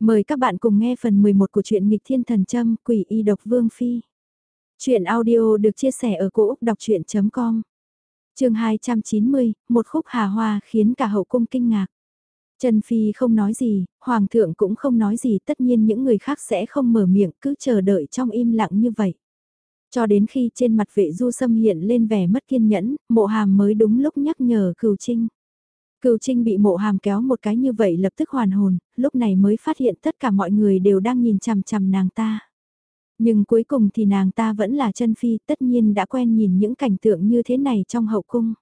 Mời các bạn cùng nghe phần 11 của truyện nghịch thiên thần châm quỷ y độc vương phi. Chuyện audio được chia sẻ ở cỗ đọc chuyện.com Trường 290, một khúc hà hoa khiến cả hậu cung kinh ngạc. Trần Phi không nói gì, Hoàng thượng cũng không nói gì tất nhiên những người khác sẽ không mở miệng cứ chờ đợi trong im lặng như vậy. Cho đến khi trên mặt vệ du xâm hiện lên vẻ mất kiên nhẫn, mộ hàm mới đúng lúc nhắc nhở cừu trinh. Cửu Trinh bị mộ hàm kéo một cái như vậy lập tức hoàn hồn, lúc này mới phát hiện tất cả mọi người đều đang nhìn chằm chằm nàng ta. Nhưng cuối cùng thì nàng ta vẫn là chân phi, tất nhiên đã quen nhìn những cảnh tượng như thế này trong hậu cung.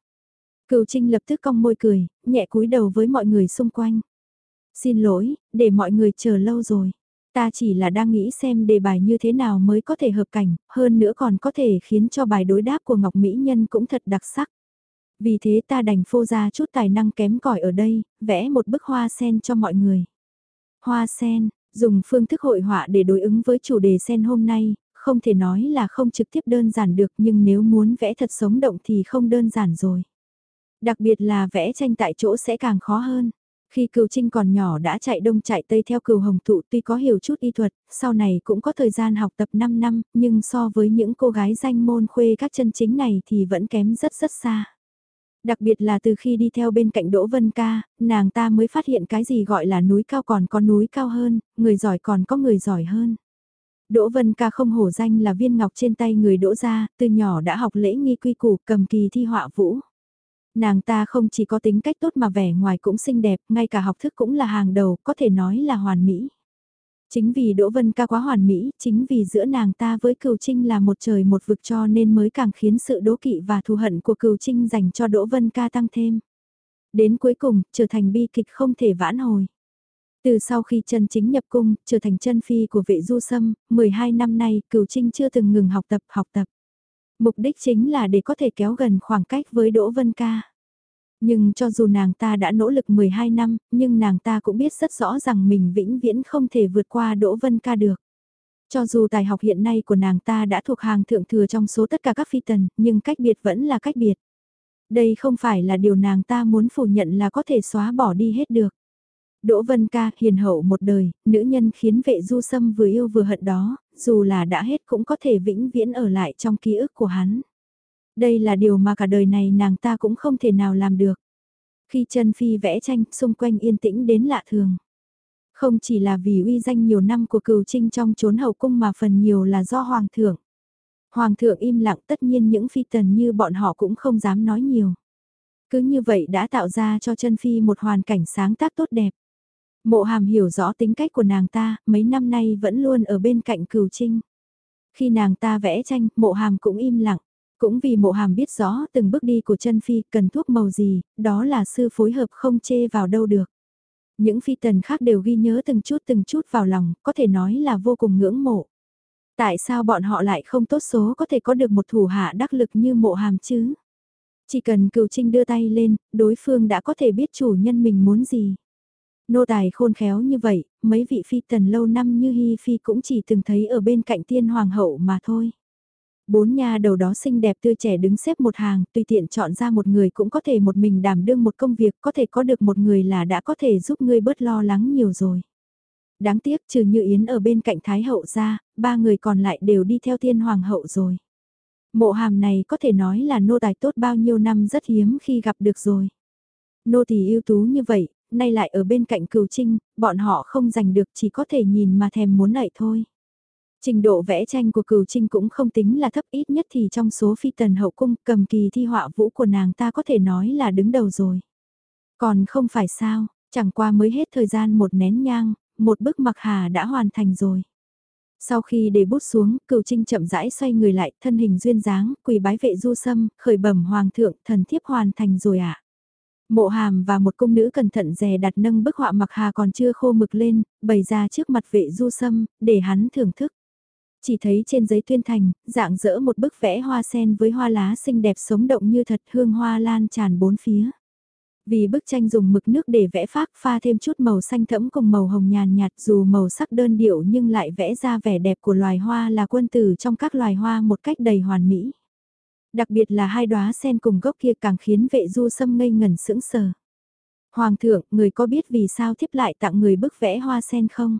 Cửu Trinh lập tức cong môi cười, nhẹ cúi đầu với mọi người xung quanh. Xin lỗi, để mọi người chờ lâu rồi. Ta chỉ là đang nghĩ xem đề bài như thế nào mới có thể hợp cảnh, hơn nữa còn có thể khiến cho bài đối đáp của Ngọc Mỹ Nhân cũng thật đặc sắc. Vì thế ta đành phô ra chút tài năng kém cỏi ở đây, vẽ một bức hoa sen cho mọi người. Hoa sen, dùng phương thức hội họa để đối ứng với chủ đề sen hôm nay, không thể nói là không trực tiếp đơn giản được nhưng nếu muốn vẽ thật sống động thì không đơn giản rồi. Đặc biệt là vẽ tranh tại chỗ sẽ càng khó hơn. Khi cừu trinh còn nhỏ đã chạy đông chạy tây theo cừu hồng thụ tuy có hiểu chút y thuật, sau này cũng có thời gian học tập 5 năm, nhưng so với những cô gái danh môn khuê các chân chính này thì vẫn kém rất rất xa. Đặc biệt là từ khi đi theo bên cạnh Đỗ Vân Ca, nàng ta mới phát hiện cái gì gọi là núi cao còn có núi cao hơn, người giỏi còn có người giỏi hơn. Đỗ Vân Ca không hổ danh là viên ngọc trên tay người đỗ gia, từ nhỏ đã học lễ nghi quy củ cầm kỳ thi họa vũ. Nàng ta không chỉ có tính cách tốt mà vẻ ngoài cũng xinh đẹp, ngay cả học thức cũng là hàng đầu, có thể nói là hoàn mỹ. Chính vì Đỗ Vân ca quá hoàn mỹ, chính vì giữa nàng ta với Cửu Trinh là một trời một vực cho nên mới càng khiến sự đố kỵ và thù hận của Cửu Trinh dành cho Đỗ Vân ca tăng thêm. Đến cuối cùng, trở thành bi kịch không thể vãn hồi. Từ sau khi chân chính nhập cung, trở thành chân phi của vệ du sâm, 12 năm nay Cửu Trinh chưa từng ngừng học tập học tập. Mục đích chính là để có thể kéo gần khoảng cách với Đỗ Vân ca. Nhưng cho dù nàng ta đã nỗ lực 12 năm, nhưng nàng ta cũng biết rất rõ rằng mình vĩnh viễn không thể vượt qua Đỗ Vân Ca được. Cho dù tài học hiện nay của nàng ta đã thuộc hàng thượng thừa trong số tất cả các phi tần, nhưng cách biệt vẫn là cách biệt. Đây không phải là điều nàng ta muốn phủ nhận là có thể xóa bỏ đi hết được. Đỗ Vân Ca hiền hậu một đời, nữ nhân khiến vệ du sâm vừa yêu vừa hận đó, dù là đã hết cũng có thể vĩnh viễn ở lại trong ký ức của hắn. Đây là điều mà cả đời này nàng ta cũng không thể nào làm được. Khi chân Phi vẽ tranh, xung quanh yên tĩnh đến lạ thường. Không chỉ là vì uy danh nhiều năm của cừu trinh trong chốn hậu cung mà phần nhiều là do Hoàng thượng. Hoàng thượng im lặng tất nhiên những phi tần như bọn họ cũng không dám nói nhiều. Cứ như vậy đã tạo ra cho chân Phi một hoàn cảnh sáng tác tốt đẹp. Mộ hàm hiểu rõ tính cách của nàng ta, mấy năm nay vẫn luôn ở bên cạnh cừu trinh. Khi nàng ta vẽ tranh, mộ hàm cũng im lặng. Cũng vì mộ hàm biết rõ từng bước đi của chân phi cần thuốc màu gì, đó là sư phối hợp không chê vào đâu được. Những phi tần khác đều ghi nhớ từng chút từng chút vào lòng, có thể nói là vô cùng ngưỡng mộ. Tại sao bọn họ lại không tốt số có thể có được một thủ hạ đắc lực như mộ hàm chứ? Chỉ cần cựu trinh đưa tay lên, đối phương đã có thể biết chủ nhân mình muốn gì. Nô tài khôn khéo như vậy, mấy vị phi tần lâu năm như Hy Phi cũng chỉ từng thấy ở bên cạnh tiên hoàng hậu mà thôi. Bốn nha đầu đó xinh đẹp tươi trẻ đứng xếp một hàng, tùy tiện chọn ra một người cũng có thể một mình đảm đương một công việc, có thể có được một người là đã có thể giúp ngươi bớt lo lắng nhiều rồi. Đáng tiếc trừ như Yến ở bên cạnh Thái Hậu ra, ba người còn lại đều đi theo tiên hoàng hậu rồi. Mộ hàm này có thể nói là nô tài tốt bao nhiêu năm rất hiếm khi gặp được rồi. Nô thì ưu tú như vậy, nay lại ở bên cạnh cừu trinh, bọn họ không giành được chỉ có thể nhìn mà thèm muốn lại thôi. Trình độ vẽ tranh của cửu trinh cũng không tính là thấp ít nhất thì trong số phi tần hậu cung cầm kỳ thi họa vũ của nàng ta có thể nói là đứng đầu rồi. Còn không phải sao, chẳng qua mới hết thời gian một nén nhang, một bức mặc hà đã hoàn thành rồi. Sau khi để bút xuống, cửu trinh chậm rãi xoay người lại, thân hình duyên dáng, quỳ bái vệ du sâm, khởi bẩm hoàng thượng, thần thiếp hoàn thành rồi ạ. À? Mộ hàm và một cung nữ cẩn thận dè đặt nâng bức họa mặc hà còn chưa khô mực lên, bày ra trước mặt vệ du sâm, để hắn thưởng thức. Chỉ thấy trên giấy tuyên thành, dạng dỡ một bức vẽ hoa sen với hoa lá xinh đẹp sống động như thật hương hoa lan tràn bốn phía. Vì bức tranh dùng mực nước để vẽ phác pha thêm chút màu xanh thẫm cùng màu hồng nhàn nhạt dù màu sắc đơn điệu nhưng lại vẽ ra vẻ đẹp của loài hoa là quân tử trong các loài hoa một cách đầy hoàn mỹ. Đặc biệt là hai đóa sen cùng gốc kia càng khiến vệ du sâm ngây ngẩn sững sờ. Hoàng thượng, người có biết vì sao thiếp lại tặng người bức vẽ hoa sen không?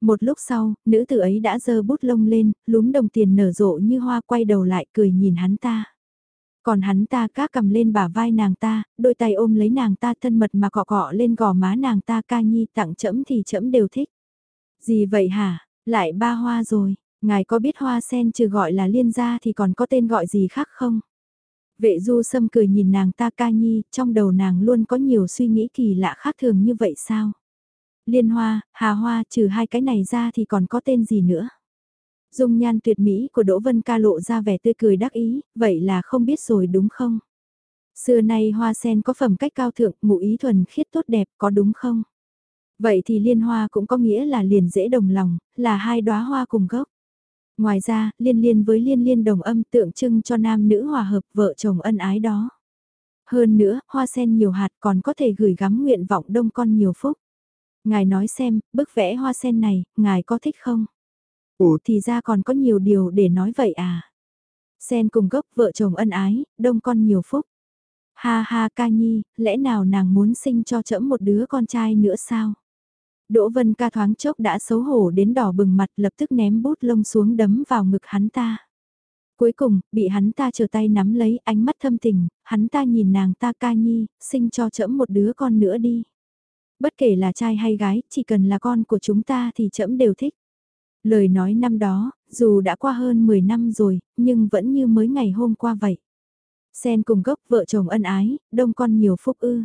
Một lúc sau, nữ tử ấy đã giơ bút lông lên, lúm đồng tiền nở rộ như hoa quay đầu lại cười nhìn hắn ta. Còn hắn ta cá cầm lên bả vai nàng ta, đôi tay ôm lấy nàng ta thân mật mà cọ cọ lên gò má nàng ta ca nhi tặng chẫm thì chẫm đều thích. Gì vậy hả? Lại ba hoa rồi, ngài có biết hoa sen trừ gọi là liên gia thì còn có tên gọi gì khác không? Vệ du sâm cười nhìn nàng ta ca nhi, trong đầu nàng luôn có nhiều suy nghĩ kỳ lạ khác thường như vậy sao? Liên hoa, hà hoa, trừ hai cái này ra thì còn có tên gì nữa? Dung nhan tuyệt mỹ của Đỗ Vân ca lộ ra vẻ tươi cười đắc ý, vậy là không biết rồi đúng không? Xưa nay hoa sen có phẩm cách cao thượng, ngụ ý thuần khiết tốt đẹp, có đúng không? Vậy thì liên hoa cũng có nghĩa là liền dễ đồng lòng, là hai đóa hoa cùng gốc. Ngoài ra, liên liên với liên liên đồng âm tượng trưng cho nam nữ hòa hợp vợ chồng ân ái đó. Hơn nữa, hoa sen nhiều hạt còn có thể gửi gắm nguyện vọng đông con nhiều phúc. Ngài nói xem, bức vẽ hoa sen này, ngài có thích không? Ủa thì ra còn có nhiều điều để nói vậy à? Sen cùng gốc vợ chồng ân ái, đông con nhiều phúc. Ha ha ca nhi, lẽ nào nàng muốn sinh cho trẫm một đứa con trai nữa sao? Đỗ Vân ca thoáng chốc đã xấu hổ đến đỏ bừng mặt lập tức ném bút lông xuống đấm vào ngực hắn ta. Cuối cùng, bị hắn ta trở tay nắm lấy ánh mắt thâm tình, hắn ta nhìn nàng ta ca nhi, sinh cho trẫm một đứa con nữa đi. Bất kể là trai hay gái, chỉ cần là con của chúng ta thì trẫm đều thích. Lời nói năm đó, dù đã qua hơn 10 năm rồi, nhưng vẫn như mới ngày hôm qua vậy. Sen cùng gốc vợ chồng ân ái, đông con nhiều phúc ư.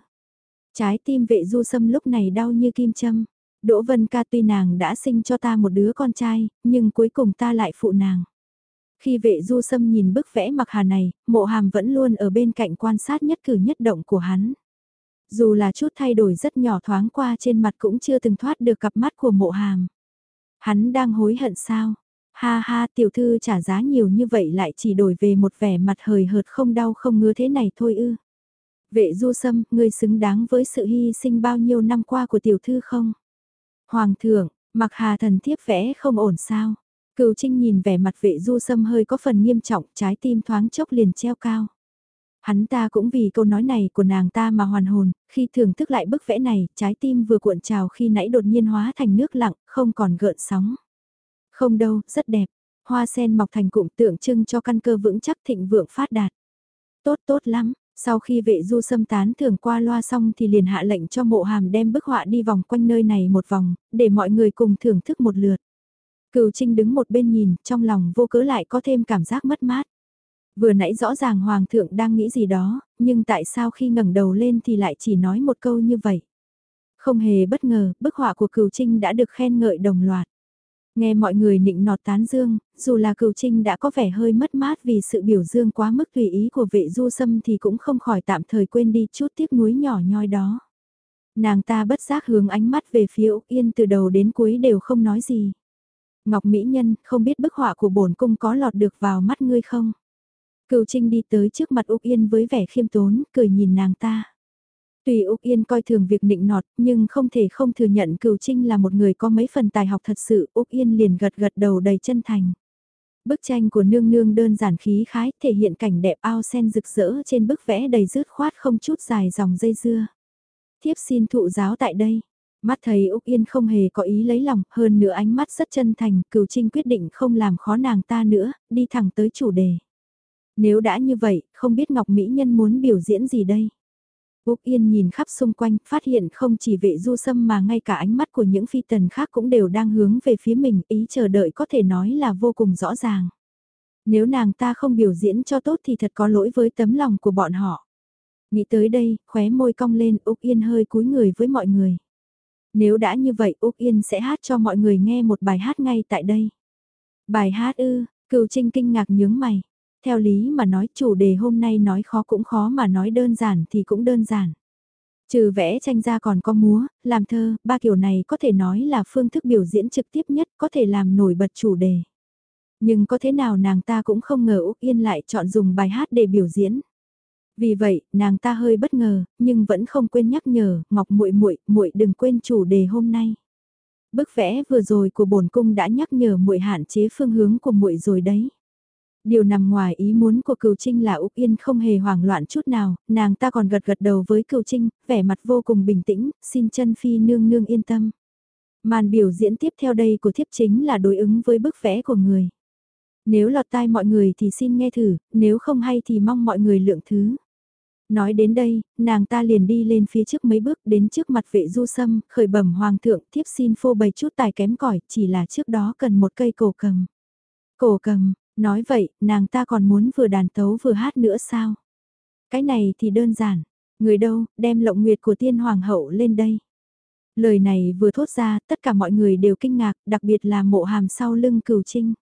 Trái tim vệ du sâm lúc này đau như kim châm. Đỗ Vân ca tuy nàng đã sinh cho ta một đứa con trai, nhưng cuối cùng ta lại phụ nàng. Khi vệ du sâm nhìn bức vẽ mặc hà này, mộ hàm vẫn luôn ở bên cạnh quan sát nhất cử nhất động của hắn. Dù là chút thay đổi rất nhỏ thoáng qua trên mặt cũng chưa từng thoát được cặp mắt của mộ hàm. Hắn đang hối hận sao? Ha ha tiểu thư trả giá nhiều như vậy lại chỉ đổi về một vẻ mặt hời hợt không đau không ngứa thế này thôi ư. Vệ du sâm, ngươi xứng đáng với sự hy sinh bao nhiêu năm qua của tiểu thư không? Hoàng thượng, mặc hà thần thiếp vẽ không ổn sao? Cửu Trinh nhìn vẻ mặt vệ du sâm hơi có phần nghiêm trọng, trái tim thoáng chốc liền treo cao. Hắn ta cũng vì câu nói này của nàng ta mà hoàn hồn, khi thưởng thức lại bức vẽ này, trái tim vừa cuộn trào khi nãy đột nhiên hóa thành nước lặng, không còn gợn sóng. Không đâu, rất đẹp. Hoa sen mọc thành cụm tượng trưng cho căn cơ vững chắc thịnh vượng phát đạt. Tốt tốt lắm, sau khi vệ du xâm tán thưởng qua loa xong thì liền hạ lệnh cho mộ hàm đem bức họa đi vòng quanh nơi này một vòng, để mọi người cùng thưởng thức một lượt. Cửu Trinh đứng một bên nhìn, trong lòng vô cớ lại có thêm cảm giác mất mát. Vừa nãy rõ ràng Hoàng thượng đang nghĩ gì đó, nhưng tại sao khi ngẩng đầu lên thì lại chỉ nói một câu như vậy? Không hề bất ngờ, bức họa của Cửu Trinh đã được khen ngợi đồng loạt. Nghe mọi người nịnh nọt tán dương, dù là Cửu Trinh đã có vẻ hơi mất mát vì sự biểu dương quá mức tùy ý của vệ du sâm thì cũng không khỏi tạm thời quên đi chút tiếc nuối nhỏ nhoi đó. Nàng ta bất giác hướng ánh mắt về phía Úc Yên từ đầu đến cuối đều không nói gì. Ngọc Mỹ Nhân, không biết bức họa của bổn cung có lọt được vào mắt ngươi không? Cửu Trinh đi tới trước mặt Úc Yên với vẻ khiêm tốn, cười nhìn nàng ta. Tùy Úc Yên coi thường việc nịnh nọt, nhưng không thể không thừa nhận Cửu Trinh là một người có mấy phần tài học thật sự, Úc Yên liền gật gật đầu đầy chân thành. Bức tranh của nương nương đơn giản khí khái, thể hiện cảnh đẹp ao sen rực rỡ trên bức vẽ đầy rứt khoát không chút dài dòng dây dưa. Thiếp xin thụ giáo tại đây. Mắt thấy Úc Yên không hề có ý lấy lòng, hơn nữa ánh mắt rất chân thành, Cửu Trinh quyết định không làm khó nàng ta nữa, đi thẳng tới chủ đề. Nếu đã như vậy, không biết Ngọc Mỹ Nhân muốn biểu diễn gì đây? Úc Yên nhìn khắp xung quanh, phát hiện không chỉ vệ du sâm mà ngay cả ánh mắt của những phi tần khác cũng đều đang hướng về phía mình, ý chờ đợi có thể nói là vô cùng rõ ràng. Nếu nàng ta không biểu diễn cho tốt thì thật có lỗi với tấm lòng của bọn họ. Nghĩ tới đây, khóe môi cong lên, Úc Yên hơi cúi người với mọi người. Nếu đã như vậy Úc Yên sẽ hát cho mọi người nghe một bài hát ngay tại đây. Bài hát ư, cừu trinh kinh ngạc nhướng mày. Theo lý mà nói chủ đề hôm nay nói khó cũng khó mà nói đơn giản thì cũng đơn giản. Trừ vẽ tranh ra còn có múa, làm thơ, ba kiểu này có thể nói là phương thức biểu diễn trực tiếp nhất có thể làm nổi bật chủ đề. Nhưng có thế nào nàng ta cũng không ngờ Úc Yên lại chọn dùng bài hát để biểu diễn. Vì vậy, nàng ta hơi bất ngờ, nhưng vẫn không quên nhắc nhở, Ngọc muội muội, muội đừng quên chủ đề hôm nay. Bức vẽ vừa rồi của bổn cung đã nhắc nhở muội hạn chế phương hướng của muội rồi đấy. Điều nằm ngoài ý muốn của Cửu Trinh là Úc Yên không hề hoảng loạn chút nào, nàng ta còn gật gật đầu với Cửu Trinh, vẻ mặt vô cùng bình tĩnh, xin chân phi nương nương yên tâm. Màn biểu diễn tiếp theo đây của thiếp chính là đối ứng với bức vẽ của người. Nếu lọt tai mọi người thì xin nghe thử, nếu không hay thì mong mọi người lượng thứ. Nói đến đây, nàng ta liền đi lên phía trước mấy bước đến trước mặt vệ du sâm, khởi bẩm hoàng thượng thiếp xin phô bày chút tài kém cỏi chỉ là trước đó cần một cây cổ cầm. Cổ cầm, nói vậy, nàng ta còn muốn vừa đàn tấu vừa hát nữa sao? Cái này thì đơn giản, người đâu, đem lộng nguyệt của tiên hoàng hậu lên đây. Lời này vừa thốt ra, tất cả mọi người đều kinh ngạc, đặc biệt là mộ hàm sau lưng cửu trinh.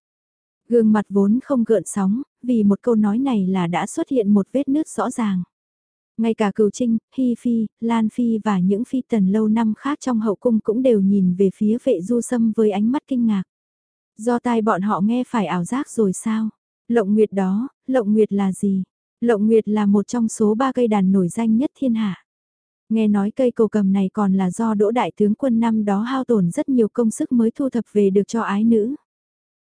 Gương mặt vốn không gợn sóng, vì một câu nói này là đã xuất hiện một vết nước rõ ràng. Ngay cả cửu trinh, Hy Phi, Lan Phi và những phi tần lâu năm khác trong hậu cung cũng đều nhìn về phía vệ du sâm với ánh mắt kinh ngạc. Do tai bọn họ nghe phải ảo giác rồi sao? Lộng Nguyệt đó, Lộng Nguyệt là gì? Lộng Nguyệt là một trong số ba cây đàn nổi danh nhất thiên hạ. Nghe nói cây cầu cầm này còn là do đỗ đại tướng quân năm đó hao tổn rất nhiều công sức mới thu thập về được cho ái nữ.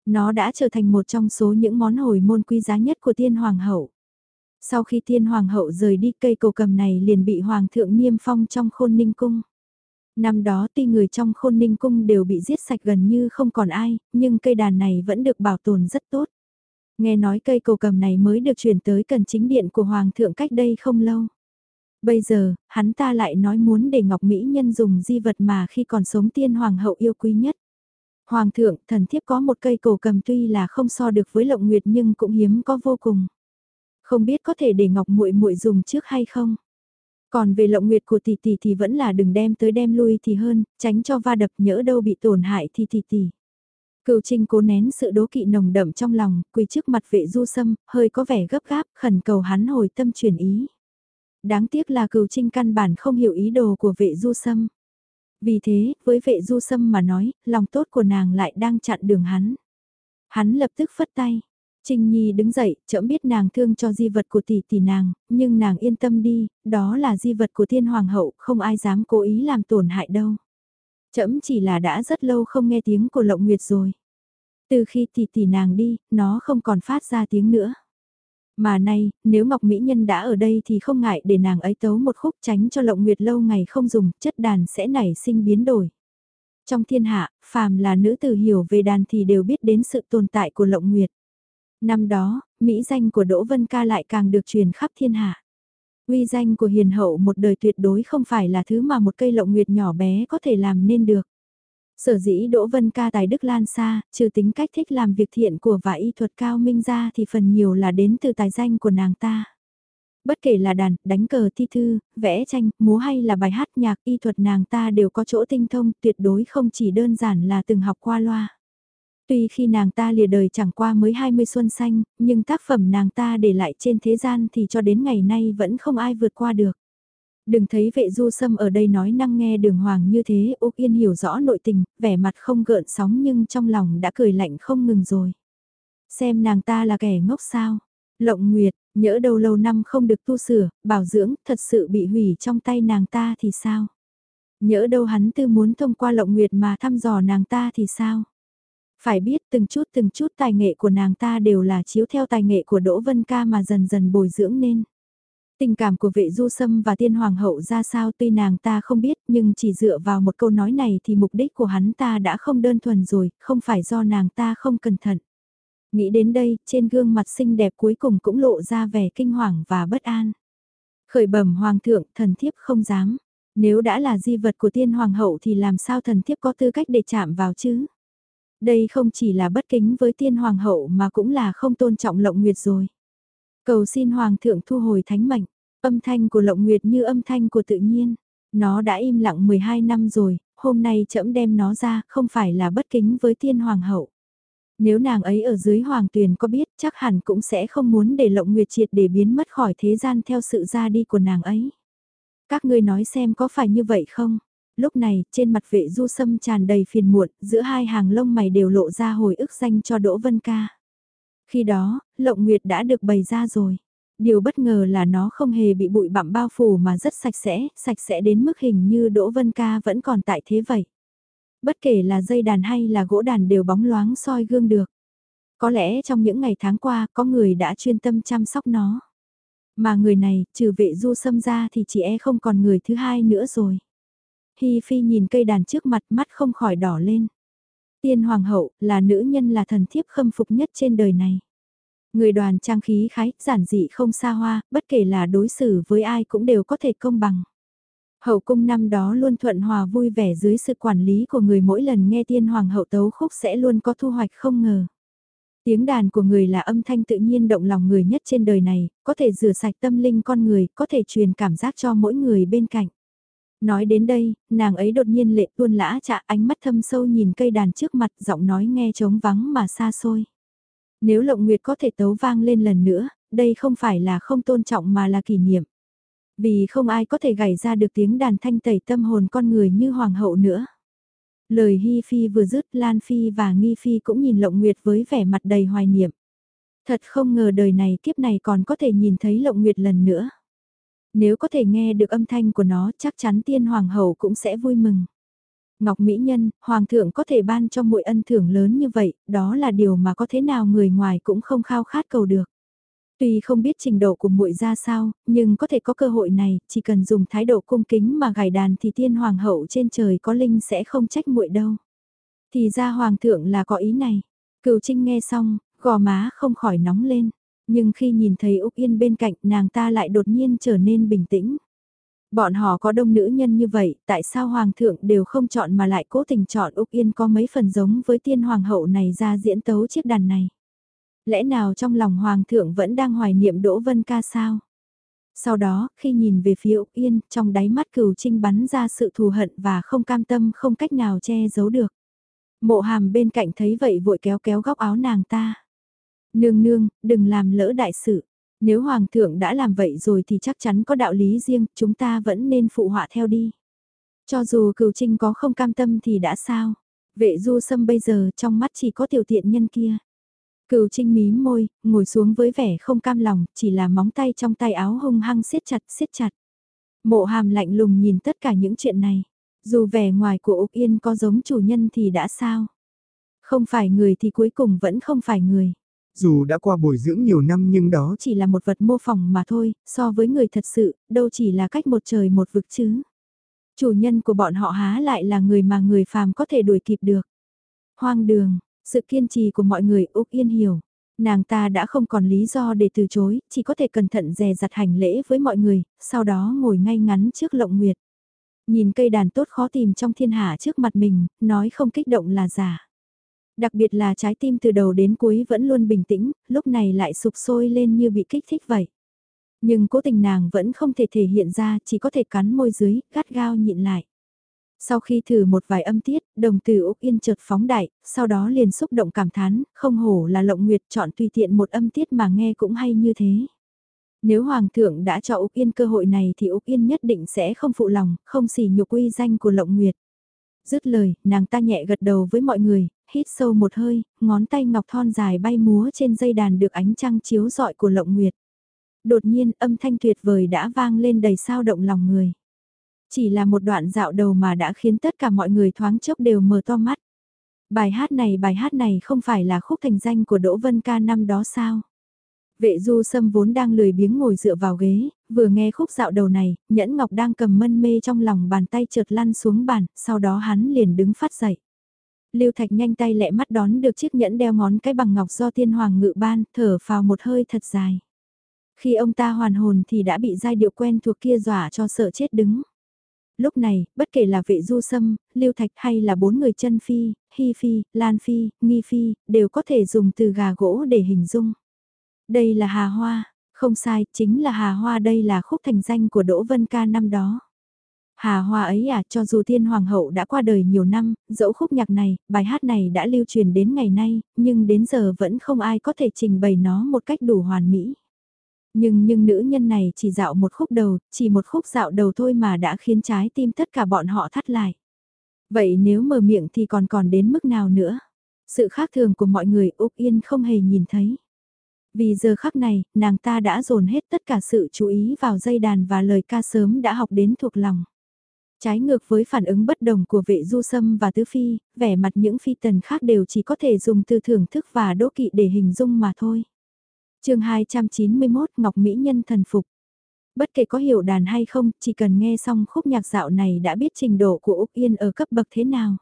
Nó đã trở thành một trong số những món hồi môn quý giá nhất của tiên hoàng hậu. Sau khi tiên hoàng hậu rời đi cây cầu cầm này liền bị hoàng thượng niêm phong trong khôn ninh cung. Năm đó tuy người trong khôn ninh cung đều bị giết sạch gần như không còn ai, nhưng cây đàn này vẫn được bảo tồn rất tốt. Nghe nói cây cầu cầm này mới được chuyển tới cần chính điện của hoàng thượng cách đây không lâu. Bây giờ, hắn ta lại nói muốn để Ngọc Mỹ Nhân dùng di vật mà khi còn sống tiên hoàng hậu yêu quý nhất. Hoàng thượng, thần thiếp có một cây cổ cầm tuy là không so được với lộng nguyệt nhưng cũng hiếm có vô cùng. Không biết có thể để Ngọc muội muội dùng trước hay không? Còn về lộng nguyệt của tỷ tỷ thì vẫn là đừng đem tới đem lui thì hơn, tránh cho va đập nhỡ đâu bị tổn hại thì tỷ tỷ. Cựu trinh cố nén sự đố kỵ nồng đậm trong lòng, quỳ trước mặt vệ du sâm, hơi có vẻ gấp gáp, khẩn cầu hắn hồi tâm chuyển ý. Đáng tiếc là cựu trinh căn bản không hiểu ý đồ của vệ du sâm. Vì thế, với vệ du sâm mà nói, lòng tốt của nàng lại đang chặn đường hắn. Hắn lập tức phất tay. Trinh Nhi đứng dậy, chậm biết nàng thương cho di vật của tỷ tỷ nàng, nhưng nàng yên tâm đi, đó là di vật của thiên hoàng hậu, không ai dám cố ý làm tổn hại đâu. Chậm chỉ là đã rất lâu không nghe tiếng của lộng nguyệt rồi. Từ khi tỷ tỷ nàng đi, nó không còn phát ra tiếng nữa. Mà nay, nếu Ngọc Mỹ Nhân đã ở đây thì không ngại để nàng ấy tấu một khúc tránh cho lộng nguyệt lâu ngày không dùng, chất đàn sẽ nảy sinh biến đổi. Trong thiên hạ, phàm là nữ tử hiểu về đàn thì đều biết đến sự tồn tại của lộng nguyệt. Năm đó, Mỹ danh của Đỗ Vân Ca lại càng được truyền khắp thiên hạ. Uy danh của hiền hậu một đời tuyệt đối không phải là thứ mà một cây lộng nguyệt nhỏ bé có thể làm nên được. Sở dĩ Đỗ Vân Ca tài đức lan xa, trừ tính cách thích làm việc thiện của và y thuật cao minh ra thì phần nhiều là đến từ tài danh của nàng ta. Bất kể là đàn, đánh cờ thi thư, vẽ tranh, múa hay là bài hát nhạc y thuật nàng ta đều có chỗ tinh thông tuyệt đối không chỉ đơn giản là từng học qua loa. Tuy khi nàng ta lìa đời chẳng qua mới 20 xuân xanh, nhưng tác phẩm nàng ta để lại trên thế gian thì cho đến ngày nay vẫn không ai vượt qua được. Đừng thấy vệ du sâm ở đây nói năng nghe đường hoàng như thế, Úc Yên hiểu rõ nội tình, vẻ mặt không gợn sóng nhưng trong lòng đã cười lạnh không ngừng rồi. Xem nàng ta là kẻ ngốc sao. Lộng Nguyệt, nhỡ đâu lâu năm không được tu sửa, bảo dưỡng, thật sự bị hủy trong tay nàng ta thì sao? Nhỡ đâu hắn tư muốn thông qua Lộng Nguyệt mà thăm dò nàng ta thì sao? Phải biết từng chút từng chút tài nghệ của nàng ta đều là chiếu theo tài nghệ của Đỗ Vân Ca mà dần dần bồi dưỡng nên. Tình cảm của vệ du sâm và tiên hoàng hậu ra sao tuy nàng ta không biết nhưng chỉ dựa vào một câu nói này thì mục đích của hắn ta đã không đơn thuần rồi, không phải do nàng ta không cẩn thận. Nghĩ đến đây, trên gương mặt xinh đẹp cuối cùng cũng lộ ra vẻ kinh hoàng và bất an. Khởi bẩm hoàng thượng, thần thiếp không dám. Nếu đã là di vật của tiên hoàng hậu thì làm sao thần thiếp có tư cách để chạm vào chứ? Đây không chỉ là bất kính với tiên hoàng hậu mà cũng là không tôn trọng lộng nguyệt rồi. Cầu xin hoàng thượng thu hồi thánh mệnh, âm thanh của lộng nguyệt như âm thanh của tự nhiên. Nó đã im lặng 12 năm rồi, hôm nay trẫm đem nó ra không phải là bất kính với tiên hoàng hậu. Nếu nàng ấy ở dưới hoàng tuyền có biết chắc hẳn cũng sẽ không muốn để lộng nguyệt triệt để biến mất khỏi thế gian theo sự ra đi của nàng ấy. Các ngươi nói xem có phải như vậy không? Lúc này trên mặt vệ du sâm tràn đầy phiền muộn, giữa hai hàng lông mày đều lộ ra hồi ức danh cho Đỗ Vân Ca. Khi đó, Lộng Nguyệt đã được bày ra rồi. Điều bất ngờ là nó không hề bị bụi bặm bao phủ mà rất sạch sẽ, sạch sẽ đến mức hình như Đỗ Vân Ca vẫn còn tại thế vậy. Bất kể là dây đàn hay là gỗ đàn đều bóng loáng soi gương được. Có lẽ trong những ngày tháng qua có người đã chuyên tâm chăm sóc nó. Mà người này, trừ vệ du xâm ra thì chỉ e không còn người thứ hai nữa rồi. Hi Phi nhìn cây đàn trước mặt mắt không khỏi đỏ lên. Tiên Hoàng hậu là nữ nhân là thần thiếp khâm phục nhất trên đời này. Người đoàn trang khí khái, giản dị không xa hoa, bất kể là đối xử với ai cũng đều có thể công bằng. Hậu cung năm đó luôn thuận hòa vui vẻ dưới sự quản lý của người mỗi lần nghe tiên hoàng hậu tấu khúc sẽ luôn có thu hoạch không ngờ. Tiếng đàn của người là âm thanh tự nhiên động lòng người nhất trên đời này, có thể rửa sạch tâm linh con người, có thể truyền cảm giác cho mỗi người bên cạnh. Nói đến đây, nàng ấy đột nhiên lệ tuôn lã chạ ánh mắt thâm sâu nhìn cây đàn trước mặt giọng nói nghe trống vắng mà xa xôi. Nếu Lộng Nguyệt có thể tấu vang lên lần nữa, đây không phải là không tôn trọng mà là kỷ niệm. Vì không ai có thể gảy ra được tiếng đàn thanh tẩy tâm hồn con người như Hoàng hậu nữa. Lời Hi Phi vừa dứt Lan Phi và Nghi Phi cũng nhìn Lộng Nguyệt với vẻ mặt đầy hoài niệm. Thật không ngờ đời này kiếp này còn có thể nhìn thấy Lộng Nguyệt lần nữa. Nếu có thể nghe được âm thanh của nó chắc chắn tiên hoàng hậu cũng sẽ vui mừng. Ngọc Mỹ Nhân, Hoàng thượng có thể ban cho muội ân thưởng lớn như vậy, đó là điều mà có thế nào người ngoài cũng không khao khát cầu được. Tuy không biết trình độ của muội ra sao, nhưng có thể có cơ hội này, chỉ cần dùng thái độ cung kính mà gảy đàn thì tiên hoàng hậu trên trời có linh sẽ không trách muội đâu. Thì ra hoàng thượng là có ý này. Cửu Trinh nghe xong, gò má không khỏi nóng lên, nhưng khi nhìn thấy Úc Yên bên cạnh nàng ta lại đột nhiên trở nên bình tĩnh. Bọn họ có đông nữ nhân như vậy, tại sao Hoàng thượng đều không chọn mà lại cố tình chọn Úc Yên có mấy phần giống với tiên Hoàng hậu này ra diễn tấu chiếc đàn này? Lẽ nào trong lòng Hoàng thượng vẫn đang hoài niệm Đỗ Vân Ca sao? Sau đó, khi nhìn về phía Úc Yên, trong đáy mắt cửu trinh bắn ra sự thù hận và không cam tâm không cách nào che giấu được. Mộ hàm bên cạnh thấy vậy vội kéo kéo góc áo nàng ta. Nương nương, đừng làm lỡ đại sự. Nếu Hoàng thượng đã làm vậy rồi thì chắc chắn có đạo lý riêng, chúng ta vẫn nên phụ họa theo đi. Cho dù cửu trinh có không cam tâm thì đã sao? Vệ du sâm bây giờ trong mắt chỉ có tiểu tiện nhân kia. Cửu trinh mí môi, ngồi xuống với vẻ không cam lòng, chỉ là móng tay trong tay áo hung hăng siết chặt, siết chặt. Mộ hàm lạnh lùng nhìn tất cả những chuyện này. Dù vẻ ngoài của Úc Yên có giống chủ nhân thì đã sao? Không phải người thì cuối cùng vẫn không phải người. Dù đã qua bồi dưỡng nhiều năm nhưng đó chỉ là một vật mô phỏng mà thôi, so với người thật sự, đâu chỉ là cách một trời một vực chứ. Chủ nhân của bọn họ há lại là người mà người phàm có thể đuổi kịp được. Hoang đường, sự kiên trì của mọi người Úc Yên hiểu. Nàng ta đã không còn lý do để từ chối, chỉ có thể cẩn thận dè dặt hành lễ với mọi người, sau đó ngồi ngay ngắn trước lộng nguyệt. Nhìn cây đàn tốt khó tìm trong thiên hạ trước mặt mình, nói không kích động là giả. Đặc biệt là trái tim từ đầu đến cuối vẫn luôn bình tĩnh, lúc này lại sụp sôi lên như bị kích thích vậy. Nhưng cố tình nàng vẫn không thể thể hiện ra, chỉ có thể cắn môi dưới, gắt gao nhịn lại. Sau khi thử một vài âm tiết, đồng từ Úc Yên chợt phóng đại, sau đó liền xúc động cảm thán, không hổ là lộng nguyệt chọn tùy tiện một âm tiết mà nghe cũng hay như thế. Nếu Hoàng thượng đã cho Úc Yên cơ hội này thì Úc Yên nhất định sẽ không phụ lòng, không xỉ nhục uy danh của lộng nguyệt. Dứt lời, nàng ta nhẹ gật đầu với mọi người, hít sâu một hơi, ngón tay ngọc thon dài bay múa trên dây đàn được ánh trăng chiếu rọi của lộng nguyệt. Đột nhiên âm thanh tuyệt vời đã vang lên đầy sao động lòng người. Chỉ là một đoạn dạo đầu mà đã khiến tất cả mọi người thoáng chốc đều mở to mắt. Bài hát này bài hát này không phải là khúc thành danh của Đỗ Vân Ca năm đó sao? Vệ du sâm vốn đang lười biếng ngồi dựa vào ghế, vừa nghe khúc dạo đầu này, nhẫn ngọc đang cầm mân mê trong lòng bàn tay trượt lăn xuống bàn, sau đó hắn liền đứng phát dậy. Lưu Thạch nhanh tay lẹ mắt đón được chiếc nhẫn đeo ngón cái bằng ngọc do Thiên hoàng ngự ban, thở vào một hơi thật dài. Khi ông ta hoàn hồn thì đã bị giai điệu quen thuộc kia dọa cho sợ chết đứng. Lúc này, bất kể là vệ du sâm, lưu thạch hay là bốn người chân phi, hy phi, lan phi, nghi phi, đều có thể dùng từ gà gỗ để hình dung. Đây là hà hoa, không sai, chính là hà hoa đây là khúc thành danh của Đỗ Vân Ca năm đó. Hà Hoa ấy à, cho dù thiên hoàng hậu đã qua đời nhiều năm, dẫu khúc nhạc này, bài hát này đã lưu truyền đến ngày nay, nhưng đến giờ vẫn không ai có thể trình bày nó một cách đủ hoàn mỹ. Nhưng nhưng nữ nhân này chỉ dạo một khúc đầu, chỉ một khúc dạo đầu thôi mà đã khiến trái tim tất cả bọn họ thắt lại. Vậy nếu mở miệng thì còn còn đến mức nào nữa? Sự khác thường của mọi người Úc Yên không hề nhìn thấy. Vì giờ khắc này, nàng ta đã dồn hết tất cả sự chú ý vào dây đàn và lời ca sớm đã học đến thuộc lòng. Trái ngược với phản ứng bất đồng của vệ du sâm và tứ phi, vẻ mặt những phi tần khác đều chỉ có thể dùng từ thưởng thức và đố kỵ để hình dung mà thôi. chương 291 Ngọc Mỹ Nhân thần phục Bất kể có hiểu đàn hay không, chỉ cần nghe xong khúc nhạc dạo này đã biết trình độ của Úc Yên ở cấp bậc thế nào.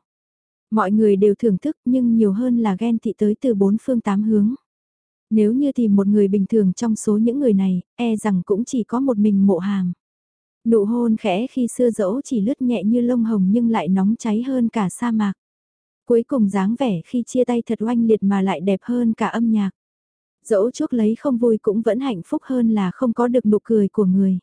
Mọi người đều thưởng thức nhưng nhiều hơn là ghen tị tới từ bốn phương tám hướng. Nếu như tìm một người bình thường trong số những người này, e rằng cũng chỉ có một mình mộ hàm. Nụ hôn khẽ khi xưa dẫu chỉ lướt nhẹ như lông hồng nhưng lại nóng cháy hơn cả sa mạc. Cuối cùng dáng vẻ khi chia tay thật oanh liệt mà lại đẹp hơn cả âm nhạc. Dẫu chuốc lấy không vui cũng vẫn hạnh phúc hơn là không có được nụ cười của người.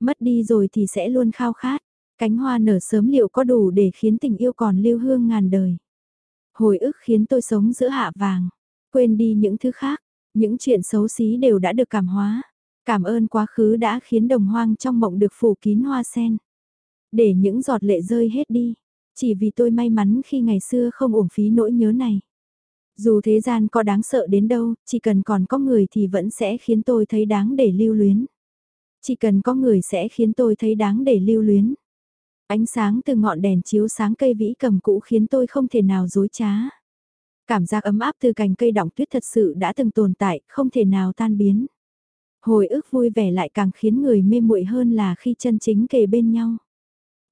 Mất đi rồi thì sẽ luôn khao khát. Cánh hoa nở sớm liệu có đủ để khiến tình yêu còn lưu hương ngàn đời. Hồi ức khiến tôi sống giữa hạ vàng. Quên đi những thứ khác. Những chuyện xấu xí đều đã được cảm hóa. Cảm ơn quá khứ đã khiến đồng hoang trong mộng được phủ kín hoa sen. Để những giọt lệ rơi hết đi. Chỉ vì tôi may mắn khi ngày xưa không uổng phí nỗi nhớ này. Dù thế gian có đáng sợ đến đâu, chỉ cần còn có người thì vẫn sẽ khiến tôi thấy đáng để lưu luyến. Chỉ cần có người sẽ khiến tôi thấy đáng để lưu luyến. Ánh sáng từ ngọn đèn chiếu sáng cây vĩ cầm cũ khiến tôi không thể nào dối trá. Cảm giác ấm áp từ cành cây đọng tuyết thật sự đã từng tồn tại, không thể nào tan biến. Hồi ức vui vẻ lại càng khiến người mê muội hơn là khi chân chính kề bên nhau.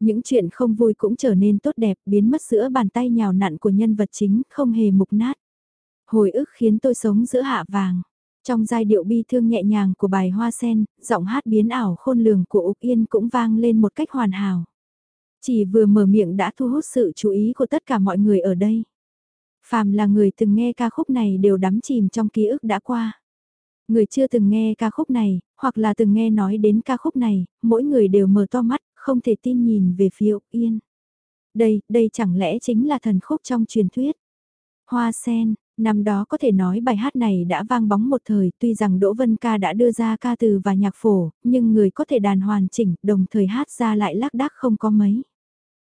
Những chuyện không vui cũng trở nên tốt đẹp, biến mất giữa bàn tay nhào nặn của nhân vật chính, không hề mục nát. Hồi ức khiến tôi sống giữa hạ vàng. Trong giai điệu bi thương nhẹ nhàng của bài Hoa Sen, giọng hát biến ảo khôn lường của Úc Yên cũng vang lên một cách hoàn hảo. Chỉ vừa mở miệng đã thu hút sự chú ý của tất cả mọi người ở đây. Phàm là người từng nghe ca khúc này đều đắm chìm trong ký ức đã qua. Người chưa từng nghe ca khúc này, hoặc là từng nghe nói đến ca khúc này, mỗi người đều mở to mắt, không thể tin nhìn về phía Úc Yên. Đây, đây chẳng lẽ chính là thần khúc trong truyền thuyết. Hoa sen, năm đó có thể nói bài hát này đã vang bóng một thời, tuy rằng Đỗ Vân Ca đã đưa ra ca từ và nhạc phổ, nhưng người có thể đàn hoàn chỉnh, đồng thời hát ra lại lác đác không có mấy.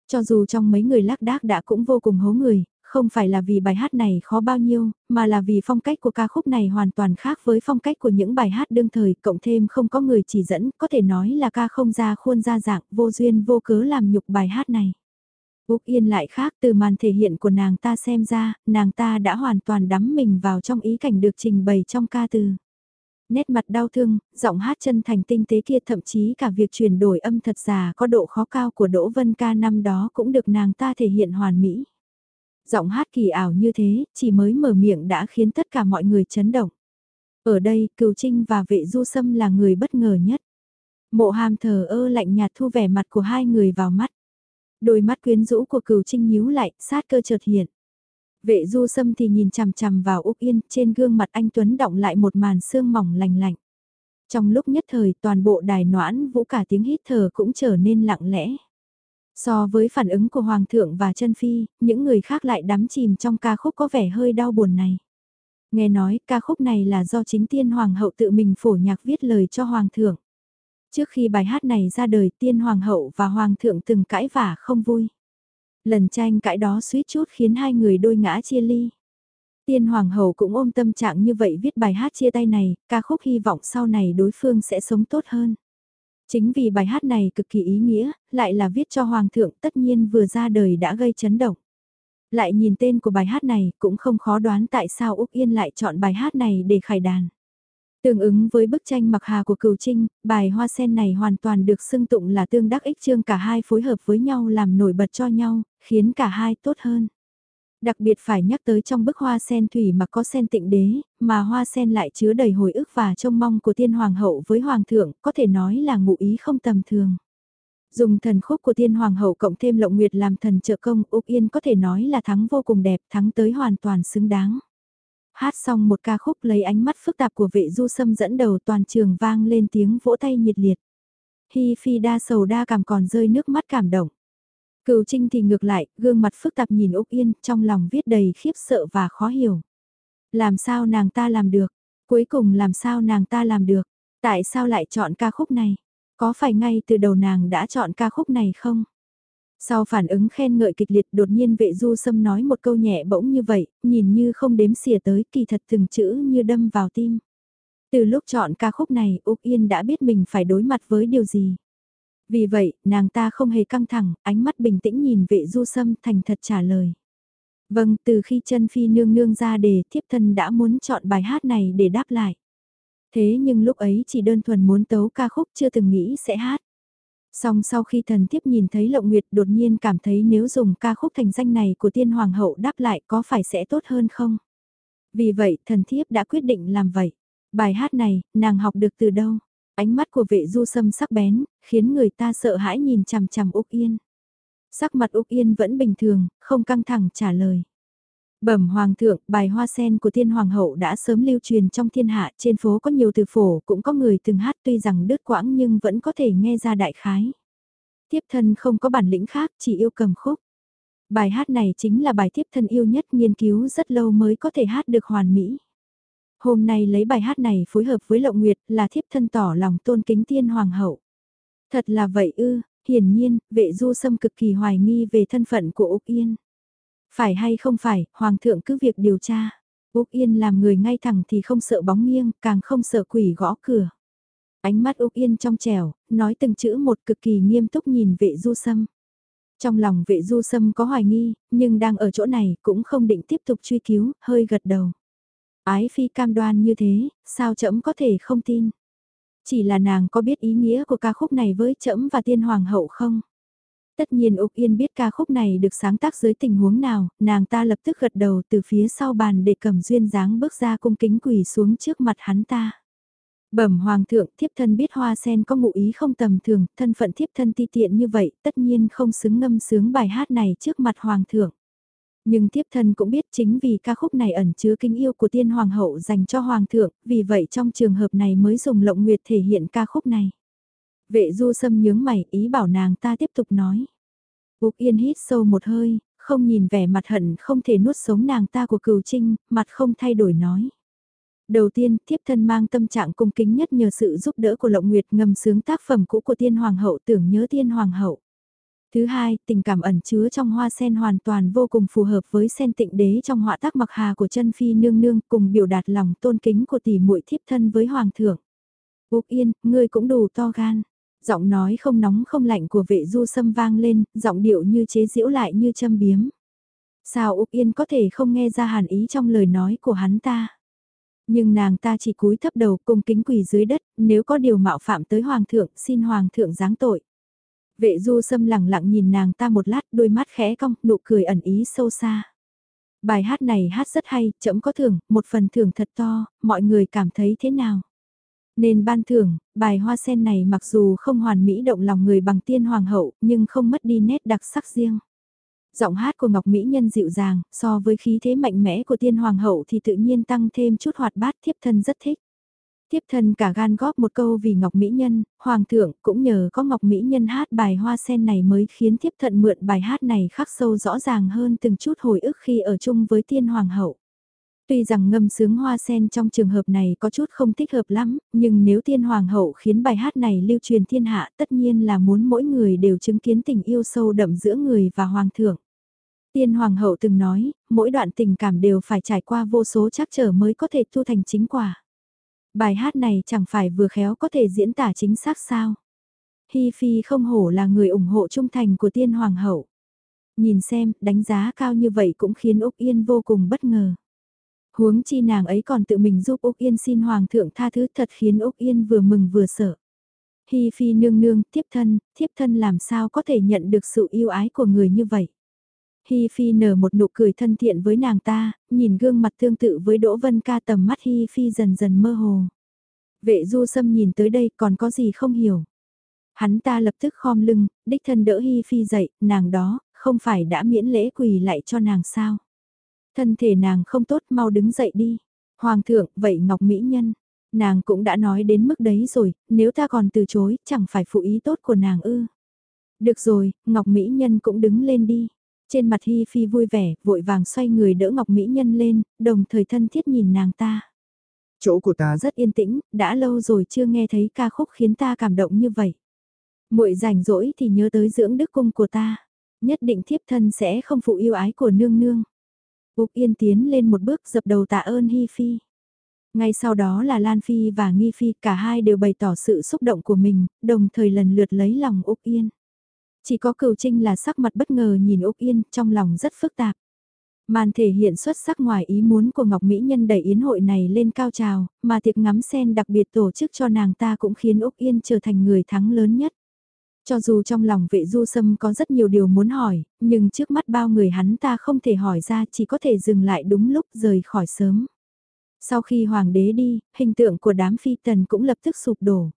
Cho dù trong mấy người lác đác đã cũng vô cùng hố người, không phải là vì bài hát này khó bao nhiêu, mà là vì phong cách của ca khúc này hoàn toàn khác với phong cách của những bài hát đương thời, cộng thêm không có người chỉ dẫn, có thể nói là ca không ra khuôn ra dạng, vô duyên vô cớ làm nhục bài hát này. Úc Yên lại khác từ màn thể hiện của nàng ta xem ra, nàng ta đã hoàn toàn đắm mình vào trong ý cảnh được trình bày trong ca từ. Nét mặt đau thương, giọng hát chân thành tinh tế kia thậm chí cả việc chuyển đổi âm thật giả có độ khó cao của Đỗ Vân Ca năm đó cũng được nàng ta thể hiện hoàn mỹ. Giọng hát kỳ ảo như thế, chỉ mới mở miệng đã khiến tất cả mọi người chấn động. Ở đây, Cửu Trinh và vệ du sâm là người bất ngờ nhất. Mộ hàm thờ ơ lạnh nhạt thu vẻ mặt của hai người vào mắt. Đôi mắt quyến rũ của Cửu Trinh nhíu lại, sát cơ chợt hiện. Vệ du sâm thì nhìn chằm chằm vào Úc Yên, trên gương mặt anh Tuấn động lại một màn sương mỏng lành lạnh. Trong lúc nhất thời toàn bộ đài noãn vũ cả tiếng hít thở cũng trở nên lặng lẽ. So với phản ứng của Hoàng thượng và chân Phi, những người khác lại đắm chìm trong ca khúc có vẻ hơi đau buồn này. Nghe nói ca khúc này là do chính tiên Hoàng hậu tự mình phổ nhạc viết lời cho Hoàng thượng. Trước khi bài hát này ra đời tiên Hoàng hậu và Hoàng thượng từng cãi vả không vui. Lần tranh cãi đó suýt chút khiến hai người đôi ngã chia ly. Tiên Hoàng hậu cũng ôm tâm trạng như vậy viết bài hát chia tay này, ca khúc hy vọng sau này đối phương sẽ sống tốt hơn. Chính vì bài hát này cực kỳ ý nghĩa, lại là viết cho Hoàng thượng tất nhiên vừa ra đời đã gây chấn động. Lại nhìn tên của bài hát này cũng không khó đoán tại sao Úc Yên lại chọn bài hát này để khải đàn. Tương ứng với bức tranh mặc hà của cửu trinh, bài hoa sen này hoàn toàn được xưng tụng là tương đắc ích trương cả hai phối hợp với nhau làm nổi bật cho nhau, khiến cả hai tốt hơn. Đặc biệt phải nhắc tới trong bức hoa sen thủy mà có sen tịnh đế, mà hoa sen lại chứa đầy hồi ức và trông mong của tiên hoàng hậu với hoàng thượng, có thể nói là ngụ ý không tầm thường. Dùng thần khúc của tiên hoàng hậu cộng thêm lộng nguyệt làm thần trợ công, Úc Yên có thể nói là thắng vô cùng đẹp, thắng tới hoàn toàn xứng đáng. Hát xong một ca khúc lấy ánh mắt phức tạp của vệ du sâm dẫn đầu toàn trường vang lên tiếng vỗ tay nhiệt liệt. Hi Phi đa sầu đa cảm còn rơi nước mắt cảm động. Cửu Trinh thì ngược lại, gương mặt phức tạp nhìn Úc Yên, trong lòng viết đầy khiếp sợ và khó hiểu. Làm sao nàng ta làm được? Cuối cùng làm sao nàng ta làm được? Tại sao lại chọn ca khúc này? Có phải ngay từ đầu nàng đã chọn ca khúc này không? Sau phản ứng khen ngợi kịch liệt đột nhiên vệ du sâm nói một câu nhẹ bỗng như vậy, nhìn như không đếm xỉa tới kỳ thật từng chữ như đâm vào tim. Từ lúc chọn ca khúc này Úc Yên đã biết mình phải đối mặt với điều gì. Vì vậy, nàng ta không hề căng thẳng, ánh mắt bình tĩnh nhìn vệ du sâm thành thật trả lời. Vâng, từ khi chân phi nương nương ra đề thiếp thân đã muốn chọn bài hát này để đáp lại. Thế nhưng lúc ấy chỉ đơn thuần muốn tấu ca khúc chưa từng nghĩ sẽ hát. Song sau khi thần thiếp nhìn thấy Lộng Nguyệt đột nhiên cảm thấy nếu dùng ca khúc thành danh này của tiên hoàng hậu đáp lại có phải sẽ tốt hơn không? Vì vậy thần thiếp đã quyết định làm vậy. Bài hát này, nàng học được từ đâu? Ánh mắt của vệ du sâm sắc bén, khiến người ta sợ hãi nhìn chằm chằm Úc Yên. Sắc mặt Úc Yên vẫn bình thường, không căng thẳng trả lời. Bẩm Hoàng thượng, bài hoa sen của Thiên Hoàng hậu đã sớm lưu truyền trong thiên hạ, trên phố có nhiều từ phổ, cũng có người từng hát tuy rằng đứt quãng nhưng vẫn có thể nghe ra đại khái. Tiếp thân không có bản lĩnh khác, chỉ yêu cầm khúc. Bài hát này chính là bài tiếp thân yêu nhất nghiên cứu rất lâu mới có thể hát được hoàn mỹ. Hôm nay lấy bài hát này phối hợp với Lộng Nguyệt là thiếp thân tỏ lòng tôn kính tiên hoàng hậu. Thật là vậy ư, hiển nhiên, vệ du sâm cực kỳ hoài nghi về thân phận của Úc Yên. Phải hay không phải, Hoàng thượng cứ việc điều tra. Úc Yên làm người ngay thẳng thì không sợ bóng nghiêng, càng không sợ quỷ gõ cửa. Ánh mắt Úc Yên trong trẻo, nói từng chữ một cực kỳ nghiêm túc nhìn vệ du sâm. Trong lòng vệ du sâm có hoài nghi, nhưng đang ở chỗ này cũng không định tiếp tục truy cứu, hơi gật đầu. Ái phi cam đoan như thế, sao trẫm có thể không tin? Chỉ là nàng có biết ý nghĩa của ca khúc này với trẫm và tiên hoàng hậu không? Tất nhiên Úc Yên biết ca khúc này được sáng tác dưới tình huống nào, nàng ta lập tức gật đầu từ phía sau bàn để cầm duyên dáng bước ra cung kính quỳ xuống trước mặt hắn ta. Bẩm hoàng thượng, thiếp thân biết hoa sen có ngụ ý không tầm thường, thân phận thiếp thân ti tiện như vậy, tất nhiên không xứng ngâm sướng bài hát này trước mặt hoàng thượng. Nhưng thiếp thân cũng biết chính vì ca khúc này ẩn chứa kinh yêu của tiên hoàng hậu dành cho hoàng thượng, vì vậy trong trường hợp này mới dùng lộng nguyệt thể hiện ca khúc này. Vệ du sâm nhướng mày ý bảo nàng ta tiếp tục nói. Úc Yên hít sâu một hơi, không nhìn vẻ mặt hận không thể nuốt sống nàng ta của cừu trinh, mặt không thay đổi nói. Đầu tiên, thiếp thân mang tâm trạng cung kính nhất nhờ sự giúp đỡ của Lộng Nguyệt ngầm sướng tác phẩm cũ của Tiên Hoàng hậu tưởng nhớ Tiên Hoàng hậu. Thứ hai, tình cảm ẩn chứa trong hoa sen hoàn toàn vô cùng phù hợp với sen tịnh đế trong họa tác mặc hà của chân phi nương nương cùng biểu đạt lòng tôn kính của tỷ muội thiếp thân với hoàng thượng. Úc Yên, ngươi cũng đủ to gan. Giọng nói không nóng không lạnh của vệ du sâm vang lên, giọng điệu như chế giễu lại như châm biếm. Sao Úc Yên có thể không nghe ra hàn ý trong lời nói của hắn ta? Nhưng nàng ta chỉ cúi thấp đầu cùng kính quỳ dưới đất, nếu có điều mạo phạm tới hoàng thượng, xin hoàng thượng giáng tội. Vệ du sâm lặng lặng nhìn nàng ta một lát, đôi mắt khẽ cong, nụ cười ẩn ý sâu xa. Bài hát này hát rất hay, chậm có thưởng, một phần thưởng thật to, mọi người cảm thấy thế nào? Nên ban thưởng, bài hoa sen này mặc dù không hoàn mỹ động lòng người bằng tiên hoàng hậu, nhưng không mất đi nét đặc sắc riêng. Giọng hát của Ngọc Mỹ Nhân dịu dàng, so với khí thế mạnh mẽ của tiên hoàng hậu thì tự nhiên tăng thêm chút hoạt bát thiếp thân rất thích. Tiếp thân cả gan góp một câu vì Ngọc Mỹ Nhân, Hoàng thượng cũng nhờ có Ngọc Mỹ Nhân hát bài hoa sen này mới khiến tiếp thận mượn bài hát này khắc sâu rõ ràng hơn từng chút hồi ức khi ở chung với tiên hoàng hậu. Tuy rằng ngâm sướng hoa sen trong trường hợp này có chút không thích hợp lắm, nhưng nếu tiên hoàng hậu khiến bài hát này lưu truyền thiên hạ tất nhiên là muốn mỗi người đều chứng kiến tình yêu sâu đậm giữa người và hoàng thượng. Tiên hoàng hậu từng nói, mỗi đoạn tình cảm đều phải trải qua vô số trắc trở mới có thể thu thành chính quả. Bài hát này chẳng phải vừa khéo có thể diễn tả chính xác sao. Hi Phi không hổ là người ủng hộ trung thành của tiên hoàng hậu. Nhìn xem, đánh giá cao như vậy cũng khiến Úc Yên vô cùng bất ngờ. Huống chi nàng ấy còn tự mình giúp Úc Yên xin Hoàng thượng tha thứ thật khiến Úc Yên vừa mừng vừa sợ. Hi Phi nương nương, tiếp thân, tiếp thân làm sao có thể nhận được sự yêu ái của người như vậy. Hi Phi nở một nụ cười thân thiện với nàng ta, nhìn gương mặt tương tự với Đỗ Vân Ca tầm mắt Hi Phi dần dần mơ hồ. Vệ du sâm nhìn tới đây còn có gì không hiểu. Hắn ta lập tức khom lưng, đích thân đỡ Hi Phi dậy, nàng đó, không phải đã miễn lễ quỳ lại cho nàng sao. Thân thể nàng không tốt mau đứng dậy đi. Hoàng thượng, vậy Ngọc Mỹ Nhân, nàng cũng đã nói đến mức đấy rồi, nếu ta còn từ chối, chẳng phải phụ ý tốt của nàng ư. Được rồi, Ngọc Mỹ Nhân cũng đứng lên đi. Trên mặt Hi Phi vui vẻ, vội vàng xoay người đỡ Ngọc Mỹ Nhân lên, đồng thời thân thiết nhìn nàng ta. Chỗ của ta rất yên tĩnh, đã lâu rồi chưa nghe thấy ca khúc khiến ta cảm động như vậy. muội rảnh rỗi thì nhớ tới dưỡng đức cung của ta. Nhất định thiếp thân sẽ không phụ yêu ái của nương nương. Úc Yên tiến lên một bước dập đầu tạ ơn Hi Phi. Ngay sau đó là Lan Phi và Nghi Phi cả hai đều bày tỏ sự xúc động của mình, đồng thời lần lượt lấy lòng Úc Yên. Chỉ có cửu trinh là sắc mặt bất ngờ nhìn Úc Yên trong lòng rất phức tạp. Màn thể hiện xuất sắc ngoài ý muốn của Ngọc Mỹ Nhân đẩy yến hội này lên cao trào, mà tiệc ngắm sen đặc biệt tổ chức cho nàng ta cũng khiến Úc Yên trở thành người thắng lớn nhất. Cho dù trong lòng vệ du sâm có rất nhiều điều muốn hỏi, nhưng trước mắt bao người hắn ta không thể hỏi ra chỉ có thể dừng lại đúng lúc rời khỏi sớm. Sau khi hoàng đế đi, hình tượng của đám phi tần cũng lập tức sụp đổ.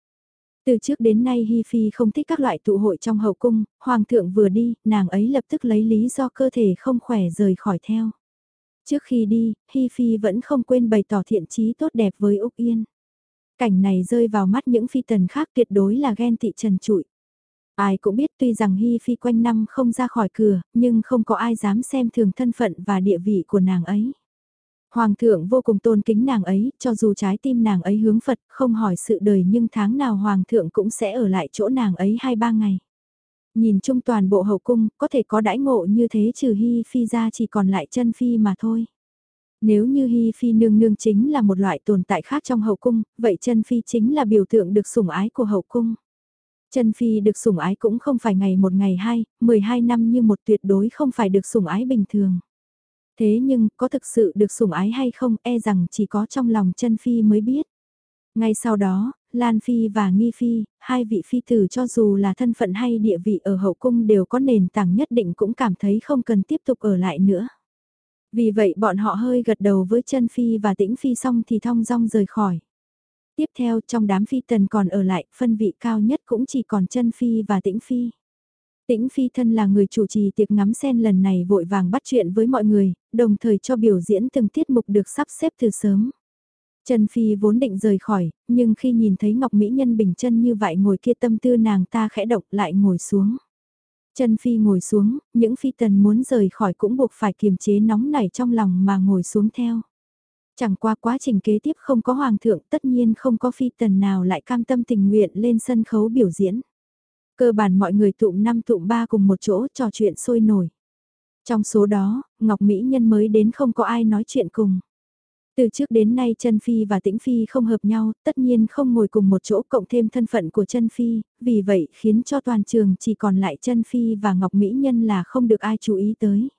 Từ trước đến nay Hi Phi không thích các loại tụ hội trong hậu cung, hoàng thượng vừa đi, nàng ấy lập tức lấy lý do cơ thể không khỏe rời khỏi theo. Trước khi đi, Hi Phi vẫn không quên bày tỏ thiện chí tốt đẹp với Úc Yên. Cảnh này rơi vào mắt những phi tần khác tuyệt đối là ghen tị trần trụi. Ai cũng biết tuy rằng Hi Phi quanh năm không ra khỏi cửa, nhưng không có ai dám xem thường thân phận và địa vị của nàng ấy. Hoàng thượng vô cùng tôn kính nàng ấy, cho dù trái tim nàng ấy hướng Phật, không hỏi sự đời nhưng tháng nào Hoàng thượng cũng sẽ ở lại chỗ nàng ấy hai ba ngày. Nhìn chung toàn bộ hậu cung, có thể có đãi ngộ như thế trừ Hi Phi ra chỉ còn lại chân Phi mà thôi. Nếu như Hi Phi nương nương chính là một loại tồn tại khác trong hậu cung, vậy chân Phi chính là biểu tượng được sủng ái của hậu cung. Chân Phi được sủng ái cũng không phải ngày một ngày hai, 12 năm như một tuyệt đối không phải được sủng ái bình thường. Thế nhưng, có thực sự được sủng ái hay không e rằng chỉ có trong lòng chân Phi mới biết. Ngay sau đó, Lan Phi và Nghi Phi, hai vị phi tử cho dù là thân phận hay địa vị ở hậu cung đều có nền tảng nhất định cũng cảm thấy không cần tiếp tục ở lại nữa. Vì vậy bọn họ hơi gật đầu với chân Phi và tĩnh Phi xong thì thong dong rời khỏi. Tiếp theo trong đám phi tần còn ở lại, phân vị cao nhất cũng chỉ còn chân Phi và tĩnh Phi. Tĩnh Phi thân là người chủ trì tiệc ngắm sen lần này vội vàng bắt chuyện với mọi người, đồng thời cho biểu diễn từng tiết mục được sắp xếp từ sớm. Trần Phi vốn định rời khỏi, nhưng khi nhìn thấy Ngọc Mỹ Nhân bình chân như vậy ngồi kia tâm tư nàng ta khẽ động lại ngồi xuống. Trần Phi ngồi xuống, những phi tần muốn rời khỏi cũng buộc phải kiềm chế nóng nảy trong lòng mà ngồi xuống theo. Chẳng qua quá trình kế tiếp không có hoàng thượng tất nhiên không có phi tần nào lại cam tâm tình nguyện lên sân khấu biểu diễn. Cơ bản mọi người tụm năm tụm ba cùng một chỗ trò chuyện sôi nổi. Trong số đó, Ngọc Mỹ Nhân mới đến không có ai nói chuyện cùng. Từ trước đến nay Trân Phi và Tĩnh Phi không hợp nhau, tất nhiên không ngồi cùng một chỗ cộng thêm thân phận của Trân Phi, vì vậy khiến cho toàn trường chỉ còn lại Trân Phi và Ngọc Mỹ Nhân là không được ai chú ý tới.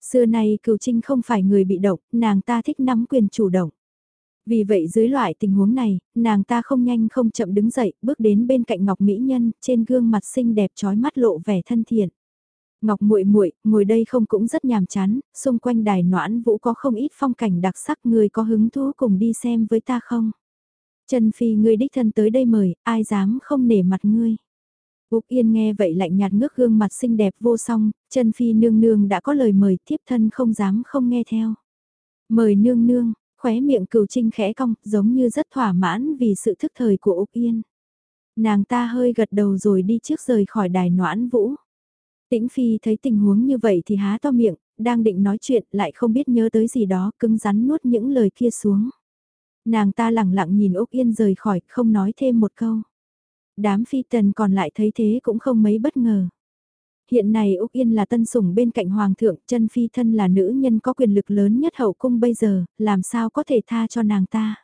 Xưa nay Cửu trinh không phải người bị động, nàng ta thích nắm quyền chủ động. Vì vậy dưới loại tình huống này, nàng ta không nhanh không chậm đứng dậy, bước đến bên cạnh Ngọc Mỹ Nhân, trên gương mặt xinh đẹp trói mắt lộ vẻ thân thiện. Ngọc muội muội ngồi đây không cũng rất nhàm chán, xung quanh đài noãn vũ có không ít phong cảnh đặc sắc người có hứng thú cùng đi xem với ta không? Trần Phi ngươi đích thân tới đây mời, ai dám không nể mặt ngươi? Úc Yên nghe vậy lạnh nhạt ngước gương mặt xinh đẹp vô song, Trần Phi nương nương đã có lời mời tiếp thân không dám không nghe theo. Mời nương nương, khóe miệng cừu trinh khẽ cong, giống như rất thỏa mãn vì sự thức thời của Úc Yên. Nàng ta hơi gật đầu rồi đi trước rời khỏi đài noãn vũ. Tĩnh Phi thấy tình huống như vậy thì há to miệng, đang định nói chuyện lại không biết nhớ tới gì đó cứng rắn nuốt những lời kia xuống. Nàng ta lặng lặng nhìn Úc Yên rời khỏi, không nói thêm một câu. Đám phi tần còn lại thấy thế cũng không mấy bất ngờ. Hiện nay Úc Yên là tân sủng bên cạnh Hoàng thượng, chân phi thân là nữ nhân có quyền lực lớn nhất hậu cung bây giờ, làm sao có thể tha cho nàng ta.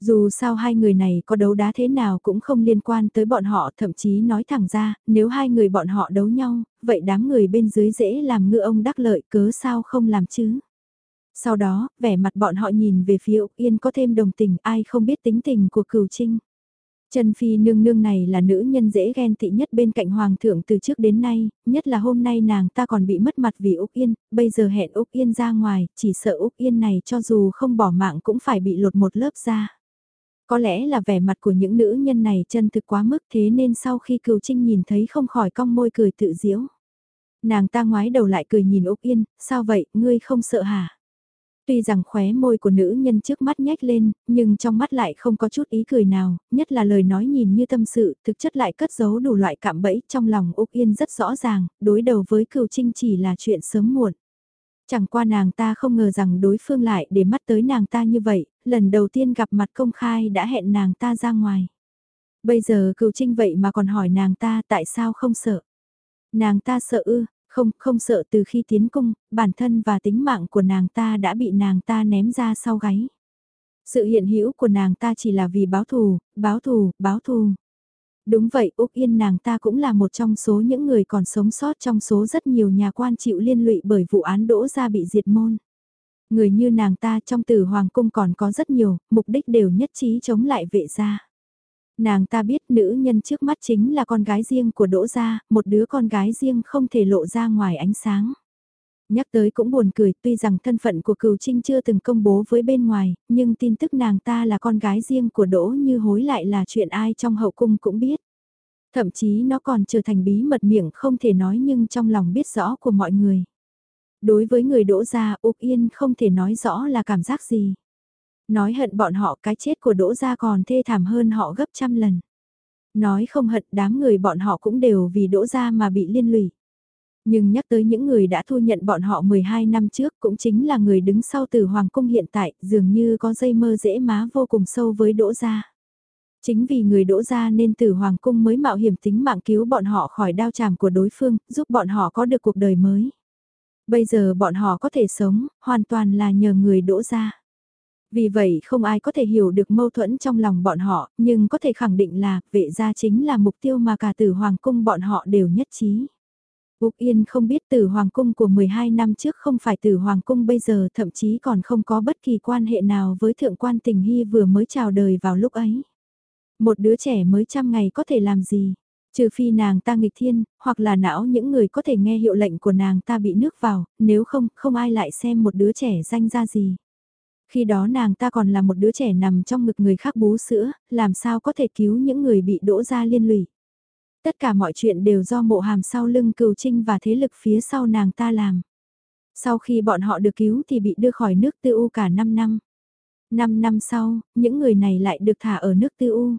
Dù sao hai người này có đấu đá thế nào cũng không liên quan tới bọn họ, thậm chí nói thẳng ra, nếu hai người bọn họ đấu nhau, vậy đám người bên dưới dễ làm ngựa ông đắc lợi cớ sao không làm chứ. Sau đó, vẻ mặt bọn họ nhìn về phía Úc Yên có thêm đồng tình ai không biết tính tình của cửu trinh. Trần Phi nương nương này là nữ nhân dễ ghen tị nhất bên cạnh Hoàng thượng từ trước đến nay, nhất là hôm nay nàng ta còn bị mất mặt vì Úc Yên, bây giờ hẹn Úc Yên ra ngoài, chỉ sợ Úc Yên này cho dù không bỏ mạng cũng phải bị lột một lớp da. Có lẽ là vẻ mặt của những nữ nhân này chân thực quá mức thế nên sau khi cừu trinh nhìn thấy không khỏi cong môi cười tự diễu. Nàng ta ngoái đầu lại cười nhìn Úc Yên, sao vậy, ngươi không sợ hả? Tuy rằng khóe môi của nữ nhân trước mắt nhếch lên, nhưng trong mắt lại không có chút ý cười nào, nhất là lời nói nhìn như tâm sự, thực chất lại cất giấu đủ loại cạm bẫy trong lòng Úc Yên rất rõ ràng, đối đầu với cừu trinh chỉ là chuyện sớm muộn. Chẳng qua nàng ta không ngờ rằng đối phương lại để mắt tới nàng ta như vậy, lần đầu tiên gặp mặt công khai đã hẹn nàng ta ra ngoài. Bây giờ cựu trinh vậy mà còn hỏi nàng ta tại sao không sợ. Nàng ta sợ ư, không, không sợ từ khi tiến cung, bản thân và tính mạng của nàng ta đã bị nàng ta ném ra sau gáy. Sự hiện hữu của nàng ta chỉ là vì báo thù, báo thù, báo thù. Đúng vậy, Úc Yên nàng ta cũng là một trong số những người còn sống sót trong số rất nhiều nhà quan chịu liên lụy bởi vụ án đỗ ra bị diệt môn. Người như nàng ta trong tử hoàng cung còn có rất nhiều, mục đích đều nhất trí chống lại vệ gia. Nàng ta biết nữ nhân trước mắt chính là con gái riêng của Đỗ Gia, một đứa con gái riêng không thể lộ ra ngoài ánh sáng. Nhắc tới cũng buồn cười, tuy rằng thân phận của Cửu Trinh chưa từng công bố với bên ngoài, nhưng tin tức nàng ta là con gái riêng của Đỗ Như Hối lại là chuyện ai trong hậu cung cũng biết. Thậm chí nó còn trở thành bí mật miệng không thể nói nhưng trong lòng biết rõ của mọi người. Đối với người Đỗ Gia, Úc Yên không thể nói rõ là cảm giác gì. Nói hận bọn họ cái chết của Đỗ Gia còn thê thảm hơn họ gấp trăm lần. Nói không hận đám người bọn họ cũng đều vì Đỗ Gia mà bị liên lụy. Nhưng nhắc tới những người đã thu nhận bọn họ 12 năm trước cũng chính là người đứng sau từ Hoàng Cung hiện tại, dường như có dây mơ dễ má vô cùng sâu với Đỗ Gia. Chính vì người Đỗ Gia nên từ Hoàng Cung mới mạo hiểm tính mạng cứu bọn họ khỏi đao tràm của đối phương, giúp bọn họ có được cuộc đời mới. Bây giờ bọn họ có thể sống, hoàn toàn là nhờ người Đỗ Gia. Vì vậy không ai có thể hiểu được mâu thuẫn trong lòng bọn họ, nhưng có thể khẳng định là vệ gia chính là mục tiêu mà cả tử hoàng cung bọn họ đều nhất trí. Úc Yên không biết tử hoàng cung của 12 năm trước không phải tử hoàng cung bây giờ thậm chí còn không có bất kỳ quan hệ nào với thượng quan tình hy vừa mới chào đời vào lúc ấy. Một đứa trẻ mới trăm ngày có thể làm gì? Trừ phi nàng ta nghịch thiên, hoặc là não những người có thể nghe hiệu lệnh của nàng ta bị nước vào, nếu không, không ai lại xem một đứa trẻ danh ra gì. Khi đó nàng ta còn là một đứa trẻ nằm trong ngực người khác bú sữa, làm sao có thể cứu những người bị đỗ ra liên lụy. Tất cả mọi chuyện đều do mộ hàm sau lưng cừu trinh và thế lực phía sau nàng ta làm. Sau khi bọn họ được cứu thì bị đưa khỏi nước tư u cả 5 năm. 5 năm sau, những người này lại được thả ở nước tư u.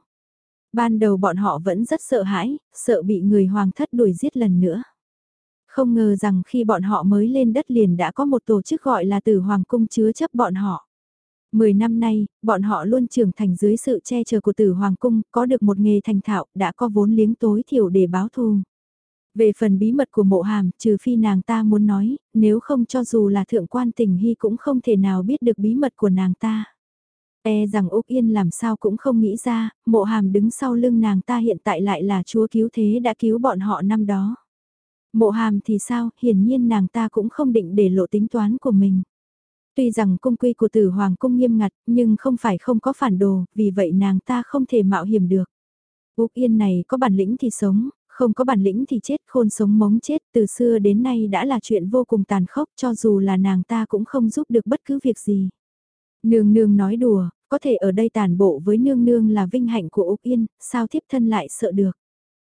Ban đầu bọn họ vẫn rất sợ hãi, sợ bị người hoàng thất đuổi giết lần nữa. Không ngờ rằng khi bọn họ mới lên đất liền đã có một tổ chức gọi là Tử Hoàng Cung chứa chấp bọn họ. Mười năm nay, bọn họ luôn trưởng thành dưới sự che chở của tử Hoàng Cung, có được một nghề thành thạo, đã có vốn liếng tối thiểu để báo thù. Về phần bí mật của mộ hàm, trừ phi nàng ta muốn nói, nếu không cho dù là thượng quan tình hy cũng không thể nào biết được bí mật của nàng ta. E rằng Úc Yên làm sao cũng không nghĩ ra, mộ hàm đứng sau lưng nàng ta hiện tại lại là chúa cứu thế đã cứu bọn họ năm đó. Mộ hàm thì sao, hiển nhiên nàng ta cũng không định để lộ tính toán của mình. Tuy rằng cung quy của tử hoàng cung nghiêm ngặt, nhưng không phải không có phản đồ, vì vậy nàng ta không thể mạo hiểm được. Úc Yên này có bản lĩnh thì sống, không có bản lĩnh thì chết khôn sống mống chết từ xưa đến nay đã là chuyện vô cùng tàn khốc cho dù là nàng ta cũng không giúp được bất cứ việc gì. Nương nương nói đùa, có thể ở đây tàn bộ với nương nương là vinh hạnh của Úc Yên, sao thiếp thân lại sợ được.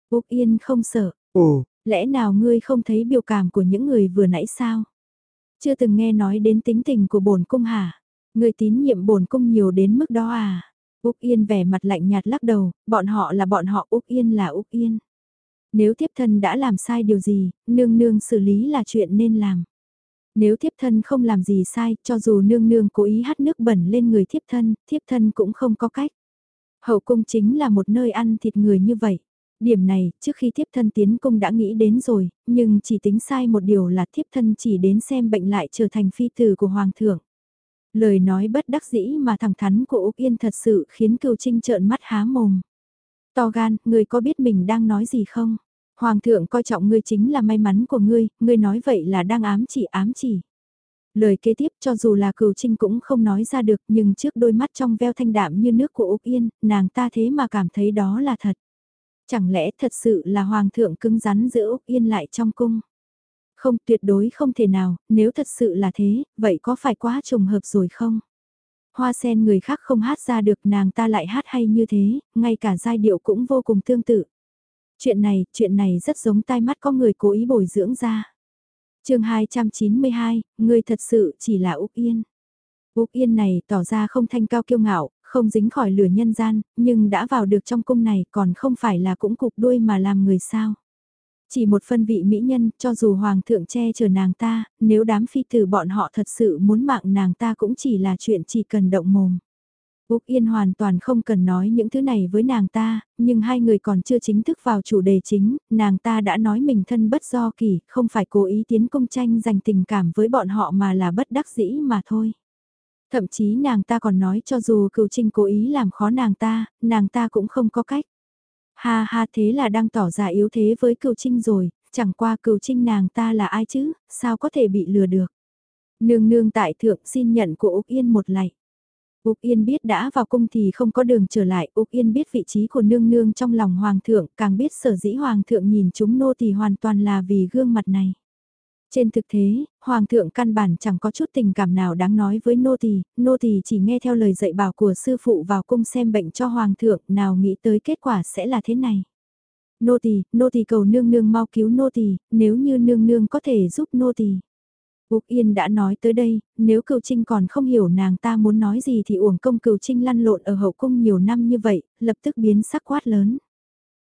Úc Yên không sợ. Ồ, lẽ nào ngươi không thấy biểu cảm của những người vừa nãy sao? Chưa từng nghe nói đến tính tình của bổn cung hả? Người tín nhiệm bổn cung nhiều đến mức đó à? Úc Yên vẻ mặt lạnh nhạt lắc đầu, bọn họ là bọn họ Úc Yên là Úc Yên. Nếu thiếp thân đã làm sai điều gì, nương nương xử lý là chuyện nên làm. Nếu thiếp thân không làm gì sai, cho dù nương nương cố ý hắt nước bẩn lên người thiếp thân, thiếp thân cũng không có cách. Hậu cung chính là một nơi ăn thịt người như vậy. Điểm này, trước khi thiếp thân tiến cung đã nghĩ đến rồi, nhưng chỉ tính sai một điều là thiếp thân chỉ đến xem bệnh lại trở thành phi tử của Hoàng thượng. Lời nói bất đắc dĩ mà thẳng thắn của Úc Yên thật sự khiến cừu trinh trợn mắt há mồm. To gan, người có biết mình đang nói gì không? Hoàng thượng coi trọng ngươi chính là may mắn của ngươi, ngươi nói vậy là đang ám chỉ ám chỉ. Lời kế tiếp cho dù là cừu trinh cũng không nói ra được nhưng trước đôi mắt trong veo thanh đạm như nước của Úc Yên, nàng ta thế mà cảm thấy đó là thật. Chẳng lẽ thật sự là Hoàng thượng cứng rắn giữ Úc Yên lại trong cung? Không tuyệt đối không thể nào, nếu thật sự là thế, vậy có phải quá trùng hợp rồi không? Hoa sen người khác không hát ra được nàng ta lại hát hay như thế, ngay cả giai điệu cũng vô cùng tương tự. Chuyện này, chuyện này rất giống tai mắt có người cố ý bồi dưỡng ra. chương 292, người thật sự chỉ là Úc Yên. Úc Yên này tỏ ra không thanh cao kiêu ngạo, không dính khỏi lửa nhân gian, nhưng đã vào được trong cung này còn không phải là cũng cục đuôi mà làm người sao. Chỉ một phân vị mỹ nhân, cho dù hoàng thượng che chở nàng ta, nếu đám phi tử bọn họ thật sự muốn mạng nàng ta cũng chỉ là chuyện chỉ cần động mồm. Úc Yên hoàn toàn không cần nói những thứ này với nàng ta, nhưng hai người còn chưa chính thức vào chủ đề chính, nàng ta đã nói mình thân bất do kỳ, không phải cố ý tiến công tranh giành tình cảm với bọn họ mà là bất đắc dĩ mà thôi. Thậm chí nàng ta còn nói cho dù cựu trinh cố ý làm khó nàng ta, nàng ta cũng không có cách. Ha ha thế là đang tỏ ra yếu thế với cựu trinh rồi, chẳng qua cựu trinh nàng ta là ai chứ, sao có thể bị lừa được. Nương nương tại thượng xin nhận của Úc Yên một lạy. Úc Yên biết đã vào cung thì không có đường trở lại, Úc Yên biết vị trí của nương nương trong lòng hoàng thượng, càng biết sở dĩ hoàng thượng nhìn chúng nô thì hoàn toàn là vì gương mặt này. Trên thực thế, Hoàng thượng căn bản chẳng có chút tình cảm nào đáng nói với nô tỳ, nô tỳ chỉ nghe theo lời dạy bảo của sư phụ vào cung xem bệnh cho Hoàng thượng, nào nghĩ tới kết quả sẽ là thế này. Nô tỳ, nô tỳ cầu nương nương mau cứu nô tỳ, nếu như nương nương có thể giúp nô tỳ. Úc Yên đã nói tới đây, nếu Cửu Trinh còn không hiểu nàng ta muốn nói gì thì uổng công Cửu Trinh lăn lộn ở hậu cung nhiều năm như vậy, lập tức biến sắc quát lớn.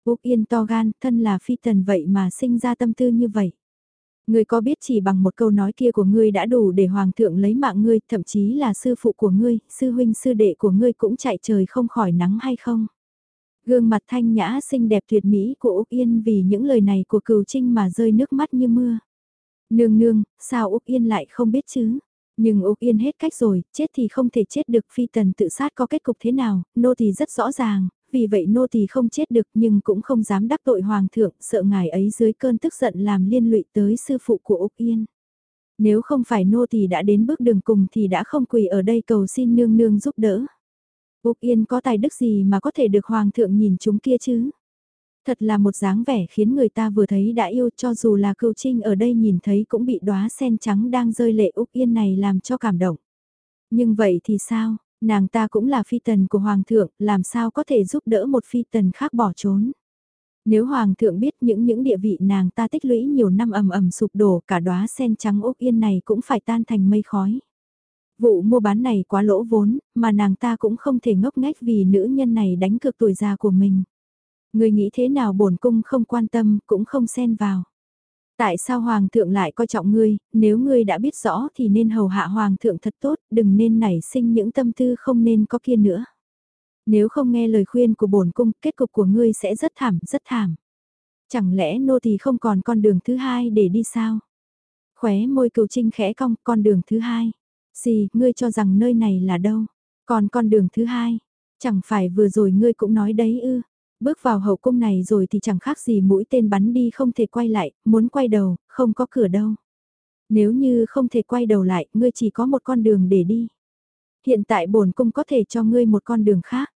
Úc Yên to gan, thân là phi tần vậy mà sinh ra tâm tư như vậy. Ngươi có biết chỉ bằng một câu nói kia của ngươi đã đủ để hoàng thượng lấy mạng ngươi, thậm chí là sư phụ của ngươi, sư huynh sư đệ của ngươi cũng chạy trời không khỏi nắng hay không? Gương mặt thanh nhã xinh đẹp tuyệt mỹ của Úc Yên vì những lời này của cừu trinh mà rơi nước mắt như mưa. Nương nương, sao Úc Yên lại không biết chứ? Nhưng Úc Yên hết cách rồi, chết thì không thể chết được phi tần tự sát có kết cục thế nào, nô thì rất rõ ràng, vì vậy nô tỳ không chết được nhưng cũng không dám đắc tội hoàng thượng, sợ ngài ấy dưới cơn tức giận làm liên lụy tới sư phụ của Úc Yên. Nếu không phải nô tỳ đã đến bước đường cùng thì đã không quỳ ở đây cầu xin nương nương giúp đỡ. Úc Yên có tài đức gì mà có thể được hoàng thượng nhìn chúng kia chứ? Thật là một dáng vẻ khiến người ta vừa thấy đã yêu cho dù là cưu trinh ở đây nhìn thấy cũng bị đóa sen trắng đang rơi lệ Úc Yên này làm cho cảm động. Nhưng vậy thì sao, Nàng ta cũng là phi tần của Hoàng thượng, làm sao có thể giúp đỡ một phi tần khác bỏ trốn. Nếu Hoàng thượng biết những những địa vị nàng ta tích lũy nhiều năm ầm ầm sụp đổ cả đóa sen trắng ốc yên này cũng phải tan thành mây khói. Vụ mua bán này quá lỗ vốn, mà nàng ta cũng không thể ngốc nghếch vì nữ nhân này đánh cược tuổi già của mình. Người nghĩ thế nào bổn cung không quan tâm, cũng không xen vào. Tại sao Hoàng thượng lại coi trọng ngươi, nếu ngươi đã biết rõ thì nên hầu hạ Hoàng thượng thật tốt, đừng nên nảy sinh những tâm tư không nên có kia nữa. Nếu không nghe lời khuyên của bổn cung, kết cục của ngươi sẽ rất thảm, rất thảm. Chẳng lẽ nô thì không còn con đường thứ hai để đi sao? Khóe môi cừu trinh khẽ cong, con đường thứ hai. Gì, ngươi cho rằng nơi này là đâu? Còn con đường thứ hai? Chẳng phải vừa rồi ngươi cũng nói đấy ư? Bước vào hậu cung này rồi thì chẳng khác gì mũi tên bắn đi không thể quay lại, muốn quay đầu, không có cửa đâu. Nếu như không thể quay đầu lại, ngươi chỉ có một con đường để đi. Hiện tại bổn cung có thể cho ngươi một con đường khác.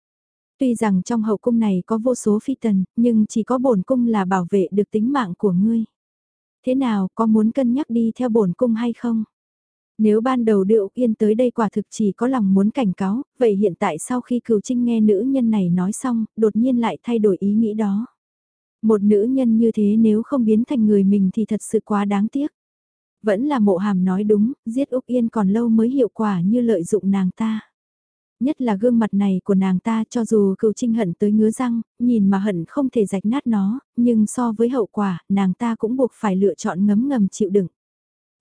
Tuy rằng trong hậu cung này có vô số phi tần, nhưng chỉ có bổn cung là bảo vệ được tính mạng của ngươi. Thế nào, có muốn cân nhắc đi theo bổn cung hay không? Nếu ban đầu Điệu Yên tới đây quả thực chỉ có lòng muốn cảnh cáo, vậy hiện tại sau khi cửu trinh nghe nữ nhân này nói xong, đột nhiên lại thay đổi ý nghĩ đó. Một nữ nhân như thế nếu không biến thành người mình thì thật sự quá đáng tiếc. Vẫn là mộ hàm nói đúng, giết Úc Yên còn lâu mới hiệu quả như lợi dụng nàng ta. Nhất là gương mặt này của nàng ta cho dù cựu trinh hận tới ngứa răng, nhìn mà hận không thể rạch nát nó, nhưng so với hậu quả, nàng ta cũng buộc phải lựa chọn ngấm ngầm chịu đựng.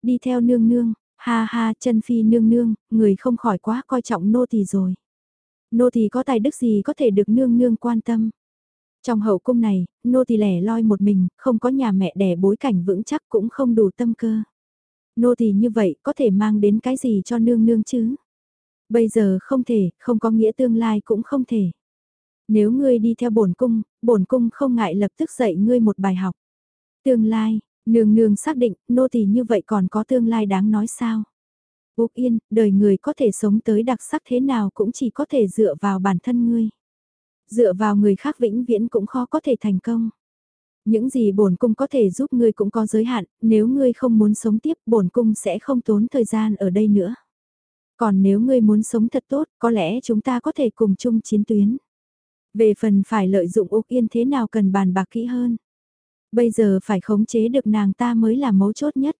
Đi theo nương nương, Ha ha, chân phi nương nương, người không khỏi quá coi trọng nô tỳ rồi. Nô tỳ có tài đức gì có thể được nương nương quan tâm. Trong hậu cung này, nô tỳ lẻ loi một mình, không có nhà mẹ đẻ bối cảnh vững chắc cũng không đủ tâm cơ. Nô tỳ như vậy có thể mang đến cái gì cho nương nương chứ? Bây giờ không thể, không có nghĩa tương lai cũng không thể. Nếu ngươi đi theo bổn cung, bổn cung không ngại lập tức dạy ngươi một bài học. Tương lai, Nương nương xác định, nô tỳ như vậy còn có tương lai đáng nói sao? Úc yên, đời người có thể sống tới đặc sắc thế nào cũng chỉ có thể dựa vào bản thân ngươi. Dựa vào người khác vĩnh viễn cũng khó có thể thành công. Những gì bổn cung có thể giúp ngươi cũng có giới hạn, nếu ngươi không muốn sống tiếp bổn cung sẽ không tốn thời gian ở đây nữa. Còn nếu ngươi muốn sống thật tốt, có lẽ chúng ta có thể cùng chung chiến tuyến. Về phần phải lợi dụng Úc Yên thế nào cần bàn bạc kỹ hơn. Bây giờ phải khống chế được nàng ta mới là mấu chốt nhất.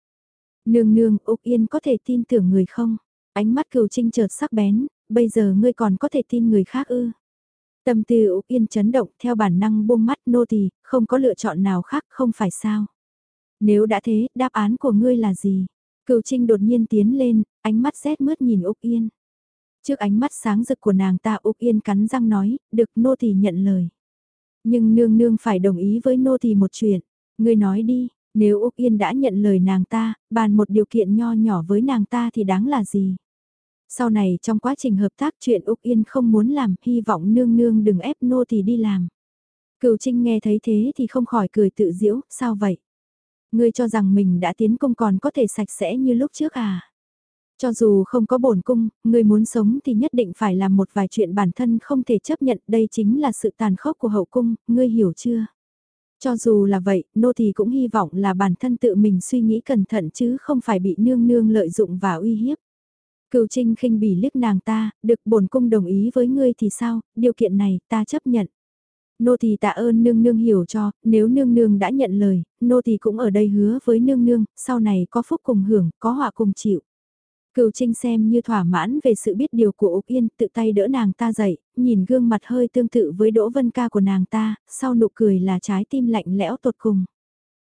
Nương nương, Úc Yên có thể tin tưởng người không? Ánh mắt cừu trinh chợt sắc bén, bây giờ ngươi còn có thể tin người khác ư? Tâm tư Úc Yên chấn động theo bản năng buông mắt nô tỳ không có lựa chọn nào khác không phải sao? Nếu đã thế, đáp án của ngươi là gì? Cừu Trinh đột nhiên tiến lên, ánh mắt rét mướt nhìn Úc Yên. Trước ánh mắt sáng rực của nàng ta Úc Yên cắn răng nói, được nô tỳ nhận lời. Nhưng nương nương phải đồng ý với nô thì một chuyện. Ngươi nói đi, nếu Úc Yên đã nhận lời nàng ta, bàn một điều kiện nho nhỏ với nàng ta thì đáng là gì? Sau này trong quá trình hợp tác chuyện Úc Yên không muốn làm, hy vọng nương nương đừng ép nô thì đi làm. Cửu Trinh nghe thấy thế thì không khỏi cười tự diễu, sao vậy? Ngươi cho rằng mình đã tiến công còn có thể sạch sẽ như lúc trước à? Cho dù không có bổn cung, ngươi muốn sống thì nhất định phải làm một vài chuyện bản thân không thể chấp nhận, đây chính là sự tàn khốc của hậu cung, ngươi hiểu chưa? Cho dù là vậy, nô thì cũng hy vọng là bản thân tự mình suy nghĩ cẩn thận chứ không phải bị nương nương lợi dụng và uy hiếp. Cựu Trinh khinh bỉ liếc nàng ta, được bổn cung đồng ý với ngươi thì sao, điều kiện này ta chấp nhận. Nô thì tạ ơn nương nương hiểu cho, nếu nương nương đã nhận lời, nô thì cũng ở đây hứa với nương nương, sau này có phúc cùng hưởng, có họa cùng chịu. Cựu Trinh xem như thỏa mãn về sự biết điều của Úc Yên, tự tay đỡ nàng ta dậy, nhìn gương mặt hơi tương tự với Đỗ Vân Ca của nàng ta, sau nụ cười là trái tim lạnh lẽo tột cùng.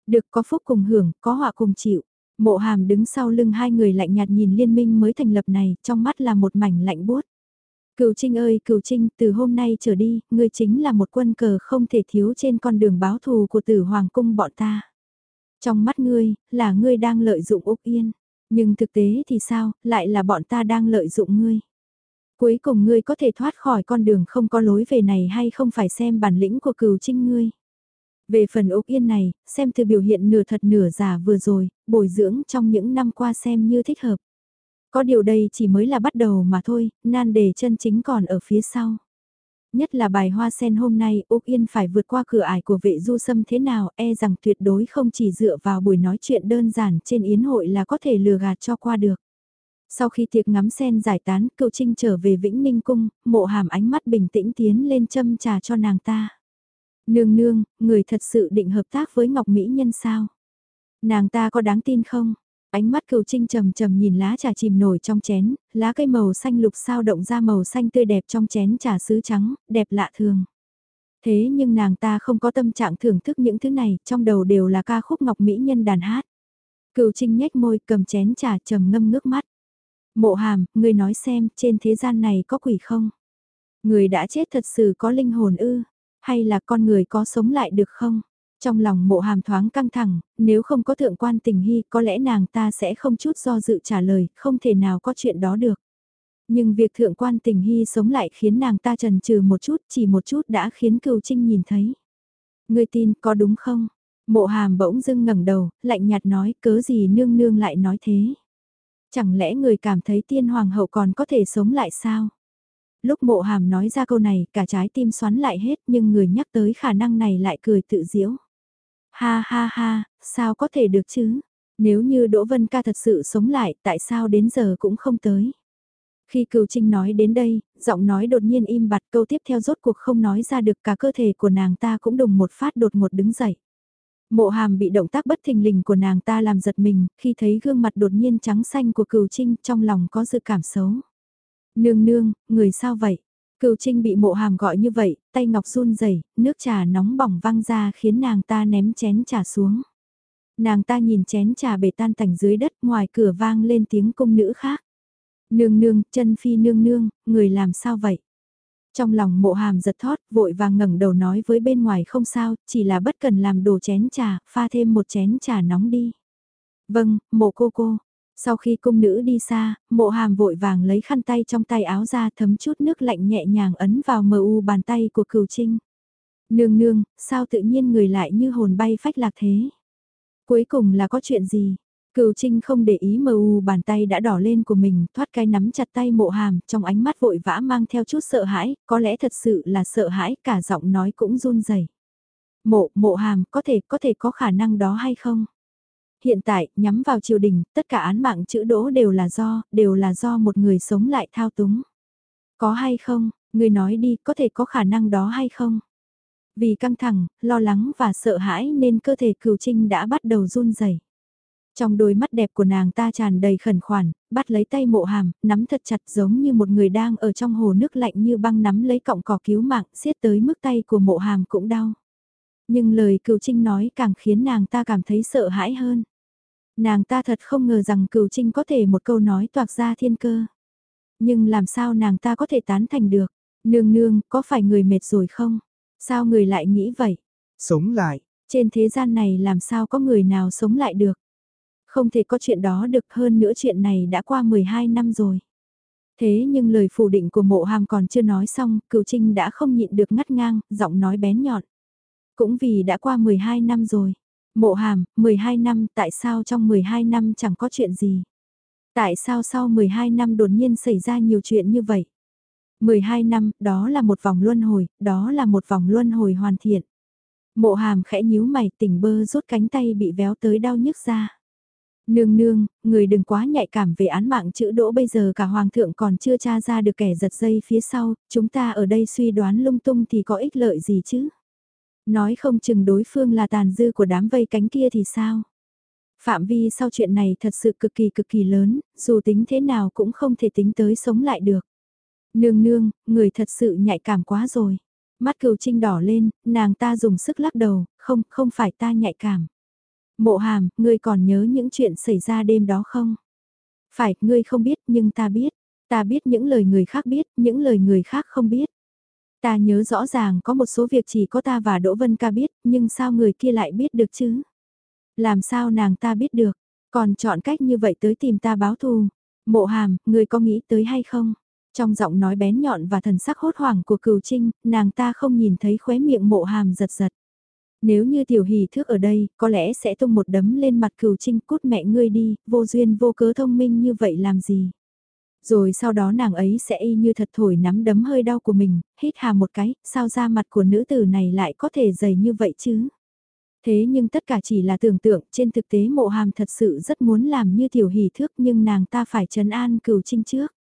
Được có phúc cùng hưởng, có họa cùng chịu. Mộ hàm đứng sau lưng hai người lạnh nhạt nhìn liên minh mới thành lập này, trong mắt là một mảnh lạnh buốt. Cựu Trinh ơi, Cựu Trinh, từ hôm nay trở đi, ngươi chính là một quân cờ không thể thiếu trên con đường báo thù của tử Hoàng cung bọn ta. Trong mắt ngươi, là ngươi đang lợi dụng Úc Yên. Nhưng thực tế thì sao, lại là bọn ta đang lợi dụng ngươi. Cuối cùng ngươi có thể thoát khỏi con đường không có lối về này hay không phải xem bản lĩnh của cừu trinh ngươi. Về phần Úc Yên này, xem từ biểu hiện nửa thật nửa giả vừa rồi, bồi dưỡng trong những năm qua xem như thích hợp. Có điều đây chỉ mới là bắt đầu mà thôi, nan đề chân chính còn ở phía sau. Nhất là bài hoa sen hôm nay Úc Yên phải vượt qua cửa ải của vệ du sâm thế nào e rằng tuyệt đối không chỉ dựa vào buổi nói chuyện đơn giản trên yến hội là có thể lừa gạt cho qua được. Sau khi tiệc ngắm sen giải tán, cựu trinh trở về Vĩnh Ninh Cung, mộ hàm ánh mắt bình tĩnh tiến lên châm trà cho nàng ta. Nương nương, người thật sự định hợp tác với Ngọc Mỹ Nhân sao? Nàng ta có đáng tin không? Ánh mắt cừu trinh trầm trầm nhìn lá trà chìm nổi trong chén, lá cây màu xanh lục sao động ra màu xanh tươi đẹp trong chén trà sứ trắng, đẹp lạ thường. Thế nhưng nàng ta không có tâm trạng thưởng thức những thứ này, trong đầu đều là ca khúc ngọc mỹ nhân đàn hát. Cừu trinh nhếch môi cầm chén trà trầm ngâm ngước mắt. Mộ hàm, người nói xem, trên thế gian này có quỷ không? Người đã chết thật sự có linh hồn ư? Hay là con người có sống lại được không? Trong lòng mộ hàm thoáng căng thẳng, nếu không có thượng quan tình hy có lẽ nàng ta sẽ không chút do dự trả lời, không thể nào có chuyện đó được. Nhưng việc thượng quan tình hy sống lại khiến nàng ta trần trừ một chút, chỉ một chút đã khiến cừu trinh nhìn thấy. Người tin có đúng không? Mộ hàm bỗng dưng ngẩng đầu, lạnh nhạt nói cớ gì nương nương lại nói thế. Chẳng lẽ người cảm thấy tiên hoàng hậu còn có thể sống lại sao? Lúc mộ hàm nói ra câu này cả trái tim xoắn lại hết nhưng người nhắc tới khả năng này lại cười tự diễu. Ha ha ha, sao có thể được chứ? Nếu như Đỗ Vân Ca thật sự sống lại, tại sao đến giờ cũng không tới? Khi Cửu trinh nói đến đây, giọng nói đột nhiên im bặt câu tiếp theo rốt cuộc không nói ra được cả cơ thể của nàng ta cũng đùng một phát đột ngột đứng dậy. Mộ hàm bị động tác bất thình lình của nàng ta làm giật mình, khi thấy gương mặt đột nhiên trắng xanh của Cửu trinh trong lòng có dự cảm xấu. Nương nương, người sao vậy? Cựu Trinh bị mộ hàm gọi như vậy, tay ngọc run rẩy, nước trà nóng bỏng văng ra khiến nàng ta ném chén trà xuống. Nàng ta nhìn chén trà bể tan tành dưới đất ngoài cửa vang lên tiếng cung nữ khác. Nương nương, chân phi nương nương, người làm sao vậy? Trong lòng mộ hàm giật thót, vội vàng ngẩng đầu nói với bên ngoài không sao, chỉ là bất cần làm đồ chén trà, pha thêm một chén trà nóng đi. Vâng, mộ cô cô, sau khi cung nữ đi xa, mộ hàm vội vàng lấy khăn tay trong tay áo ra thấm chút nước lạnh nhẹ nhàng ấn vào mờ u bàn tay của cửu trinh. Nương nương, sao tự nhiên người lại như hồn bay phách lạc thế? Cuối cùng là có chuyện gì? Cửu Trinh không để ý mờ u bàn tay đã đỏ lên của mình, thoát cái nắm chặt tay mộ hàm, trong ánh mắt vội vã mang theo chút sợ hãi, có lẽ thật sự là sợ hãi, cả giọng nói cũng run rẩy. Mộ, mộ hàm, có thể, có thể có khả năng đó hay không? Hiện tại, nhắm vào triều đình, tất cả án mạng chữ đỗ đều là do, đều là do một người sống lại thao túng. Có hay không, người nói đi, có thể có khả năng đó hay không? Vì căng thẳng, lo lắng và sợ hãi nên cơ thể cửu trinh đã bắt đầu run rẩy. Trong đôi mắt đẹp của nàng ta tràn đầy khẩn khoản, bắt lấy tay mộ hàm, nắm thật chặt giống như một người đang ở trong hồ nước lạnh như băng nắm lấy cọng cỏ cứu mạng, siết tới mức tay của mộ hàm cũng đau. Nhưng lời cửu trinh nói càng khiến nàng ta cảm thấy sợ hãi hơn. Nàng ta thật không ngờ rằng cửu trinh có thể một câu nói toạc ra thiên cơ. Nhưng làm sao nàng ta có thể tán thành được? Nương nương, có phải người mệt rồi không? Sao người lại nghĩ vậy? Sống lại. Trên thế gian này làm sao có người nào sống lại được? Không thể có chuyện đó được hơn nữa chuyện này đã qua 12 năm rồi. Thế nhưng lời phủ định của mộ hàm còn chưa nói xong, cửu trinh đã không nhịn được ngắt ngang, giọng nói bén nhọn. Cũng vì đã qua 12 năm rồi. Mộ hàm, 12 năm, tại sao trong 12 năm chẳng có chuyện gì? Tại sao sau 12 năm đột nhiên xảy ra nhiều chuyện như vậy? 12 năm, đó là một vòng luân hồi, đó là một vòng luân hồi hoàn thiện. Mộ hàm khẽ nhíu mày tỉnh bơ rút cánh tay bị véo tới đau nhức ra. Nương nương, người đừng quá nhạy cảm về án mạng chữ đỗ bây giờ cả hoàng thượng còn chưa tra ra được kẻ giật dây phía sau, chúng ta ở đây suy đoán lung tung thì có ích lợi gì chứ? Nói không chừng đối phương là tàn dư của đám vây cánh kia thì sao? Phạm vi sau chuyện này thật sự cực kỳ cực kỳ lớn, dù tính thế nào cũng không thể tính tới sống lại được. Nương nương, người thật sự nhạy cảm quá rồi. Mắt cừu trinh đỏ lên, nàng ta dùng sức lắc đầu, không, không phải ta nhạy cảm. Mộ hàm, ngươi còn nhớ những chuyện xảy ra đêm đó không? Phải, ngươi không biết nhưng ta biết. Ta biết những lời người khác biết, những lời người khác không biết. Ta nhớ rõ ràng có một số việc chỉ có ta và Đỗ Vân Ca biết, nhưng sao người kia lại biết được chứ? Làm sao nàng ta biết được, còn chọn cách như vậy tới tìm ta báo thù. Mộ hàm, người có nghĩ tới hay không? Trong giọng nói bén nhọn và thần sắc hốt hoảng của cừu trinh, nàng ta không nhìn thấy khóe miệng mộ hàm giật giật. Nếu như tiểu hỷ thước ở đây, có lẽ sẽ tung một đấm lên mặt cừu trinh cút mẹ ngươi đi, vô duyên vô cớ thông minh như vậy làm gì. Rồi sau đó nàng ấy sẽ y như thật thổi nắm đấm hơi đau của mình, hít hà một cái, sao da mặt của nữ tử này lại có thể dày như vậy chứ. Thế nhưng tất cả chỉ là tưởng tượng, trên thực tế mộ hàm thật sự rất muốn làm như tiểu hỷ thước nhưng nàng ta phải trấn an cừu trinh trước.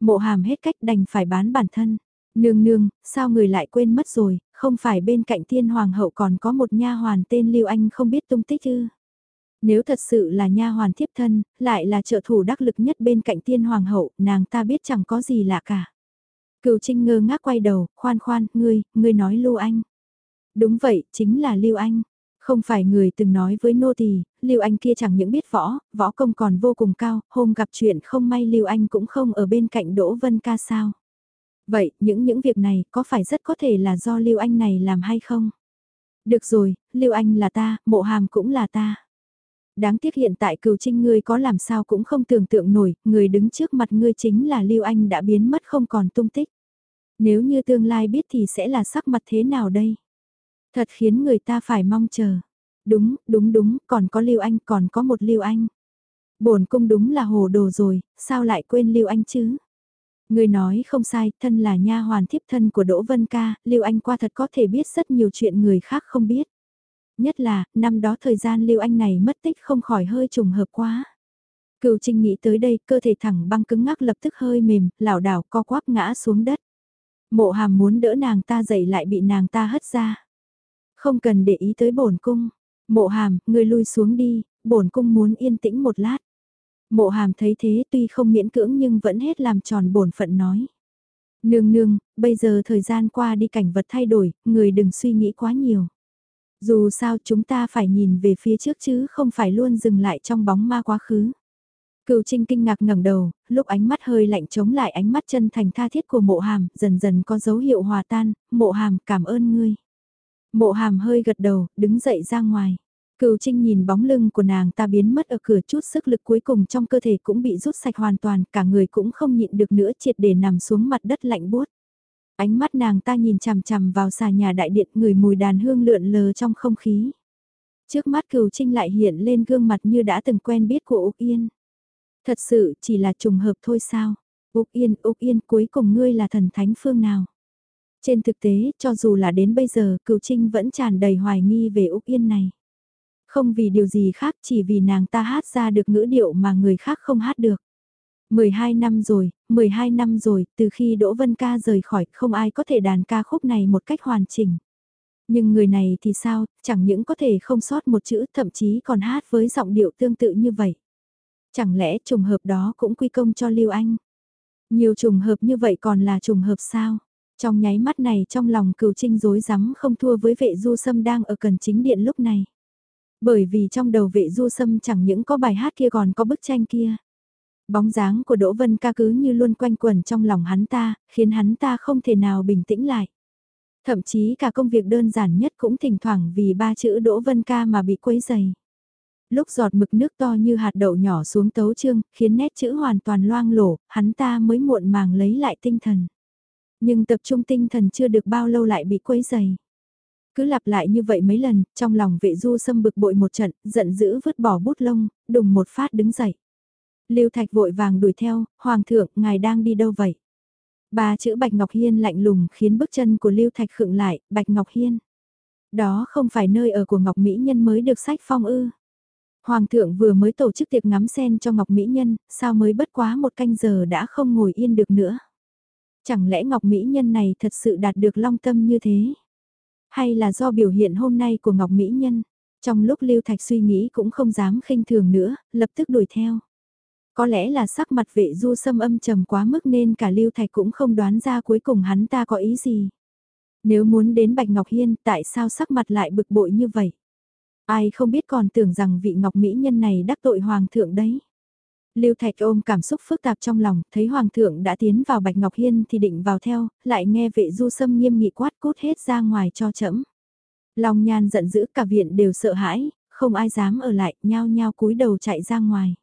Mộ hàm hết cách đành phải bán bản thân. Nương nương, sao người lại quên mất rồi, không phải bên cạnh tiên hoàng hậu còn có một nha hoàn tên Lưu Anh không biết tung tích ư? Nếu thật sự là nha hoàn thiếp thân, lại là trợ thủ đắc lực nhất bên cạnh tiên hoàng hậu, nàng ta biết chẳng có gì lạ cả. Cựu Trinh ngơ ngác quay đầu, khoan khoan, ngươi, ngươi nói Lưu Anh. Đúng vậy, chính là Lưu Anh. Không phải người từng nói với nô tỳ, Lưu Anh kia chẳng những biết võ, võ công còn vô cùng cao, hôm gặp chuyện không may Lưu Anh cũng không ở bên cạnh Đỗ Vân Ca sao. Vậy, những những việc này có phải rất có thể là do Lưu Anh này làm hay không? Được rồi, Lưu Anh là ta, mộ hàm cũng là ta. Đáng tiếc hiện tại cừu trinh ngươi có làm sao cũng không tưởng tượng nổi, người đứng trước mặt ngươi chính là Lưu Anh đã biến mất không còn tung tích. Nếu như tương lai biết thì sẽ là sắc mặt thế nào đây? Thật khiến người ta phải mong chờ. Đúng, đúng đúng, còn có Lưu Anh, còn có một Lưu Anh. Bổn cung đúng là hồ đồ rồi, sao lại quên Lưu Anh chứ? Người nói không sai, thân là nha hoàn thiếp thân của Đỗ Vân Ca, Lưu Anh qua thật có thể biết rất nhiều chuyện người khác không biết. Nhất là, năm đó thời gian Lưu Anh này mất tích không khỏi hơi trùng hợp quá. Cựu Trinh nghĩ tới đây, cơ thể thẳng băng cứng ngắc lập tức hơi mềm, lảo đảo co quắp ngã xuống đất. Mộ hàm muốn đỡ nàng ta dậy lại bị nàng ta hất ra. Không cần để ý tới bổn cung. Mộ hàm, người lui xuống đi, bổn cung muốn yên tĩnh một lát. Mộ hàm thấy thế tuy không miễn cưỡng nhưng vẫn hết làm tròn bổn phận nói. Nương nương, bây giờ thời gian qua đi cảnh vật thay đổi, người đừng suy nghĩ quá nhiều. Dù sao chúng ta phải nhìn về phía trước chứ không phải luôn dừng lại trong bóng ma quá khứ. Cựu Trinh kinh ngạc ngẩng đầu, lúc ánh mắt hơi lạnh chống lại ánh mắt chân thành tha thiết của mộ hàm, dần dần có dấu hiệu hòa tan, mộ hàm cảm ơn ngươi. Mộ hàm hơi gật đầu, đứng dậy ra ngoài. Cựu Trinh nhìn bóng lưng của nàng ta biến mất ở cửa chút sức lực cuối cùng trong cơ thể cũng bị rút sạch hoàn toàn, cả người cũng không nhịn được nữa triệt để nằm xuống mặt đất lạnh buốt. Ánh mắt nàng ta nhìn chằm chằm vào xà nhà đại điện người mùi đàn hương lượn lờ trong không khí. Trước mắt cừu trinh lại hiện lên gương mặt như đã từng quen biết của Úc Yên. Thật sự chỉ là trùng hợp thôi sao? Úc Yên, Úc Yên cuối cùng ngươi là thần thánh phương nào? Trên thực tế, cho dù là đến bây giờ, cừu trinh vẫn tràn đầy hoài nghi về Úc Yên này. Không vì điều gì khác chỉ vì nàng ta hát ra được ngữ điệu mà người khác không hát được. 12 năm rồi, 12 năm rồi, từ khi Đỗ Vân Ca rời khỏi, không ai có thể đàn ca khúc này một cách hoàn chỉnh. Nhưng người này thì sao, chẳng những có thể không sót một chữ, thậm chí còn hát với giọng điệu tương tự như vậy. Chẳng lẽ trùng hợp đó cũng quy công cho Lưu Anh? Nhiều trùng hợp như vậy còn là trùng hợp sao? Trong nháy mắt này trong lòng cừu trinh rối rắm không thua với vệ du sâm đang ở cần chính điện lúc này. Bởi vì trong đầu vệ du sâm chẳng những có bài hát kia còn có bức tranh kia. Bóng dáng của Đỗ Vân ca cứ như luôn quanh quẩn trong lòng hắn ta, khiến hắn ta không thể nào bình tĩnh lại. Thậm chí cả công việc đơn giản nhất cũng thỉnh thoảng vì ba chữ Đỗ Vân ca mà bị quấy dày. Lúc giọt mực nước to như hạt đậu nhỏ xuống tấu chương, khiến nét chữ hoàn toàn loang lổ, hắn ta mới muộn màng lấy lại tinh thần. Nhưng tập trung tinh thần chưa được bao lâu lại bị quấy dày. Cứ lặp lại như vậy mấy lần, trong lòng vệ du sâm bực bội một trận, giận dữ vứt bỏ bút lông, đùng một phát đứng dậy. Lưu Thạch vội vàng đuổi theo, Hoàng thượng, ngài đang đi đâu vậy? Ba chữ Bạch Ngọc Hiên lạnh lùng khiến bước chân của Lưu Thạch khựng lại, Bạch Ngọc Hiên. Đó không phải nơi ở của Ngọc Mỹ Nhân mới được sách phong ư. Hoàng thượng vừa mới tổ chức tiệc ngắm sen cho Ngọc Mỹ Nhân, sao mới bất quá một canh giờ đã không ngồi yên được nữa. Chẳng lẽ Ngọc Mỹ Nhân này thật sự đạt được long tâm như thế? Hay là do biểu hiện hôm nay của Ngọc Mỹ Nhân? Trong lúc Lưu Thạch suy nghĩ cũng không dám khinh thường nữa, lập tức đuổi theo. Có lẽ là sắc mặt vệ du sâm âm trầm quá mức nên cả Lưu Thạch cũng không đoán ra cuối cùng hắn ta có ý gì. Nếu muốn đến Bạch Ngọc Hiên tại sao sắc mặt lại bực bội như vậy? Ai không biết còn tưởng rằng vị Ngọc Mỹ Nhân này đắc tội Hoàng thượng đấy. Lưu Thạch ôm cảm xúc phức tạp trong lòng, thấy Hoàng thượng đã tiến vào Bạch Ngọc Hiên thì định vào theo, lại nghe vệ du sâm nghiêm nghị quát cút hết ra ngoài cho trẫm. Long nhan giận dữ cả viện đều sợ hãi, không ai dám ở lại, nhao nhao cúi đầu chạy ra ngoài.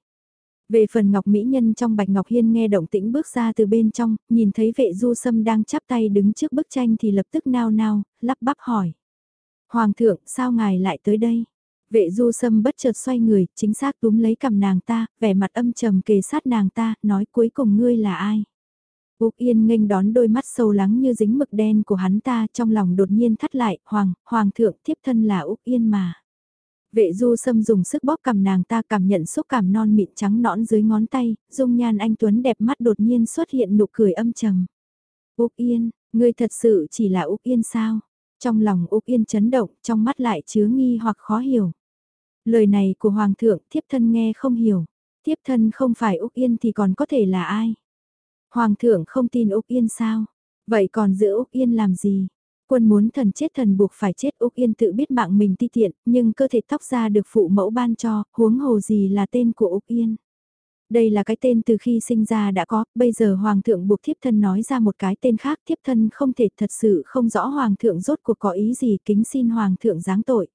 Về phần Ngọc Mỹ Nhân trong Bạch Ngọc Hiên nghe động tĩnh bước ra từ bên trong, nhìn thấy vệ du sâm đang chắp tay đứng trước bức tranh thì lập tức nao nao, lắp bắp hỏi. Hoàng thượng, sao ngài lại tới đây? Vệ du sâm bất chợt xoay người, chính xác túm lấy cầm nàng ta, vẻ mặt âm trầm kề sát nàng ta, nói cuối cùng ngươi là ai? Úc Yên nghênh đón đôi mắt sâu lắng như dính mực đen của hắn ta trong lòng đột nhiên thắt lại, Hoàng, Hoàng thượng thiếp thân là Úc Yên mà. Vệ du sâm dùng sức bóp cầm nàng ta cảm nhận xúc cảm non mịn trắng nõn dưới ngón tay, dung nhan anh Tuấn đẹp mắt đột nhiên xuất hiện nụ cười âm trầm. Úc Yên, ngươi thật sự chỉ là Úc Yên sao? Trong lòng Úc Yên chấn động, trong mắt lại chứa nghi hoặc khó hiểu. Lời này của Hoàng thượng thiếp thân nghe không hiểu. Thiếp thân không phải Úc Yên thì còn có thể là ai? Hoàng thượng không tin Úc Yên sao? Vậy còn giữ Úc Yên làm gì? Quân muốn thần chết thần buộc phải chết Úc Yên tự biết mạng mình ti tiện, nhưng cơ thể tóc ra được phụ mẫu ban cho, huống hồ gì là tên của Úc Yên. Đây là cái tên từ khi sinh ra đã có, bây giờ Hoàng thượng buộc thiếp thân nói ra một cái tên khác thiếp thân không thể thật sự không rõ Hoàng thượng rốt cuộc có ý gì kính xin Hoàng thượng giáng tội.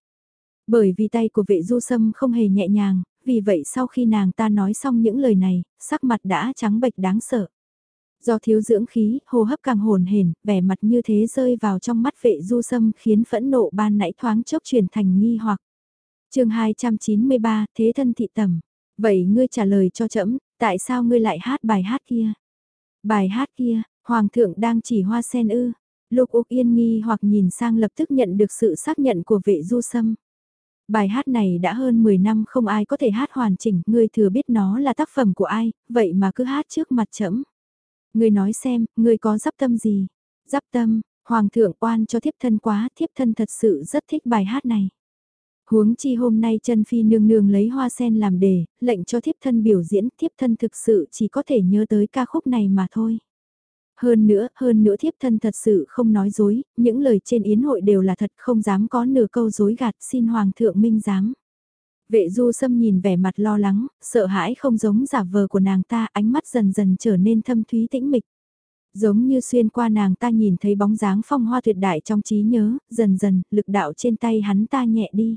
Bởi vì tay của vệ du sâm không hề nhẹ nhàng, vì vậy sau khi nàng ta nói xong những lời này, sắc mặt đã trắng bệch đáng sợ. Do thiếu dưỡng khí, hô hấp càng hồn hển, vẻ mặt như thế rơi vào trong mắt vệ du sâm khiến phẫn nộ ban nãy thoáng chốc chuyển thành nghi hoặc. chương 293, Thế thân thị tầm. Vậy ngươi trả lời cho trẫm tại sao ngươi lại hát bài hát kia? Bài hát kia, Hoàng thượng đang chỉ hoa sen ư. Lục Úc Yên nghi hoặc nhìn sang lập tức nhận được sự xác nhận của vệ du sâm. Bài hát này đã hơn 10 năm không ai có thể hát hoàn chỉnh, ngươi thừa biết nó là tác phẩm của ai, vậy mà cứ hát trước mặt trẫm. Ngươi nói xem, ngươi có dắp tâm gì? Dắp tâm, Hoàng thượng oan cho thiếp thân quá, thiếp thân thật sự rất thích bài hát này. Huống chi hôm nay chân phi nương nương lấy hoa sen làm đề, lệnh cho thiếp thân biểu diễn, thiếp thân thực sự chỉ có thể nhớ tới ca khúc này mà thôi. Hơn nữa, hơn nữa thiếp thân thật sự không nói dối, những lời trên yến hội đều là thật không dám có nửa câu dối gạt xin hoàng thượng minh giám. Vệ du sâm nhìn vẻ mặt lo lắng, sợ hãi không giống giả vờ của nàng ta, ánh mắt dần dần trở nên thâm thúy tĩnh mịch. Giống như xuyên qua nàng ta nhìn thấy bóng dáng phong hoa tuyệt đại trong trí nhớ, dần dần, lực đạo trên tay hắn ta nhẹ đi.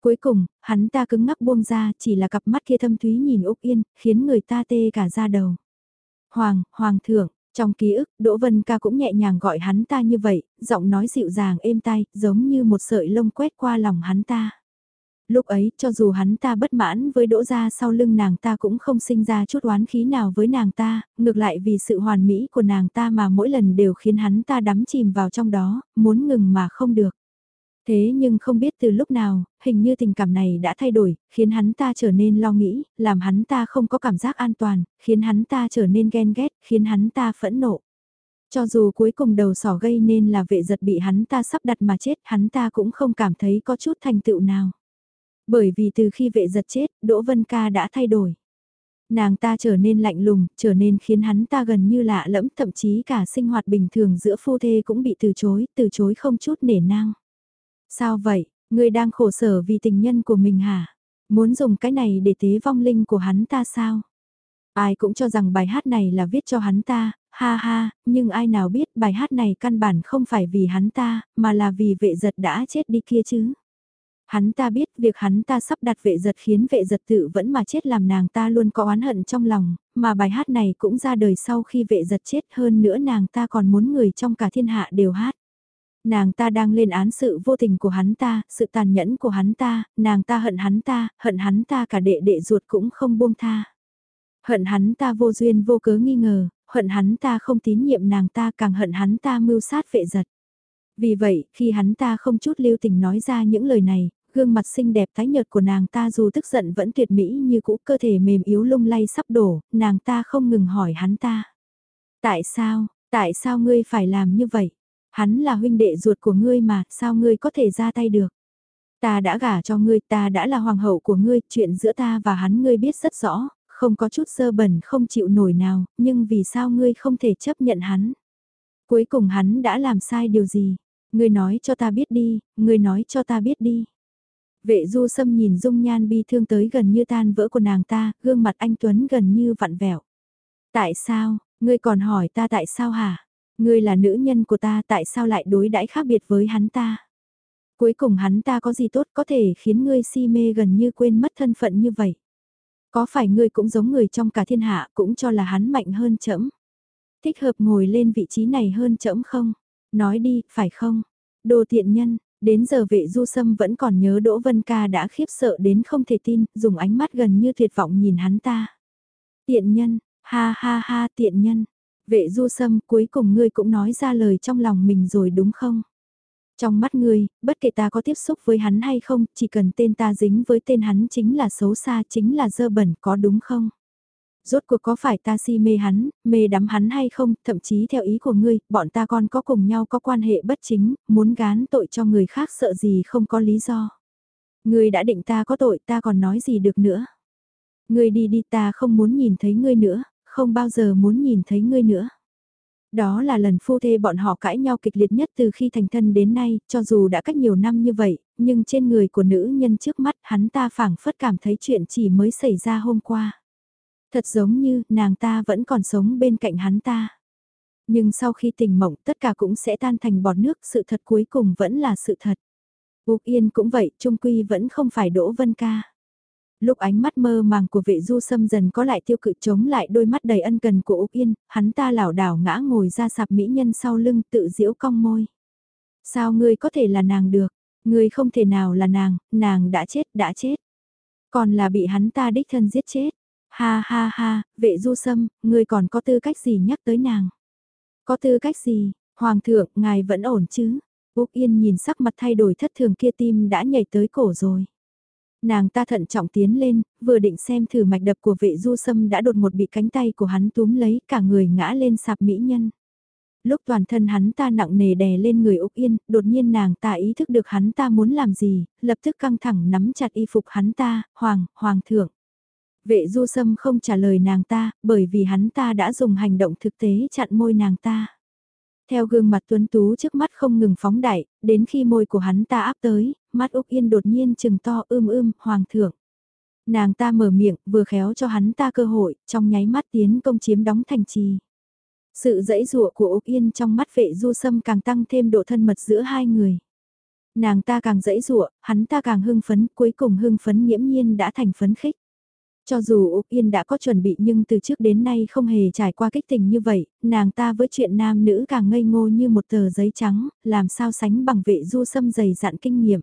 Cuối cùng, hắn ta cứng ngắc buông ra, chỉ là cặp mắt kia thâm thúy nhìn Úc Yên, khiến người ta tê cả da đầu. Hoàng, Hoàng thượng, trong ký ức, Đỗ Vân Ca cũng nhẹ nhàng gọi hắn ta như vậy, giọng nói dịu dàng êm tai, giống như một sợi lông quét qua lòng hắn ta. Lúc ấy, cho dù hắn ta bất mãn với đỗ gia sau lưng nàng ta cũng không sinh ra chút oán khí nào với nàng ta, ngược lại vì sự hoàn mỹ của nàng ta mà mỗi lần đều khiến hắn ta đắm chìm vào trong đó, muốn ngừng mà không được. Thế nhưng không biết từ lúc nào, hình như tình cảm này đã thay đổi, khiến hắn ta trở nên lo nghĩ, làm hắn ta không có cảm giác an toàn, khiến hắn ta trở nên ghen ghét, khiến hắn ta phẫn nộ. Cho dù cuối cùng đầu sỏ gây nên là vệ giật bị hắn ta sắp đặt mà chết, hắn ta cũng không cảm thấy có chút thành tựu nào. Bởi vì từ khi vệ giật chết, Đỗ Vân Ca đã thay đổi. Nàng ta trở nên lạnh lùng, trở nên khiến hắn ta gần như lạ lẫm, thậm chí cả sinh hoạt bình thường giữa phu thê cũng bị từ chối, từ chối không chút nể nang. Sao vậy, ngươi đang khổ sở vì tình nhân của mình hả? Muốn dùng cái này để tế vong linh của hắn ta sao? Ai cũng cho rằng bài hát này là viết cho hắn ta, ha ha, nhưng ai nào biết bài hát này căn bản không phải vì hắn ta, mà là vì vệ giật đã chết đi kia chứ. Hắn ta biết việc hắn ta sắp đặt vệ giật khiến vệ giật tự vẫn mà chết làm nàng ta luôn có oán hận trong lòng, mà bài hát này cũng ra đời sau khi vệ giật chết hơn nữa nàng ta còn muốn người trong cả thiên hạ đều hát. Nàng ta đang lên án sự vô tình của hắn ta, sự tàn nhẫn của hắn ta, nàng ta hận hắn ta, hận hắn ta cả đệ đệ ruột cũng không buông tha. Hận hắn ta vô duyên vô cớ nghi ngờ, hận hắn ta không tín nhiệm nàng ta càng hận hắn ta mưu sát vệ giật. Vì vậy, khi hắn ta không chút lưu tình nói ra những lời này, gương mặt xinh đẹp tái nhợt của nàng ta dù tức giận vẫn tuyệt mỹ như cũ cơ thể mềm yếu lung lay sắp đổ, nàng ta không ngừng hỏi hắn ta. Tại sao, tại sao ngươi phải làm như vậy? Hắn là huynh đệ ruột của ngươi mà, sao ngươi có thể ra tay được? Ta đã gả cho ngươi, ta đã là hoàng hậu của ngươi, chuyện giữa ta và hắn ngươi biết rất rõ, không có chút sơ bẩn không chịu nổi nào, nhưng vì sao ngươi không thể chấp nhận hắn? Cuối cùng hắn đã làm sai điều gì? Ngươi nói cho ta biết đi, ngươi nói cho ta biết đi. Vệ du sâm nhìn dung nhan bi thương tới gần như tan vỡ của nàng ta, gương mặt anh Tuấn gần như vặn vẹo. Tại sao, ngươi còn hỏi ta tại sao hả? Ngươi là nữ nhân của ta tại sao lại đối đãi khác biệt với hắn ta? Cuối cùng hắn ta có gì tốt có thể khiến ngươi si mê gần như quên mất thân phận như vậy? Có phải ngươi cũng giống người trong cả thiên hạ cũng cho là hắn mạnh hơn trẫm Thích hợp ngồi lên vị trí này hơn trẫm không? Nói đi, phải không? Đồ tiện nhân, đến giờ vệ du sâm vẫn còn nhớ Đỗ Vân Ca đã khiếp sợ đến không thể tin, dùng ánh mắt gần như tuyệt vọng nhìn hắn ta. Tiện nhân, ha ha ha tiện nhân. Vệ du sâm cuối cùng ngươi cũng nói ra lời trong lòng mình rồi đúng không? Trong mắt ngươi, bất kể ta có tiếp xúc với hắn hay không, chỉ cần tên ta dính với tên hắn chính là xấu xa, chính là dơ bẩn, có đúng không? Rốt cuộc có phải ta si mê hắn, mê đắm hắn hay không, thậm chí theo ý của ngươi, bọn ta còn có cùng nhau có quan hệ bất chính, muốn gán tội cho người khác sợ gì không có lý do. Ngươi đã định ta có tội ta còn nói gì được nữa. Ngươi đi đi ta không muốn nhìn thấy ngươi nữa, không bao giờ muốn nhìn thấy ngươi nữa. Đó là lần phu thê bọn họ cãi nhau kịch liệt nhất từ khi thành thân đến nay, cho dù đã cách nhiều năm như vậy, nhưng trên người của nữ nhân trước mắt hắn ta phảng phất cảm thấy chuyện chỉ mới xảy ra hôm qua. Thật giống như nàng ta vẫn còn sống bên cạnh hắn ta. Nhưng sau khi tình mộng tất cả cũng sẽ tan thành bọt nước, sự thật cuối cùng vẫn là sự thật. Úc Yên cũng vậy, Trung Quy vẫn không phải Đỗ Vân Ca. Lúc ánh mắt mơ màng của vệ du sâm dần có lại tiêu cự chống lại đôi mắt đầy ân cần của Úc Yên, hắn ta lảo đảo ngã ngồi ra sạp mỹ nhân sau lưng tự diễu cong môi. Sao ngươi có thể là nàng được? Ngươi không thể nào là nàng, nàng đã chết, đã chết. Còn là bị hắn ta đích thân giết chết. Ha ha ha, vệ du sâm, ngươi còn có tư cách gì nhắc tới nàng? Có tư cách gì? Hoàng thượng, ngài vẫn ổn chứ? Úc Yên nhìn sắc mặt thay đổi thất thường kia tim đã nhảy tới cổ rồi. Nàng ta thận trọng tiến lên, vừa định xem thử mạch đập của vệ du sâm đã đột một bị cánh tay của hắn túm lấy cả người ngã lên sạp mỹ nhân. Lúc toàn thân hắn ta nặng nề đè lên người Úc Yên, đột nhiên nàng ta ý thức được hắn ta muốn làm gì, lập tức căng thẳng nắm chặt y phục hắn ta, hoàng, hoàng thượng. Vệ du sâm không trả lời nàng ta, bởi vì hắn ta đã dùng hành động thực tế chặn môi nàng ta. Theo gương mặt tuấn tú trước mắt không ngừng phóng đại, đến khi môi của hắn ta áp tới, mắt Úc Yên đột nhiên chừng to ưm ưm, hoàng thượng. Nàng ta mở miệng, vừa khéo cho hắn ta cơ hội, trong nháy mắt tiến công chiếm đóng thành trì. Sự dãy dụa của Úc Yên trong mắt vệ du sâm càng tăng thêm độ thân mật giữa hai người. Nàng ta càng dãy dụa, hắn ta càng hưng phấn, cuối cùng hưng phấn nghiễm nhiên đã thành phấn khích. Cho dù Úc Yên đã có chuẩn bị nhưng từ trước đến nay không hề trải qua kích tình như vậy, nàng ta với chuyện nam nữ càng ngây ngô như một tờ giấy trắng, làm sao sánh bằng vệ du sâm dày dạn kinh nghiệm.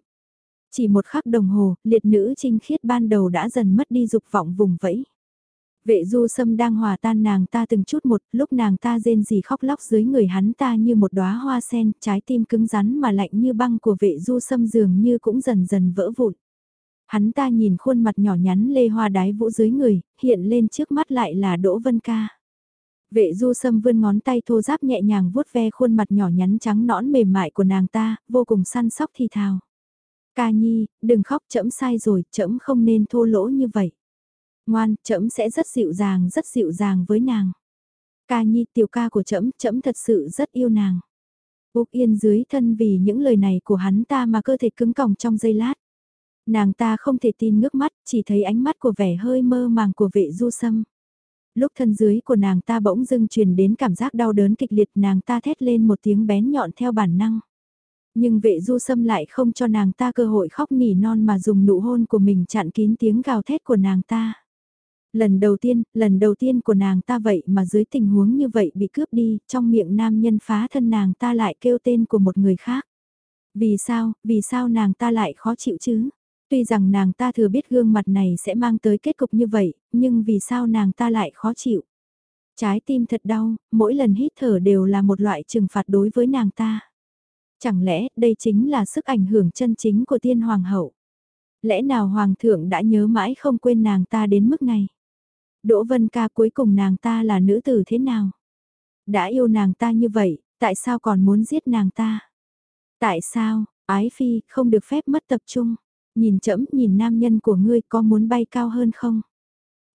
Chỉ một khắc đồng hồ, liệt nữ trinh khiết ban đầu đã dần mất đi dục vọng vùng vẫy. Vệ du sâm đang hòa tan nàng ta từng chút một, lúc nàng ta rên gì khóc lóc dưới người hắn ta như một đóa hoa sen, trái tim cứng rắn mà lạnh như băng của vệ du sâm dường như cũng dần dần vỡ vụn. Hắn ta nhìn khuôn mặt nhỏ nhắn lê hoa đái vũ dưới người, hiện lên trước mắt lại là Đỗ Vân Ca. Vệ du sâm vươn ngón tay thô giáp nhẹ nhàng vuốt ve khuôn mặt nhỏ nhắn trắng nõn mềm mại của nàng ta, vô cùng săn sóc thì thào. Ca nhi, đừng khóc chậm sai rồi, chậm không nên thô lỗ như vậy. Ngoan, chậm sẽ rất dịu dàng, rất dịu dàng với nàng. Ca nhi tiểu ca của chậm, chậm thật sự rất yêu nàng. Úc yên dưới thân vì những lời này của hắn ta mà cơ thể cứng còng trong giây lát. Nàng ta không thể tin ngước mắt, chỉ thấy ánh mắt của vẻ hơi mơ màng của vệ du sâm. Lúc thân dưới của nàng ta bỗng dưng truyền đến cảm giác đau đớn kịch liệt nàng ta thét lên một tiếng bén nhọn theo bản năng. Nhưng vệ du sâm lại không cho nàng ta cơ hội khóc nỉ non mà dùng nụ hôn của mình chặn kín tiếng gào thét của nàng ta. Lần đầu tiên, lần đầu tiên của nàng ta vậy mà dưới tình huống như vậy bị cướp đi, trong miệng nam nhân phá thân nàng ta lại kêu tên của một người khác. Vì sao, vì sao nàng ta lại khó chịu chứ? Tuy rằng nàng ta thừa biết gương mặt này sẽ mang tới kết cục như vậy, nhưng vì sao nàng ta lại khó chịu? Trái tim thật đau, mỗi lần hít thở đều là một loại trừng phạt đối với nàng ta. Chẳng lẽ đây chính là sức ảnh hưởng chân chính của tiên hoàng hậu? Lẽ nào hoàng thượng đã nhớ mãi không quên nàng ta đến mức này? Đỗ Vân Ca cuối cùng nàng ta là nữ tử thế nào? Đã yêu nàng ta như vậy, tại sao còn muốn giết nàng ta? Tại sao, ái phi, không được phép mất tập trung? Nhìn chậm nhìn nam nhân của ngươi có muốn bay cao hơn không?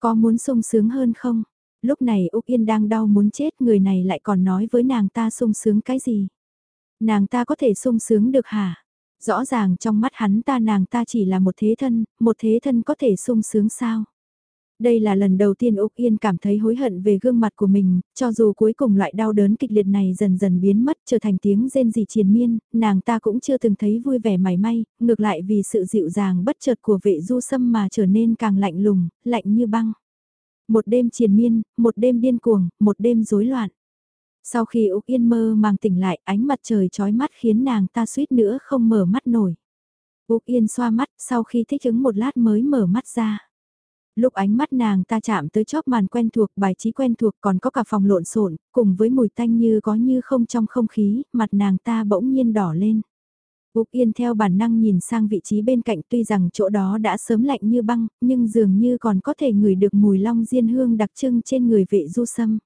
Có muốn sung sướng hơn không? Lúc này Úc Yên đang đau muốn chết người này lại còn nói với nàng ta sung sướng cái gì? Nàng ta có thể sung sướng được hả? Rõ ràng trong mắt hắn ta nàng ta chỉ là một thế thân, một thế thân có thể sung sướng sao? Đây là lần đầu tiên Úc Yên cảm thấy hối hận về gương mặt của mình, cho dù cuối cùng loại đau đớn kịch liệt này dần dần biến mất trở thành tiếng rên rỉ triền miên, nàng ta cũng chưa từng thấy vui vẻ mảy may, ngược lại vì sự dịu dàng bất chợt của vệ du sâm mà trở nên càng lạnh lùng, lạnh như băng. Một đêm triền miên, một đêm điên cuồng, một đêm rối loạn. Sau khi Úc Yên mơ màng tỉnh lại, ánh mặt trời chói mắt khiến nàng ta suýt nữa không mở mắt nổi. Úc Yên xoa mắt, sau khi thích ứng một lát mới mở mắt ra. Lúc ánh mắt nàng ta chạm tới chóp màn quen thuộc, bài trí quen thuộc còn có cả phòng lộn xộn, cùng với mùi tanh như có như không trong không khí, mặt nàng ta bỗng nhiên đỏ lên. Úc Yên theo bản năng nhìn sang vị trí bên cạnh tuy rằng chỗ đó đã sớm lạnh như băng, nhưng dường như còn có thể ngửi được mùi long diên hương đặc trưng trên người vệ du sâm.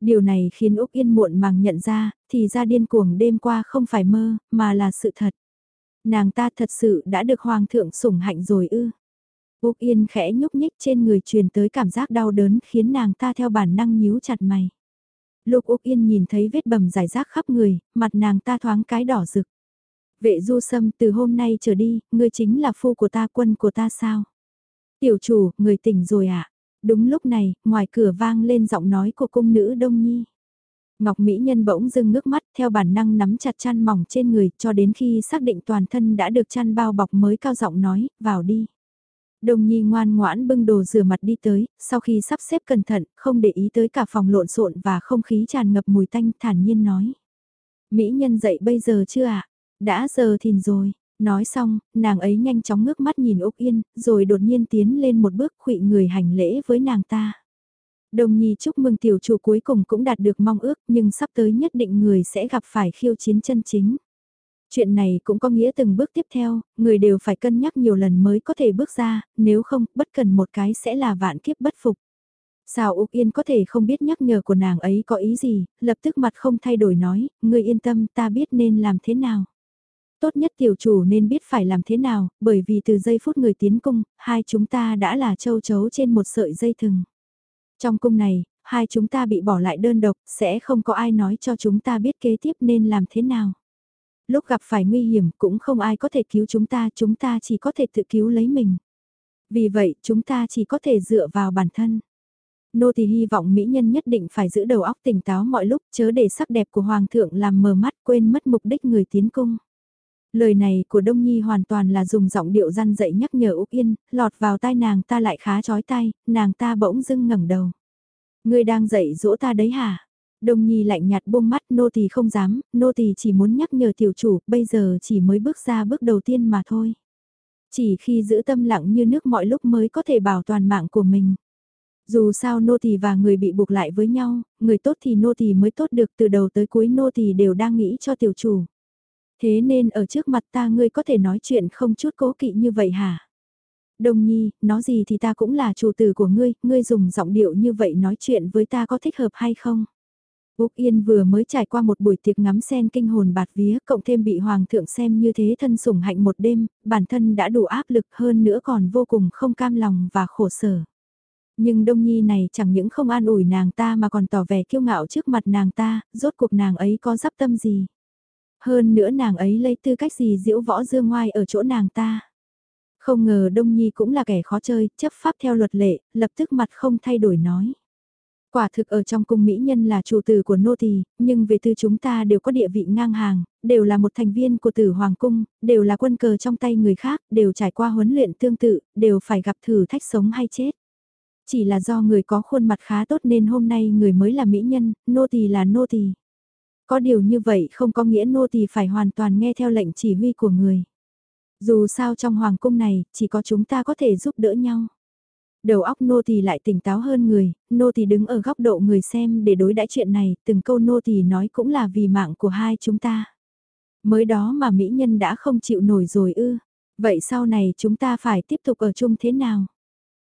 Điều này khiến Úc Yên muộn màng nhận ra, thì ra điên cuồng đêm qua không phải mơ, mà là sự thật. Nàng ta thật sự đã được Hoàng thượng sủng hạnh rồi ư. Úc Yên khẽ nhúc nhích trên người truyền tới cảm giác đau đớn khiến nàng ta theo bản năng nhíu chặt mày. Lúc Úc Yên nhìn thấy vết bầm giải rác khắp người, mặt nàng ta thoáng cái đỏ rực. Vệ du sâm từ hôm nay trở đi, ngươi chính là phu của ta quân của ta sao? Tiểu chủ, người tỉnh rồi ạ. À? Đúng lúc này, ngoài cửa vang lên giọng nói của cung nữ Đông Nhi. Ngọc Mỹ Nhân bỗng dưng ngước mắt theo bản năng nắm chặt chăn mỏng trên người cho đến khi xác định toàn thân đã được chăn bao bọc mới cao giọng nói, vào đi đồng Nhi ngoan ngoãn bưng đồ rửa mặt đi tới, sau khi sắp xếp cẩn thận, không để ý tới cả phòng lộn xộn và không khí tràn ngập mùi tanh thản nhiên nói. Mỹ nhân dậy bây giờ chưa ạ? À? Đã giờ thìn rồi. Nói xong, nàng ấy nhanh chóng ngước mắt nhìn Úc Yên, rồi đột nhiên tiến lên một bước khụy người hành lễ với nàng ta. Đồng Nhi chúc mừng tiểu chủ cuối cùng cũng đạt được mong ước nhưng sắp tới nhất định người sẽ gặp phải khiêu chiến chân chính. Chuyện này cũng có nghĩa từng bước tiếp theo, người đều phải cân nhắc nhiều lần mới có thể bước ra, nếu không, bất cần một cái sẽ là vạn kiếp bất phục. Sao Úc Yên có thể không biết nhắc nhở của nàng ấy có ý gì, lập tức mặt không thay đổi nói, người yên tâm ta biết nên làm thế nào. Tốt nhất tiểu chủ nên biết phải làm thế nào, bởi vì từ giây phút người tiến cung, hai chúng ta đã là châu chấu trên một sợi dây thừng. Trong cung này, hai chúng ta bị bỏ lại đơn độc, sẽ không có ai nói cho chúng ta biết kế tiếp nên làm thế nào. Lúc gặp phải nguy hiểm cũng không ai có thể cứu chúng ta, chúng ta chỉ có thể tự cứu lấy mình. Vì vậy, chúng ta chỉ có thể dựa vào bản thân. Nô thì hy vọng mỹ nhân nhất định phải giữ đầu óc tỉnh táo mọi lúc chớ để sắc đẹp của hoàng thượng làm mờ mắt quên mất mục đích người tiến cung. Lời này của Đông Nhi hoàn toàn là dùng giọng điệu răn dậy nhắc nhở Úc Yên, lọt vào tai nàng ta lại khá chói tai, nàng ta bỗng dưng ngẩng đầu. Ngươi đang dạy dỗ ta đấy hả? Đông Nhi lạnh nhạt buông mắt nô tỳ không dám, nô tỳ chỉ muốn nhắc nhở tiểu chủ, bây giờ chỉ mới bước ra bước đầu tiên mà thôi. Chỉ khi giữ tâm lặng như nước mọi lúc mới có thể bảo toàn mạng của mình. Dù sao nô tỳ và người bị buộc lại với nhau, người tốt thì nô tỳ mới tốt được từ đầu tới cuối nô tỳ đều đang nghĩ cho tiểu chủ. Thế nên ở trước mặt ta ngươi có thể nói chuyện không chút cố kỵ như vậy hả? Đông Nhi, nói gì thì ta cũng là chủ tử của ngươi, ngươi dùng giọng điệu như vậy nói chuyện với ta có thích hợp hay không? Úc Yên vừa mới trải qua một buổi tiệc ngắm sen kinh hồn bạt vía, cộng thêm bị Hoàng thượng xem như thế thân sủng hạnh một đêm, bản thân đã đủ áp lực hơn nữa còn vô cùng không cam lòng và khổ sở. Nhưng Đông Nhi này chẳng những không an ủi nàng ta mà còn tỏ vẻ kiêu ngạo trước mặt nàng ta, rốt cuộc nàng ấy có dắp tâm gì. Hơn nữa nàng ấy lấy tư cách gì diễu võ dương ngoai ở chỗ nàng ta. Không ngờ Đông Nhi cũng là kẻ khó chơi, chấp pháp theo luật lệ, lập tức mặt không thay đổi nói. Quả thực ở trong cung mỹ nhân là chủ tử của nô tỳ, nhưng về tư chúng ta đều có địa vị ngang hàng, đều là một thành viên của tử hoàng cung, đều là quân cờ trong tay người khác, đều trải qua huấn luyện tương tự, đều phải gặp thử thách sống hay chết. Chỉ là do người có khuôn mặt khá tốt nên hôm nay người mới là mỹ nhân, nô tỳ là nô tỳ. Có điều như vậy không có nghĩa nô tỳ phải hoàn toàn nghe theo lệnh chỉ huy của người. Dù sao trong hoàng cung này, chỉ có chúng ta có thể giúp đỡ nhau. Đầu óc nô tỳ lại tỉnh táo hơn người, nô tỳ đứng ở góc độ người xem để đối đãi chuyện này, từng câu nô tỳ nói cũng là vì mạng của hai chúng ta. Mới đó mà mỹ nhân đã không chịu nổi rồi ư, vậy sau này chúng ta phải tiếp tục ở chung thế nào?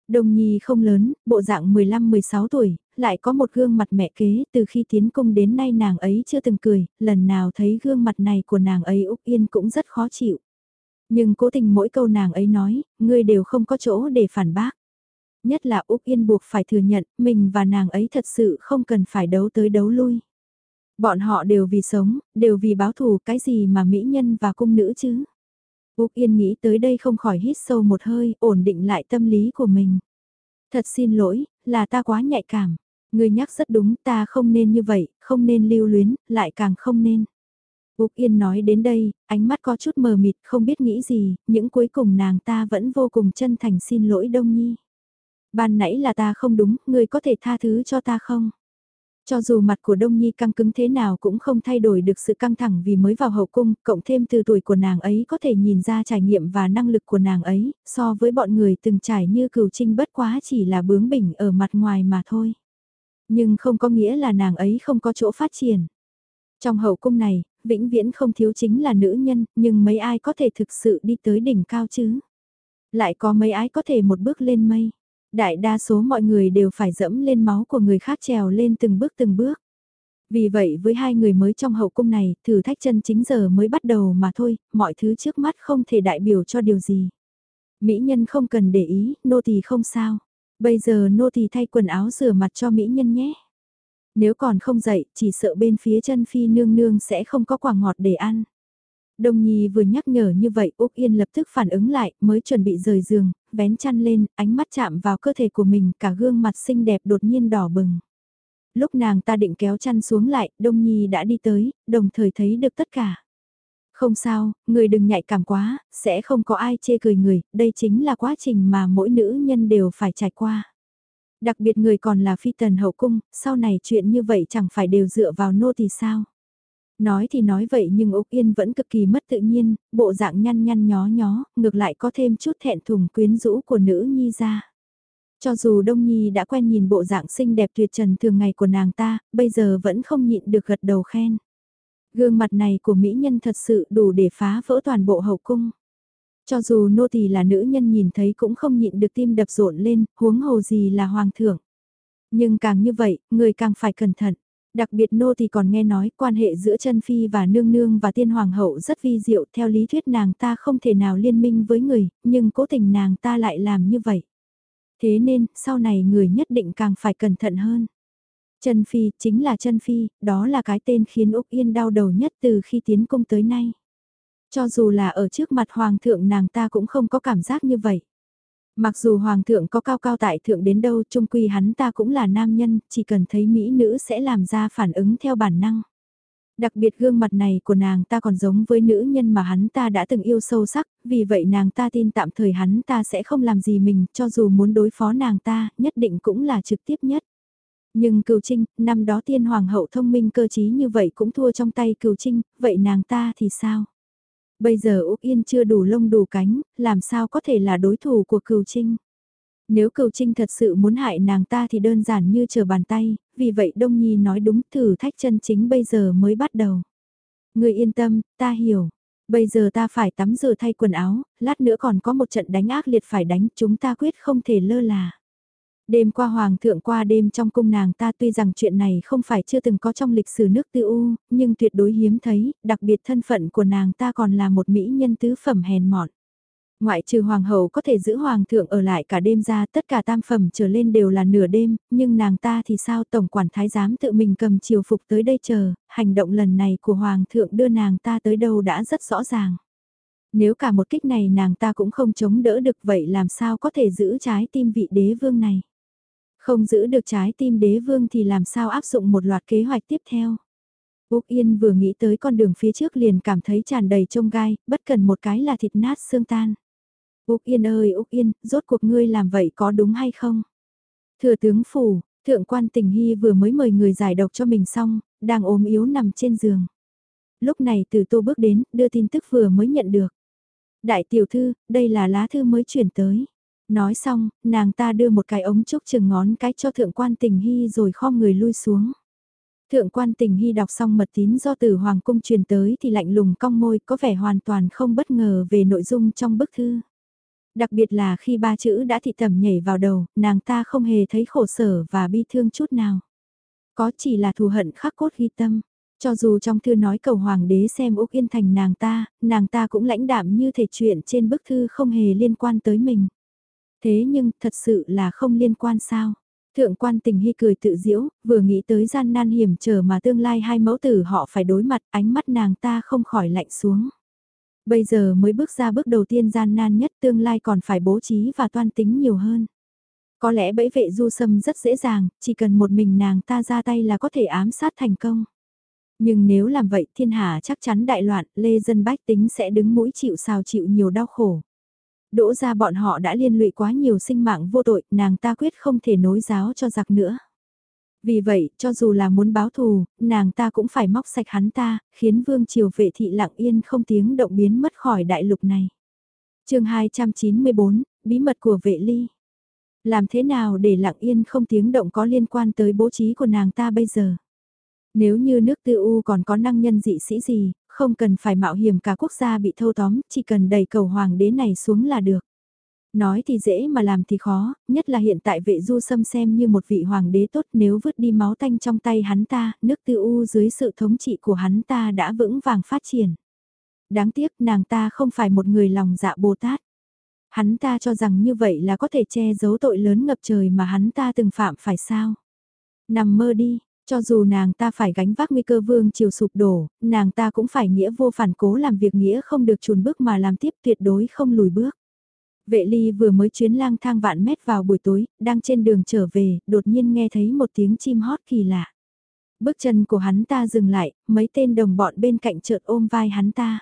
Đồng Nhi không lớn, bộ dạng 15-16 tuổi, lại có một gương mặt mẹ kế, từ khi tiến cung đến nay nàng ấy chưa từng cười, lần nào thấy gương mặt này của nàng ấy Úc Yên cũng rất khó chịu. Nhưng cố tình mỗi câu nàng ấy nói, ngươi đều không có chỗ để phản bác. Nhất là Úc Yên buộc phải thừa nhận, mình và nàng ấy thật sự không cần phải đấu tới đấu lui. Bọn họ đều vì sống, đều vì báo thù cái gì mà mỹ nhân và cung nữ chứ. Úc Yên nghĩ tới đây không khỏi hít sâu một hơi, ổn định lại tâm lý của mình. Thật xin lỗi, là ta quá nhạy cảm. Người nhắc rất đúng, ta không nên như vậy, không nên lưu luyến, lại càng không nên. Úc Yên nói đến đây, ánh mắt có chút mờ mịt, không biết nghĩ gì, những cuối cùng nàng ta vẫn vô cùng chân thành xin lỗi Đông Nhi. Ban nãy là ta không đúng, người có thể tha thứ cho ta không? Cho dù mặt của Đông Nhi căng cứng thế nào cũng không thay đổi được sự căng thẳng vì mới vào hậu cung, cộng thêm từ tuổi của nàng ấy có thể nhìn ra trải nghiệm và năng lực của nàng ấy, so với bọn người từng trải như cửu trinh bất quá chỉ là bướng bỉnh ở mặt ngoài mà thôi. Nhưng không có nghĩa là nàng ấy không có chỗ phát triển. Trong hậu cung này, vĩnh viễn không thiếu chính là nữ nhân, nhưng mấy ai có thể thực sự đi tới đỉnh cao chứ? Lại có mấy ai có thể một bước lên mây? Đại đa số mọi người đều phải dẫm lên máu của người khác trèo lên từng bước từng bước. Vì vậy với hai người mới trong hậu cung này, thử thách chân chính giờ mới bắt đầu mà thôi, mọi thứ trước mắt không thể đại biểu cho điều gì. Mỹ nhân không cần để ý, nô tỳ không sao. Bây giờ nô tỳ thay quần áo rửa mặt cho Mỹ nhân nhé. Nếu còn không dậy, chỉ sợ bên phía chân phi nương nương sẽ không có quả ngọt để ăn. Đông Nhi vừa nhắc nhở như vậy Úc Yên lập tức phản ứng lại, mới chuẩn bị rời giường, vén chăn lên, ánh mắt chạm vào cơ thể của mình, cả gương mặt xinh đẹp đột nhiên đỏ bừng. Lúc nàng ta định kéo chăn xuống lại, Đông Nhi đã đi tới, đồng thời thấy được tất cả. Không sao, người đừng nhạy cảm quá, sẽ không có ai chê cười người, đây chính là quá trình mà mỗi nữ nhân đều phải trải qua. Đặc biệt người còn là phi tần hậu cung, sau này chuyện như vậy chẳng phải đều dựa vào nô thì sao. Nói thì nói vậy nhưng Úc Yên vẫn cực kỳ mất tự nhiên, bộ dạng nhăn nhăn nhó nhó, ngược lại có thêm chút thẹn thùng quyến rũ của nữ nhi ra. Cho dù Đông Nhi đã quen nhìn bộ dạng xinh đẹp tuyệt trần thường ngày của nàng ta, bây giờ vẫn không nhịn được gật đầu khen. Gương mặt này của mỹ nhân thật sự đủ để phá vỡ toàn bộ hậu cung. Cho dù nô tỳ là nữ nhân nhìn thấy cũng không nhịn được tim đập rộn lên, huống hồ gì là hoàng thượng. Nhưng càng như vậy, người càng phải cẩn thận. Đặc biệt nô thì còn nghe nói quan hệ giữa chân phi và nương nương và tiên hoàng hậu rất vi diệu theo lý thuyết nàng ta không thể nào liên minh với người, nhưng cố tình nàng ta lại làm như vậy. Thế nên, sau này người nhất định càng phải cẩn thận hơn. Chân Phi, chính là Chân Phi, đó là cái tên khiến Úc Yên đau đầu nhất từ khi tiến cung tới nay. Cho dù là ở trước mặt Hoàng thượng nàng ta cũng không có cảm giác như vậy. Mặc dù hoàng thượng có cao cao tại thượng đến đâu trung quy hắn ta cũng là nam nhân, chỉ cần thấy mỹ nữ sẽ làm ra phản ứng theo bản năng. Đặc biệt gương mặt này của nàng ta còn giống với nữ nhân mà hắn ta đã từng yêu sâu sắc, vì vậy nàng ta tin tạm thời hắn ta sẽ không làm gì mình, cho dù muốn đối phó nàng ta, nhất định cũng là trực tiếp nhất. Nhưng cừu trinh, năm đó tiên hoàng hậu thông minh cơ trí như vậy cũng thua trong tay cừu trinh, vậy nàng ta thì sao? Bây giờ Úc Yên chưa đủ lông đủ cánh, làm sao có thể là đối thủ của Cửu Trinh. Nếu Cửu Trinh thật sự muốn hại nàng ta thì đơn giản như chờ bàn tay, vì vậy Đông Nhi nói đúng thử thách chân chính bây giờ mới bắt đầu. Người yên tâm, ta hiểu. Bây giờ ta phải tắm rửa thay quần áo, lát nữa còn có một trận đánh ác liệt phải đánh, chúng ta quyết không thể lơ là. Đêm qua hoàng thượng qua đêm trong cung nàng ta tuy rằng chuyện này không phải chưa từng có trong lịch sử nước tư u, nhưng tuyệt đối hiếm thấy, đặc biệt thân phận của nàng ta còn là một mỹ nhân tứ phẩm hèn mọn. Ngoại trừ hoàng hậu có thể giữ hoàng thượng ở lại cả đêm ra tất cả tam phẩm trở lên đều là nửa đêm, nhưng nàng ta thì sao tổng quản thái giám tự mình cầm chiều phục tới đây chờ, hành động lần này của hoàng thượng đưa nàng ta tới đâu đã rất rõ ràng. Nếu cả một kích này nàng ta cũng không chống đỡ được vậy làm sao có thể giữ trái tim vị đế vương này. Không giữ được trái tim đế vương thì làm sao áp dụng một loạt kế hoạch tiếp theo. Úc Yên vừa nghĩ tới con đường phía trước liền cảm thấy tràn đầy trông gai, bất cần một cái là thịt nát xương tan. Úc Yên ơi Úc Yên, rốt cuộc ngươi làm vậy có đúng hay không? Thừa tướng phủ, thượng quan tình hy vừa mới mời người giải độc cho mình xong, đang ốm yếu nằm trên giường. Lúc này từ tô bước đến, đưa tin tức vừa mới nhận được. Đại tiểu thư, đây là lá thư mới chuyển tới. Nói xong, nàng ta đưa một cái ống trúc chừng ngón cái cho thượng quan tình hy rồi kho người lui xuống. Thượng quan tình hy đọc xong mật tín do từ Hoàng cung truyền tới thì lạnh lùng cong môi có vẻ hoàn toàn không bất ngờ về nội dung trong bức thư. Đặc biệt là khi ba chữ đã thị tầm nhảy vào đầu, nàng ta không hề thấy khổ sở và bi thương chút nào. Có chỉ là thù hận khắc cốt ghi tâm. Cho dù trong thư nói cầu hoàng đế xem Úc Yên Thành nàng ta, nàng ta cũng lãnh đạm như thể chuyện trên bức thư không hề liên quan tới mình. Thế nhưng thật sự là không liên quan sao? Thượng quan tình hy cười tự diễu, vừa nghĩ tới gian nan hiểm trở mà tương lai hai mẫu tử họ phải đối mặt, ánh mắt nàng ta không khỏi lạnh xuống. Bây giờ mới bước ra bước đầu tiên gian nan nhất tương lai còn phải bố trí và toan tính nhiều hơn. Có lẽ bẫy vệ du sâm rất dễ dàng, chỉ cần một mình nàng ta ra tay là có thể ám sát thành công. Nhưng nếu làm vậy thiên hạ chắc chắn đại loạn, lê dân bách tính sẽ đứng mũi chịu sào chịu nhiều đau khổ. Đỗ ra bọn họ đã liên lụy quá nhiều sinh mạng vô tội, nàng ta quyết không thể nối giáo cho giặc nữa. Vì vậy, cho dù là muốn báo thù, nàng ta cũng phải móc sạch hắn ta, khiến vương triều vệ thị lặng yên không tiếng động biến mất khỏi đại lục này. chương 294, Bí mật của vệ ly. Làm thế nào để lặng yên không tiếng động có liên quan tới bố trí của nàng ta bây giờ? Nếu như nước tư u còn có năng nhân dị sĩ gì, không cần phải mạo hiểm cả quốc gia bị thâu tóm, chỉ cần đẩy cầu hoàng đế này xuống là được. Nói thì dễ mà làm thì khó, nhất là hiện tại vệ du sâm xem như một vị hoàng đế tốt nếu vứt đi máu tanh trong tay hắn ta, nước tư u dưới sự thống trị của hắn ta đã vững vàng phát triển. Đáng tiếc nàng ta không phải một người lòng dạ Bồ Tát. Hắn ta cho rằng như vậy là có thể che giấu tội lớn ngập trời mà hắn ta từng phạm phải sao. Nằm mơ đi, cho dù nàng ta phải gánh vác nguy cơ vương chiều sụp đổ, nàng ta cũng phải nghĩa vô phản cố làm việc nghĩa không được chùn bước mà làm tiếp tuyệt đối không lùi bước. Vệ ly vừa mới chuyến lang thang vạn mét vào buổi tối, đang trên đường trở về, đột nhiên nghe thấy một tiếng chim hót kỳ lạ. Bước chân của hắn ta dừng lại, mấy tên đồng bọn bên cạnh chợt ôm vai hắn ta.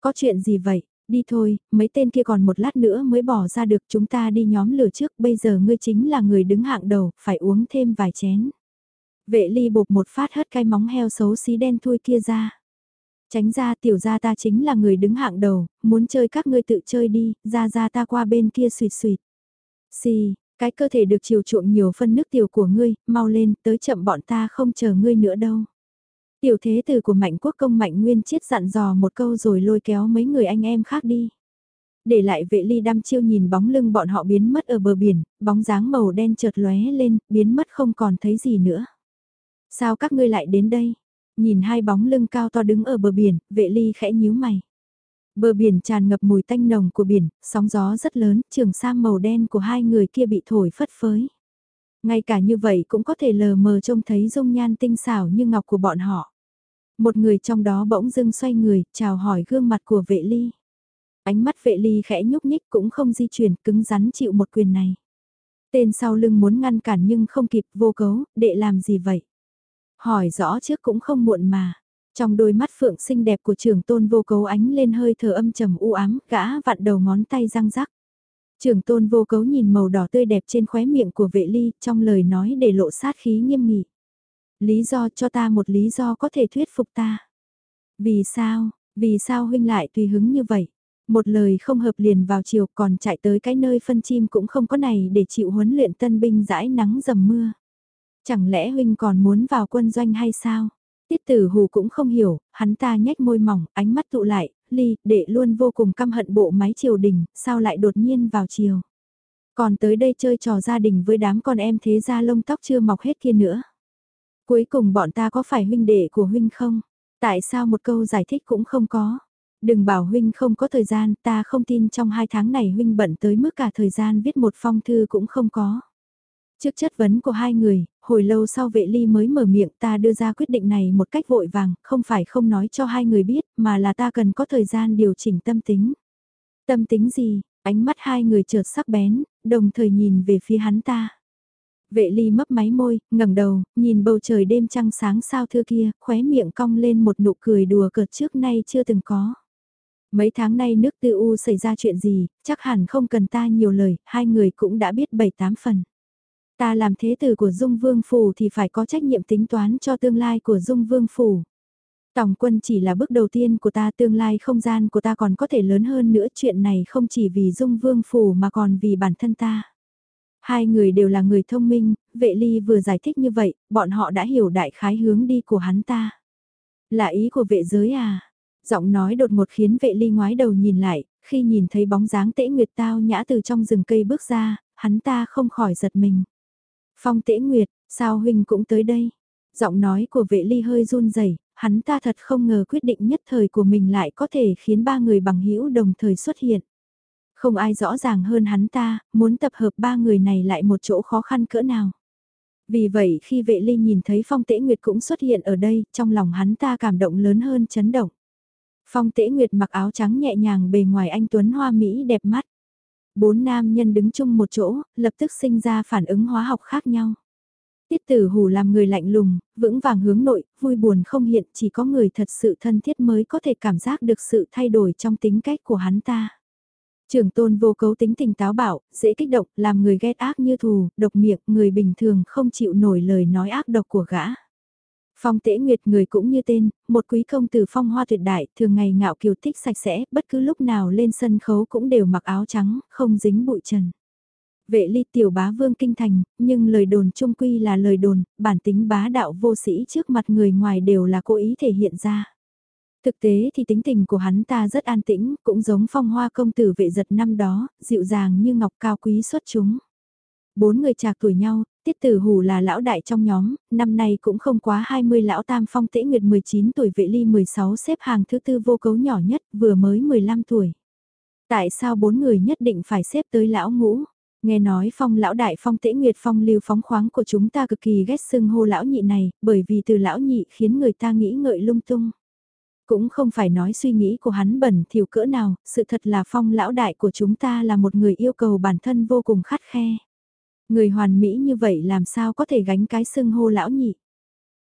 Có chuyện gì vậy? Đi thôi, mấy tên kia còn một lát nữa mới bỏ ra được chúng ta đi nhóm lửa trước, bây giờ ngươi chính là người đứng hạng đầu, phải uống thêm vài chén. Vệ ly bột một phát hất cái móng heo xấu xí đen thui kia ra. Tránh ra tiểu gia ta chính là người đứng hạng đầu, muốn chơi các ngươi tự chơi đi, ra ra ta qua bên kia suyệt suyệt. Xì, cái cơ thể được chiều chuộng nhiều phân nước tiểu của ngươi, mau lên, tới chậm bọn ta không chờ ngươi nữa đâu. Tiểu thế tử của mạnh quốc công mạnh nguyên chiết dặn dò một câu rồi lôi kéo mấy người anh em khác đi. Để lại vệ ly đăm chiêu nhìn bóng lưng bọn họ biến mất ở bờ biển, bóng dáng màu đen chợt lóe lên, biến mất không còn thấy gì nữa. Sao các ngươi lại đến đây? Nhìn hai bóng lưng cao to đứng ở bờ biển, vệ ly khẽ nhíu mày. Bờ biển tràn ngập mùi tanh nồng của biển, sóng gió rất lớn, trường sa màu đen của hai người kia bị thổi phất phới. Ngay cả như vậy cũng có thể lờ mờ trông thấy dung nhan tinh xảo như ngọc của bọn họ. Một người trong đó bỗng dưng xoay người, chào hỏi gương mặt của vệ ly. Ánh mắt vệ ly khẽ nhúc nhích cũng không di chuyển, cứng rắn chịu một quyền này. Tên sau lưng muốn ngăn cản nhưng không kịp vô cấu, đệ làm gì vậy? Hỏi rõ trước cũng không muộn mà. Trong đôi mắt phượng xinh đẹp của trưởng tôn vô cấu ánh lên hơi thở âm trầm u ám, gã vặn đầu ngón tay răng rắc. Trưởng tôn vô cấu nhìn màu đỏ tươi đẹp trên khóe miệng của vệ ly, trong lời nói để lộ sát khí nghiêm nghị. Lý do cho ta một lý do có thể thuyết phục ta. Vì sao, vì sao huynh lại tùy hứng như vậy? Một lời không hợp liền vào chiều còn chạy tới cái nơi phân chim cũng không có này để chịu huấn luyện tân binh dãi nắng dầm mưa. Chẳng lẽ huynh còn muốn vào quân doanh hay sao? Tiết tử hù cũng không hiểu, hắn ta nhếch môi mỏng, ánh mắt tụ lại, ly, đệ luôn vô cùng căm hận bộ máy triều đình, sao lại đột nhiên vào chiều. Còn tới đây chơi trò gia đình với đám con em thế ra lông tóc chưa mọc hết kia nữa. Cuối cùng bọn ta có phải huynh đệ của huynh không? Tại sao một câu giải thích cũng không có? Đừng bảo huynh không có thời gian, ta không tin trong hai tháng này huynh bận tới mức cả thời gian viết một phong thư cũng không có. Trước chất vấn của hai người, hồi lâu sau vệ ly mới mở miệng ta đưa ra quyết định này một cách vội vàng, không phải không nói cho hai người biết, mà là ta cần có thời gian điều chỉnh tâm tính. Tâm tính gì? Ánh mắt hai người chợt sắc bén, đồng thời nhìn về phía hắn ta. Vệ ly mấp máy môi, ngẩng đầu, nhìn bầu trời đêm trăng sáng sao thưa kia, khóe miệng cong lên một nụ cười đùa cợt trước nay chưa từng có. Mấy tháng nay nước tư u xảy ra chuyện gì, chắc hẳn không cần ta nhiều lời, hai người cũng đã biết bảy tám phần. Ta làm thế tử của Dung Vương Phủ thì phải có trách nhiệm tính toán cho tương lai của Dung Vương Phủ. Tổng quân chỉ là bước đầu tiên của ta tương lai không gian của ta còn có thể lớn hơn nữa chuyện này không chỉ vì Dung Vương Phủ mà còn vì bản thân ta. Hai người đều là người thông minh, vệ ly vừa giải thích như vậy, bọn họ đã hiểu đại khái hướng đi của hắn ta. Là ý của vệ giới à? Giọng nói đột ngột khiến vệ ly ngoái đầu nhìn lại, khi nhìn thấy bóng dáng tễ nguyệt tao nhã từ trong rừng cây bước ra, hắn ta không khỏi giật mình. Phong tễ nguyệt, sao huynh cũng tới đây? Giọng nói của vệ ly hơi run rẩy hắn ta thật không ngờ quyết định nhất thời của mình lại có thể khiến ba người bằng hữu đồng thời xuất hiện. Không ai rõ ràng hơn hắn ta, muốn tập hợp ba người này lại một chỗ khó khăn cỡ nào. Vì vậy khi vệ ly nhìn thấy Phong Tễ Nguyệt cũng xuất hiện ở đây, trong lòng hắn ta cảm động lớn hơn chấn động. Phong Tễ Nguyệt mặc áo trắng nhẹ nhàng bề ngoài anh Tuấn Hoa Mỹ đẹp mắt. Bốn nam nhân đứng chung một chỗ, lập tức sinh ra phản ứng hóa học khác nhau. Tiết tử hù làm người lạnh lùng, vững vàng hướng nội, vui buồn không hiện, chỉ có người thật sự thân thiết mới có thể cảm giác được sự thay đổi trong tính cách của hắn ta. Trưởng tôn vô cấu tính tình táo bạo, dễ kích động, làm người ghét ác như thù, độc miệng, người bình thường không chịu nổi lời nói ác độc của gã. Phong tễ nguyệt người cũng như tên, một quý công từ phong hoa tuyệt đại, thường ngày ngạo kiều thích sạch sẽ, bất cứ lúc nào lên sân khấu cũng đều mặc áo trắng, không dính bụi trần. Vệ ly tiểu bá vương kinh thành, nhưng lời đồn trung quy là lời đồn, bản tính bá đạo vô sĩ trước mặt người ngoài đều là cố ý thể hiện ra. Thực tế thì tính tình của hắn ta rất an tĩnh, cũng giống phong hoa công tử vệ giật năm đó, dịu dàng như ngọc cao quý xuất chúng. Bốn người trạc tuổi nhau, tiết tử hủ là lão đại trong nhóm, năm nay cũng không quá 20 lão tam phong tễ nguyệt 19 tuổi vệ ly 16 xếp hàng thứ tư vô cấu nhỏ nhất, vừa mới 15 tuổi. Tại sao bốn người nhất định phải xếp tới lão ngũ? Nghe nói phong lão đại phong tễ nguyệt phong lưu phóng khoáng của chúng ta cực kỳ ghét sưng hô lão nhị này, bởi vì từ lão nhị khiến người ta nghĩ ngợi lung tung. Cũng không phải nói suy nghĩ của hắn bẩn thỉu cỡ nào, sự thật là phong lão đại của chúng ta là một người yêu cầu bản thân vô cùng khắt khe. Người hoàn mỹ như vậy làm sao có thể gánh cái xưng hô lão nhị.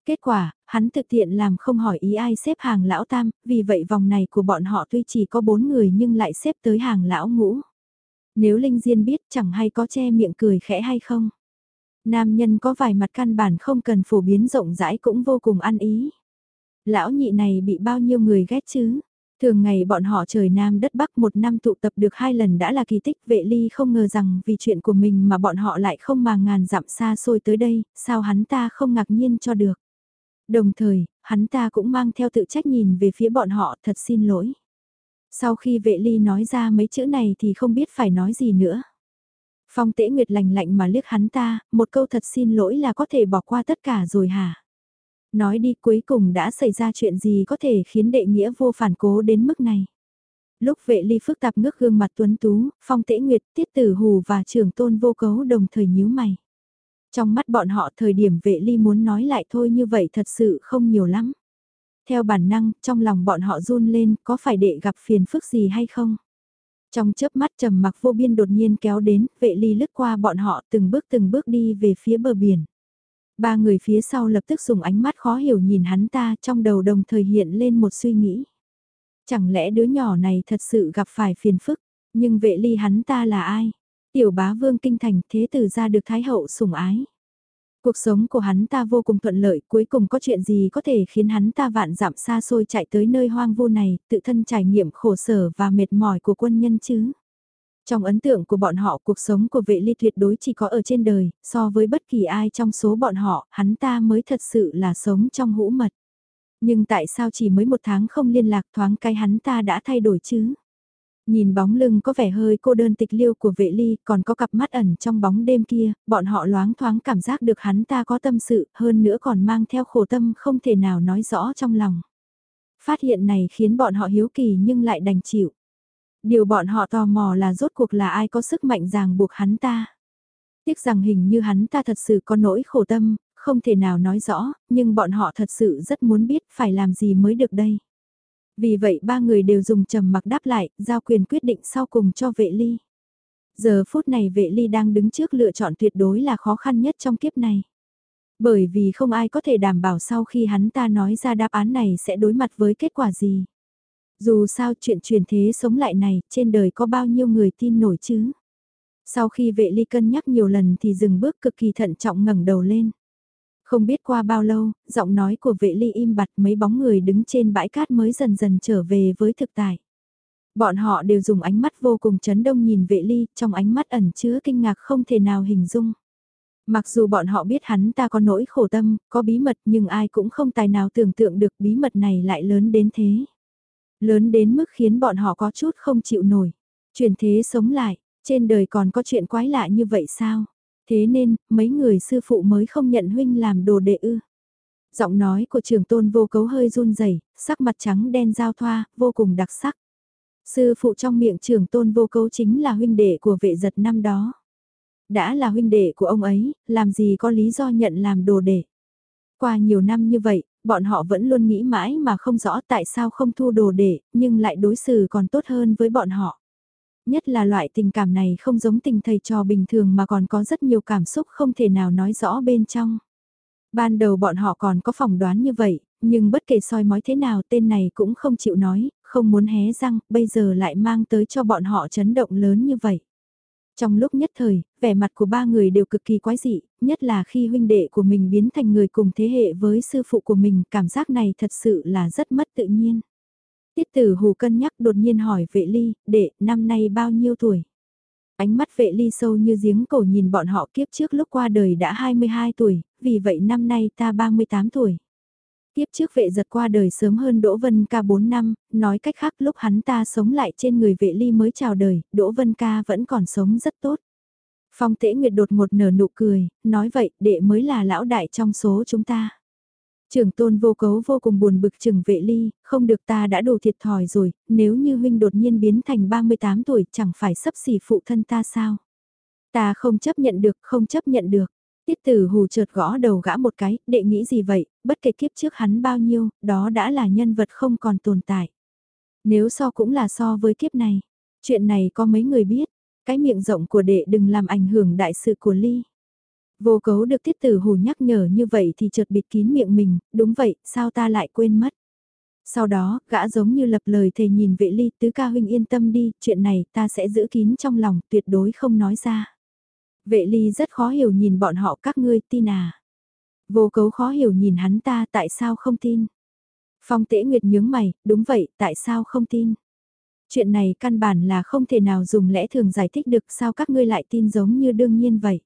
Kết quả, hắn thực tiện làm không hỏi ý ai xếp hàng lão tam, vì vậy vòng này của bọn họ tuy chỉ có bốn người nhưng lại xếp tới hàng lão ngũ. Nếu Linh Diên biết chẳng hay có che miệng cười khẽ hay không. Nam nhân có vài mặt căn bản không cần phổ biến rộng rãi cũng vô cùng ăn ý. Lão nhị này bị bao nhiêu người ghét chứ? Thường ngày bọn họ trời Nam đất Bắc một năm tụ tập được hai lần đã là kỳ tích vệ ly không ngờ rằng vì chuyện của mình mà bọn họ lại không mà ngàn dặm xa xôi tới đây, sao hắn ta không ngạc nhiên cho được. Đồng thời, hắn ta cũng mang theo tự trách nhìn về phía bọn họ thật xin lỗi. Sau khi vệ ly nói ra mấy chữ này thì không biết phải nói gì nữa. Phong tễ nguyệt lành lạnh mà liếc hắn ta, một câu thật xin lỗi là có thể bỏ qua tất cả rồi hả? Nói đi cuối cùng đã xảy ra chuyện gì có thể khiến đệ nghĩa vô phản cố đến mức này. Lúc vệ ly phức tạp ngước gương mặt tuấn tú, phong tễ nguyệt, tiết tử hù và trưởng tôn vô cấu đồng thời nhíu mày. Trong mắt bọn họ thời điểm vệ ly muốn nói lại thôi như vậy thật sự không nhiều lắm. Theo bản năng, trong lòng bọn họ run lên, có phải đệ gặp phiền phức gì hay không? Trong chớp mắt trầm mặc vô biên đột nhiên kéo đến, vệ ly lướt qua bọn họ từng bước từng bước đi về phía bờ biển. Ba người phía sau lập tức dùng ánh mắt khó hiểu nhìn hắn ta trong đầu đồng thời hiện lên một suy nghĩ. Chẳng lẽ đứa nhỏ này thật sự gặp phải phiền phức, nhưng vệ ly hắn ta là ai? Tiểu bá vương kinh thành thế tử ra được thái hậu sủng ái. Cuộc sống của hắn ta vô cùng thuận lợi, cuối cùng có chuyện gì có thể khiến hắn ta vạn dặm xa xôi chạy tới nơi hoang vu này, tự thân trải nghiệm khổ sở và mệt mỏi của quân nhân chứ. Trong ấn tượng của bọn họ cuộc sống của vệ ly tuyệt đối chỉ có ở trên đời, so với bất kỳ ai trong số bọn họ, hắn ta mới thật sự là sống trong hũ mật. Nhưng tại sao chỉ mới một tháng không liên lạc thoáng cái hắn ta đã thay đổi chứ? Nhìn bóng lưng có vẻ hơi cô đơn tịch liêu của vệ ly, còn có cặp mắt ẩn trong bóng đêm kia, bọn họ loáng thoáng cảm giác được hắn ta có tâm sự, hơn nữa còn mang theo khổ tâm không thể nào nói rõ trong lòng. Phát hiện này khiến bọn họ hiếu kỳ nhưng lại đành chịu. Điều bọn họ tò mò là rốt cuộc là ai có sức mạnh ràng buộc hắn ta. Tiếc rằng hình như hắn ta thật sự có nỗi khổ tâm, không thể nào nói rõ, nhưng bọn họ thật sự rất muốn biết phải làm gì mới được đây. Vì vậy ba người đều dùng trầm mặc đáp lại, giao quyền quyết định sau cùng cho vệ ly. Giờ phút này vệ ly đang đứng trước lựa chọn tuyệt đối là khó khăn nhất trong kiếp này. Bởi vì không ai có thể đảm bảo sau khi hắn ta nói ra đáp án này sẽ đối mặt với kết quả gì. Dù sao chuyện truyền thế sống lại này, trên đời có bao nhiêu người tin nổi chứ? Sau khi vệ ly cân nhắc nhiều lần thì dừng bước cực kỳ thận trọng ngẩng đầu lên. Không biết qua bao lâu, giọng nói của vệ ly im bặt mấy bóng người đứng trên bãi cát mới dần dần trở về với thực tại. Bọn họ đều dùng ánh mắt vô cùng chấn đông nhìn vệ ly, trong ánh mắt ẩn chứa kinh ngạc không thể nào hình dung. Mặc dù bọn họ biết hắn ta có nỗi khổ tâm, có bí mật nhưng ai cũng không tài nào tưởng tượng được bí mật này lại lớn đến thế. Lớn đến mức khiến bọn họ có chút không chịu nổi. Chuyển thế sống lại, trên đời còn có chuyện quái lạ như vậy sao? Thế nên, mấy người sư phụ mới không nhận huynh làm đồ đệ ư. Giọng nói của trường tôn vô cấu hơi run rẩy sắc mặt trắng đen giao thoa, vô cùng đặc sắc. Sư phụ trong miệng trường tôn vô cấu chính là huynh đệ của vệ giật năm đó. Đã là huynh đệ của ông ấy, làm gì có lý do nhận làm đồ đệ. Qua nhiều năm như vậy, bọn họ vẫn luôn nghĩ mãi mà không rõ tại sao không thu đồ đệ, nhưng lại đối xử còn tốt hơn với bọn họ. Nhất là loại tình cảm này không giống tình thầy trò bình thường mà còn có rất nhiều cảm xúc không thể nào nói rõ bên trong. Ban đầu bọn họ còn có phỏng đoán như vậy, nhưng bất kể soi mói thế nào tên này cũng không chịu nói, không muốn hé răng, bây giờ lại mang tới cho bọn họ chấn động lớn như vậy. Trong lúc nhất thời, vẻ mặt của ba người đều cực kỳ quái dị, nhất là khi huynh đệ của mình biến thành người cùng thế hệ với sư phụ của mình, cảm giác này thật sự là rất mất tự nhiên. Tiết tử hù cân nhắc đột nhiên hỏi vệ ly, đệ, năm nay bao nhiêu tuổi? Ánh mắt vệ ly sâu như giếng cổ nhìn bọn họ kiếp trước lúc qua đời đã 22 tuổi, vì vậy năm nay ta 38 tuổi. Tiếp trước vệ giật qua đời sớm hơn Đỗ Vân Ca 4 năm, nói cách khác lúc hắn ta sống lại trên người vệ ly mới chào đời, Đỗ Vân Ca vẫn còn sống rất tốt. Phong tễ nguyệt đột ngột nở nụ cười, nói vậy đệ mới là lão đại trong số chúng ta. Trưởng tôn vô cấu vô cùng buồn bực trừng vệ ly, không được ta đã đủ thiệt thòi rồi, nếu như huynh đột nhiên biến thành 38 tuổi chẳng phải sắp xỉ phụ thân ta sao. Ta không chấp nhận được, không chấp nhận được. Tiết tử hù chợt gõ đầu gã một cái, đệ nghĩ gì vậy, bất kể kiếp trước hắn bao nhiêu, đó đã là nhân vật không còn tồn tại. Nếu so cũng là so với kiếp này, chuyện này có mấy người biết, cái miệng rộng của đệ đừng làm ảnh hưởng đại sự của Ly. Vô cấu được tiết tử hù nhắc nhở như vậy thì chợt bịt kín miệng mình, đúng vậy, sao ta lại quên mất. Sau đó, gã giống như lập lời thề nhìn vệ ly tứ ca huynh yên tâm đi, chuyện này ta sẽ giữ kín trong lòng, tuyệt đối không nói ra. Vệ ly rất khó hiểu nhìn bọn họ các ngươi tin à. Vô cấu khó hiểu nhìn hắn ta tại sao không tin. Phong tễ nguyệt nhướng mày, đúng vậy, tại sao không tin. Chuyện này căn bản là không thể nào dùng lẽ thường giải thích được sao các ngươi lại tin giống như đương nhiên vậy.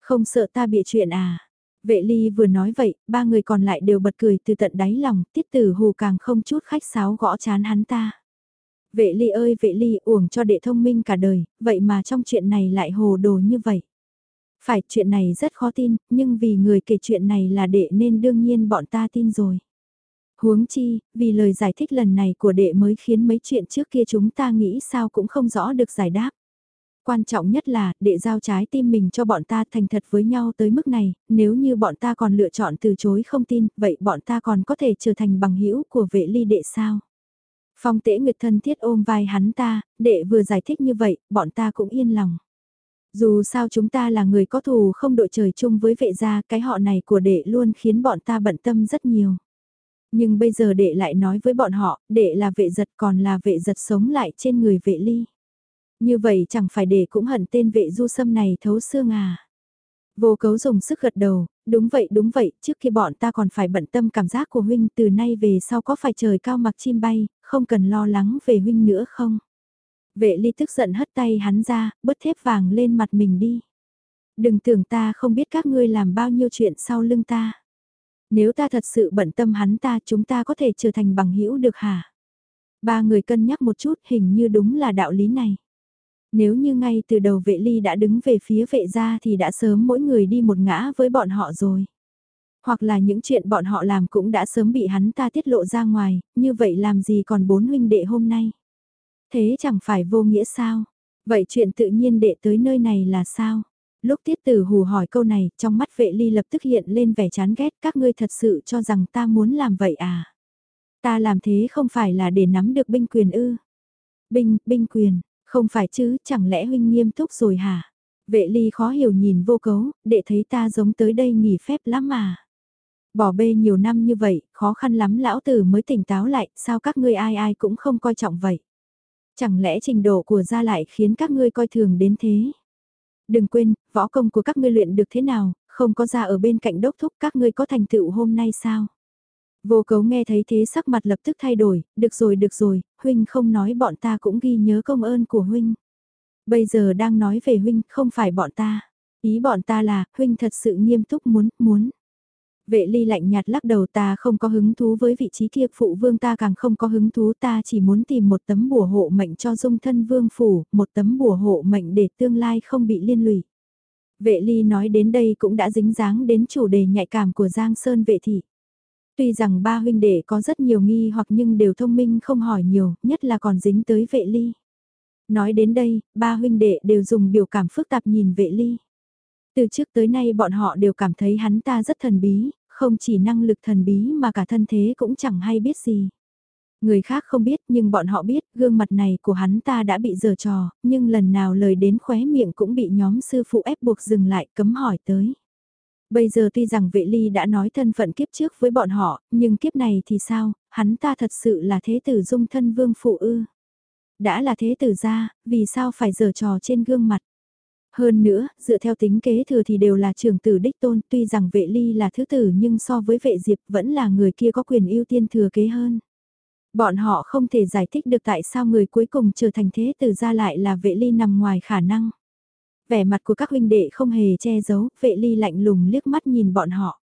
Không sợ ta bị chuyện à. Vệ ly vừa nói vậy, ba người còn lại đều bật cười từ tận đáy lòng, tiết tử hù càng không chút khách sáo gõ chán hắn ta. Vệ ly ơi vệ ly uổng cho đệ thông minh cả đời, vậy mà trong chuyện này lại hồ đồ như vậy. Phải chuyện này rất khó tin, nhưng vì người kể chuyện này là đệ nên đương nhiên bọn ta tin rồi. Huống chi, vì lời giải thích lần này của đệ mới khiến mấy chuyện trước kia chúng ta nghĩ sao cũng không rõ được giải đáp. Quan trọng nhất là, đệ giao trái tim mình cho bọn ta thành thật với nhau tới mức này, nếu như bọn ta còn lựa chọn từ chối không tin, vậy bọn ta còn có thể trở thành bằng hữu của vệ ly đệ sao? Phong tễ nguyệt thân thiết ôm vai hắn ta, đệ vừa giải thích như vậy, bọn ta cũng yên lòng. Dù sao chúng ta là người có thù không đội trời chung với vệ gia, cái họ này của đệ luôn khiến bọn ta bận tâm rất nhiều. Nhưng bây giờ đệ lại nói với bọn họ, đệ là vệ giật còn là vệ giật sống lại trên người vệ ly. Như vậy chẳng phải đệ cũng hận tên vệ du sâm này thấu xương à. Vô cấu dùng sức gật đầu, đúng vậy đúng vậy, trước khi bọn ta còn phải bận tâm cảm giác của huynh từ nay về sau có phải trời cao mặc chim bay, không cần lo lắng về huynh nữa không? Vệ ly tức giận hất tay hắn ra, bớt thép vàng lên mặt mình đi. Đừng tưởng ta không biết các ngươi làm bao nhiêu chuyện sau lưng ta. Nếu ta thật sự bận tâm hắn ta chúng ta có thể trở thành bằng hữu được hả? Ba người cân nhắc một chút hình như đúng là đạo lý này. Nếu như ngay từ đầu vệ ly đã đứng về phía vệ gia thì đã sớm mỗi người đi một ngã với bọn họ rồi. Hoặc là những chuyện bọn họ làm cũng đã sớm bị hắn ta tiết lộ ra ngoài, như vậy làm gì còn bốn huynh đệ hôm nay. Thế chẳng phải vô nghĩa sao? Vậy chuyện tự nhiên đệ tới nơi này là sao? Lúc tiết tử hù hỏi câu này, trong mắt vệ ly lập tức hiện lên vẻ chán ghét các ngươi thật sự cho rằng ta muốn làm vậy à? Ta làm thế không phải là để nắm được binh quyền ư? Binh, binh quyền, không phải chứ, chẳng lẽ huynh nghiêm túc rồi hả? Vệ ly khó hiểu nhìn vô cấu, để thấy ta giống tới đây nghỉ phép lắm mà. Bỏ bê nhiều năm như vậy, khó khăn lắm lão tử mới tỉnh táo lại, sao các ngươi ai ai cũng không coi trọng vậy? Chẳng lẽ trình độ của gia lại khiến các ngươi coi thường đến thế? Đừng quên, võ công của các ngươi luyện được thế nào, không có ra ở bên cạnh đốc thúc các ngươi có thành tựu hôm nay sao? Vô cấu nghe thấy thế sắc mặt lập tức thay đổi, được rồi được rồi, huynh không nói bọn ta cũng ghi nhớ công ơn của huynh. Bây giờ đang nói về huynh, không phải bọn ta. Ý bọn ta là, huynh thật sự nghiêm túc muốn, muốn. Vệ ly lạnh nhạt lắc đầu ta không có hứng thú với vị trí kia, phụ vương ta càng không có hứng thú ta chỉ muốn tìm một tấm bùa hộ mệnh cho dung thân vương phủ, một tấm bùa hộ mệnh để tương lai không bị liên lụy. Vệ ly nói đến đây cũng đã dính dáng đến chủ đề nhạy cảm của Giang Sơn vệ thị. Tuy rằng ba huynh đệ có rất nhiều nghi hoặc nhưng đều thông minh không hỏi nhiều, nhất là còn dính tới vệ ly. Nói đến đây, ba huynh đệ đều dùng biểu cảm phức tạp nhìn vệ ly. Từ trước tới nay bọn họ đều cảm thấy hắn ta rất thần bí, không chỉ năng lực thần bí mà cả thân thế cũng chẳng hay biết gì. Người khác không biết nhưng bọn họ biết gương mặt này của hắn ta đã bị dở trò, nhưng lần nào lời đến khóe miệng cũng bị nhóm sư phụ ép buộc dừng lại cấm hỏi tới. Bây giờ tuy rằng vệ ly đã nói thân phận kiếp trước với bọn họ, nhưng kiếp này thì sao, hắn ta thật sự là thế tử dung thân vương phụ ư. Đã là thế tử ra, vì sao phải giở trò trên gương mặt. Hơn nữa, dựa theo tính kế thừa thì đều là trưởng tử đích tôn, tuy rằng vệ ly là thứ tử nhưng so với vệ diệp vẫn là người kia có quyền ưu tiên thừa kế hơn. Bọn họ không thể giải thích được tại sao người cuối cùng trở thành thế tử ra lại là vệ ly nằm ngoài khả năng. Vẻ mặt của các huynh đệ không hề che giấu, vệ ly lạnh lùng liếc mắt nhìn bọn họ.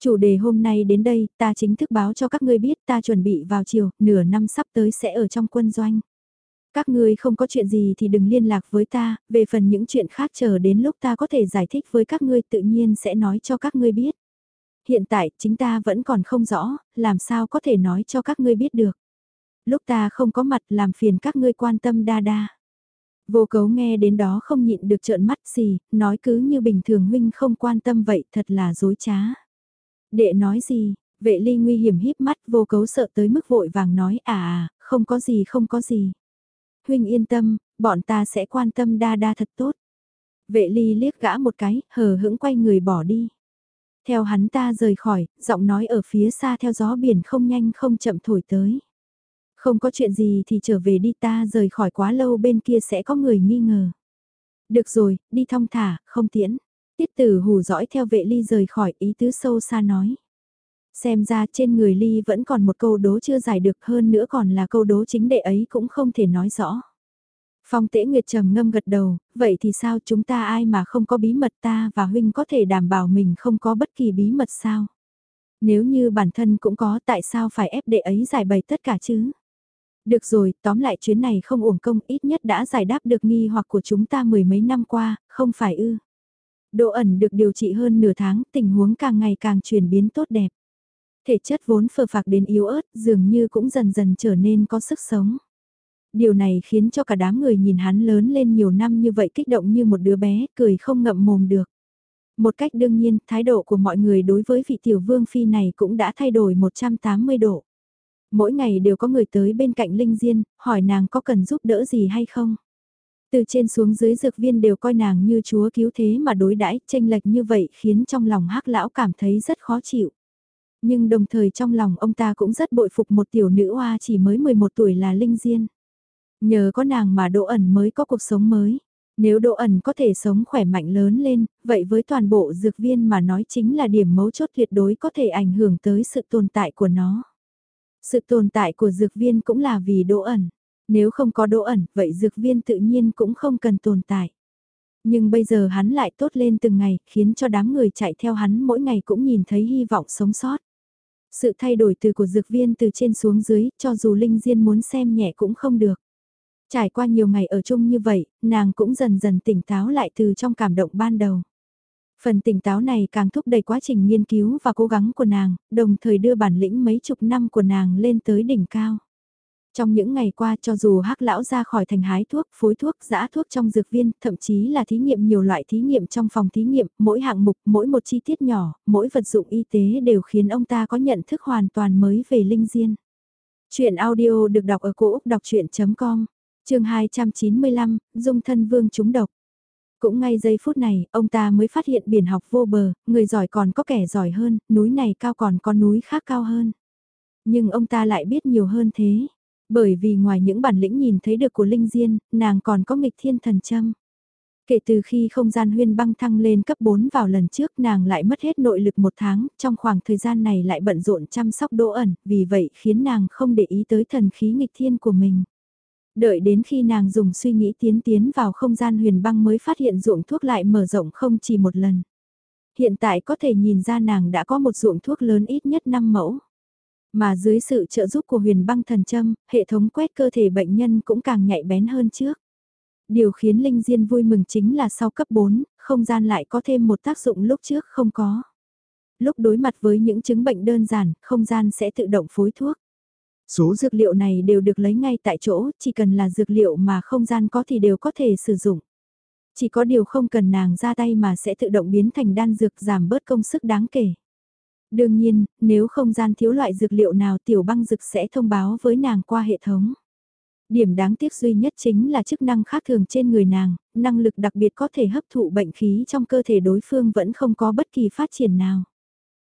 Chủ đề hôm nay đến đây, ta chính thức báo cho các ngươi biết ta chuẩn bị vào chiều, nửa năm sắp tới sẽ ở trong quân doanh. Các ngươi không có chuyện gì thì đừng liên lạc với ta, về phần những chuyện khác chờ đến lúc ta có thể giải thích với các ngươi tự nhiên sẽ nói cho các ngươi biết. Hiện tại, chính ta vẫn còn không rõ, làm sao có thể nói cho các ngươi biết được. Lúc ta không có mặt làm phiền các ngươi quan tâm đa đa. Vô cấu nghe đến đó không nhịn được trợn mắt gì, nói cứ như bình thường huynh không quan tâm vậy thật là dối trá. Đệ nói gì, vệ ly nguy hiểm híp mắt vô cấu sợ tới mức vội vàng nói à à, không có gì không có gì. Huynh yên tâm, bọn ta sẽ quan tâm đa đa thật tốt. Vệ ly liếc gã một cái, hờ hững quay người bỏ đi. Theo hắn ta rời khỏi, giọng nói ở phía xa theo gió biển không nhanh không chậm thổi tới. Không có chuyện gì thì trở về đi ta rời khỏi quá lâu bên kia sẽ có người nghi ngờ. Được rồi, đi thong thả, không tiễn. Tiết tử hù dõi theo vệ ly rời khỏi ý tứ sâu xa nói. Xem ra trên người ly vẫn còn một câu đố chưa giải được hơn nữa còn là câu đố chính đệ ấy cũng không thể nói rõ. Phong tễ nguyệt trầm ngâm gật đầu, vậy thì sao chúng ta ai mà không có bí mật ta và huynh có thể đảm bảo mình không có bất kỳ bí mật sao? Nếu như bản thân cũng có tại sao phải ép đệ ấy giải bày tất cả chứ? Được rồi, tóm lại chuyến này không uổng công ít nhất đã giải đáp được nghi hoặc của chúng ta mười mấy năm qua, không phải ư. Độ ẩn được điều trị hơn nửa tháng, tình huống càng ngày càng chuyển biến tốt đẹp. Thể chất vốn phờ phạc đến yếu ớt, dường như cũng dần dần trở nên có sức sống. Điều này khiến cho cả đám người nhìn hắn lớn lên nhiều năm như vậy kích động như một đứa bé, cười không ngậm mồm được. Một cách đương nhiên, thái độ của mọi người đối với vị tiểu vương phi này cũng đã thay đổi 180 độ. Mỗi ngày đều có người tới bên cạnh Linh Diên, hỏi nàng có cần giúp đỡ gì hay không. Từ trên xuống dưới dược viên đều coi nàng như chúa cứu thế mà đối đãi tranh lệch như vậy khiến trong lòng hắc lão cảm thấy rất khó chịu. Nhưng đồng thời trong lòng ông ta cũng rất bội phục một tiểu nữ hoa chỉ mới 11 tuổi là Linh Diên. Nhờ có nàng mà Đỗ ẩn mới có cuộc sống mới. Nếu Đỗ ẩn có thể sống khỏe mạnh lớn lên, vậy với toàn bộ dược viên mà nói chính là điểm mấu chốt tuyệt đối có thể ảnh hưởng tới sự tồn tại của nó. Sự tồn tại của dược viên cũng là vì Đỗ ẩn. Nếu không có Đỗ ẩn, vậy dược viên tự nhiên cũng không cần tồn tại. Nhưng bây giờ hắn lại tốt lên từng ngày, khiến cho đám người chạy theo hắn mỗi ngày cũng nhìn thấy hy vọng sống sót. Sự thay đổi từ của dược viên từ trên xuống dưới, cho dù Linh Diên muốn xem nhẹ cũng không được. Trải qua nhiều ngày ở chung như vậy, nàng cũng dần dần tỉnh táo lại từ trong cảm động ban đầu. Phần tỉnh táo này càng thúc đẩy quá trình nghiên cứu và cố gắng của nàng, đồng thời đưa bản lĩnh mấy chục năm của nàng lên tới đỉnh cao. Trong những ngày qua cho dù hắc lão ra khỏi thành hái thuốc, phối thuốc, giã thuốc trong dược viên, thậm chí là thí nghiệm nhiều loại thí nghiệm trong phòng thí nghiệm, mỗi hạng mục, mỗi một chi tiết nhỏ, mỗi vật dụng y tế đều khiến ông ta có nhận thức hoàn toàn mới về linh diên. Chuyện audio được đọc ở cổ Úc đọc chuyện.com, trường 295, Dung thân vương trúng độc. Cũng ngay giây phút này, ông ta mới phát hiện biển học vô bờ, người giỏi còn có kẻ giỏi hơn, núi này cao còn có núi khác cao hơn. Nhưng ông ta lại biết nhiều hơn thế. Bởi vì ngoài những bản lĩnh nhìn thấy được của Linh Diên, nàng còn có nghịch thiên thần châm. Kể từ khi không gian huyên băng thăng lên cấp 4 vào lần trước nàng lại mất hết nội lực một tháng, trong khoảng thời gian này lại bận rộn chăm sóc đỗ ẩn, vì vậy khiến nàng không để ý tới thần khí nghịch thiên của mình. Đợi đến khi nàng dùng suy nghĩ tiến tiến vào không gian huyền băng mới phát hiện ruộng thuốc lại mở rộng không chỉ một lần. Hiện tại có thể nhìn ra nàng đã có một ruộng thuốc lớn ít nhất 5 mẫu. Mà dưới sự trợ giúp của huyền băng thần châm, hệ thống quét cơ thể bệnh nhân cũng càng nhạy bén hơn trước. Điều khiến Linh Diên vui mừng chính là sau cấp 4, không gian lại có thêm một tác dụng lúc trước không có. Lúc đối mặt với những chứng bệnh đơn giản, không gian sẽ tự động phối thuốc. Số dược liệu này đều được lấy ngay tại chỗ, chỉ cần là dược liệu mà không gian có thì đều có thể sử dụng. Chỉ có điều không cần nàng ra tay mà sẽ tự động biến thành đan dược giảm bớt công sức đáng kể. Đương nhiên, nếu không gian thiếu loại dược liệu nào tiểu băng dược sẽ thông báo với nàng qua hệ thống. Điểm đáng tiếc duy nhất chính là chức năng khác thường trên người nàng, năng lực đặc biệt có thể hấp thụ bệnh khí trong cơ thể đối phương vẫn không có bất kỳ phát triển nào.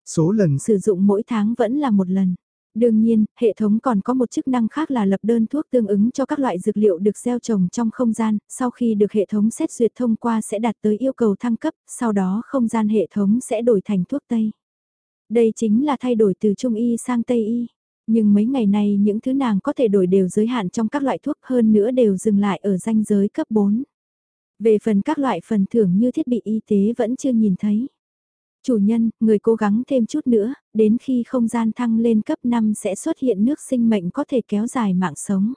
Số lần sử dụng mỗi tháng vẫn là một lần. Đương nhiên, hệ thống còn có một chức năng khác là lập đơn thuốc tương ứng cho các loại dược liệu được gieo trồng trong không gian, sau khi được hệ thống xét duyệt thông qua sẽ đạt tới yêu cầu thăng cấp, sau đó không gian hệ thống sẽ đổi thành thuốc Tây. Đây chính là thay đổi từ Trung Y sang Tây Y. Nhưng mấy ngày nay những thứ nàng có thể đổi đều giới hạn trong các loại thuốc hơn nữa đều dừng lại ở danh giới cấp 4. Về phần các loại phần thưởng như thiết bị y tế vẫn chưa nhìn thấy. Chủ nhân, người cố gắng thêm chút nữa, đến khi không gian thăng lên cấp 5 sẽ xuất hiện nước sinh mệnh có thể kéo dài mạng sống.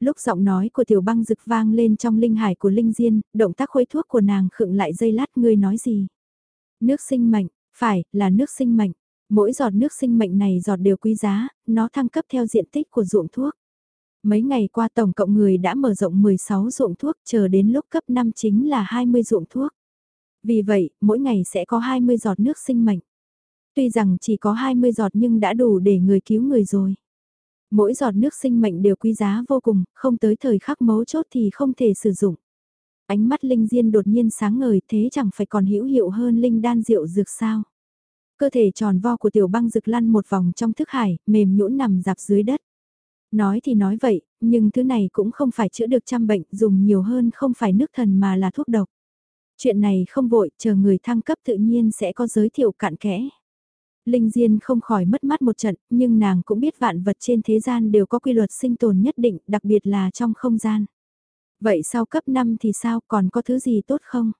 Lúc giọng nói của tiểu băng rực vang lên trong linh hải của linh diên, động tác khuấy thuốc của nàng khựng lại dây lát ngươi nói gì. Nước sinh mệnh, phải, là nước sinh mệnh. Mỗi giọt nước sinh mệnh này giọt đều quý giá, nó thăng cấp theo diện tích của ruộng thuốc. Mấy ngày qua tổng cộng người đã mở rộng 16 ruộng thuốc, chờ đến lúc cấp 5 chính là 20 ruộng thuốc. Vì vậy, mỗi ngày sẽ có 20 giọt nước sinh mệnh. Tuy rằng chỉ có 20 giọt nhưng đã đủ để người cứu người rồi. Mỗi giọt nước sinh mệnh đều quý giá vô cùng, không tới thời khắc mấu chốt thì không thể sử dụng. Ánh mắt Linh Diên đột nhiên sáng ngời thế chẳng phải còn hữu hiệu hơn Linh đan rượu dược sao. Cơ thể tròn vo của tiểu băng rực lăn một vòng trong thức hải, mềm nhũn nằm dạp dưới đất. Nói thì nói vậy, nhưng thứ này cũng không phải chữa được trăm bệnh, dùng nhiều hơn không phải nước thần mà là thuốc độc. Chuyện này không vội, chờ người thăng cấp tự nhiên sẽ có giới thiệu cạn kẽ. Linh Diên không khỏi mất mắt một trận, nhưng nàng cũng biết vạn vật trên thế gian đều có quy luật sinh tồn nhất định, đặc biệt là trong không gian. Vậy sau cấp 5 thì sao, còn có thứ gì tốt không?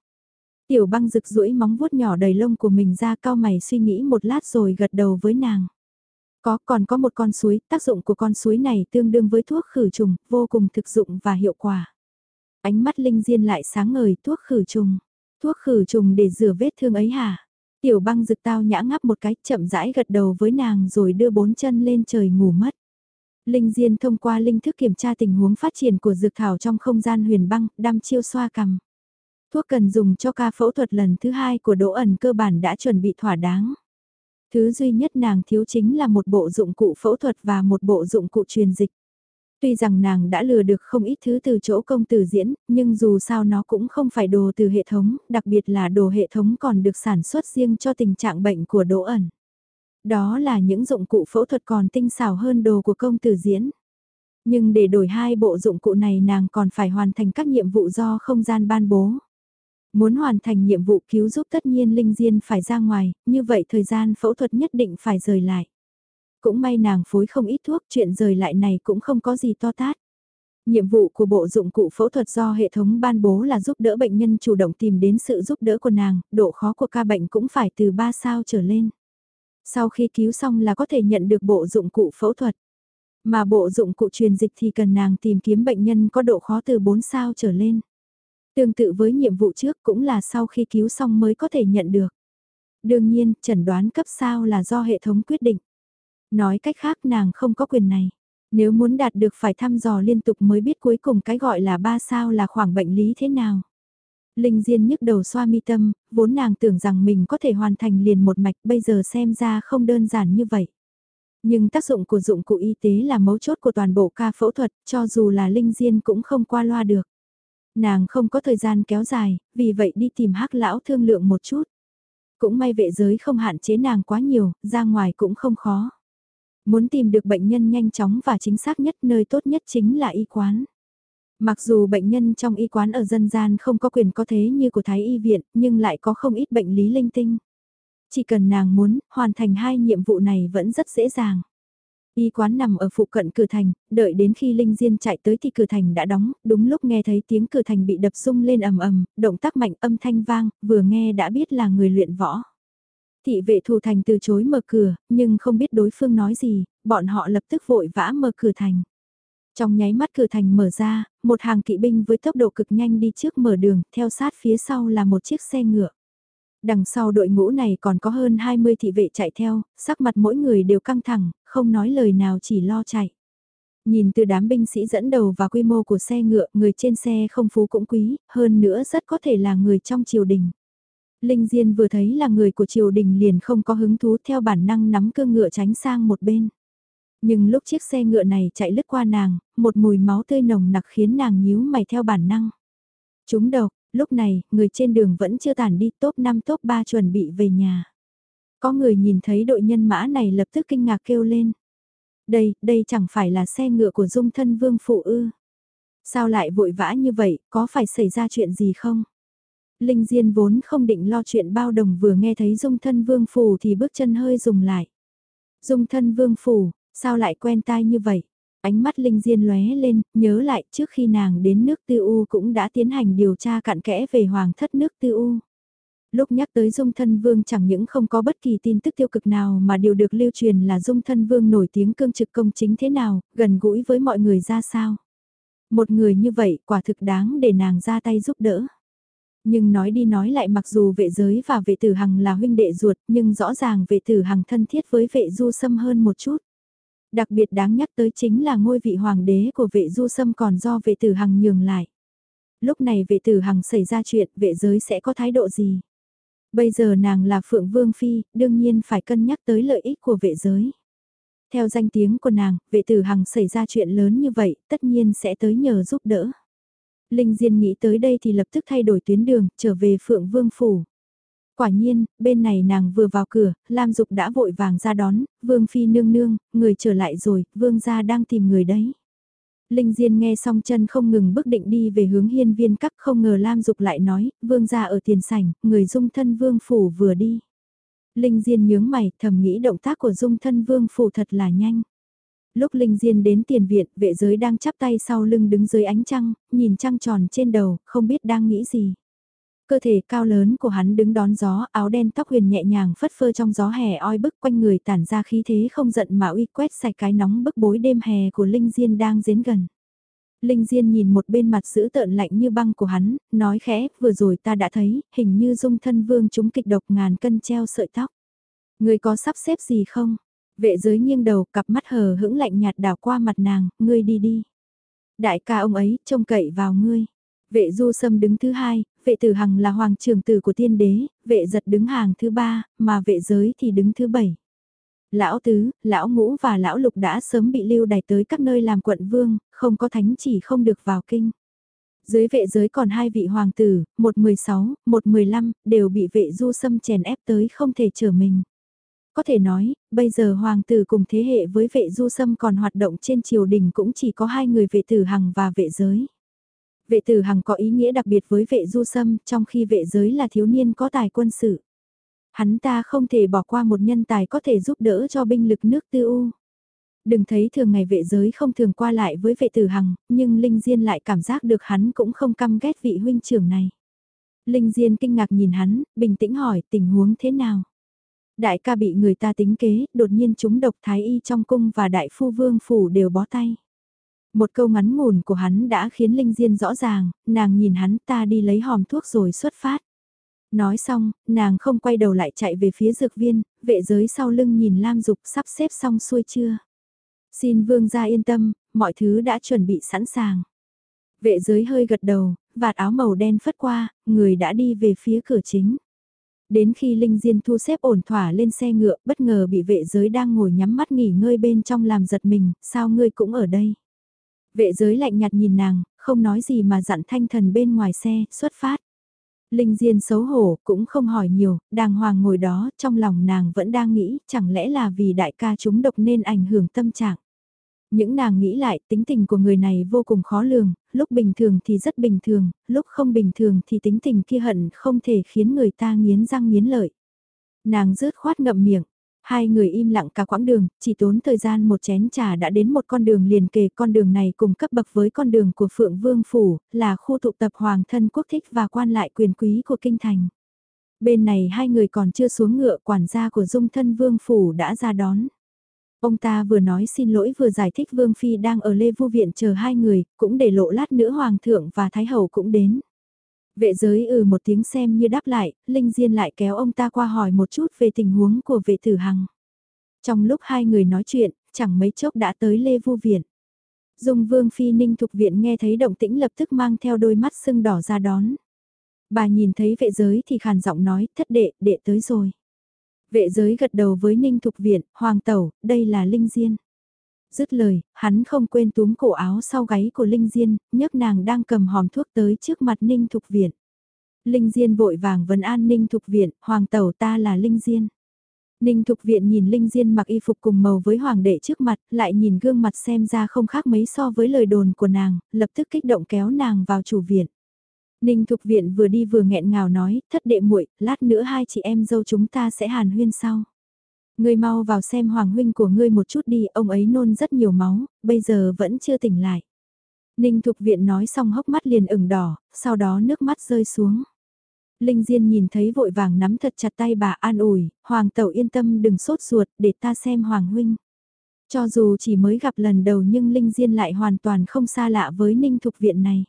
Tiểu băng rực rũi móng vuốt nhỏ đầy lông của mình ra cao mày suy nghĩ một lát rồi gật đầu với nàng. Có, còn có một con suối, tác dụng của con suối này tương đương với thuốc khử trùng, vô cùng thực dụng và hiệu quả. Ánh mắt Linh Diên lại sáng ngời thuốc khử trùng. Thuốc khử trùng để rửa vết thương ấy hả? Tiểu băng rực tao nhã ngắp một cái chậm rãi gật đầu với nàng rồi đưa bốn chân lên trời ngủ mất. Linh Diên thông qua linh thức kiểm tra tình huống phát triển của dược thảo trong không gian huyền băng, đam chiêu xoa cằm. Thuốc cần dùng cho ca phẫu thuật lần thứ hai của Đỗ ẩn cơ bản đã chuẩn bị thỏa đáng. Thứ duy nhất nàng thiếu chính là một bộ dụng cụ phẫu thuật và một bộ dụng cụ truyền dịch. Tuy rằng nàng đã lừa được không ít thứ từ chỗ công tử diễn, nhưng dù sao nó cũng không phải đồ từ hệ thống, đặc biệt là đồ hệ thống còn được sản xuất riêng cho tình trạng bệnh của Đỗ ẩn. Đó là những dụng cụ phẫu thuật còn tinh xảo hơn đồ của công tử diễn. Nhưng để đổi hai bộ dụng cụ này nàng còn phải hoàn thành các nhiệm vụ do không gian ban bố. Muốn hoàn thành nhiệm vụ cứu giúp tất nhiên Linh Diên phải ra ngoài, như vậy thời gian phẫu thuật nhất định phải rời lại. Cũng may nàng phối không ít thuốc, chuyện rời lại này cũng không có gì to tát. Nhiệm vụ của bộ dụng cụ phẫu thuật do hệ thống ban bố là giúp đỡ bệnh nhân chủ động tìm đến sự giúp đỡ của nàng, độ khó của ca bệnh cũng phải từ 3 sao trở lên. Sau khi cứu xong là có thể nhận được bộ dụng cụ phẫu thuật. Mà bộ dụng cụ truyền dịch thì cần nàng tìm kiếm bệnh nhân có độ khó từ 4 sao trở lên. Tương tự với nhiệm vụ trước cũng là sau khi cứu xong mới có thể nhận được. Đương nhiên, chẩn đoán cấp sao là do hệ thống quyết định. Nói cách khác nàng không có quyền này. Nếu muốn đạt được phải thăm dò liên tục mới biết cuối cùng cái gọi là ba sao là khoảng bệnh lý thế nào. Linh Diên nhức đầu xoa mi tâm, vốn nàng tưởng rằng mình có thể hoàn thành liền một mạch bây giờ xem ra không đơn giản như vậy. Nhưng tác dụng của dụng cụ y tế là mấu chốt của toàn bộ ca phẫu thuật, cho dù là Linh Diên cũng không qua loa được. Nàng không có thời gian kéo dài, vì vậy đi tìm hắc lão thương lượng một chút. Cũng may vệ giới không hạn chế nàng quá nhiều, ra ngoài cũng không khó. Muốn tìm được bệnh nhân nhanh chóng và chính xác nhất nơi tốt nhất chính là y quán. Mặc dù bệnh nhân trong y quán ở dân gian không có quyền có thế như của Thái Y Viện, nhưng lại có không ít bệnh lý linh tinh. Chỉ cần nàng muốn, hoàn thành hai nhiệm vụ này vẫn rất dễ dàng. Y quán nằm ở phụ cận cửa thành, đợi đến khi Linh Diên chạy tới thì cửa thành đã đóng, đúng lúc nghe thấy tiếng cửa thành bị đập rung lên ầm ầm, động tác mạnh âm thanh vang, vừa nghe đã biết là người luyện võ. Thị vệ thủ thành từ chối mở cửa, nhưng không biết đối phương nói gì, bọn họ lập tức vội vã mở cửa thành. Trong nháy mắt cửa thành mở ra, một hàng kỵ binh với tốc độ cực nhanh đi trước mở đường, theo sát phía sau là một chiếc xe ngựa. Đằng sau đội ngũ này còn có hơn 20 thị vệ chạy theo, sắc mặt mỗi người đều căng thẳng, không nói lời nào chỉ lo chạy. Nhìn từ đám binh sĩ dẫn đầu và quy mô của xe ngựa, người trên xe không phú cũng quý, hơn nữa rất có thể là người trong triều đình. Linh Diên vừa thấy là người của triều đình liền không có hứng thú theo bản năng nắm cương ngựa tránh sang một bên. Nhưng lúc chiếc xe ngựa này chạy lướt qua nàng, một mùi máu tươi nồng nặc khiến nàng nhíu mày theo bản năng. Chúng độc, lúc này, người trên đường vẫn chưa tản đi top 5 top 3 chuẩn bị về nhà. Có người nhìn thấy đội nhân mã này lập tức kinh ngạc kêu lên. Đây, đây chẳng phải là xe ngựa của dung thân vương phụ ư. Sao lại vội vã như vậy, có phải xảy ra chuyện gì không? Linh Diên vốn không định lo chuyện bao đồng vừa nghe thấy dung thân vương phủ thì bước chân hơi dùng lại. Dung thân vương phủ, sao lại quen tai như vậy? Ánh mắt Linh Diên lóe lên, nhớ lại trước khi nàng đến nước tư u cũng đã tiến hành điều tra cặn kẽ về hoàng thất nước tư u. Lúc nhắc tới Dung Thân Vương chẳng những không có bất kỳ tin tức tiêu cực nào mà điều được lưu truyền là Dung Thân Vương nổi tiếng cương trực công chính thế nào, gần gũi với mọi người ra sao. Một người như vậy quả thực đáng để nàng ra tay giúp đỡ. Nhưng nói đi nói lại mặc dù vệ giới và vệ tử hằng là huynh đệ ruột nhưng rõ ràng vệ tử hằng thân thiết với vệ du sâm hơn một chút. Đặc biệt đáng nhắc tới chính là ngôi vị hoàng đế của vệ du sâm còn do vệ tử hằng nhường lại. Lúc này vệ tử hằng xảy ra chuyện vệ giới sẽ có thái độ gì? Bây giờ nàng là Phượng Vương Phi, đương nhiên phải cân nhắc tới lợi ích của vệ giới. Theo danh tiếng của nàng, vệ tử hằng xảy ra chuyện lớn như vậy, tất nhiên sẽ tới nhờ giúp đỡ. Linh Diên nghĩ tới đây thì lập tức thay đổi tuyến đường, trở về Phượng Vương Phủ. Quả nhiên, bên này nàng vừa vào cửa, Lam Dục đã vội vàng ra đón, Vương Phi nương nương, người trở lại rồi, Vương gia đang tìm người đấy. Linh Diên nghe xong chân không ngừng bước định đi về hướng hiên viên các không ngờ Lam Dục lại nói, Vương gia ở tiền sảnh, người dung thân Vương Phủ vừa đi. Linh Diên nhướng mày, thầm nghĩ động tác của dung thân Vương Phủ thật là nhanh. Lúc Linh Diên đến tiền viện, vệ giới đang chắp tay sau lưng đứng dưới ánh trăng, nhìn trăng tròn trên đầu, không biết đang nghĩ gì. Cơ thể cao lớn của hắn đứng đón gió, áo đen tóc huyền nhẹ nhàng phất phơ trong gió hè oi bức quanh người tản ra khí thế không giận mà uy quét sạch cái nóng bức bối đêm hè của Linh Diên đang dến gần. Linh Diên nhìn một bên mặt giữ tợn lạnh như băng của hắn, nói khẽ, vừa rồi ta đã thấy, hình như dung thân vương chúng kịch độc ngàn cân treo sợi tóc. Người có sắp xếp gì không? Vệ giới nghiêng đầu, cặp mắt hờ hững lạnh nhạt đảo qua mặt nàng, ngươi đi đi. Đại ca ông ấy, trông cậy vào ngươi. Vệ du sâm đứng thứ hai, vệ tử hằng là hoàng trưởng tử của tiên đế, vệ giật đứng hàng thứ ba, mà vệ giới thì đứng thứ bảy. Lão tứ, lão ngũ và lão lục đã sớm bị lưu đày tới các nơi làm quận vương, không có thánh chỉ không được vào kinh. Dưới vệ giới còn hai vị hoàng tử, một 16, một 15, đều bị vệ du sâm chèn ép tới không thể trở mình. Có thể nói, bây giờ hoàng tử cùng thế hệ với vệ du sâm còn hoạt động trên triều đình cũng chỉ có hai người vệ tử hằng và vệ giới. Vệ tử hằng có ý nghĩa đặc biệt với vệ du sâm trong khi vệ giới là thiếu niên có tài quân sự. Hắn ta không thể bỏ qua một nhân tài có thể giúp đỡ cho binh lực nước tư u. Đừng thấy thường ngày vệ giới không thường qua lại với vệ tử hằng, nhưng Linh Diên lại cảm giác được hắn cũng không căm ghét vị huynh trưởng này. Linh Diên kinh ngạc nhìn hắn, bình tĩnh hỏi tình huống thế nào. Đại ca bị người ta tính kế, đột nhiên chúng độc thái y trong cung và đại phu vương phủ đều bó tay. Một câu ngắn ngủn của hắn đã khiến Linh Diên rõ ràng, nàng nhìn hắn ta đi lấy hòm thuốc rồi xuất phát. Nói xong, nàng không quay đầu lại chạy về phía dược viên, vệ giới sau lưng nhìn Lam Dục sắp xếp xong xuôi chưa. Xin vương gia yên tâm, mọi thứ đã chuẩn bị sẵn sàng. Vệ giới hơi gật đầu, vạt áo màu đen phất qua, người đã đi về phía cửa chính. Đến khi Linh Diên thu xếp ổn thỏa lên xe ngựa, bất ngờ bị vệ giới đang ngồi nhắm mắt nghỉ ngơi bên trong làm giật mình, sao ngươi cũng ở đây. Vệ giới lạnh nhạt nhìn nàng, không nói gì mà dặn thanh thần bên ngoài xe, xuất phát. Linh Diên xấu hổ, cũng không hỏi nhiều, đàng hoàng ngồi đó, trong lòng nàng vẫn đang nghĩ, chẳng lẽ là vì đại ca chúng độc nên ảnh hưởng tâm trạng. Những nàng nghĩ lại tính tình của người này vô cùng khó lường, lúc bình thường thì rất bình thường, lúc không bình thường thì tính tình kia hận không thể khiến người ta nghiến răng nghiến lợi. Nàng rớt khoát ngậm miệng, hai người im lặng cả quãng đường, chỉ tốn thời gian một chén trà đã đến một con đường liền kề con đường này cùng cấp bậc với con đường của Phượng Vương Phủ, là khu tụ tập hoàng thân quốc thích và quan lại quyền quý của kinh thành. Bên này hai người còn chưa xuống ngựa quản gia của dung thân Vương Phủ đã ra đón. Ông ta vừa nói xin lỗi vừa giải thích Vương Phi đang ở Lê Vu Viện chờ hai người, cũng để lộ lát nữa Hoàng thượng và Thái Hậu cũng đến. Vệ giới ừ một tiếng xem như đáp lại, Linh Diên lại kéo ông ta qua hỏi một chút về tình huống của vệ tử hằng. Trong lúc hai người nói chuyện, chẳng mấy chốc đã tới Lê Vu Viện. Dung Vương Phi Ninh Thục Viện nghe thấy động tĩnh lập tức mang theo đôi mắt sưng đỏ ra đón. Bà nhìn thấy vệ giới thì khàn giọng nói, thất đệ, đệ tới rồi. Vệ giới gật đầu với Ninh Thục Viện, Hoàng Tẩu, đây là Linh Diên. Dứt lời, hắn không quên túm cổ áo sau gáy của Linh Diên, nhấc nàng đang cầm hòm thuốc tới trước mặt Ninh Thục Viện. Linh Diên vội vàng vấn an Ninh Thục Viện, Hoàng Tẩu ta là Linh Diên. Ninh Thục Viện nhìn Linh Diên mặc y phục cùng màu với Hoàng đệ trước mặt, lại nhìn gương mặt xem ra không khác mấy so với lời đồn của nàng, lập tức kích động kéo nàng vào chủ viện. Ninh Thục Viện vừa đi vừa nghẹn ngào nói, thất đệ muội, lát nữa hai chị em dâu chúng ta sẽ hàn huyên sau. Ngươi mau vào xem hoàng huynh của ngươi một chút đi, ông ấy nôn rất nhiều máu, bây giờ vẫn chưa tỉnh lại. Ninh Thục Viện nói xong hốc mắt liền ửng đỏ, sau đó nước mắt rơi xuống. Linh Diên nhìn thấy vội vàng nắm thật chặt tay bà an ủi, Hoàng tẩu yên tâm đừng sốt ruột để ta xem Hoàng huynh. Cho dù chỉ mới gặp lần đầu nhưng Linh Diên lại hoàn toàn không xa lạ với Ninh Thục Viện này.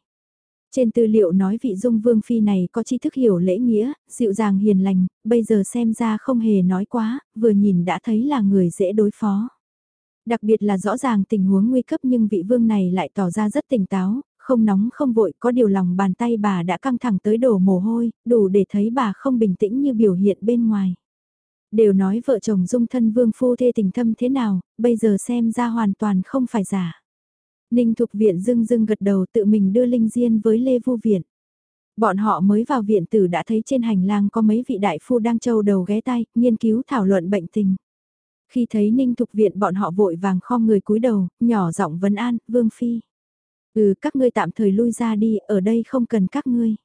Trên tư liệu nói vị dung vương phi này có tri thức hiểu lễ nghĩa, dịu dàng hiền lành, bây giờ xem ra không hề nói quá, vừa nhìn đã thấy là người dễ đối phó. Đặc biệt là rõ ràng tình huống nguy cấp nhưng vị vương này lại tỏ ra rất tỉnh táo, không nóng không vội, có điều lòng bàn tay bà đã căng thẳng tới đổ mồ hôi, đủ để thấy bà không bình tĩnh như biểu hiện bên ngoài. Đều nói vợ chồng dung thân vương phu thê tình thâm thế nào, bây giờ xem ra hoàn toàn không phải giả. Ninh Thục Viện dưng dưng gật đầu tự mình đưa Linh Diên với Lê Vu Viện. Bọn họ mới vào viện tử đã thấy trên hành lang có mấy vị đại phu đang trâu đầu ghé tay, nghiên cứu thảo luận bệnh tình. Khi thấy Ninh Thục Viện bọn họ vội vàng khom người cúi đầu, nhỏ giọng vấn an, Vương Phi. Ừ, các ngươi tạm thời lui ra đi, ở đây không cần các ngươi.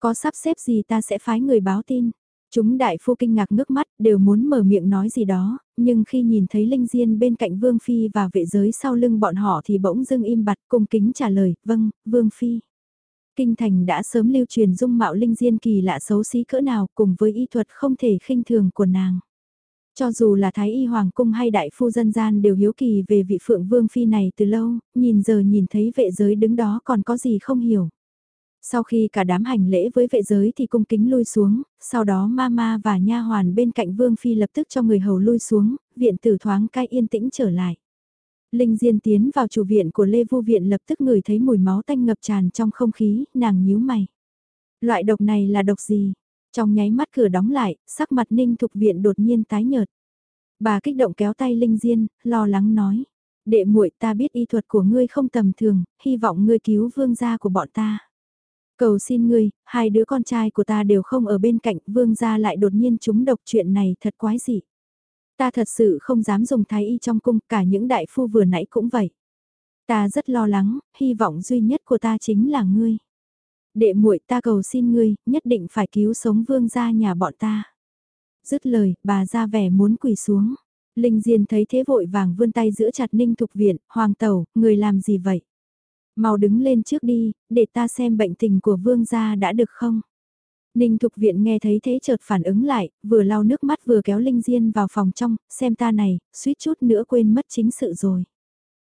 Có sắp xếp gì ta sẽ phái người báo tin. Chúng đại phu kinh ngạc ngước mắt, đều muốn mở miệng nói gì đó, nhưng khi nhìn thấy Linh Diên bên cạnh Vương Phi và vệ giới sau lưng bọn họ thì bỗng dưng im bặt cung kính trả lời, vâng, Vương Phi. Kinh thành đã sớm lưu truyền dung mạo Linh Diên kỳ lạ xấu xí cỡ nào cùng với y thuật không thể khinh thường của nàng. Cho dù là Thái Y Hoàng Cung hay Đại Phu Dân gian đều hiếu kỳ về vị Phượng Vương Phi này từ lâu, nhìn giờ nhìn thấy vệ giới đứng đó còn có gì không hiểu. Sau khi cả đám hành lễ với vệ giới thì cung kính lui xuống, sau đó Mama và nha hoàn bên cạnh Vương Phi lập tức cho người hầu lui xuống, viện tử thoáng cai yên tĩnh trở lại. Linh Diên tiến vào chủ viện của Lê Vu Viện lập tức ngửi thấy mùi máu tanh ngập tràn trong không khí, nàng nhíu mày. Loại độc này là độc gì? Trong nháy mắt cửa đóng lại, sắc mặt Ninh Thục Viện đột nhiên tái nhợt. Bà kích động kéo tay Linh Diên, lo lắng nói. Đệ muội ta biết y thuật của ngươi không tầm thường, hy vọng ngươi cứu vương gia của bọn ta. Cầu xin ngươi, hai đứa con trai của ta đều không ở bên cạnh, vương gia lại đột nhiên trúng độc chuyện này thật quái dị. Ta thật sự không dám dùng thái y trong cung, cả những đại phu vừa nãy cũng vậy. Ta rất lo lắng, hy vọng duy nhất của ta chính là ngươi. Đệ muội ta cầu xin ngươi, nhất định phải cứu sống vương gia nhà bọn ta. Dứt lời, bà ra vẻ muốn quỳ xuống. Linh Diên thấy thế vội vàng vươn tay giữa chặt ninh thục viện, hoàng tẩu, người làm gì vậy? Mau đứng lên trước đi, để ta xem bệnh tình của vương gia đã được không? Ninh Thục Viện nghe thấy thế chợt phản ứng lại, vừa lau nước mắt vừa kéo Linh Diên vào phòng trong, xem ta này, suýt chút nữa quên mất chính sự rồi.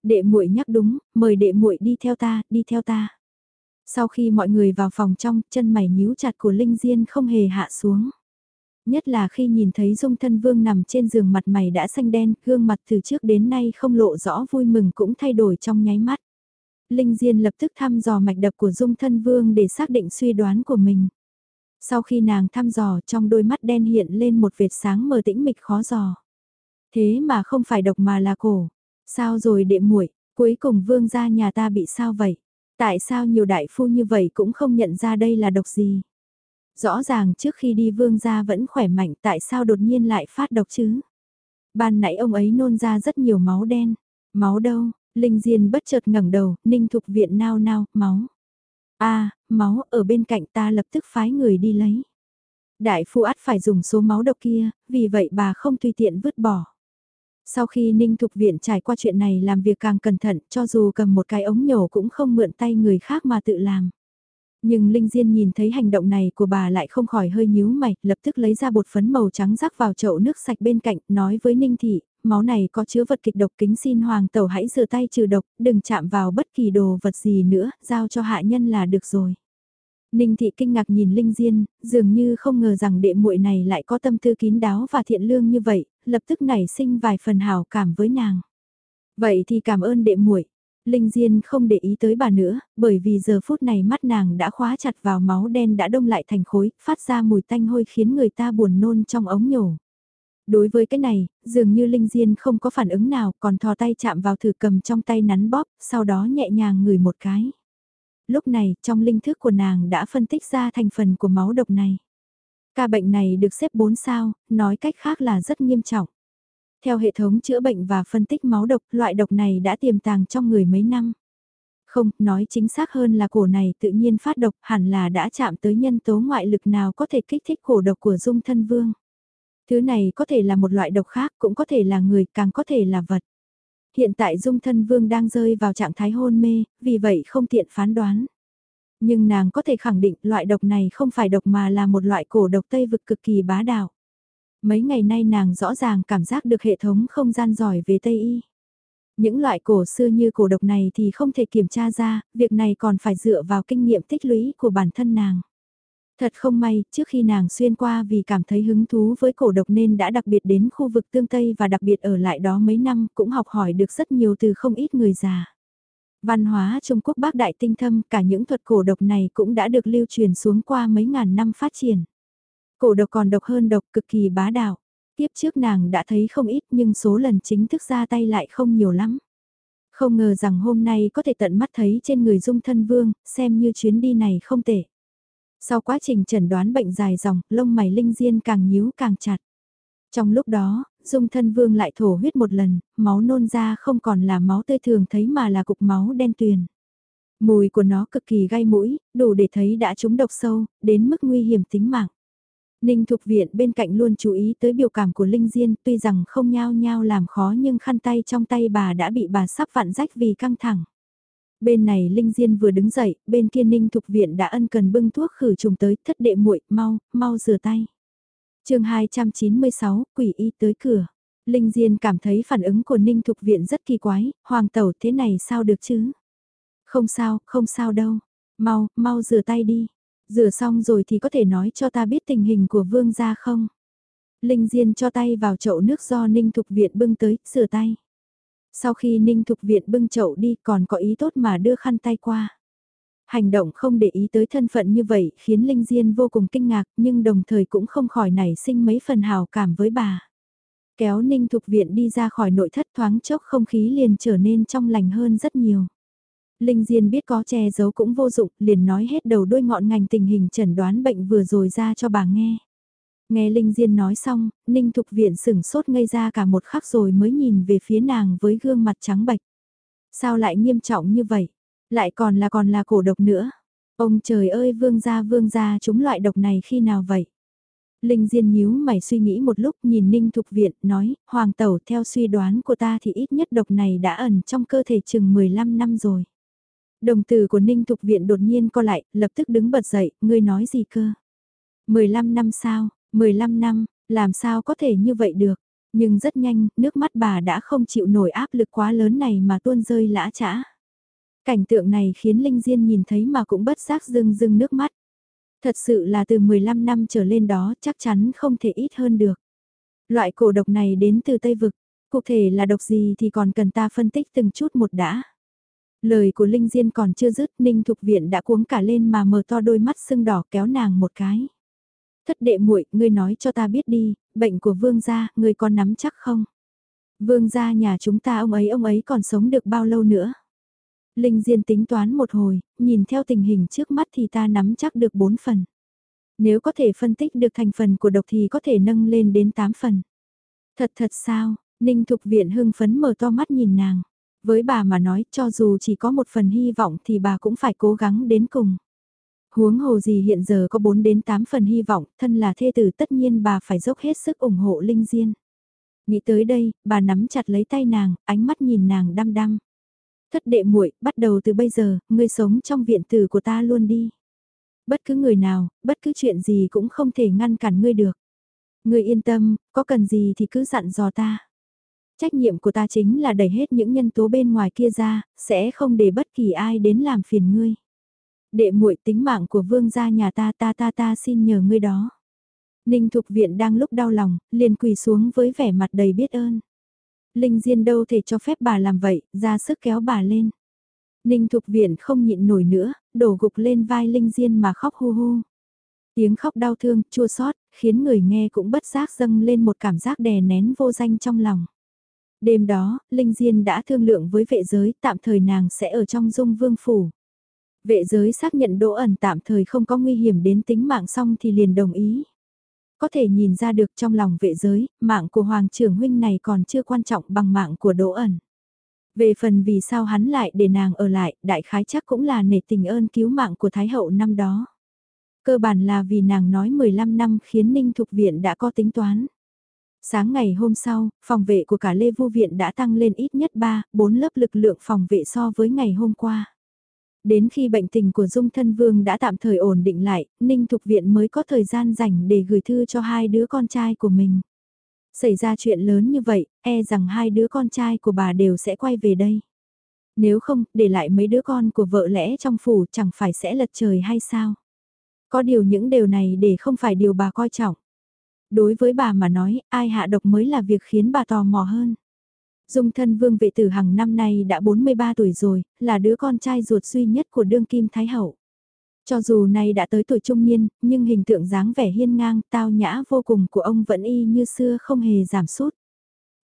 Đệ muội nhắc đúng, mời đệ muội đi theo ta, đi theo ta. Sau khi mọi người vào phòng trong, chân mày nhíu chặt của Linh Diên không hề hạ xuống. Nhất là khi nhìn thấy dung thân vương nằm trên giường mặt mày đã xanh đen, gương mặt từ trước đến nay không lộ rõ vui mừng cũng thay đổi trong nháy mắt. Linh Diên lập tức thăm dò mạch đập của dung thân vương để xác định suy đoán của mình. Sau khi nàng thăm dò, trong đôi mắt đen hiện lên một vệt sáng mờ tĩnh mịch khó dò. Thế mà không phải độc mà là cổ. Sao rồi đệ muội, cuối cùng vương gia nhà ta bị sao vậy? Tại sao nhiều đại phu như vậy cũng không nhận ra đây là độc gì? Rõ ràng trước khi đi vương gia vẫn khỏe mạnh, tại sao đột nhiên lại phát độc chứ? Ban nãy ông ấy nôn ra rất nhiều máu đen. Máu đâu? Linh Diên bất chợt ngẩng đầu, Ninh Thục Viện nao nao, máu. a máu ở bên cạnh ta lập tức phái người đi lấy. Đại phu át phải dùng số máu độc kia, vì vậy bà không tùy tiện vứt bỏ. Sau khi Ninh Thục Viện trải qua chuyện này làm việc càng cẩn thận cho dù cầm một cái ống nhổ cũng không mượn tay người khác mà tự làm. Nhưng Linh Diên nhìn thấy hành động này của bà lại không khỏi hơi nhíu mày, lập tức lấy ra bột phấn màu trắng rắc vào chậu nước sạch bên cạnh, nói với Ninh Thị, máu này có chứa vật kịch độc kính xin hoàng tẩu hãy rửa tay trừ độc, đừng chạm vào bất kỳ đồ vật gì nữa, giao cho hạ nhân là được rồi. Ninh thị kinh ngạc nhìn Linh Diên, dường như không ngờ rằng đệ muội này lại có tâm tư kín đáo và thiện lương như vậy, lập tức nảy sinh vài phần hảo cảm với nàng. Vậy thì cảm ơn đệ muội. Linh Diên không để ý tới bà nữa, bởi vì giờ phút này mắt nàng đã khóa chặt vào máu đen đã đông lại thành khối, phát ra mùi tanh hôi khiến người ta buồn nôn trong ống nhổ. Đối với cái này, dường như Linh Diên không có phản ứng nào, còn thò tay chạm vào thử cầm trong tay nắn bóp, sau đó nhẹ nhàng ngửi một cái. Lúc này, trong linh thức của nàng đã phân tích ra thành phần của máu độc này. Ca bệnh này được xếp 4 sao, nói cách khác là rất nghiêm trọng. Theo hệ thống chữa bệnh và phân tích máu độc, loại độc này đã tiềm tàng trong người mấy năm. Không, nói chính xác hơn là cổ này tự nhiên phát độc hẳn là đã chạm tới nhân tố ngoại lực nào có thể kích thích cổ độc của dung thân vương. Thứ này có thể là một loại độc khác, cũng có thể là người, càng có thể là vật. Hiện tại dung thân vương đang rơi vào trạng thái hôn mê, vì vậy không tiện phán đoán. Nhưng nàng có thể khẳng định loại độc này không phải độc mà là một loại cổ độc Tây vực cực kỳ bá đạo. Mấy ngày nay nàng rõ ràng cảm giác được hệ thống không gian giỏi về Tây Y. Những loại cổ xưa như cổ độc này thì không thể kiểm tra ra, việc này còn phải dựa vào kinh nghiệm tích lũy của bản thân nàng. Thật không may, trước khi nàng xuyên qua vì cảm thấy hứng thú với cổ độc nên đã đặc biệt đến khu vực tương Tây và đặc biệt ở lại đó mấy năm cũng học hỏi được rất nhiều từ không ít người già. Văn hóa Trung Quốc bác đại tinh thâm cả những thuật cổ độc này cũng đã được lưu truyền xuống qua mấy ngàn năm phát triển. Cổ độc còn độc hơn độc cực kỳ bá đạo. Tiếp trước nàng đã thấy không ít nhưng số lần chính thức ra tay lại không nhiều lắm. Không ngờ rằng hôm nay có thể tận mắt thấy trên người dung thân vương, xem như chuyến đi này không tệ. Sau quá trình chẩn đoán bệnh dài dòng, lông mày linh diên càng nhíu càng chặt. Trong lúc đó, dung thân vương lại thổ huyết một lần, máu nôn ra không còn là máu tươi thường thấy mà là cục máu đen tuyền. Mùi của nó cực kỳ gai mũi, đủ để thấy đã trúng độc sâu, đến mức nguy hiểm tính mạng. Ninh Thục Viện bên cạnh luôn chú ý tới biểu cảm của Linh Diên, tuy rằng không nhao nhao làm khó nhưng khăn tay trong tay bà đã bị bà sắp vặn rách vì căng thẳng. Bên này Linh Diên vừa đứng dậy, bên kia Ninh Thục Viện đã ân cần bưng thuốc khử trùng tới, thất đệ muội mau, mau rửa tay. chương 296, quỷ y tới cửa. Linh Diên cảm thấy phản ứng của Ninh Thục Viện rất kỳ quái, hoàng tẩu thế này sao được chứ? Không sao, không sao đâu. Mau, mau rửa tay đi. Rửa xong rồi thì có thể nói cho ta biết tình hình của vương gia không? Linh Diên cho tay vào chậu nước do Ninh Thục Viện bưng tới, rửa tay. Sau khi Ninh Thục Viện bưng chậu đi còn có ý tốt mà đưa khăn tay qua. Hành động không để ý tới thân phận như vậy khiến Linh Diên vô cùng kinh ngạc nhưng đồng thời cũng không khỏi nảy sinh mấy phần hào cảm với bà. Kéo Ninh Thục Viện đi ra khỏi nội thất thoáng chốc không khí liền trở nên trong lành hơn rất nhiều. Linh Diên biết có che giấu cũng vô dụng, liền nói hết đầu đuôi ngọn ngành tình hình chẩn đoán bệnh vừa rồi ra cho bà nghe. Nghe Linh Diên nói xong, Ninh Thục Viện sửng sốt ngây ra cả một khắc rồi mới nhìn về phía nàng với gương mặt trắng bệch. Sao lại nghiêm trọng như vậy? Lại còn là còn là cổ độc nữa. Ông trời ơi vương gia vương gia chúng loại độc này khi nào vậy? Linh Diên nhíu mày suy nghĩ một lúc nhìn Ninh Thục Viện nói, Hoàng Tẩu theo suy đoán của ta thì ít nhất độc này đã ẩn trong cơ thể chừng 15 năm rồi. Đồng từ của Ninh Thục Viện đột nhiên co lại, lập tức đứng bật dậy, ngươi nói gì cơ? 15 năm sao, 15 năm, làm sao có thể như vậy được? Nhưng rất nhanh, nước mắt bà đã không chịu nổi áp lực quá lớn này mà tuôn rơi lã chã. Cảnh tượng này khiến Linh Diên nhìn thấy mà cũng bất giác rưng rưng nước mắt. Thật sự là từ 15 năm trở lên đó chắc chắn không thể ít hơn được. Loại cổ độc này đến từ Tây Vực, cụ thể là độc gì thì còn cần ta phân tích từng chút một đã. Lời của Linh Diên còn chưa dứt, Ninh Thục Viện đã cuống cả lên mà mở to đôi mắt sưng đỏ kéo nàng một cái. Thất đệ muội, ngươi nói cho ta biết đi, bệnh của vương gia, ngươi còn nắm chắc không? Vương gia nhà chúng ta ông ấy ông ấy còn sống được bao lâu nữa? Linh Diên tính toán một hồi, nhìn theo tình hình trước mắt thì ta nắm chắc được 4 phần. Nếu có thể phân tích được thành phần của độc thì có thể nâng lên đến 8 phần. Thật thật sao, Ninh Thục Viện hưng phấn mở to mắt nhìn nàng. Với bà mà nói cho dù chỉ có một phần hy vọng thì bà cũng phải cố gắng đến cùng. Huống hồ gì hiện giờ có 4 đến 8 phần hy vọng, thân là thê tử tất nhiên bà phải dốc hết sức ủng hộ Linh Diên. Nghĩ tới đây, bà nắm chặt lấy tay nàng, ánh mắt nhìn nàng đăm đăm. Thất đệ muội, bắt đầu từ bây giờ, ngươi sống trong viện tử của ta luôn đi. Bất cứ người nào, bất cứ chuyện gì cũng không thể ngăn cản ngươi được. Ngươi yên tâm, có cần gì thì cứ dặn dò ta. Trách nhiệm của ta chính là đẩy hết những nhân tố bên ngoài kia ra, sẽ không để bất kỳ ai đến làm phiền ngươi. Đệ muội tính mạng của vương gia nhà ta ta ta ta xin nhờ ngươi đó. Ninh Thục Viện đang lúc đau lòng, liền quỳ xuống với vẻ mặt đầy biết ơn. Linh Diên đâu thể cho phép bà làm vậy, ra sức kéo bà lên. Ninh Thục Viện không nhịn nổi nữa, đổ gục lên vai Linh Diên mà khóc hu hu. Tiếng khóc đau thương, chua xót, khiến người nghe cũng bất giác dâng lên một cảm giác đè nén vô danh trong lòng. Đêm đó, Linh Diên đã thương lượng với vệ giới, tạm thời nàng sẽ ở trong dung vương phủ. Vệ giới xác nhận đỗ ẩn tạm thời không có nguy hiểm đến tính mạng xong thì liền đồng ý. Có thể nhìn ra được trong lòng vệ giới, mạng của Hoàng trưởng huynh này còn chưa quan trọng bằng mạng của đỗ ẩn. Về phần vì sao hắn lại để nàng ở lại, đại khái chắc cũng là nể tình ơn cứu mạng của Thái hậu năm đó. Cơ bản là vì nàng nói 15 năm khiến Ninh Thục Viện đã có tính toán. Sáng ngày hôm sau, phòng vệ của cả Lê Vu Viện đã tăng lên ít nhất 3, 4 lớp lực lượng phòng vệ so với ngày hôm qua. Đến khi bệnh tình của Dung Thân Vương đã tạm thời ổn định lại, Ninh Thục Viện mới có thời gian dành để gửi thư cho hai đứa con trai của mình. Xảy ra chuyện lớn như vậy, e rằng hai đứa con trai của bà đều sẽ quay về đây. Nếu không, để lại mấy đứa con của vợ lẽ trong phủ chẳng phải sẽ lật trời hay sao? Có điều những điều này để không phải điều bà coi trọng. Đối với bà mà nói, ai hạ độc mới là việc khiến bà tò mò hơn. Dung thân vương vệ tử hằng năm nay đã 43 tuổi rồi, là đứa con trai ruột duy nhất của đương kim thái hậu. Cho dù nay đã tới tuổi trung niên, nhưng hình tượng dáng vẻ hiên ngang, tao nhã vô cùng của ông vẫn y như xưa không hề giảm sút.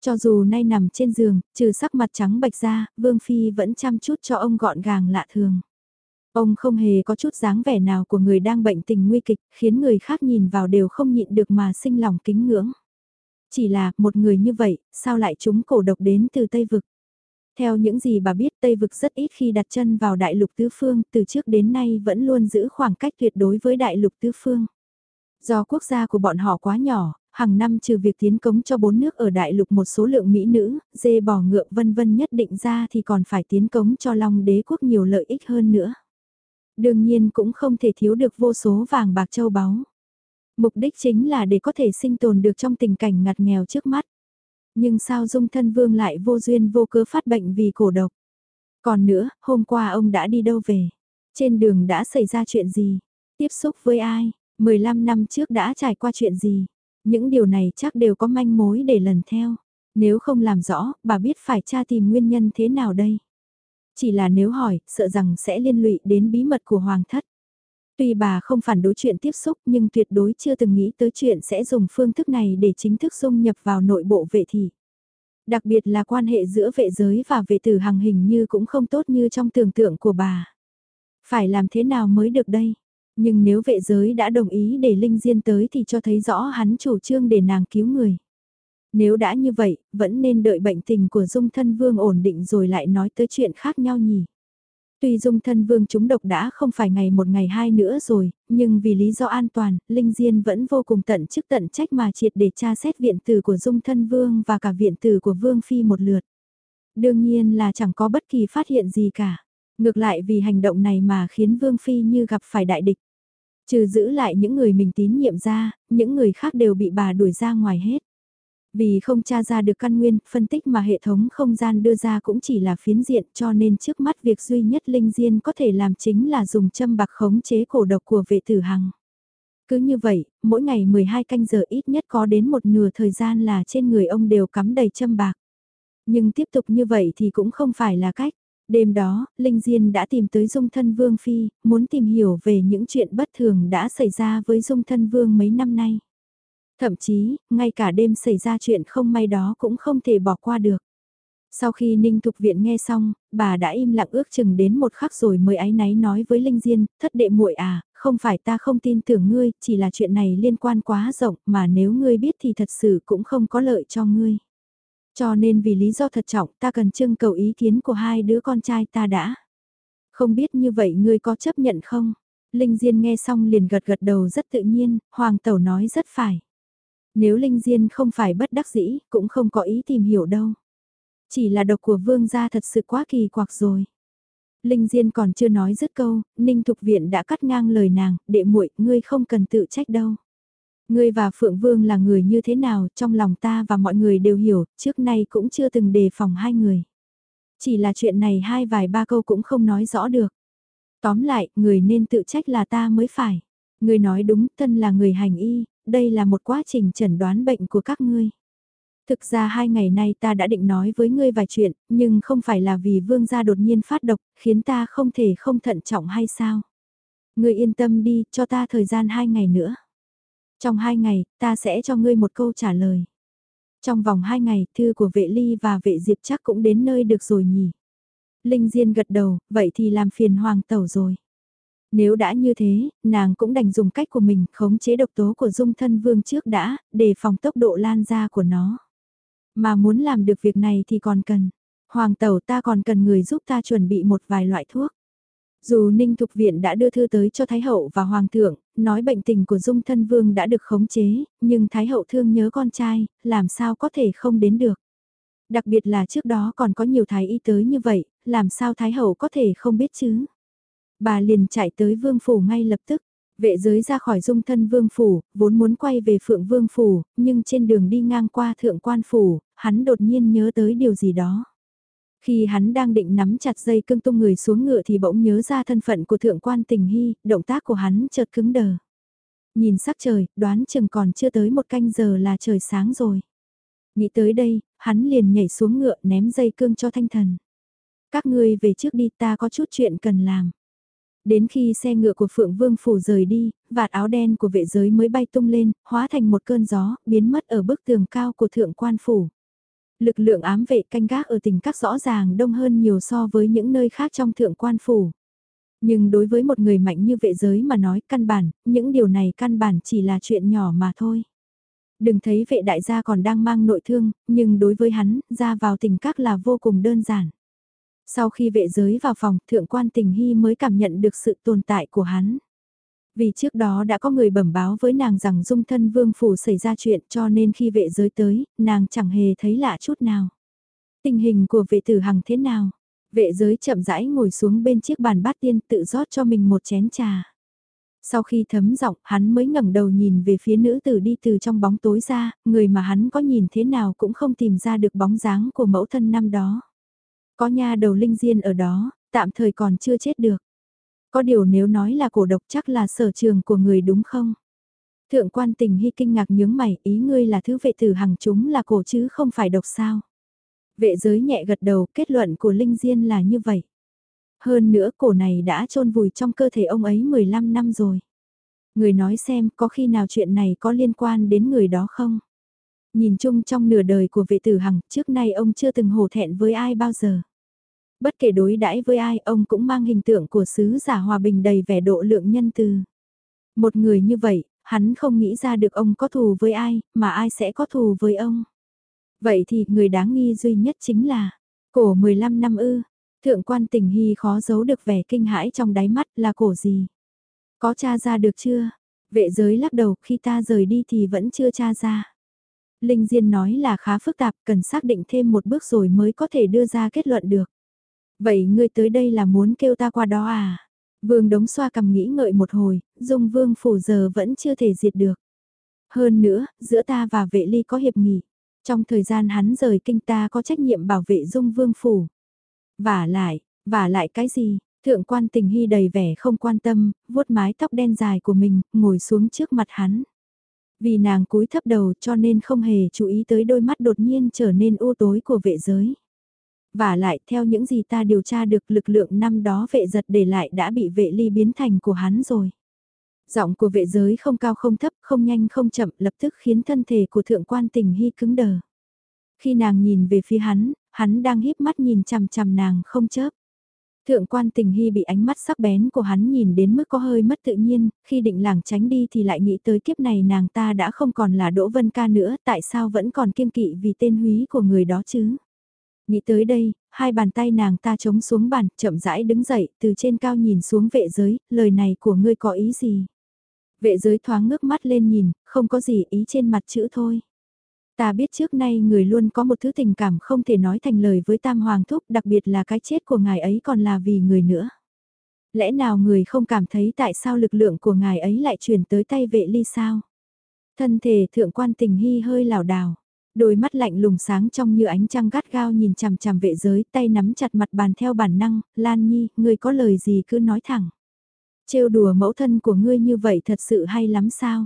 Cho dù nay nằm trên giường, trừ sắc mặt trắng bạch ra, Vương Phi vẫn chăm chút cho ông gọn gàng lạ thường. Ông không hề có chút dáng vẻ nào của người đang bệnh tình nguy kịch, khiến người khác nhìn vào đều không nhịn được mà sinh lòng kính ngưỡng. Chỉ là, một người như vậy, sao lại chúng cổ độc đến từ Tây Vực? Theo những gì bà biết Tây Vực rất ít khi đặt chân vào đại lục tứ phương, từ trước đến nay vẫn luôn giữ khoảng cách tuyệt đối với đại lục tứ phương. Do quốc gia của bọn họ quá nhỏ, hàng năm trừ việc tiến cống cho bốn nước ở đại lục một số lượng mỹ nữ, dê bò ngựa vân vân nhất định ra thì còn phải tiến cống cho Long đế quốc nhiều lợi ích hơn nữa. Đương nhiên cũng không thể thiếu được vô số vàng bạc châu báu. Mục đích chính là để có thể sinh tồn được trong tình cảnh ngặt nghèo trước mắt. Nhưng sao dung thân vương lại vô duyên vô cớ phát bệnh vì cổ độc? Còn nữa, hôm qua ông đã đi đâu về? Trên đường đã xảy ra chuyện gì? Tiếp xúc với ai? 15 năm trước đã trải qua chuyện gì? Những điều này chắc đều có manh mối để lần theo. Nếu không làm rõ, bà biết phải tra tìm nguyên nhân thế nào đây? Chỉ là nếu hỏi, sợ rằng sẽ liên lụy đến bí mật của hoàng thất. Tuy bà không phản đối chuyện tiếp xúc nhưng tuyệt đối chưa từng nghĩ tới chuyện sẽ dùng phương thức này để chính thức dung nhập vào nội bộ vệ thị. Đặc biệt là quan hệ giữa vệ giới và vệ tử hằng hình như cũng không tốt như trong tưởng tượng của bà. Phải làm thế nào mới được đây? Nhưng nếu vệ giới đã đồng ý để Linh Diên tới thì cho thấy rõ hắn chủ trương để nàng cứu người. Nếu đã như vậy, vẫn nên đợi bệnh tình của dung thân vương ổn định rồi lại nói tới chuyện khác nhau nhỉ. Tuy dung thân vương chúng độc đã không phải ngày một ngày hai nữa rồi, nhưng vì lý do an toàn, Linh Diên vẫn vô cùng tận chức tận trách mà triệt để tra xét viện tử của dung thân vương và cả viện tử của vương phi một lượt. Đương nhiên là chẳng có bất kỳ phát hiện gì cả. Ngược lại vì hành động này mà khiến vương phi như gặp phải đại địch. Trừ giữ lại những người mình tín nhiệm ra, những người khác đều bị bà đuổi ra ngoài hết. Vì không tra ra được căn nguyên, phân tích mà hệ thống không gian đưa ra cũng chỉ là phiến diện cho nên trước mắt việc duy nhất Linh Diên có thể làm chính là dùng châm bạc khống chế cổ độc của vệ tử hằng. Cứ như vậy, mỗi ngày 12 canh giờ ít nhất có đến một nửa thời gian là trên người ông đều cắm đầy châm bạc. Nhưng tiếp tục như vậy thì cũng không phải là cách. Đêm đó, Linh Diên đã tìm tới Dung Thân Vương Phi, muốn tìm hiểu về những chuyện bất thường đã xảy ra với Dung Thân Vương mấy năm nay. Thậm chí, ngay cả đêm xảy ra chuyện không may đó cũng không thể bỏ qua được. Sau khi Ninh Thục Viện nghe xong, bà đã im lặng ước chừng đến một khắc rồi mới áy náy nói với Linh Diên, thất đệ muội à, không phải ta không tin tưởng ngươi, chỉ là chuyện này liên quan quá rộng mà nếu ngươi biết thì thật sự cũng không có lợi cho ngươi. Cho nên vì lý do thật trọng ta cần trưng cầu ý kiến của hai đứa con trai ta đã. Không biết như vậy ngươi có chấp nhận không? Linh Diên nghe xong liền gật gật đầu rất tự nhiên, Hoàng Tẩu nói rất phải. Nếu Linh Diên không phải bất đắc dĩ, cũng không có ý tìm hiểu đâu. Chỉ là độc của vương gia thật sự quá kỳ quặc rồi. Linh Diên còn chưa nói dứt câu, Ninh Thục Viện đã cắt ngang lời nàng, đệ muội, ngươi không cần tự trách đâu. Ngươi và Phượng Vương là người như thế nào, trong lòng ta và mọi người đều hiểu, trước nay cũng chưa từng đề phòng hai người. Chỉ là chuyện này hai vài ba câu cũng không nói rõ được. Tóm lại, người nên tự trách là ta mới phải. Ngươi nói đúng, thân là người hành y, đây là một quá trình chẩn đoán bệnh của các ngươi. Thực ra hai ngày nay ta đã định nói với ngươi vài chuyện, nhưng không phải là vì vương gia đột nhiên phát độc, khiến ta không thể không thận trọng hay sao? Ngươi yên tâm đi, cho ta thời gian hai ngày nữa. Trong hai ngày, ta sẽ cho ngươi một câu trả lời. Trong vòng hai ngày, thư của vệ ly và vệ diệp chắc cũng đến nơi được rồi nhỉ. Linh Diên gật đầu, vậy thì làm phiền hoàng tẩu rồi. Nếu đã như thế, nàng cũng đành dùng cách của mình khống chế độc tố của dung thân vương trước đã, để phòng tốc độ lan ra của nó. Mà muốn làm được việc này thì còn cần. Hoàng tẩu ta còn cần người giúp ta chuẩn bị một vài loại thuốc. Dù Ninh Thục Viện đã đưa thư tới cho Thái Hậu và Hoàng thượng, nói bệnh tình của Dung Thân Vương đã được khống chế, nhưng Thái Hậu thương nhớ con trai, làm sao có thể không đến được. Đặc biệt là trước đó còn có nhiều Thái y tới như vậy, làm sao Thái Hậu có thể không biết chứ. Bà liền chạy tới Vương Phủ ngay lập tức. Vệ giới ra khỏi dung thân vương phủ, vốn muốn quay về phượng vương phủ, nhưng trên đường đi ngang qua thượng quan phủ, hắn đột nhiên nhớ tới điều gì đó. Khi hắn đang định nắm chặt dây cương tung người xuống ngựa thì bỗng nhớ ra thân phận của thượng quan tình hy, động tác của hắn chợt cứng đờ. Nhìn sắc trời, đoán chừng còn chưa tới một canh giờ là trời sáng rồi. Nghĩ tới đây, hắn liền nhảy xuống ngựa ném dây cương cho thanh thần. Các ngươi về trước đi ta có chút chuyện cần làm. Đến khi xe ngựa của Phượng Vương Phủ rời đi, vạt áo đen của vệ giới mới bay tung lên, hóa thành một cơn gió, biến mất ở bức tường cao của Thượng Quan Phủ. Lực lượng ám vệ canh gác ở tỉnh các rõ ràng đông hơn nhiều so với những nơi khác trong Thượng Quan Phủ. Nhưng đối với một người mạnh như vệ giới mà nói căn bản, những điều này căn bản chỉ là chuyện nhỏ mà thôi. Đừng thấy vệ đại gia còn đang mang nội thương, nhưng đối với hắn, ra vào tỉnh các là vô cùng đơn giản. Sau khi vệ giới vào phòng, thượng quan tình hy mới cảm nhận được sự tồn tại của hắn. Vì trước đó đã có người bẩm báo với nàng rằng dung thân vương phủ xảy ra chuyện cho nên khi vệ giới tới, nàng chẳng hề thấy lạ chút nào. Tình hình của vệ tử hằng thế nào? Vệ giới chậm rãi ngồi xuống bên chiếc bàn bát tiên tự rót cho mình một chén trà. Sau khi thấm giọng, hắn mới ngẩng đầu nhìn về phía nữ tử đi từ trong bóng tối ra, người mà hắn có nhìn thế nào cũng không tìm ra được bóng dáng của mẫu thân năm đó. Có nha đầu linh diên ở đó, tạm thời còn chưa chết được. Có điều nếu nói là cổ độc chắc là sở trường của người đúng không? Thượng quan tình hy kinh ngạc nhướng mày, ý ngươi là thứ vệ tử hằng chúng là cổ chứ không phải độc sao? Vệ giới nhẹ gật đầu, kết luận của Linh Diên là như vậy. Hơn nữa cổ này đã trôn vùi trong cơ thể ông ấy 15 năm rồi. Người nói xem có khi nào chuyện này có liên quan đến người đó không? Nhìn chung trong nửa đời của vệ tử hằng, trước nay ông chưa từng hổ thẹn với ai bao giờ. Bất kể đối đãi với ai, ông cũng mang hình tượng của sứ giả hòa bình đầy vẻ độ lượng nhân từ. Một người như vậy, hắn không nghĩ ra được ông có thù với ai, mà ai sẽ có thù với ông. Vậy thì người đáng nghi duy nhất chính là, cổ 15 năm ư, thượng quan tình hy khó giấu được vẻ kinh hãi trong đáy mắt là cổ gì. Có tra ra được chưa? Vệ giới lắc đầu khi ta rời đi thì vẫn chưa tra ra. Linh Diên nói là khá phức tạp, cần xác định thêm một bước rồi mới có thể đưa ra kết luận được. Vậy ngươi tới đây là muốn kêu ta qua đó à? Vương đống xoa cầm nghĩ ngợi một hồi, dung vương phủ giờ vẫn chưa thể diệt được. Hơn nữa, giữa ta và vệ ly có hiệp nghị. Trong thời gian hắn rời kinh ta có trách nhiệm bảo vệ dung vương phủ. Và lại, và lại cái gì? Thượng quan tình hy đầy vẻ không quan tâm, vuốt mái tóc đen dài của mình, ngồi xuống trước mặt hắn. Vì nàng cúi thấp đầu cho nên không hề chú ý tới đôi mắt đột nhiên trở nên u tối của vệ giới. Và lại theo những gì ta điều tra được lực lượng năm đó vệ giật để lại đã bị vệ ly biến thành của hắn rồi. Giọng của vệ giới không cao không thấp, không nhanh không chậm lập tức khiến thân thể của thượng quan tình hy cứng đờ. Khi nàng nhìn về phía hắn, hắn đang híp mắt nhìn chằm chằm nàng không chớp. Thượng quan tình hy bị ánh mắt sắc bén của hắn nhìn đến mức có hơi mất tự nhiên, khi định làng tránh đi thì lại nghĩ tới kiếp này nàng ta đã không còn là Đỗ Vân Ca nữa, tại sao vẫn còn kiên kỵ vì tên húy của người đó chứ? Nghĩ tới đây, hai bàn tay nàng ta chống xuống bàn, chậm rãi đứng dậy, từ trên cao nhìn xuống vệ giới, lời này của ngươi có ý gì? Vệ giới thoáng ngước mắt lên nhìn, không có gì ý trên mặt chữ thôi. Ta biết trước nay người luôn có một thứ tình cảm không thể nói thành lời với Tam Hoàng Thúc, đặc biệt là cái chết của ngài ấy còn là vì người nữa. Lẽ nào người không cảm thấy tại sao lực lượng của ngài ấy lại chuyển tới tay vệ ly sao? Thân thể thượng quan tình hy hơi lảo đảo. Đôi mắt lạnh lùng sáng trong như ánh trăng gắt gao nhìn chằm chằm vệ giới, tay nắm chặt mặt bàn theo bản năng, Lan Nhi, ngươi có lời gì cứ nói thẳng. Trêu đùa mẫu thân của ngươi như vậy thật sự hay lắm sao?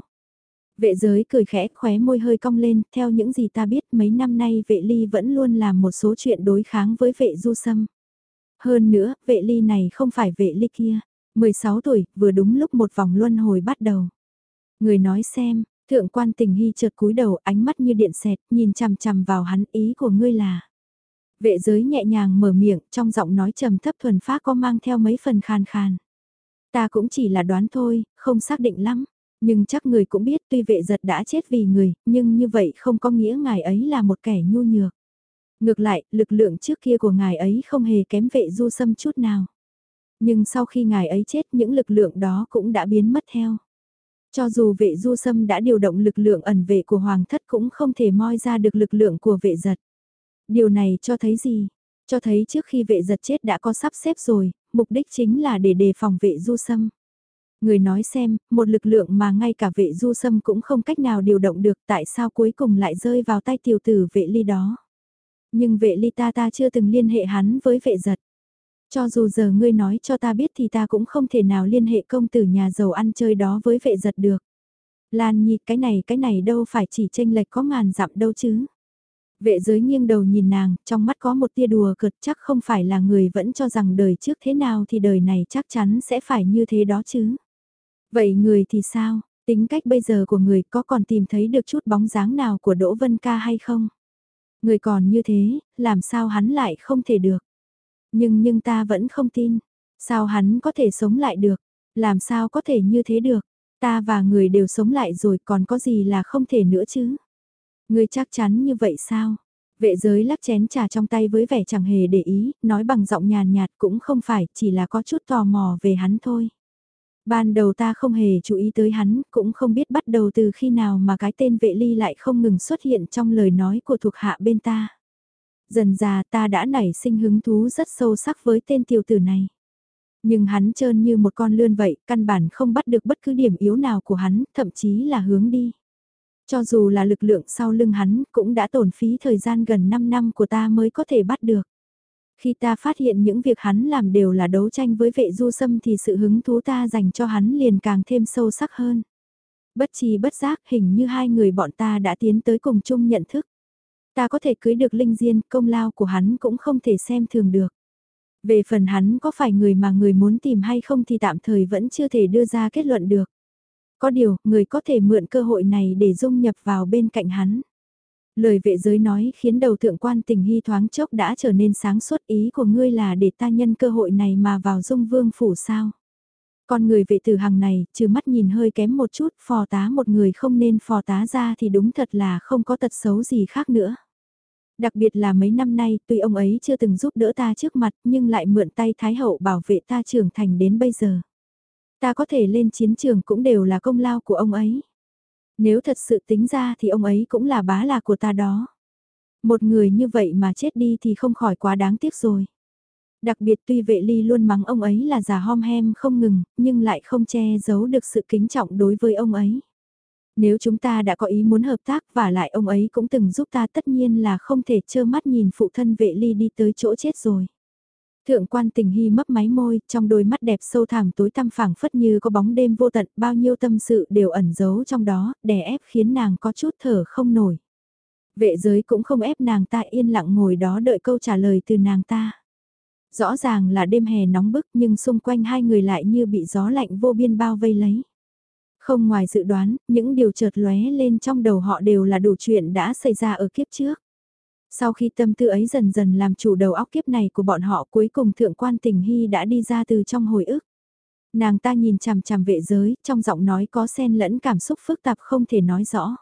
Vệ giới cười khẽ khóe môi hơi cong lên, theo những gì ta biết mấy năm nay vệ ly vẫn luôn làm một số chuyện đối kháng với vệ du sâm. Hơn nữa, vệ ly này không phải vệ ly kia. 16 tuổi, vừa đúng lúc một vòng luân hồi bắt đầu. Người nói xem, thượng quan tình hy chợt cúi đầu ánh mắt như điện xẹt, nhìn chằm chằm vào hắn ý của ngươi là. Vệ giới nhẹ nhàng mở miệng, trong giọng nói trầm thấp thuần phác có mang theo mấy phần khàn khàn. Ta cũng chỉ là đoán thôi, không xác định lắm. Nhưng chắc người cũng biết tuy vệ giật đã chết vì người, nhưng như vậy không có nghĩa ngài ấy là một kẻ nhu nhược. Ngược lại, lực lượng trước kia của ngài ấy không hề kém vệ du sâm chút nào. Nhưng sau khi ngài ấy chết những lực lượng đó cũng đã biến mất theo. Cho dù vệ du sâm đã điều động lực lượng ẩn vệ của hoàng thất cũng không thể moi ra được lực lượng của vệ giật. Điều này cho thấy gì? Cho thấy trước khi vệ giật chết đã có sắp xếp rồi, mục đích chính là để đề phòng vệ du sâm. Người nói xem, một lực lượng mà ngay cả vệ du sâm cũng không cách nào điều động được tại sao cuối cùng lại rơi vào tay tiểu tử vệ ly đó. Nhưng vệ ly ta ta chưa từng liên hệ hắn với vệ giật. Cho dù giờ ngươi nói cho ta biết thì ta cũng không thể nào liên hệ công tử nhà giàu ăn chơi đó với vệ giật được. Lan Nhi cái này cái này đâu phải chỉ tranh lệch có ngàn dặm đâu chứ. Vệ giới nghiêng đầu nhìn nàng, trong mắt có một tia đùa cợt chắc không phải là người vẫn cho rằng đời trước thế nào thì đời này chắc chắn sẽ phải như thế đó chứ. Vậy người thì sao, tính cách bây giờ của người có còn tìm thấy được chút bóng dáng nào của Đỗ Vân Ca hay không? Người còn như thế, làm sao hắn lại không thể được? Nhưng nhưng ta vẫn không tin. Sao hắn có thể sống lại được? Làm sao có thể như thế được? Ta và người đều sống lại rồi còn có gì là không thể nữa chứ? Người chắc chắn như vậy sao? Vệ giới lắc chén trà trong tay với vẻ chẳng hề để ý, nói bằng giọng nhàn nhạt cũng không phải, chỉ là có chút tò mò về hắn thôi. Ban đầu ta không hề chú ý tới hắn, cũng không biết bắt đầu từ khi nào mà cái tên vệ ly lại không ngừng xuất hiện trong lời nói của thuộc hạ bên ta. Dần già ta đã nảy sinh hứng thú rất sâu sắc với tên tiểu tử này. Nhưng hắn trơn như một con lươn vậy, căn bản không bắt được bất cứ điểm yếu nào của hắn, thậm chí là hướng đi. Cho dù là lực lượng sau lưng hắn cũng đã tổn phí thời gian gần 5 năm của ta mới có thể bắt được. Khi ta phát hiện những việc hắn làm đều là đấu tranh với vệ du sâm thì sự hứng thú ta dành cho hắn liền càng thêm sâu sắc hơn. Bất chi bất giác hình như hai người bọn ta đã tiến tới cùng chung nhận thức. Ta có thể cưới được linh diên, công lao của hắn cũng không thể xem thường được. Về phần hắn có phải người mà người muốn tìm hay không thì tạm thời vẫn chưa thể đưa ra kết luận được. Có điều, người có thể mượn cơ hội này để dung nhập vào bên cạnh hắn. Lời vệ giới nói khiến đầu thượng quan tình hy thoáng chốc đã trở nên sáng suốt ý của ngươi là để ta nhân cơ hội này mà vào dung vương phủ sao. Con người vệ tử hàng này, trừ mắt nhìn hơi kém một chút, phò tá một người không nên phò tá ra thì đúng thật là không có tật xấu gì khác nữa. Đặc biệt là mấy năm nay, tuy ông ấy chưa từng giúp đỡ ta trước mặt nhưng lại mượn tay Thái Hậu bảo vệ ta trưởng thành đến bây giờ. Ta có thể lên chiến trường cũng đều là công lao của ông ấy. Nếu thật sự tính ra thì ông ấy cũng là bá là của ta đó. Một người như vậy mà chết đi thì không khỏi quá đáng tiếc rồi. Đặc biệt tuy vệ ly luôn mắng ông ấy là già hom hem không ngừng, nhưng lại không che giấu được sự kính trọng đối với ông ấy. Nếu chúng ta đã có ý muốn hợp tác và lại ông ấy cũng từng giúp ta tất nhiên là không thể trơ mắt nhìn phụ thân vệ ly đi tới chỗ chết rồi. Thượng quan tình hy mấp máy môi, trong đôi mắt đẹp sâu thẳm tối tăm phẳng phất như có bóng đêm vô tận, bao nhiêu tâm sự đều ẩn giấu trong đó, đè ép khiến nàng có chút thở không nổi. Vệ giới cũng không ép nàng ta yên lặng ngồi đó đợi câu trả lời từ nàng ta. Rõ ràng là đêm hè nóng bức nhưng xung quanh hai người lại như bị gió lạnh vô biên bao vây lấy. Không ngoài dự đoán, những điều chợt lóe lên trong đầu họ đều là đủ chuyện đã xảy ra ở kiếp trước. Sau khi tâm tư ấy dần dần làm chủ đầu óc kiếp này của bọn họ cuối cùng thượng quan tình hy đã đi ra từ trong hồi ức. Nàng ta nhìn chằm chằm vệ giới, trong giọng nói có xen lẫn cảm xúc phức tạp không thể nói rõ.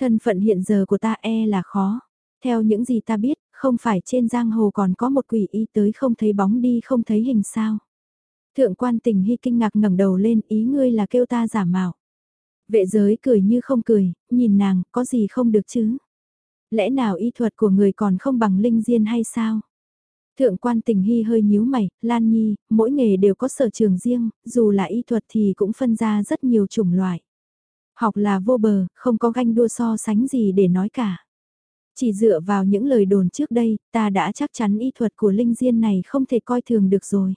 Thân phận hiện giờ của ta e là khó. Theo những gì ta biết, không phải trên giang hồ còn có một quỷ y tới không thấy bóng đi không thấy hình sao. Thượng quan tình hy kinh ngạc ngẩng đầu lên ý ngươi là kêu ta giả mạo. Vệ giới cười như không cười, nhìn nàng, có gì không được chứ? Lẽ nào y thuật của người còn không bằng linh diên hay sao? Thượng quan tình hy hơi nhíu mày, Lan Nhi, mỗi nghề đều có sở trường riêng, dù là y thuật thì cũng phân ra rất nhiều chủng loại. Học là vô bờ, không có ganh đua so sánh gì để nói cả. Chỉ dựa vào những lời đồn trước đây, ta đã chắc chắn y thuật của Linh Diên này không thể coi thường được rồi.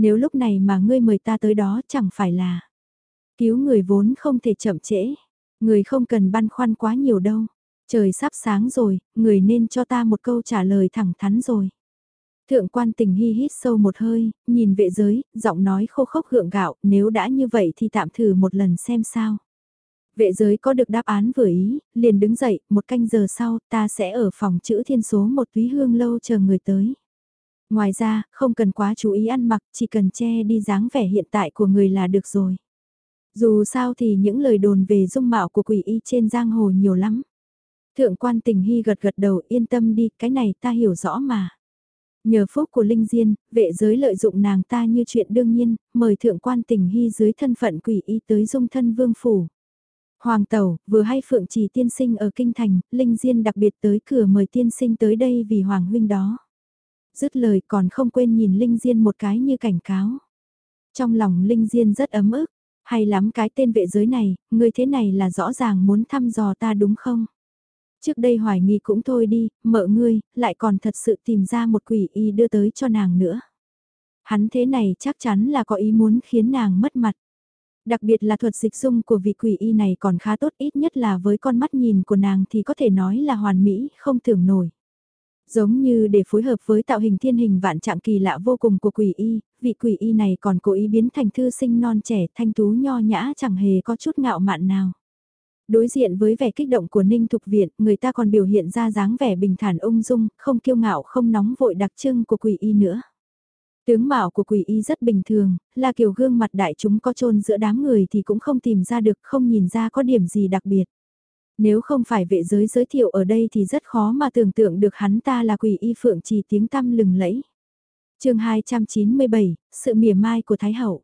Nếu lúc này mà ngươi mời ta tới đó chẳng phải là cứu người vốn không thể chậm trễ. Người không cần băn khoăn quá nhiều đâu. Trời sắp sáng rồi, người nên cho ta một câu trả lời thẳng thắn rồi. Thượng quan tình hy hít sâu một hơi, nhìn vệ giới, giọng nói khô khốc gượng gạo, nếu đã như vậy thì tạm thử một lần xem sao. Vệ giới có được đáp án vừa ý, liền đứng dậy, một canh giờ sau ta sẽ ở phòng chữ thiên số một túy hương lâu chờ người tới. Ngoài ra, không cần quá chú ý ăn mặc, chỉ cần che đi dáng vẻ hiện tại của người là được rồi. Dù sao thì những lời đồn về dung mạo của quỷ y trên giang hồ nhiều lắm. Thượng quan tình hy gật gật đầu yên tâm đi, cái này ta hiểu rõ mà. Nhờ phúc của Linh Diên, vệ giới lợi dụng nàng ta như chuyện đương nhiên, mời thượng quan tình hy dưới thân phận quỷ y tới dung thân vương phủ. Hoàng Tẩu, vừa hay Phượng Trì tiên sinh ở Kinh Thành, Linh Diên đặc biệt tới cửa mời tiên sinh tới đây vì Hoàng huynh đó. Dứt lời còn không quên nhìn Linh Diên một cái như cảnh cáo. Trong lòng Linh Diên rất ấm ức, hay lắm cái tên vệ giới này, người thế này là rõ ràng muốn thăm dò ta đúng không? Trước đây hoài nghi cũng thôi đi, mợ ngươi, lại còn thật sự tìm ra một quỷ y đưa tới cho nàng nữa. Hắn thế này chắc chắn là có ý muốn khiến nàng mất mặt. Đặc biệt là thuật dịch dung của vị quỷ y này còn khá tốt ít nhất là với con mắt nhìn của nàng thì có thể nói là hoàn mỹ, không tưởng nổi. Giống như để phối hợp với tạo hình thiên hình vạn trạng kỳ lạ vô cùng của quỷ y, vị quỷ y này còn cố ý biến thành thư sinh non trẻ thanh tú nho nhã chẳng hề có chút ngạo mạn nào. Đối diện với vẻ kích động của Ninh Thục Viện, người ta còn biểu hiện ra dáng vẻ bình thản ung dung, không kiêu ngạo không nóng vội đặc trưng của quỷ y nữa. Tướng mạo của quỷ y rất bình thường, là kiểu gương mặt đại chúng có trôn giữa đám người thì cũng không tìm ra được, không nhìn ra có điểm gì đặc biệt. Nếu không phải vệ giới giới thiệu ở đây thì rất khó mà tưởng tượng được hắn ta là quỷ y phượng trì tiếng tăm lừng lẫy. chương 297, sự mỉa mai của Thái Hậu.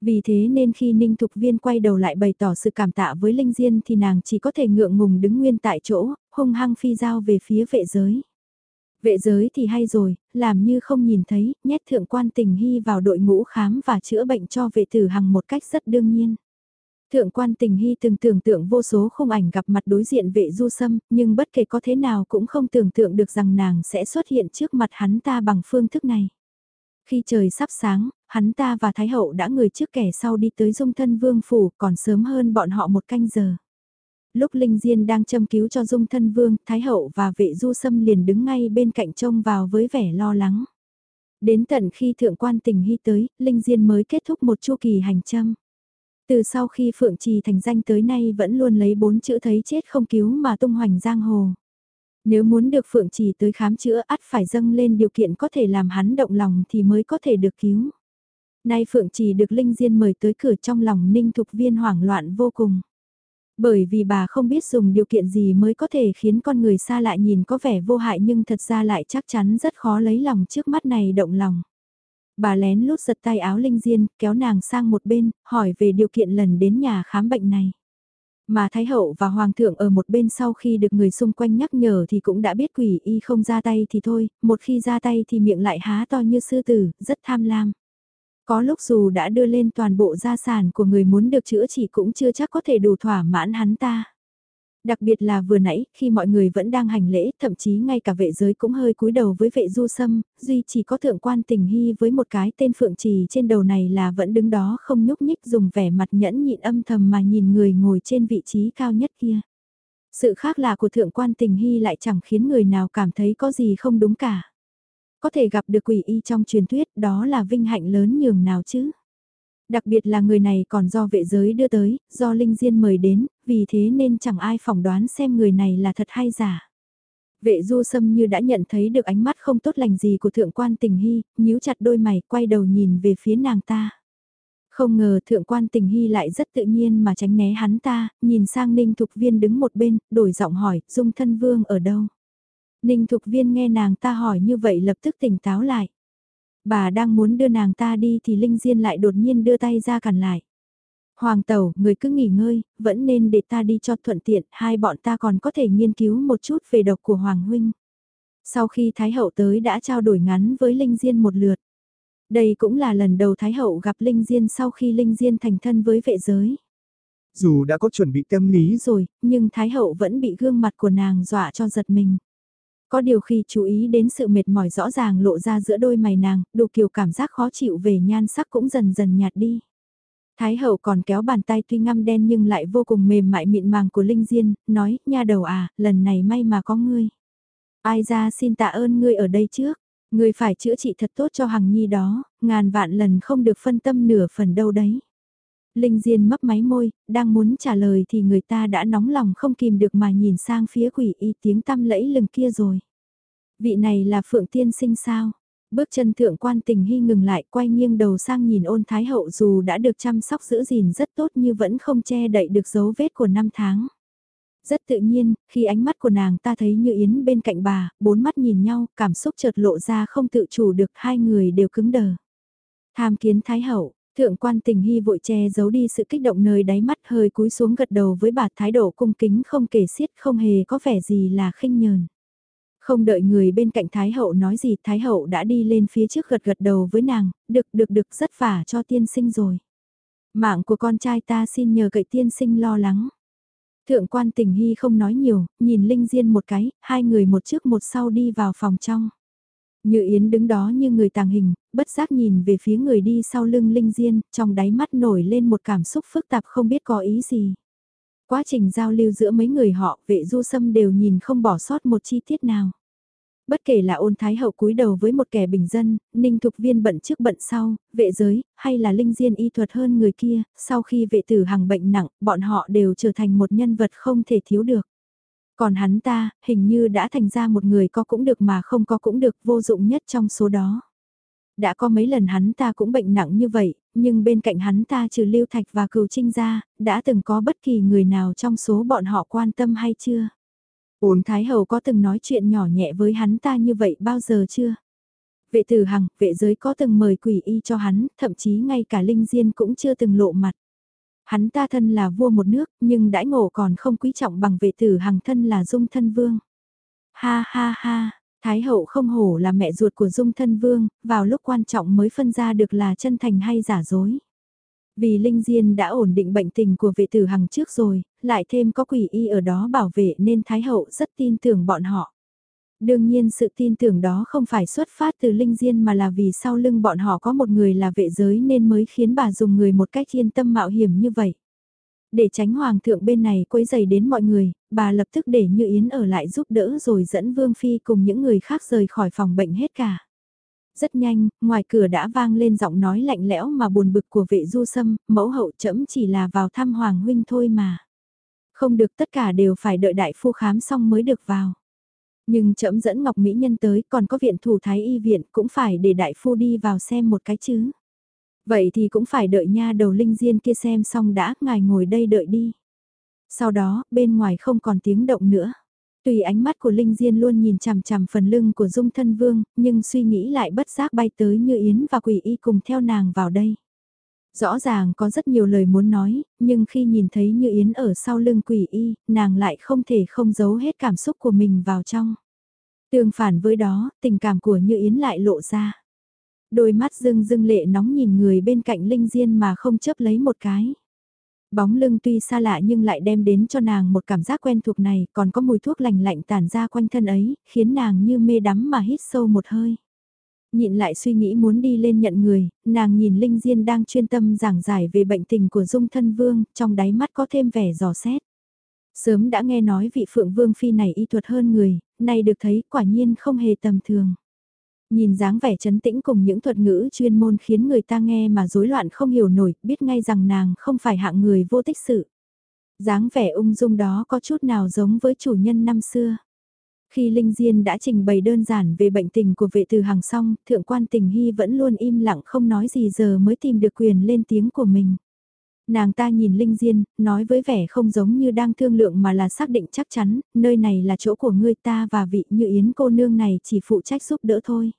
Vì thế nên khi Ninh Thục Viên quay đầu lại bày tỏ sự cảm tạ với Linh Diên thì nàng chỉ có thể ngượng ngùng đứng nguyên tại chỗ, hung hăng phi giao về phía vệ giới. Vệ giới thì hay rồi, làm như không nhìn thấy, nhét thượng quan tình hy vào đội ngũ khám và chữa bệnh cho vệ tử hằng một cách rất đương nhiên. Thượng quan tình hy từng tưởng tượng vô số khung ảnh gặp mặt đối diện vệ du sâm, nhưng bất kể có thế nào cũng không tưởng tượng được rằng nàng sẽ xuất hiện trước mặt hắn ta bằng phương thức này. Khi trời sắp sáng, hắn ta và Thái Hậu đã người trước kẻ sau đi tới dung thân vương phủ còn sớm hơn bọn họ một canh giờ. Lúc Linh Diên đang châm cứu cho dung thân vương, Thái Hậu và vệ du sâm liền đứng ngay bên cạnh trông vào với vẻ lo lắng. Đến tận khi thượng quan tình hy tới, Linh Diên mới kết thúc một chu kỳ hành châm. Từ sau khi Phượng Trì thành danh tới nay vẫn luôn lấy bốn chữ thấy chết không cứu mà tung hoành giang hồ. Nếu muốn được Phượng Trì tới khám chữa ắt phải dâng lên điều kiện có thể làm hắn động lòng thì mới có thể được cứu. Nay Phượng Trì được Linh Diên mời tới cửa trong lòng Ninh Thục Viên hoảng loạn vô cùng. Bởi vì bà không biết dùng điều kiện gì mới có thể khiến con người xa lại nhìn có vẻ vô hại nhưng thật ra lại chắc chắn rất khó lấy lòng trước mắt này động lòng. Bà lén lút giật tay áo Linh Diên, kéo nàng sang một bên, hỏi về điều kiện lần đến nhà khám bệnh này. Mà Thái Hậu và Hoàng thượng ở một bên sau khi được người xung quanh nhắc nhở thì cũng đã biết quỷ y không ra tay thì thôi, một khi ra tay thì miệng lại há to như sư tử, rất tham lam. Có lúc dù đã đưa lên toàn bộ gia sản của người muốn được chữa trị cũng chưa chắc có thể đủ thỏa mãn hắn ta. Đặc biệt là vừa nãy, khi mọi người vẫn đang hành lễ, thậm chí ngay cả vệ giới cũng hơi cúi đầu với vệ du sâm, duy chỉ có thượng quan tình hy với một cái tên phượng trì trên đầu này là vẫn đứng đó không nhúc nhích dùng vẻ mặt nhẫn nhịn âm thầm mà nhìn người ngồi trên vị trí cao nhất kia. Sự khác lạ của thượng quan tình hy lại chẳng khiến người nào cảm thấy có gì không đúng cả. Có thể gặp được quỷ y trong truyền thuyết đó là vinh hạnh lớn nhường nào chứ. Đặc biệt là người này còn do vệ giới đưa tới, do Linh Diên mời đến, vì thế nên chẳng ai phỏng đoán xem người này là thật hay giả. Vệ du sâm như đã nhận thấy được ánh mắt không tốt lành gì của thượng quan tình hy, nhíu chặt đôi mày, quay đầu nhìn về phía nàng ta. Không ngờ thượng quan tình hy lại rất tự nhiên mà tránh né hắn ta, nhìn sang ninh thục viên đứng một bên, đổi giọng hỏi, dung thân vương ở đâu? Ninh thục viên nghe nàng ta hỏi như vậy lập tức tỉnh táo lại. Bà đang muốn đưa nàng ta đi thì Linh Diên lại đột nhiên đưa tay ra cản lại. Hoàng tẩu, người cứ nghỉ ngơi, vẫn nên để ta đi cho thuận tiện, hai bọn ta còn có thể nghiên cứu một chút về độc của Hoàng huynh. Sau khi Thái hậu tới đã trao đổi ngắn với Linh Diên một lượt. Đây cũng là lần đầu Thái hậu gặp Linh Diên sau khi Linh Diên thành thân với vệ giới. Dù đã có chuẩn bị tâm lý rồi, nhưng Thái hậu vẫn bị gương mặt của nàng dọa cho giật mình. Có điều khi chú ý đến sự mệt mỏi rõ ràng lộ ra giữa đôi mày nàng, đủ kiểu cảm giác khó chịu về nhan sắc cũng dần dần nhạt đi. Thái hậu còn kéo bàn tay tuy ngăm đen nhưng lại vô cùng mềm mại mịn màng của Linh Diên, nói, nha đầu à, lần này may mà có ngươi. Ai ra xin tạ ơn ngươi ở đây trước, ngươi phải chữa trị thật tốt cho Hằng Nhi đó, ngàn vạn lần không được phân tâm nửa phần đâu đấy. Linh Diên mấp máy môi, đang muốn trả lời thì người ta đã nóng lòng không kìm được mà nhìn sang phía quỷ y tiếng tăm lẫy lừng kia rồi. Vị này là Phượng Tiên sinh sao? Bước chân thượng quan tình hy ngừng lại quay nghiêng đầu sang nhìn ôn thái hậu dù đã được chăm sóc giữ gìn rất tốt như vẫn không che đậy được dấu vết của năm tháng. Rất tự nhiên, khi ánh mắt của nàng ta thấy như yến bên cạnh bà, bốn mắt nhìn nhau, cảm xúc chợt lộ ra không tự chủ được hai người đều cứng đờ. Tham kiến thái hậu, Thượng quan tình hy vội che giấu đi sự kích động nơi đáy mắt hơi cúi xuống gật đầu với bà thái độ cung kính không kể xiết không hề có vẻ gì là khinh nhờn. Không đợi người bên cạnh Thái Hậu nói gì Thái Hậu đã đi lên phía trước gật gật đầu với nàng, được được được rất vả cho tiên sinh rồi. Mạng của con trai ta xin nhờ cậy tiên sinh lo lắng. Thượng quan tình hy không nói nhiều, nhìn Linh Diên một cái, hai người một trước một sau đi vào phòng trong. Như Yến đứng đó như người tàng hình, bất giác nhìn về phía người đi sau lưng Linh Diên, trong đáy mắt nổi lên một cảm xúc phức tạp không biết có ý gì. Quá trình giao lưu giữa mấy người họ, vệ du sâm đều nhìn không bỏ sót một chi tiết nào. Bất kể là ôn thái hậu cúi đầu với một kẻ bình dân, ninh thục viên bận trước bận sau, vệ giới, hay là linh diên y thuật hơn người kia, sau khi vệ tử hằng bệnh nặng, bọn họ đều trở thành một nhân vật không thể thiếu được. Còn hắn ta, hình như đã thành ra một người có cũng được mà không có cũng được vô dụng nhất trong số đó. Đã có mấy lần hắn ta cũng bệnh nặng như vậy, nhưng bên cạnh hắn ta trừ Lưu Thạch và Cừu Trinh ra, đã từng có bất kỳ người nào trong số bọn họ quan tâm hay chưa? uốn Thái Hầu có từng nói chuyện nhỏ nhẹ với hắn ta như vậy bao giờ chưa? Vệ tử hằng, vệ giới có từng mời quỷ y cho hắn, thậm chí ngay cả Linh Diên cũng chưa từng lộ mặt. Hắn ta thân là vua một nước, nhưng đãi ngộ còn không quý trọng bằng vệ tử hằng thân là dung thân vương. Ha ha ha, Thái hậu không hổ là mẹ ruột của dung thân vương, vào lúc quan trọng mới phân ra được là chân thành hay giả dối. Vì Linh Diên đã ổn định bệnh tình của vệ tử hằng trước rồi, lại thêm có quỷ y ở đó bảo vệ nên Thái hậu rất tin tưởng bọn họ. Đương nhiên sự tin tưởng đó không phải xuất phát từ Linh Diên mà là vì sau lưng bọn họ có một người là vệ giới nên mới khiến bà dùng người một cách yên tâm mạo hiểm như vậy. Để tránh hoàng thượng bên này quấy dày đến mọi người, bà lập tức để Như Yến ở lại giúp đỡ rồi dẫn Vương Phi cùng những người khác rời khỏi phòng bệnh hết cả. Rất nhanh, ngoài cửa đã vang lên giọng nói lạnh lẽo mà buồn bực của vệ du sâm, mẫu hậu chấm chỉ là vào thăm hoàng huynh thôi mà. Không được tất cả đều phải đợi đại phu khám xong mới được vào. Nhưng chậm dẫn Ngọc Mỹ Nhân tới còn có viện thủ thái y viện cũng phải để đại phu đi vào xem một cái chứ. Vậy thì cũng phải đợi nha đầu linh diên kia xem xong đã, ngài ngồi đây đợi đi. Sau đó, bên ngoài không còn tiếng động nữa. Tùy ánh mắt của Linh Diên luôn nhìn chằm chằm phần lưng của Dung Thân Vương, nhưng suy nghĩ lại bất giác bay tới như Yến và Quỷ Y cùng theo nàng vào đây. Rõ ràng có rất nhiều lời muốn nói, nhưng khi nhìn thấy Như Yến ở sau lưng Quỷ Y, nàng lại không thể không giấu hết cảm xúc của mình vào trong. Tương phản với đó, tình cảm của Như Yến lại lộ ra. Đôi mắt dưng dưng lệ nóng nhìn người bên cạnh Linh Diên mà không chấp lấy một cái. Bóng lưng tuy xa lạ nhưng lại đem đến cho nàng một cảm giác quen thuộc này, còn có mùi thuốc lành lạnh tản ra quanh thân ấy, khiến nàng như mê đắm mà hít sâu một hơi. Nhịn lại suy nghĩ muốn đi lên nhận người, nàng nhìn Linh Diên đang chuyên tâm giảng giải về bệnh tình của Dung Thân Vương, trong đáy mắt có thêm vẻ giò xét. Sớm đã nghe nói vị Phượng Vương Phi này y thuật hơn người, nay được thấy quả nhiên không hề tầm thường. Nhìn dáng vẻ chấn tĩnh cùng những thuật ngữ chuyên môn khiến người ta nghe mà rối loạn không hiểu nổi, biết ngay rằng nàng không phải hạng người vô tích sự. dáng vẻ ung dung đó có chút nào giống với chủ nhân năm xưa. Khi Linh Diên đã trình bày đơn giản về bệnh tình của vệ từ hàng xong, thượng quan tình hy vẫn luôn im lặng không nói gì giờ mới tìm được quyền lên tiếng của mình. Nàng ta nhìn Linh Diên, nói với vẻ không giống như đang thương lượng mà là xác định chắc chắn, nơi này là chỗ của ngươi ta và vị như yến cô nương này chỉ phụ trách giúp đỡ thôi.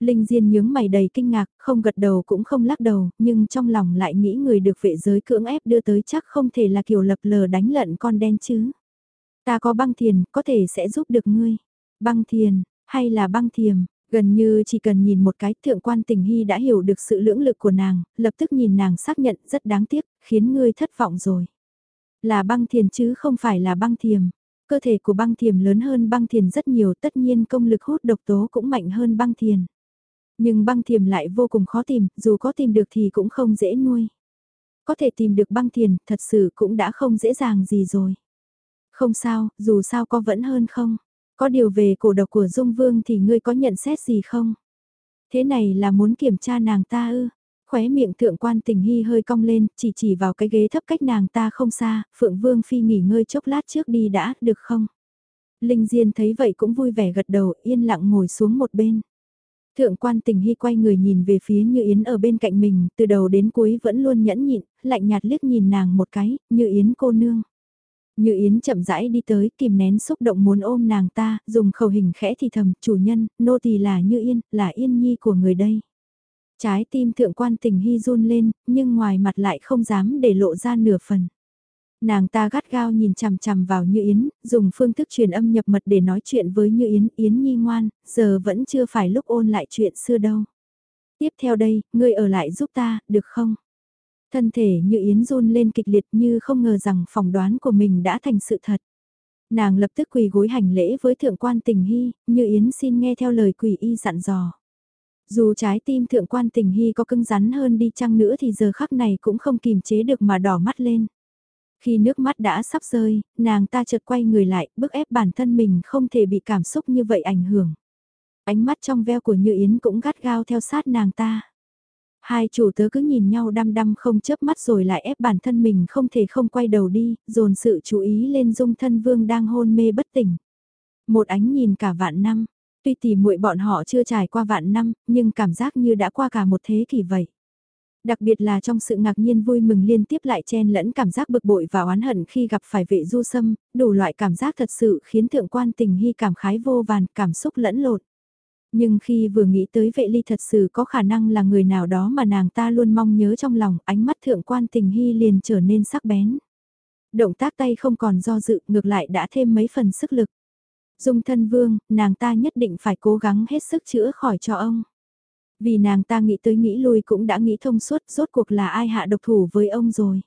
Linh Diên nhướng mày đầy kinh ngạc, không gật đầu cũng không lắc đầu, nhưng trong lòng lại nghĩ người được vệ giới cưỡng ép đưa tới chắc không thể là kiểu lập lờ đánh lận con đen chứ. Ta có băng thiền, có thể sẽ giúp được ngươi. Băng thiền, hay là băng thiềm, gần như chỉ cần nhìn một cái thượng quan tình hy đã hiểu được sự lưỡng lực của nàng, lập tức nhìn nàng xác nhận rất đáng tiếc, khiến ngươi thất vọng rồi. Là băng thiền chứ không phải là băng thiềm. Cơ thể của băng thiềm lớn hơn băng thiền rất nhiều tất nhiên công lực hút độc tố cũng mạnh hơn băng thiền. Nhưng băng thiềm lại vô cùng khó tìm, dù có tìm được thì cũng không dễ nuôi. Có thể tìm được băng thiền, thật sự cũng đã không dễ dàng gì rồi. Không sao, dù sao có vẫn hơn không. Có điều về cổ độc của Dung Vương thì ngươi có nhận xét gì không? Thế này là muốn kiểm tra nàng ta ư? Khóe miệng thượng quan tình hy hơi cong lên, chỉ chỉ vào cái ghế thấp cách nàng ta không xa, Phượng Vương Phi nghỉ ngơi chốc lát trước đi đã, được không? Linh Diên thấy vậy cũng vui vẻ gật đầu, yên lặng ngồi xuống một bên. Thượng quan tình hy quay người nhìn về phía Như Yến ở bên cạnh mình, từ đầu đến cuối vẫn luôn nhẫn nhịn, lạnh nhạt liếc nhìn nàng một cái, Như Yến cô nương. Như Yến chậm rãi đi tới, kìm nén xúc động muốn ôm nàng ta, dùng khẩu hình khẽ thì thầm, chủ nhân, nô tỳ là Như Yên, là Yên Nhi của người đây. Trái tim thượng quan tình hy run lên, nhưng ngoài mặt lại không dám để lộ ra nửa phần. Nàng ta gắt gao nhìn chằm chằm vào Như Yến, dùng phương thức truyền âm nhập mật để nói chuyện với Như Yến, Yến Nhi ngoan, giờ vẫn chưa phải lúc ôn lại chuyện xưa đâu. Tiếp theo đây, ngươi ở lại giúp ta, được không? Thân thể Như Yến run lên kịch liệt như không ngờ rằng phỏng đoán của mình đã thành sự thật. Nàng lập tức quỳ gối hành lễ với thượng quan tình hy, Như Yến xin nghe theo lời quỷ y dặn dò. Dù trái tim thượng quan tình hy có cưng rắn hơn đi chăng nữa thì giờ khắc này cũng không kìm chế được mà đỏ mắt lên. Khi nước mắt đã sắp rơi, nàng ta chợt quay người lại, bức ép bản thân mình không thể bị cảm xúc như vậy ảnh hưởng. Ánh mắt trong veo của Như Yến cũng gắt gao theo sát nàng ta. Hai chủ tớ cứ nhìn nhau đăm đăm không chớp mắt rồi lại ép bản thân mình không thể không quay đầu đi, dồn sự chú ý lên dung thân vương đang hôn mê bất tỉnh. Một ánh nhìn cả vạn năm, tuy tỉ muội bọn họ chưa trải qua vạn năm, nhưng cảm giác như đã qua cả một thế kỷ vậy. Đặc biệt là trong sự ngạc nhiên vui mừng liên tiếp lại chen lẫn cảm giác bực bội và oán hận khi gặp phải vệ du sâm, đủ loại cảm giác thật sự khiến thượng quan tình hy cảm khái vô vàn, cảm xúc lẫn lộn. Nhưng khi vừa nghĩ tới vệ ly thật sự có khả năng là người nào đó mà nàng ta luôn mong nhớ trong lòng, ánh mắt thượng quan tình hy liền trở nên sắc bén. Động tác tay không còn do dự, ngược lại đã thêm mấy phần sức lực. Dung thân vương, nàng ta nhất định phải cố gắng hết sức chữa khỏi cho ông. Vì nàng ta nghĩ tới nghĩ lui cũng đã nghĩ thông suốt rốt cuộc là ai hạ độc thủ với ông rồi.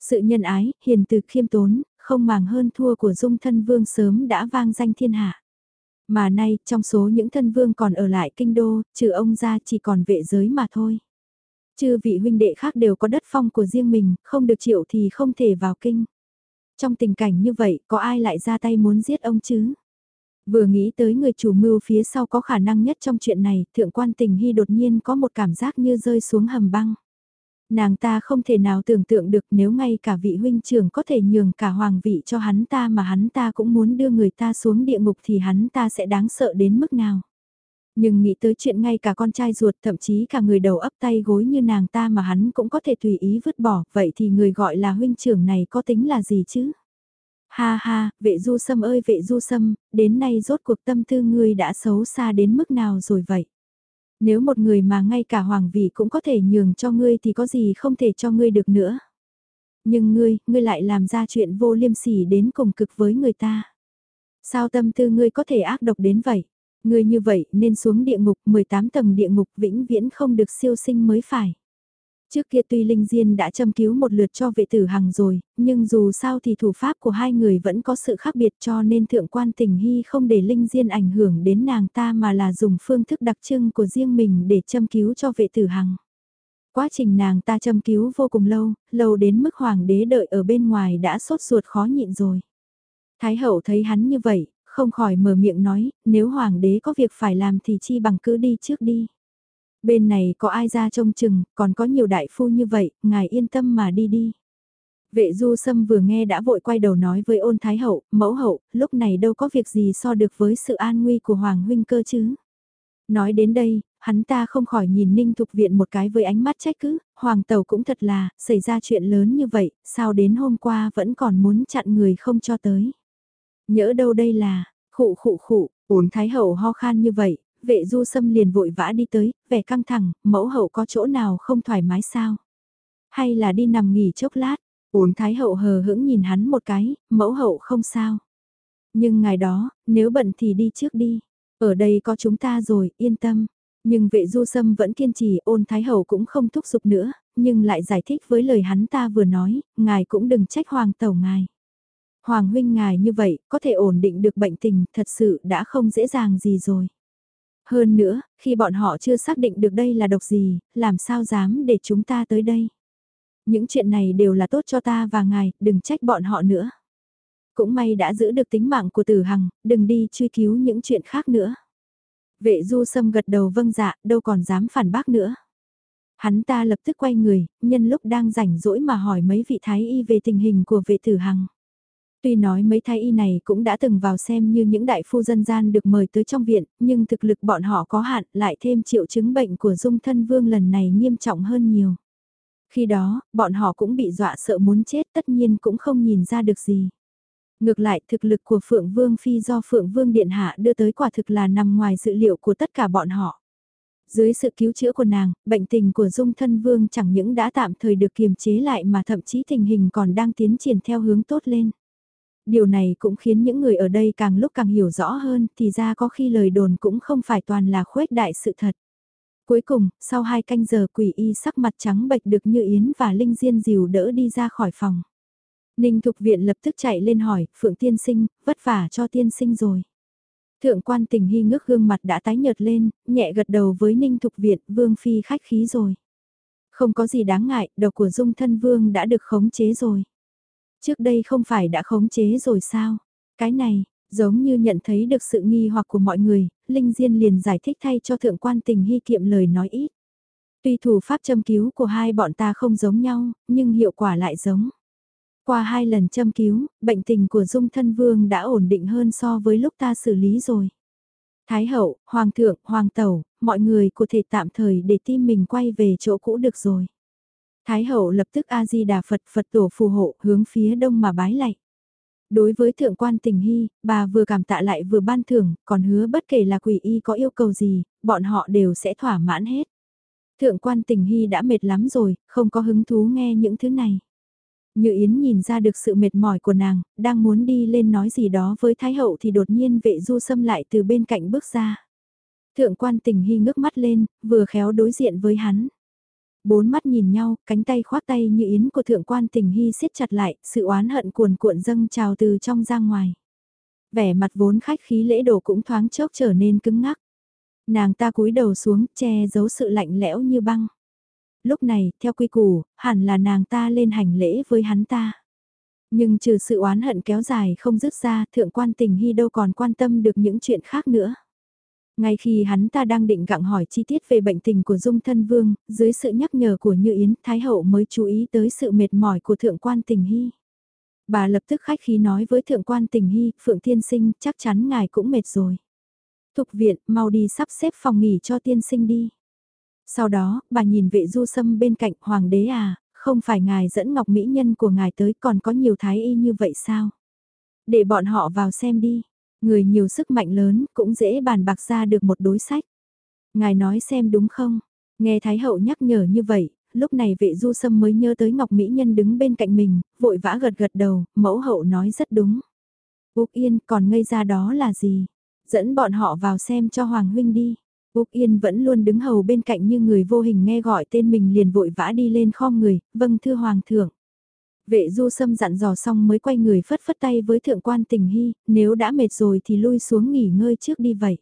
Sự nhân ái, hiền từ khiêm tốn, không màng hơn thua của dung thân vương sớm đã vang danh thiên hạ. Mà nay, trong số những thân vương còn ở lại kinh đô, trừ ông ra chỉ còn vệ giới mà thôi. Chư vị huynh đệ khác đều có đất phong của riêng mình, không được chịu thì không thể vào kinh. Trong tình cảnh như vậy, có ai lại ra tay muốn giết ông chứ? Vừa nghĩ tới người chủ mưu phía sau có khả năng nhất trong chuyện này, thượng quan tình hy đột nhiên có một cảm giác như rơi xuống hầm băng. Nàng ta không thể nào tưởng tượng được nếu ngay cả vị huynh trưởng có thể nhường cả hoàng vị cho hắn ta mà hắn ta cũng muốn đưa người ta xuống địa ngục thì hắn ta sẽ đáng sợ đến mức nào. Nhưng nghĩ tới chuyện ngay cả con trai ruột thậm chí cả người đầu ấp tay gối như nàng ta mà hắn cũng có thể tùy ý vứt bỏ, vậy thì người gọi là huynh trưởng này có tính là gì chứ? Ha ha, vệ du sâm ơi vệ du sâm, đến nay rốt cuộc tâm tư ngươi đã xấu xa đến mức nào rồi vậy? Nếu một người mà ngay cả hoàng vị cũng có thể nhường cho ngươi thì có gì không thể cho ngươi được nữa. Nhưng ngươi, ngươi lại làm ra chuyện vô liêm sỉ đến cùng cực với người ta. Sao tâm tư ngươi có thể ác độc đến vậy? Ngươi như vậy nên xuống địa ngục 18 tầng địa ngục vĩnh viễn không được siêu sinh mới phải. Trước kia tuy Linh Diên đã châm cứu một lượt cho vệ tử hằng rồi, nhưng dù sao thì thủ pháp của hai người vẫn có sự khác biệt cho nên thượng quan tình hy không để Linh Diên ảnh hưởng đến nàng ta mà là dùng phương thức đặc trưng của riêng mình để châm cứu cho vệ tử hằng. Quá trình nàng ta châm cứu vô cùng lâu, lâu đến mức hoàng đế đợi ở bên ngoài đã sốt ruột khó nhịn rồi. Thái hậu thấy hắn như vậy, không khỏi mở miệng nói, nếu hoàng đế có việc phải làm thì chi bằng cứ đi trước đi. Bên này có ai ra trông chừng, còn có nhiều đại phu như vậy, ngài yên tâm mà đi đi. Vệ du sâm vừa nghe đã vội quay đầu nói với ôn thái hậu, mẫu hậu, lúc này đâu có việc gì so được với sự an nguy của Hoàng huynh cơ chứ. Nói đến đây, hắn ta không khỏi nhìn Ninh Thục Viện một cái với ánh mắt trách cứ, Hoàng Tàu cũng thật là, xảy ra chuyện lớn như vậy, sao đến hôm qua vẫn còn muốn chặn người không cho tới. Nhỡ đâu đây là, khụ khụ khụ, ôn thái hậu ho khan như vậy, vệ du sâm liền vội vã đi tới, vẻ căng thẳng, mẫu hậu có chỗ nào không thoải mái sao? Hay là đi nằm nghỉ chốc lát? uốn thái hậu hờ hững nhìn hắn một cái, mẫu hậu không sao. Nhưng ngài đó, nếu bận thì đi trước đi. Ở đây có chúng ta rồi, yên tâm. Nhưng vệ du sâm vẫn kiên trì ôn thái hậu cũng không thúc giục nữa, nhưng lại giải thích với lời hắn ta vừa nói, ngài cũng đừng trách hoàng tẩu ngài. Hoàng huynh ngài như vậy, có thể ổn định được bệnh tình, thật sự đã không dễ dàng gì rồi. Hơn nữa, khi bọn họ chưa xác định được đây là độc gì, làm sao dám để chúng ta tới đây. Những chuyện này đều là tốt cho ta và ngài, đừng trách bọn họ nữa. Cũng may đã giữ được tính mạng của tử hằng, đừng đi truy cứu những chuyện khác nữa. Vệ du sâm gật đầu vâng dạ, đâu còn dám phản bác nữa. Hắn ta lập tức quay người, nhân lúc đang rảnh rỗi mà hỏi mấy vị thái y về tình hình của vệ tử hằng. Tuy nói mấy thái y này cũng đã từng vào xem như những đại phu dân gian được mời tới trong viện, nhưng thực lực bọn họ có hạn lại thêm triệu chứng bệnh của dung thân vương lần này nghiêm trọng hơn nhiều. Khi đó, bọn họ cũng bị dọa sợ muốn chết tất nhiên cũng không nhìn ra được gì. Ngược lại thực lực của Phượng Vương Phi do Phượng Vương Điện Hạ đưa tới quả thực là nằm ngoài dự liệu của tất cả bọn họ. Dưới sự cứu chữa của nàng, bệnh tình của Dung Thân Vương chẳng những đã tạm thời được kiềm chế lại mà thậm chí tình hình còn đang tiến triển theo hướng tốt lên. Điều này cũng khiến những người ở đây càng lúc càng hiểu rõ hơn thì ra có khi lời đồn cũng không phải toàn là khuếch đại sự thật. Cuối cùng, sau hai canh giờ quỷ y sắc mặt trắng bệch được như Yến và Linh Diên dìu đỡ đi ra khỏi phòng. Ninh Thục Viện lập tức chạy lên hỏi, Phượng Tiên Sinh, vất vả cho Tiên Sinh rồi. Thượng quan tình hy ngước gương mặt đã tái nhợt lên, nhẹ gật đầu với Ninh Thục Viện, Vương Phi khách khí rồi. Không có gì đáng ngại, độc của dung thân Vương đã được khống chế rồi. Trước đây không phải đã khống chế rồi sao? Cái này, giống như nhận thấy được sự nghi hoặc của mọi người, Linh Diên liền giải thích thay cho thượng quan tình hy kiệm lời nói ít. Tuy thủ pháp châm cứu của hai bọn ta không giống nhau, nhưng hiệu quả lại giống. Qua hai lần châm cứu, bệnh tình của Dung Thân Vương đã ổn định hơn so với lúc ta xử lý rồi. Thái hậu, hoàng thượng, hoàng tẩu, mọi người có thể tạm thời để tim mình quay về chỗ cũ được rồi. Thái hậu lập tức A-di-đà Phật Phật tổ phù hộ hướng phía đông mà bái lạy. Đối với thượng quan tình hy, bà vừa cảm tạ lại vừa ban thưởng, còn hứa bất kể là quỷ y có yêu cầu gì, bọn họ đều sẽ thỏa mãn hết. Thượng quan tình hy đã mệt lắm rồi, không có hứng thú nghe những thứ này. Như Yến nhìn ra được sự mệt mỏi của nàng, đang muốn đi lên nói gì đó với Thái Hậu thì đột nhiên vệ du xâm lại từ bên cạnh bước ra. Thượng quan tình hy ngước mắt lên, vừa khéo đối diện với hắn. Bốn mắt nhìn nhau, cánh tay khoác tay như yến của thượng quan tình hy siết chặt lại, sự oán hận cuồn cuộn dâng trào từ trong ra ngoài. Vẻ mặt vốn khách khí lễ đồ cũng thoáng chốc trở nên cứng ngắc. Nàng ta cúi đầu xuống, che giấu sự lạnh lẽo như băng. Lúc này, theo quy củ, hẳn là nàng ta lên hành lễ với hắn ta. Nhưng trừ sự oán hận kéo dài không dứt ra, thượng quan tình hy đâu còn quan tâm được những chuyện khác nữa. Ngay khi hắn ta đang định gặng hỏi chi tiết về bệnh tình của Dung Thân Vương, dưới sự nhắc nhở của Như Yến, Thái Hậu mới chú ý tới sự mệt mỏi của Thượng quan Tình Hy. Bà lập tức khách khí nói với Thượng quan Tình Hy, Phượng Tiên Sinh, chắc chắn ngài cũng mệt rồi. Thục viện, mau đi sắp xếp phòng nghỉ cho tiên sinh đi. Sau đó, bà nhìn vệ du sâm bên cạnh Hoàng đế à, không phải ngài dẫn ngọc mỹ nhân của ngài tới còn có nhiều thái y như vậy sao? Để bọn họ vào xem đi. Người nhiều sức mạnh lớn cũng dễ bàn bạc ra được một đối sách. Ngài nói xem đúng không? Nghe Thái Hậu nhắc nhở như vậy, lúc này vệ du sâm mới nhớ tới Ngọc Mỹ Nhân đứng bên cạnh mình, vội vã gật gật đầu, mẫu hậu nói rất đúng. Úc Yên còn ngây ra đó là gì? Dẫn bọn họ vào xem cho Hoàng Huynh đi. Úc Yên vẫn luôn đứng hầu bên cạnh như người vô hình nghe gọi tên mình liền vội vã đi lên khom người, vâng thưa Hoàng thượng. Vệ du sâm dặn dò xong mới quay người phất phất tay với thượng quan tình hy, nếu đã mệt rồi thì lui xuống nghỉ ngơi trước đi vậy.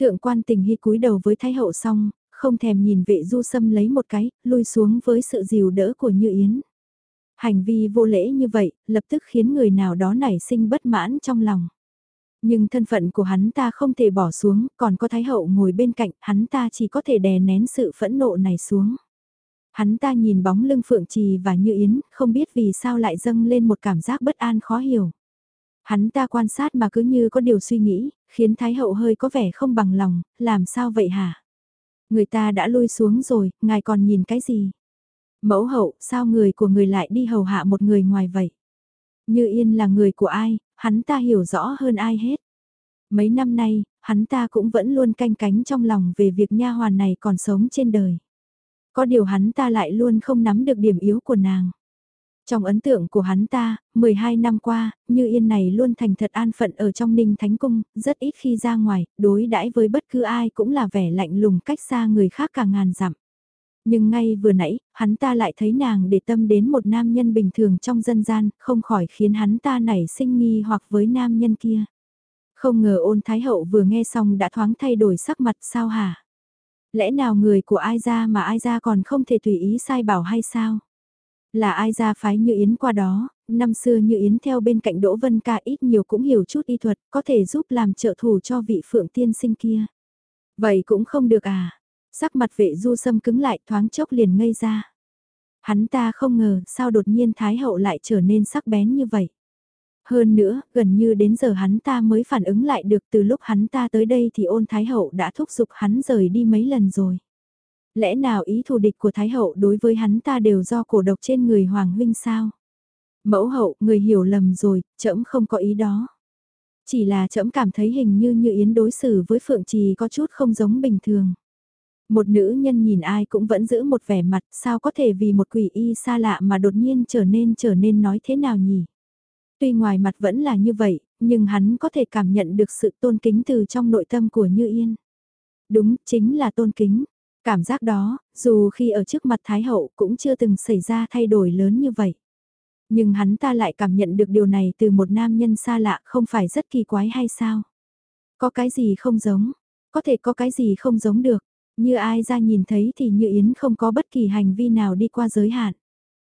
Thượng quan tình hy cúi đầu với thái hậu xong, không thèm nhìn vệ du sâm lấy một cái, lui xuống với sự dìu đỡ của Như Yến. Hành vi vô lễ như vậy, lập tức khiến người nào đó nảy sinh bất mãn trong lòng. Nhưng thân phận của hắn ta không thể bỏ xuống, còn có thái hậu ngồi bên cạnh, hắn ta chỉ có thể đè nén sự phẫn nộ này xuống. Hắn ta nhìn bóng lưng Phượng Trì và Như Yến, không biết vì sao lại dâng lên một cảm giác bất an khó hiểu. Hắn ta quan sát mà cứ như có điều suy nghĩ, khiến Thái Hậu hơi có vẻ không bằng lòng, làm sao vậy hả? Người ta đã lui xuống rồi, ngài còn nhìn cái gì? Mẫu hậu, sao người của người lại đi hầu hạ một người ngoài vậy? Như Yên là người của ai, hắn ta hiểu rõ hơn ai hết. Mấy năm nay, hắn ta cũng vẫn luôn canh cánh trong lòng về việc nha hoàn này còn sống trên đời. Có điều hắn ta lại luôn không nắm được điểm yếu của nàng. Trong ấn tượng của hắn ta, 12 năm qua, Như Yên này luôn thành thật an phận ở trong Ninh Thánh Cung, rất ít khi ra ngoài, đối đãi với bất cứ ai cũng là vẻ lạnh lùng cách xa người khác cả ngàn dặm. Nhưng ngay vừa nãy, hắn ta lại thấy nàng để tâm đến một nam nhân bình thường trong dân gian, không khỏi khiến hắn ta nảy sinh nghi hoặc với nam nhân kia. Không ngờ ôn thái hậu vừa nghe xong đã thoáng thay đổi sắc mặt sao hả? Lẽ nào người của ai ra mà ai ra còn không thể tùy ý sai bảo hay sao? Là ai ra phái như Yến qua đó, năm xưa như Yến theo bên cạnh Đỗ Vân Ca ít nhiều cũng hiểu chút y thuật, có thể giúp làm trợ thủ cho vị phượng tiên sinh kia. Vậy cũng không được à? Sắc mặt vệ du sâm cứng lại thoáng chốc liền ngây ra. Hắn ta không ngờ sao đột nhiên Thái Hậu lại trở nên sắc bén như vậy. Hơn nữa, gần như đến giờ hắn ta mới phản ứng lại được từ lúc hắn ta tới đây thì ôn Thái Hậu đã thúc giục hắn rời đi mấy lần rồi. Lẽ nào ý thù địch của Thái Hậu đối với hắn ta đều do cổ độc trên người Hoàng Huynh sao? Mẫu hậu, người hiểu lầm rồi, trẫm không có ý đó. Chỉ là trẫm cảm thấy hình như như Yến đối xử với Phượng Trì có chút không giống bình thường. Một nữ nhân nhìn ai cũng vẫn giữ một vẻ mặt, sao có thể vì một quỷ y xa lạ mà đột nhiên trở nên trở nên nói thế nào nhỉ? Tuy ngoài mặt vẫn là như vậy, nhưng hắn có thể cảm nhận được sự tôn kính từ trong nội tâm của Như Yên. Đúng, chính là tôn kính. Cảm giác đó, dù khi ở trước mặt Thái Hậu cũng chưa từng xảy ra thay đổi lớn như vậy. Nhưng hắn ta lại cảm nhận được điều này từ một nam nhân xa lạ không phải rất kỳ quái hay sao? Có cái gì không giống? Có thể có cái gì không giống được? Như ai ra nhìn thấy thì Như Yến không có bất kỳ hành vi nào đi qua giới hạn.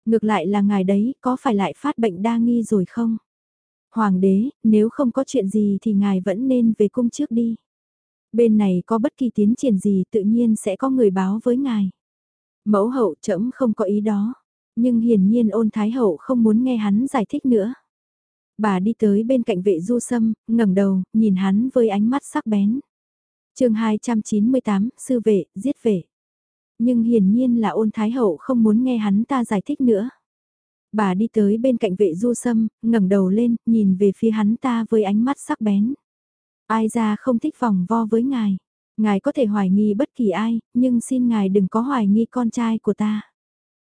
Ngược lại là ngài đấy, có phải lại phát bệnh đa nghi rồi không? Hoàng đế, nếu không có chuyện gì thì ngài vẫn nên về cung trước đi. Bên này có bất kỳ tiến triển gì tự nhiên sẽ có người báo với ngài. Mẫu hậu trẫm không có ý đó. Nhưng hiển nhiên ôn thái hậu không muốn nghe hắn giải thích nữa. Bà đi tới bên cạnh vệ du sâm, ngẩng đầu, nhìn hắn với ánh mắt sắc bén. chương 298, sư vệ, giết vệ. Nhưng hiển nhiên là ôn thái hậu không muốn nghe hắn ta giải thích nữa. Bà đi tới bên cạnh vệ du sâm, ngẩng đầu lên, nhìn về phía hắn ta với ánh mắt sắc bén. Ai ra không thích vòng vo với ngài. Ngài có thể hoài nghi bất kỳ ai, nhưng xin ngài đừng có hoài nghi con trai của ta.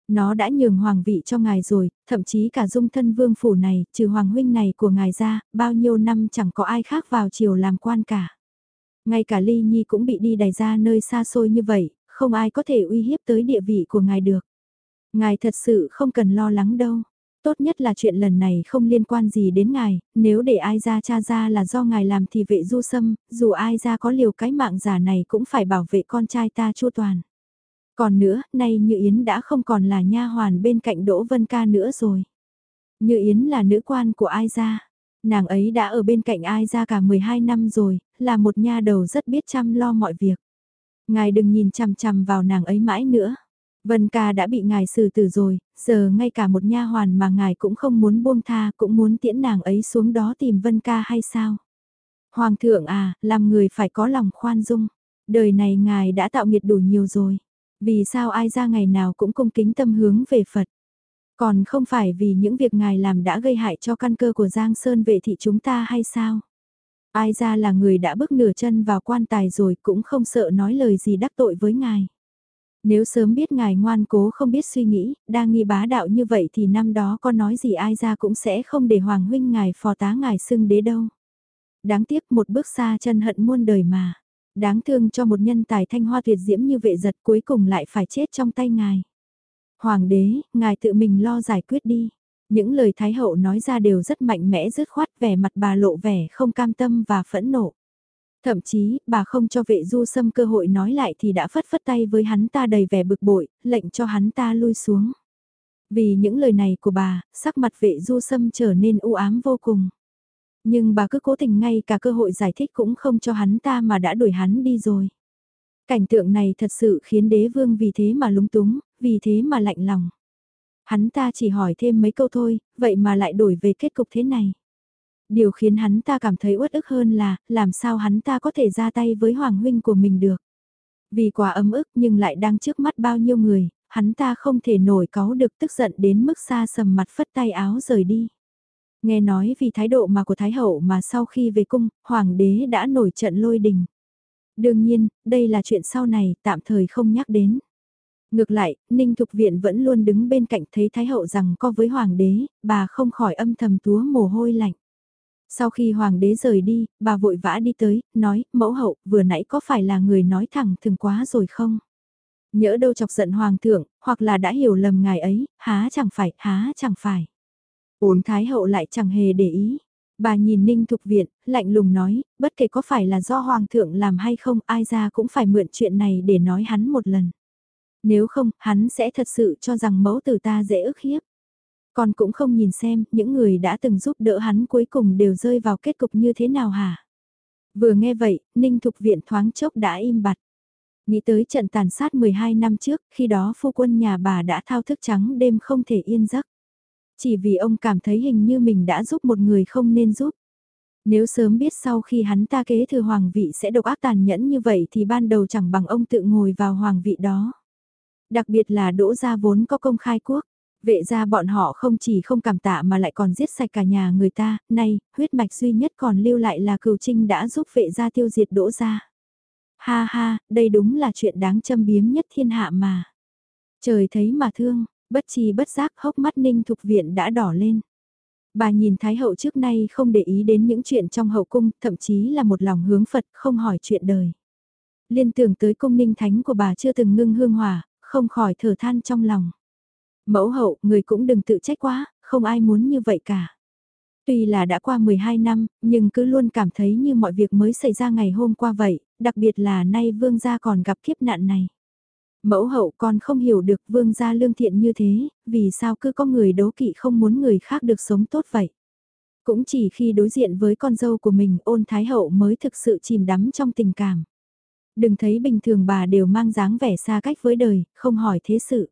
Nó đã nhường hoàng vị cho ngài rồi, thậm chí cả dung thân vương phủ này, trừ hoàng huynh này của ngài ra, bao nhiêu năm chẳng có ai khác vào triều làm quan cả. Ngay cả Ly Nhi cũng bị đi đày ra nơi xa xôi như vậy, không ai có thể uy hiếp tới địa vị của ngài được. Ngài thật sự không cần lo lắng đâu. Tốt nhất là chuyện lần này không liên quan gì đến ngài, nếu để ai ra cha ra là do ngài làm thì vệ du sâm, dù ai ra có liều cái mạng giả này cũng phải bảo vệ con trai ta chu toàn. Còn nữa, nay Như Yến đã không còn là nha hoàn bên cạnh Đỗ Vân Ca nữa rồi. Như Yến là nữ quan của ai ra. Nàng ấy đã ở bên cạnh ai ra cả 12 năm rồi, là một nha đầu rất biết chăm lo mọi việc. Ngài đừng nhìn chằm chằm vào nàng ấy mãi nữa. Vân ca đã bị ngài xử tử rồi, giờ ngay cả một nha hoàn mà ngài cũng không muốn buông tha cũng muốn tiễn nàng ấy xuống đó tìm Vân ca hay sao? Hoàng thượng à, làm người phải có lòng khoan dung. Đời này ngài đã tạo nghiệt đủ nhiều rồi. Vì sao ai ra ngày nào cũng cung kính tâm hướng về Phật? Còn không phải vì những việc ngài làm đã gây hại cho căn cơ của Giang Sơn vệ thị chúng ta hay sao? Ai ra là người đã bước nửa chân vào quan tài rồi cũng không sợ nói lời gì đắc tội với ngài. Nếu sớm biết ngài ngoan cố không biết suy nghĩ, đang nghi bá đạo như vậy thì năm đó có nói gì ai ra cũng sẽ không để hoàng huynh ngài phò tá ngài xưng đế đâu. Đáng tiếc một bước xa chân hận muôn đời mà. Đáng thương cho một nhân tài thanh hoa tuyệt diễm như vệ giật cuối cùng lại phải chết trong tay ngài. Hoàng đế, ngài tự mình lo giải quyết đi. Những lời Thái Hậu nói ra đều rất mạnh mẽ dứt khoát vẻ mặt bà lộ vẻ không cam tâm và phẫn nộ. Thậm chí, bà không cho vệ du sâm cơ hội nói lại thì đã phất phất tay với hắn ta đầy vẻ bực bội, lệnh cho hắn ta lui xuống. Vì những lời này của bà, sắc mặt vệ du sâm trở nên u ám vô cùng. Nhưng bà cứ cố tình ngay cả cơ hội giải thích cũng không cho hắn ta mà đã đuổi hắn đi rồi. Cảnh tượng này thật sự khiến đế vương vì thế mà lúng túng, vì thế mà lạnh lòng. Hắn ta chỉ hỏi thêm mấy câu thôi, vậy mà lại đổi về kết cục thế này. Điều khiến hắn ta cảm thấy uất ức hơn là, làm sao hắn ta có thể ra tay với hoàng huynh của mình được. Vì quá ấm ức nhưng lại đang trước mắt bao nhiêu người, hắn ta không thể nổi cáu được tức giận đến mức xa sầm mặt phất tay áo rời đi. Nghe nói vì thái độ mà của Thái Hậu mà sau khi về cung, Hoàng đế đã nổi trận lôi đình. Đương nhiên, đây là chuyện sau này, tạm thời không nhắc đến. Ngược lại, Ninh Thục Viện vẫn luôn đứng bên cạnh thấy Thái Hậu rằng co với Hoàng đế, bà không khỏi âm thầm túa mồ hôi lạnh. Sau khi Hoàng đế rời đi, bà vội vã đi tới, nói, mẫu hậu, vừa nãy có phải là người nói thẳng thường quá rồi không? Nhỡ đâu chọc giận Hoàng thượng, hoặc là đã hiểu lầm ngài ấy, há chẳng phải, há chẳng phải. Ôn Thái hậu lại chẳng hề để ý. Bà nhìn Ninh Thục Viện, lạnh lùng nói, bất kể có phải là do Hoàng thượng làm hay không, ai ra cũng phải mượn chuyện này để nói hắn một lần. Nếu không, hắn sẽ thật sự cho rằng mẫu tử ta dễ ức hiếp. Con cũng không nhìn xem, những người đã từng giúp đỡ hắn cuối cùng đều rơi vào kết cục như thế nào hả? Vừa nghe vậy, Ninh Thục Viện thoáng chốc đã im bặt. Nghĩ tới trận tàn sát 12 năm trước, khi đó phu quân nhà bà đã thao thức trắng đêm không thể yên giấc. Chỉ vì ông cảm thấy hình như mình đã giúp một người không nên giúp. Nếu sớm biết sau khi hắn ta kế thừa hoàng vị sẽ độc ác tàn nhẫn như vậy thì ban đầu chẳng bằng ông tự ngồi vào hoàng vị đó. Đặc biệt là đỗ gia vốn có công khai quốc. Vệ gia bọn họ không chỉ không cảm tạ mà lại còn giết sạch cả nhà người ta, nay, huyết mạch duy nhất còn lưu lại là cừu trinh đã giúp vệ gia tiêu diệt đỗ gia. Ha ha, đây đúng là chuyện đáng châm biếm nhất thiên hạ mà. Trời thấy mà thương, bất chi bất giác hốc mắt ninh thục viện đã đỏ lên. Bà nhìn Thái hậu trước nay không để ý đến những chuyện trong hậu cung, thậm chí là một lòng hướng Phật không hỏi chuyện đời. Liên tưởng tới cung ninh thánh của bà chưa từng ngưng hương hòa, không khỏi thở than trong lòng. Mẫu hậu, người cũng đừng tự trách quá, không ai muốn như vậy cả. Tuy là đã qua 12 năm, nhưng cứ luôn cảm thấy như mọi việc mới xảy ra ngày hôm qua vậy, đặc biệt là nay vương gia còn gặp kiếp nạn này. Mẫu hậu còn không hiểu được vương gia lương thiện như thế, vì sao cứ có người đố kỵ không muốn người khác được sống tốt vậy. Cũng chỉ khi đối diện với con dâu của mình ôn thái hậu mới thực sự chìm đắm trong tình cảm. Đừng thấy bình thường bà đều mang dáng vẻ xa cách với đời, không hỏi thế sự.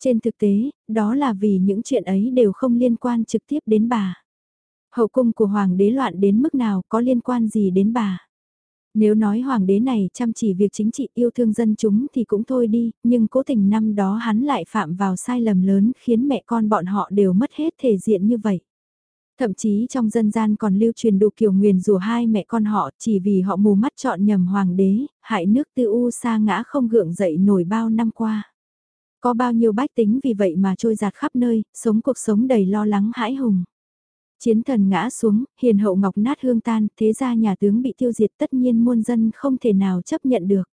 Trên thực tế, đó là vì những chuyện ấy đều không liên quan trực tiếp đến bà. Hậu cung của hoàng đế loạn đến mức nào có liên quan gì đến bà. Nếu nói hoàng đế này chăm chỉ việc chính trị yêu thương dân chúng thì cũng thôi đi, nhưng cố tình năm đó hắn lại phạm vào sai lầm lớn khiến mẹ con bọn họ đều mất hết thể diện như vậy. Thậm chí trong dân gian còn lưu truyền đủ kiểu nguyền rủa hai mẹ con họ chỉ vì họ mù mắt chọn nhầm hoàng đế, hại nước tư u sa ngã không gượng dậy nổi bao năm qua. Có bao nhiêu bách tính vì vậy mà trôi giạt khắp nơi, sống cuộc sống đầy lo lắng hãi hùng. Chiến thần ngã xuống, hiền hậu ngọc nát hương tan, thế ra nhà tướng bị tiêu diệt tất nhiên muôn dân không thể nào chấp nhận được.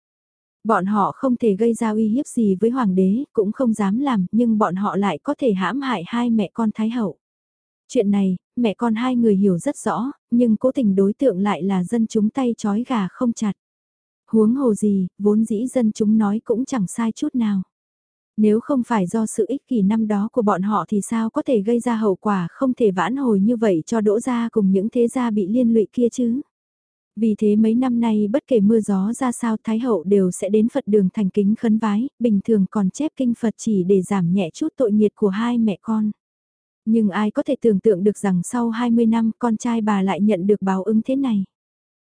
Bọn họ không thể gây ra uy hiếp gì với hoàng đế, cũng không dám làm, nhưng bọn họ lại có thể hãm hại hai mẹ con thái hậu. Chuyện này, mẹ con hai người hiểu rất rõ, nhưng cố tình đối tượng lại là dân chúng tay chói gà không chặt. Huống hồ gì, vốn dĩ dân chúng nói cũng chẳng sai chút nào. Nếu không phải do sự ích kỷ năm đó của bọn họ thì sao có thể gây ra hậu quả không thể vãn hồi như vậy cho đỗ gia cùng những thế gia bị liên lụy kia chứ. Vì thế mấy năm nay bất kể mưa gió ra sao Thái Hậu đều sẽ đến Phật đường thành kính khấn vái, bình thường còn chép kinh Phật chỉ để giảm nhẹ chút tội nghiệt của hai mẹ con. Nhưng ai có thể tưởng tượng được rằng sau 20 năm con trai bà lại nhận được báo ứng thế này?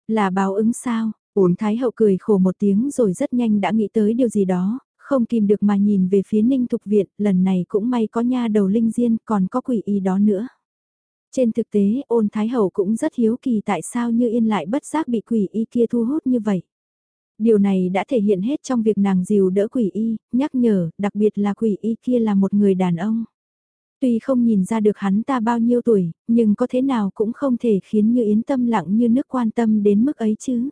Là báo ứng sao? Uốn Thái Hậu cười khổ một tiếng rồi rất nhanh đã nghĩ tới điều gì đó, không kìm được mà nhìn về phía Ninh Thục Viện, lần này cũng may có nha đầu linh diên, còn có quỷ y đó nữa. Trên thực tế, ôn Thái Hậu cũng rất hiếu kỳ tại sao như yên lại bất giác bị quỷ y kia thu hút như vậy. Điều này đã thể hiện hết trong việc nàng dìu đỡ quỷ y, nhắc nhở, đặc biệt là quỷ y kia là một người đàn ông. Tuy không nhìn ra được hắn ta bao nhiêu tuổi, nhưng có thế nào cũng không thể khiến như yến tâm lặng như nước quan tâm đến mức ấy chứ.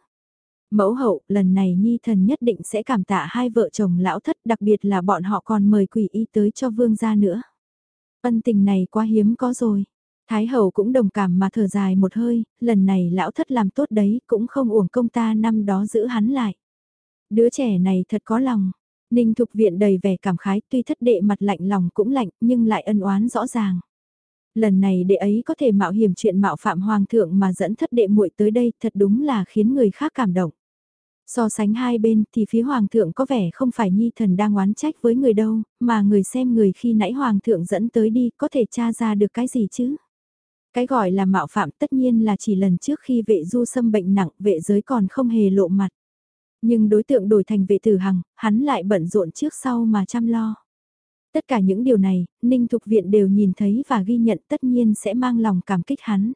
Mẫu hậu, lần này Nhi thần nhất định sẽ cảm tạ hai vợ chồng lão thất đặc biệt là bọn họ còn mời quỷ y tới cho vương gia nữa. Ân tình này quá hiếm có rồi. Thái hậu cũng đồng cảm mà thở dài một hơi, lần này lão thất làm tốt đấy cũng không uổng công ta năm đó giữ hắn lại. Đứa trẻ này thật có lòng. Ninh Thục Viện đầy vẻ cảm khái tuy thất đệ mặt lạnh lòng cũng lạnh nhưng lại ân oán rõ ràng. Lần này đệ ấy có thể mạo hiểm chuyện mạo phạm hoàng thượng mà dẫn thất đệ muội tới đây thật đúng là khiến người khác cảm động. So sánh hai bên thì phía hoàng thượng có vẻ không phải nhi thần đang oán trách với người đâu, mà người xem người khi nãy hoàng thượng dẫn tới đi có thể tra ra được cái gì chứ. Cái gọi là mạo phạm tất nhiên là chỉ lần trước khi vệ du xâm bệnh nặng vệ giới còn không hề lộ mặt. Nhưng đối tượng đổi thành vệ tử hằng, hắn lại bận rộn trước sau mà chăm lo. Tất cả những điều này, Ninh Thục Viện đều nhìn thấy và ghi nhận tất nhiên sẽ mang lòng cảm kích hắn.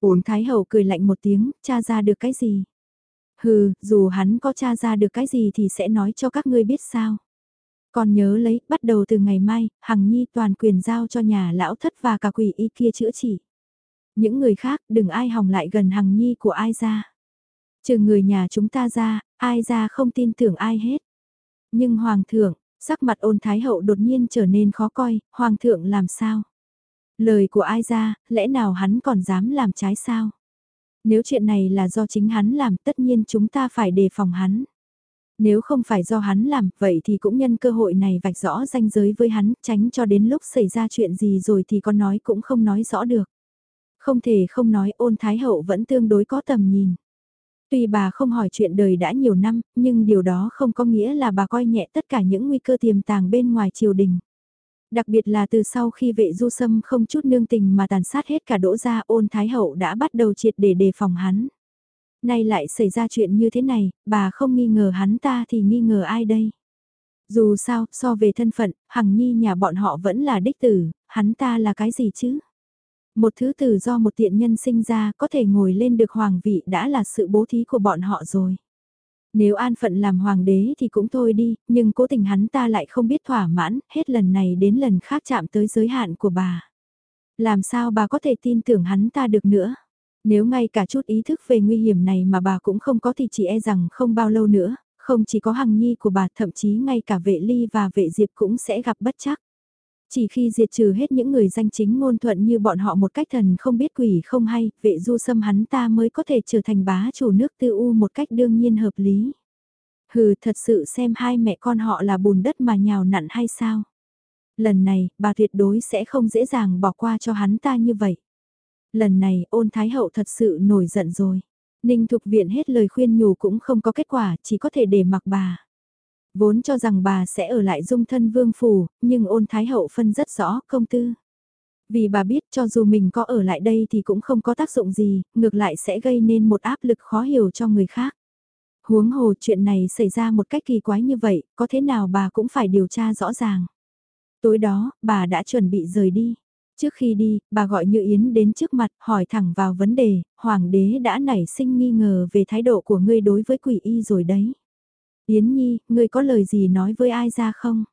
Uống Thái Hậu cười lạnh một tiếng, cha ra được cái gì? Hừ, dù hắn có tra ra được cái gì thì sẽ nói cho các ngươi biết sao. Còn nhớ lấy, bắt đầu từ ngày mai, Hằng Nhi toàn quyền giao cho nhà lão thất và cả quỷ y kia chữa trị. Những người khác, đừng ai hòng lại gần Hằng Nhi của ai ra. Trừ người nhà chúng ta ra, ai ra không tin tưởng ai hết. Nhưng Hoàng thượng, sắc mặt ôn thái hậu đột nhiên trở nên khó coi, Hoàng thượng làm sao? Lời của ai ra, lẽ nào hắn còn dám làm trái sao? Nếu chuyện này là do chính hắn làm tất nhiên chúng ta phải đề phòng hắn. Nếu không phải do hắn làm, vậy thì cũng nhân cơ hội này vạch rõ ranh giới với hắn, tránh cho đến lúc xảy ra chuyện gì rồi thì con nói cũng không nói rõ được. Không thể không nói ôn thái hậu vẫn tương đối có tầm nhìn. Tuy bà không hỏi chuyện đời đã nhiều năm, nhưng điều đó không có nghĩa là bà coi nhẹ tất cả những nguy cơ tiềm tàng bên ngoài triều đình. Đặc biệt là từ sau khi vệ du sâm không chút nương tình mà tàn sát hết cả đỗ gia ôn thái hậu đã bắt đầu triệt để đề phòng hắn. Nay lại xảy ra chuyện như thế này, bà không nghi ngờ hắn ta thì nghi ngờ ai đây? Dù sao, so về thân phận, hằng nhi nhà bọn họ vẫn là đích tử, hắn ta là cái gì chứ? Một thứ từ do một tiện nhân sinh ra có thể ngồi lên được hoàng vị đã là sự bố thí của bọn họ rồi. Nếu an phận làm hoàng đế thì cũng thôi đi, nhưng cố tình hắn ta lại không biết thỏa mãn, hết lần này đến lần khác chạm tới giới hạn của bà. Làm sao bà có thể tin tưởng hắn ta được nữa? Nếu ngay cả chút ý thức về nguy hiểm này mà bà cũng không có thì chỉ e rằng không bao lâu nữa, không chỉ có hằng nhi của bà thậm chí ngay cả vệ ly và vệ diệp cũng sẽ gặp bất chắc. Chỉ khi diệt trừ hết những người danh chính ngôn thuận như bọn họ một cách thần không biết quỷ không hay, vệ du xâm hắn ta mới có thể trở thành bá chủ nước tư u một cách đương nhiên hợp lý. Hừ thật sự xem hai mẹ con họ là bùn đất mà nhào nặn hay sao? Lần này, bà tuyệt đối sẽ không dễ dàng bỏ qua cho hắn ta như vậy. Lần này, ôn thái hậu thật sự nổi giận rồi. Ninh Thục Viện hết lời khuyên nhủ cũng không có kết quả, chỉ có thể để mặc bà. Vốn cho rằng bà sẽ ở lại dung thân vương phủ, nhưng ôn thái hậu phân rất rõ công tư. Vì bà biết cho dù mình có ở lại đây thì cũng không có tác dụng gì, ngược lại sẽ gây nên một áp lực khó hiểu cho người khác. Huống hồ chuyện này xảy ra một cách kỳ quái như vậy, có thế nào bà cũng phải điều tra rõ ràng. Tối đó, bà đã chuẩn bị rời đi. Trước khi đi, bà gọi Như Yến đến trước mặt, hỏi thẳng vào vấn đề, Hoàng đế đã nảy sinh nghi ngờ về thái độ của ngươi đối với quỷ y rồi đấy. Yến Nhi, ngươi có lời gì nói với ai ra không?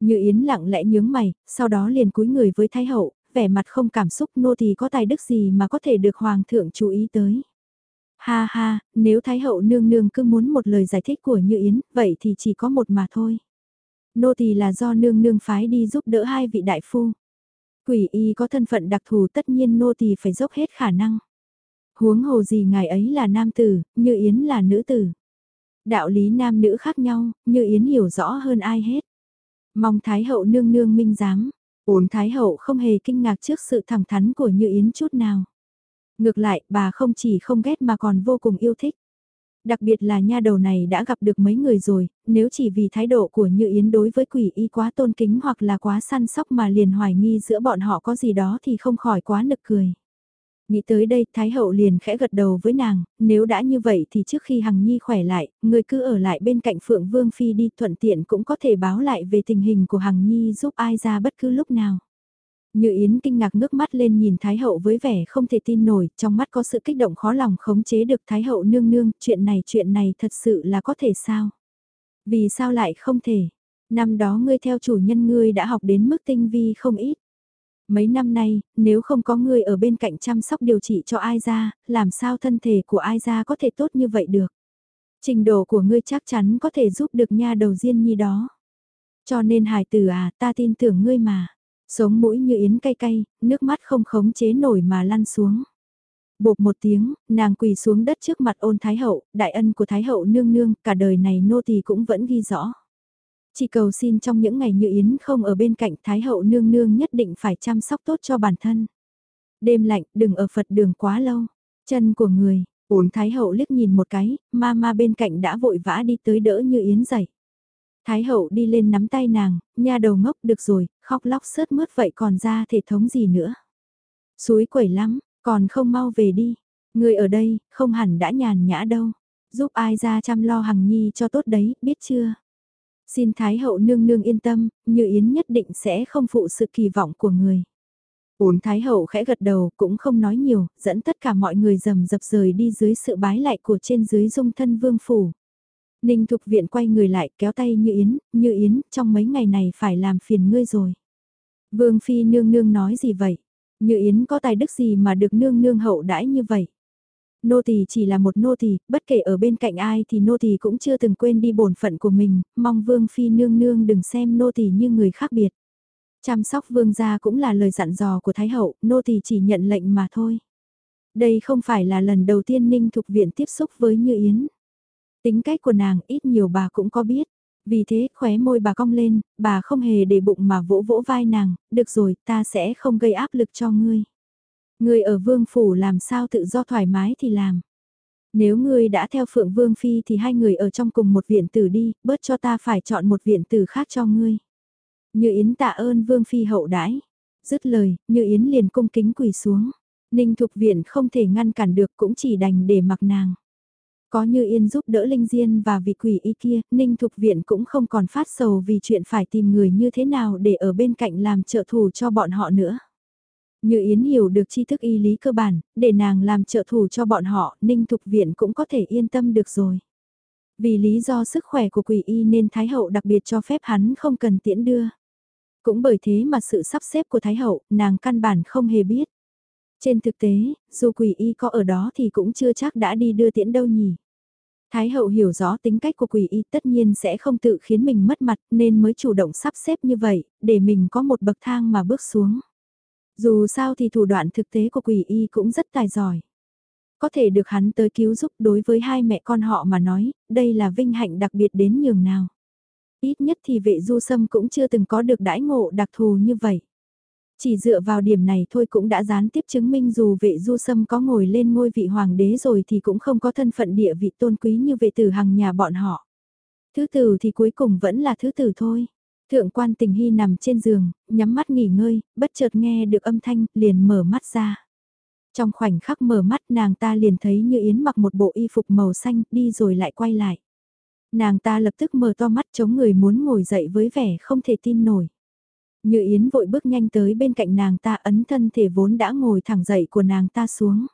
Như Yến lặng lẽ nhướng mày, sau đó liền cúi người với Thái Hậu, vẻ mặt không cảm xúc nô thì có tài đức gì mà có thể được Hoàng thượng chú ý tới. Ha ha, nếu Thái Hậu nương nương cứ muốn một lời giải thích của Như Yến, vậy thì chỉ có một mà thôi. Nô tỳ là do nương nương phái đi giúp đỡ hai vị đại phu. Quỷ y có thân phận đặc thù tất nhiên nô tỳ phải dốc hết khả năng. Huống hồ gì ngài ấy là nam tử, Như Yến là nữ tử. Đạo lý nam nữ khác nhau, như Yến hiểu rõ hơn ai hết. Mong Thái hậu nương nương minh giám, ổn Thái hậu không hề kinh ngạc trước sự thẳng thắn của Như Yến chút nào. Ngược lại, bà không chỉ không ghét mà còn vô cùng yêu thích. Đặc biệt là nha đầu này đã gặp được mấy người rồi, nếu chỉ vì thái độ của Như Yến đối với quỷ y quá tôn kính hoặc là quá săn sóc mà liền hoài nghi giữa bọn họ có gì đó thì không khỏi quá nực cười. Nghĩ tới đây, Thái Hậu liền khẽ gật đầu với nàng, nếu đã như vậy thì trước khi Hằng Nhi khỏe lại, người cứ ở lại bên cạnh Phượng Vương Phi đi thuận tiện cũng có thể báo lại về tình hình của Hằng Nhi giúp ai ra bất cứ lúc nào. Như Yến kinh ngạc ngước mắt lên nhìn Thái Hậu với vẻ không thể tin nổi, trong mắt có sự kích động khó lòng khống chế được Thái Hậu nương nương, chuyện này chuyện này thật sự là có thể sao? Vì sao lại không thể? Năm đó ngươi theo chủ nhân ngươi đã học đến mức tinh vi không ít. Mấy năm nay, nếu không có người ở bên cạnh chăm sóc điều trị cho ai ra, làm sao thân thể của ai ra có thể tốt như vậy được. Trình độ của ngươi chắc chắn có thể giúp được nha đầu riêng nhi đó. Cho nên Hải tử à, ta tin tưởng ngươi mà. Sống mũi như yến cay cay, nước mắt không khống chế nổi mà lăn xuống. Bột một tiếng, nàng quỳ xuống đất trước mặt ôn Thái Hậu, đại ân của Thái Hậu nương nương, cả đời này nô tỳ cũng vẫn ghi rõ. Chỉ cầu xin trong những ngày như Yến không ở bên cạnh Thái hậu nương nương nhất định phải chăm sóc tốt cho bản thân. Đêm lạnh, đừng ở Phật đường quá lâu. Chân của người, ổn Thái Hậu liếc nhìn một cái, ma ma bên cạnh đã vội vã đi tới đỡ như Yến dậy. Thái Hậu đi lên nắm tay nàng, nha đầu ngốc được rồi, khóc lóc sớt mướt vậy còn ra thể thống gì nữa. Suối quẩy lắm, còn không mau về đi. Người ở đây, không hẳn đã nhàn nhã đâu. Giúp ai ra chăm lo hằng nhi cho tốt đấy, biết chưa? Xin Thái hậu nương nương yên tâm, như Yến nhất định sẽ không phụ sự kỳ vọng của người. Ôn Thái hậu khẽ gật đầu cũng không nói nhiều, dẫn tất cả mọi người dầm dập rời đi dưới sự bái lại của trên dưới dung thân vương phủ. Ninh Thục Viện quay người lại kéo tay Như Yến, Như Yến, trong mấy ngày này phải làm phiền ngươi rồi. Vương Phi nương nương nói gì vậy? Như Yến có tài đức gì mà được nương nương hậu đãi như vậy? Nô tỳ chỉ là một nô tỳ, bất kể ở bên cạnh ai thì nô tỳ cũng chưa từng quên đi bổn phận của mình, mong Vương Phi nương nương đừng xem nô tỳ như người khác biệt. Chăm sóc vương gia cũng là lời dặn dò của Thái Hậu, nô tỳ chỉ nhận lệnh mà thôi. Đây không phải là lần đầu tiên Ninh Thục Viện tiếp xúc với Như Yến. Tính cách của nàng ít nhiều bà cũng có biết. Vì thế khóe môi bà cong lên, bà không hề để bụng mà vỗ vỗ vai nàng, được rồi ta sẽ không gây áp lực cho ngươi người ở vương phủ làm sao tự do thoải mái thì làm. Nếu ngươi đã theo phượng vương phi thì hai người ở trong cùng một viện tử đi, bớt cho ta phải chọn một viện tử khác cho ngươi. Như Yến tạ ơn vương phi hậu đãi. Dứt lời, Như Yến liền cung kính quỳ xuống. Ninh Thục Viện không thể ngăn cản được cũng chỉ đành để mặc nàng. Có như yên giúp đỡ Linh Diên và vị quỷ y kia, Ninh Thục Viện cũng không còn phát sầu vì chuyện phải tìm người như thế nào để ở bên cạnh làm trợ thủ cho bọn họ nữa. Như Yến hiểu được tri thức y lý cơ bản, để nàng làm trợ thủ cho bọn họ, Ninh Thục Viện cũng có thể yên tâm được rồi. Vì lý do sức khỏe của quỷ y nên Thái Hậu đặc biệt cho phép hắn không cần tiễn đưa. Cũng bởi thế mà sự sắp xếp của Thái Hậu, nàng căn bản không hề biết. Trên thực tế, dù quỷ y có ở đó thì cũng chưa chắc đã đi đưa tiễn đâu nhỉ. Thái hậu hiểu rõ tính cách của quỷ y tất nhiên sẽ không tự khiến mình mất mặt nên mới chủ động sắp xếp như vậy, để mình có một bậc thang mà bước xuống. Dù sao thì thủ đoạn thực tế của quỷ y cũng rất tài giỏi. Có thể được hắn tới cứu giúp đối với hai mẹ con họ mà nói, đây là vinh hạnh đặc biệt đến nhường nào. Ít nhất thì vệ du sâm cũng chưa từng có được đãi ngộ đặc thù như vậy. Chỉ dựa vào điểm này thôi cũng đã gián tiếp chứng minh dù vệ du sâm có ngồi lên ngôi vị hoàng đế rồi thì cũng không có thân phận địa vị tôn quý như vệ tử hằng nhà bọn họ. Thứ tử thì cuối cùng vẫn là thứ tử thôi. Thượng quan tình hy nằm trên giường, nhắm mắt nghỉ ngơi, bất chợt nghe được âm thanh, liền mở mắt ra. Trong khoảnh khắc mở mắt nàng ta liền thấy như Yến mặc một bộ y phục màu xanh, đi rồi lại quay lại. Nàng ta lập tức mở to mắt chống người muốn ngồi dậy với vẻ không thể tin nổi. Như Yến vội bước nhanh tới bên cạnh nàng ta ấn thân thể vốn đã ngồi thẳng dậy của nàng ta xuống.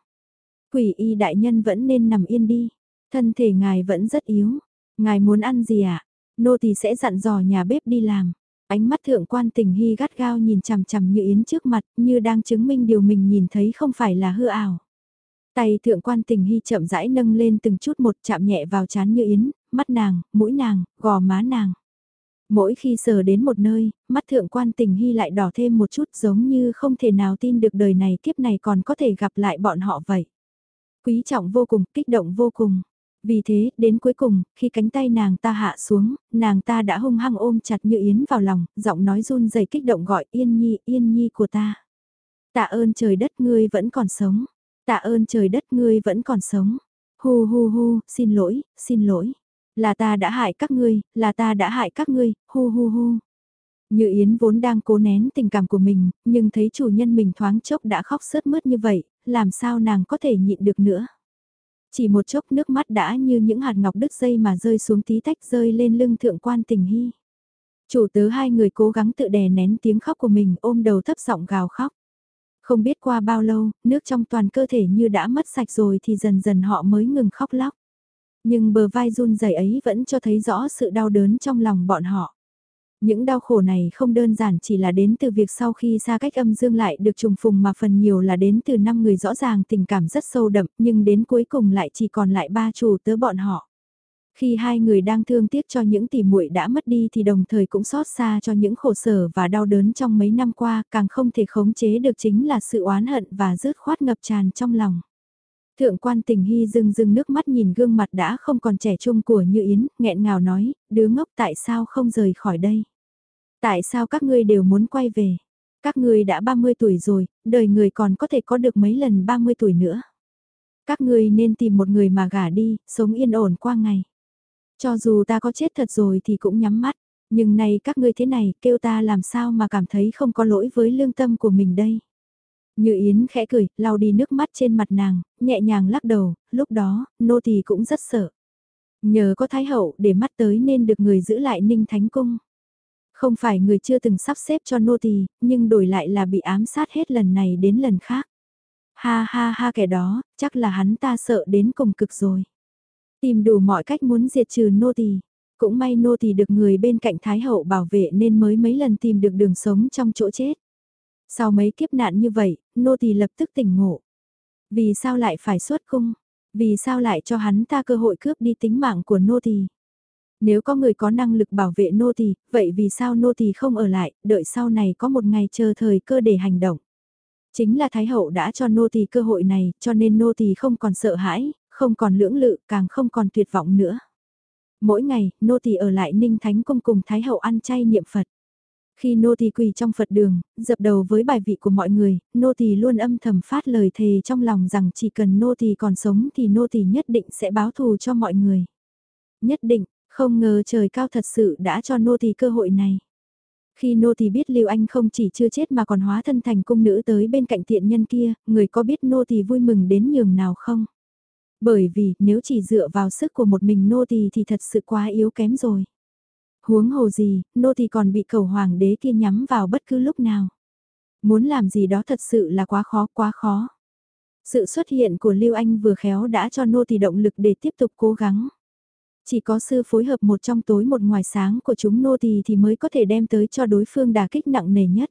Quỷ y đại nhân vẫn nên nằm yên đi, thân thể ngài vẫn rất yếu, ngài muốn ăn gì ạ? À? Nô tỳ sẽ dặn dò nhà bếp đi làm. Ánh mắt thượng quan tình hy gắt gao nhìn chằm chằm như Yến trước mặt như đang chứng minh điều mình nhìn thấy không phải là hư ảo. Tay thượng quan tình hy chậm rãi nâng lên từng chút một chạm nhẹ vào chán như Yến, mắt nàng, mũi nàng, gò má nàng. Mỗi khi sờ đến một nơi, mắt thượng quan tình hy lại đỏ thêm một chút giống như không thể nào tin được đời này kiếp này còn có thể gặp lại bọn họ vậy. Quý trọng vô cùng, kích động vô cùng. Vì thế, đến cuối cùng, khi cánh tay nàng ta hạ xuống, nàng ta đã hung hăng ôm chặt như yến vào lòng, giọng nói run rẩy kích động gọi yên nhi, yên nhi của ta. Tạ ơn trời đất ngươi vẫn còn sống. Tạ ơn trời đất ngươi vẫn còn sống. Hu hu hu, xin lỗi, xin lỗi. Là ta đã hại các ngươi, là ta đã hại các ngươi, hu hu hu. Như Yến vốn đang cố nén tình cảm của mình, nhưng thấy chủ nhân mình thoáng chốc đã khóc sướt mướt như vậy, làm sao nàng có thể nhịn được nữa. Chỉ một chốc nước mắt đã như những hạt ngọc đứt dây mà rơi xuống tí tách rơi lên lưng thượng quan tình hy. Chủ tớ hai người cố gắng tự đè nén tiếng khóc của mình ôm đầu thấp giọng gào khóc. Không biết qua bao lâu, nước trong toàn cơ thể như đã mất sạch rồi thì dần dần họ mới ngừng khóc lóc. Nhưng bờ vai run rẩy ấy vẫn cho thấy rõ sự đau đớn trong lòng bọn họ. Những đau khổ này không đơn giản chỉ là đến từ việc sau khi xa cách âm dương lại được trùng phùng mà phần nhiều là đến từ năm người rõ ràng tình cảm rất sâu đậm nhưng đến cuối cùng lại chỉ còn lại ba chủ tớ bọn họ. Khi hai người đang thương tiếc cho những tỉ muội đã mất đi thì đồng thời cũng xót xa cho những khổ sở và đau đớn trong mấy năm qua càng không thể khống chế được chính là sự oán hận và rứt khoát ngập tràn trong lòng. Thượng quan tình hy dưng dưng nước mắt nhìn gương mặt đã không còn trẻ trung của Như Yến, nghẹn ngào nói, đứa ngốc tại sao không rời khỏi đây? Tại sao các ngươi đều muốn quay về? Các ngươi đã 30 tuổi rồi, đời người còn có thể có được mấy lần 30 tuổi nữa. Các ngươi nên tìm một người mà gả đi, sống yên ổn qua ngày. Cho dù ta có chết thật rồi thì cũng nhắm mắt, nhưng này các ngươi thế này kêu ta làm sao mà cảm thấy không có lỗi với lương tâm của mình đây. Như Yến khẽ cười, lau đi nước mắt trên mặt nàng, nhẹ nhàng lắc đầu, lúc đó, nô tỳ cũng rất sợ. Nhờ có Thái Hậu để mắt tới nên được người giữ lại Ninh Thánh Cung. Không phải người chưa từng sắp xếp cho nô tỳ, nhưng đổi lại là bị ám sát hết lần này đến lần khác. Ha ha ha kẻ đó, chắc là hắn ta sợ đến cùng cực rồi. Tìm đủ mọi cách muốn diệt trừ nô tỳ. Cũng may nô tỳ được người bên cạnh Thái Hậu bảo vệ nên mới mấy lần tìm được đường sống trong chỗ chết. Sau mấy kiếp nạn như vậy, nô tỳ lập tức tỉnh ngộ. Vì sao lại phải xuất cung? Vì sao lại cho hắn ta cơ hội cướp đi tính mạng của nô tỳ? Nếu có người có năng lực bảo vệ nô tỳ, vậy vì sao nô tỳ không ở lại, đợi sau này có một ngày chờ thời cơ để hành động? Chính là Thái Hậu đã cho nô tỳ cơ hội này, cho nên nô tỳ không còn sợ hãi, không còn lưỡng lự, càng không còn tuyệt vọng nữa. Mỗi ngày, nô tỳ ở lại Ninh Thánh Cung cùng Thái Hậu ăn chay niệm Phật. Khi nô tỳ quỳ trong Phật đường, dập đầu với bài vị của mọi người, nô tỳ luôn âm thầm phát lời thề trong lòng rằng chỉ cần nô tỳ còn sống thì nô tỳ nhất định sẽ báo thù cho mọi người. Nhất định, không ngờ trời cao thật sự đã cho nô tỳ cơ hội này. Khi nô tỳ biết Lưu Anh không chỉ chưa chết mà còn hóa thân thành cung nữ tới bên cạnh tiện nhân kia, người có biết nô tỳ vui mừng đến nhường nào không? Bởi vì nếu chỉ dựa vào sức của một mình nô tỳ thì thật sự quá yếu kém rồi. Huống hồ gì, nô tỳ còn bị cầu hoàng đế kia nhắm vào bất cứ lúc nào. Muốn làm gì đó thật sự là quá khó quá khó. Sự xuất hiện của Lưu Anh vừa khéo đã cho nô tỳ động lực để tiếp tục cố gắng. Chỉ có sư phối hợp một trong tối một ngoài sáng của chúng nô tỳ thì mới có thể đem tới cho đối phương đả kích nặng nề nhất.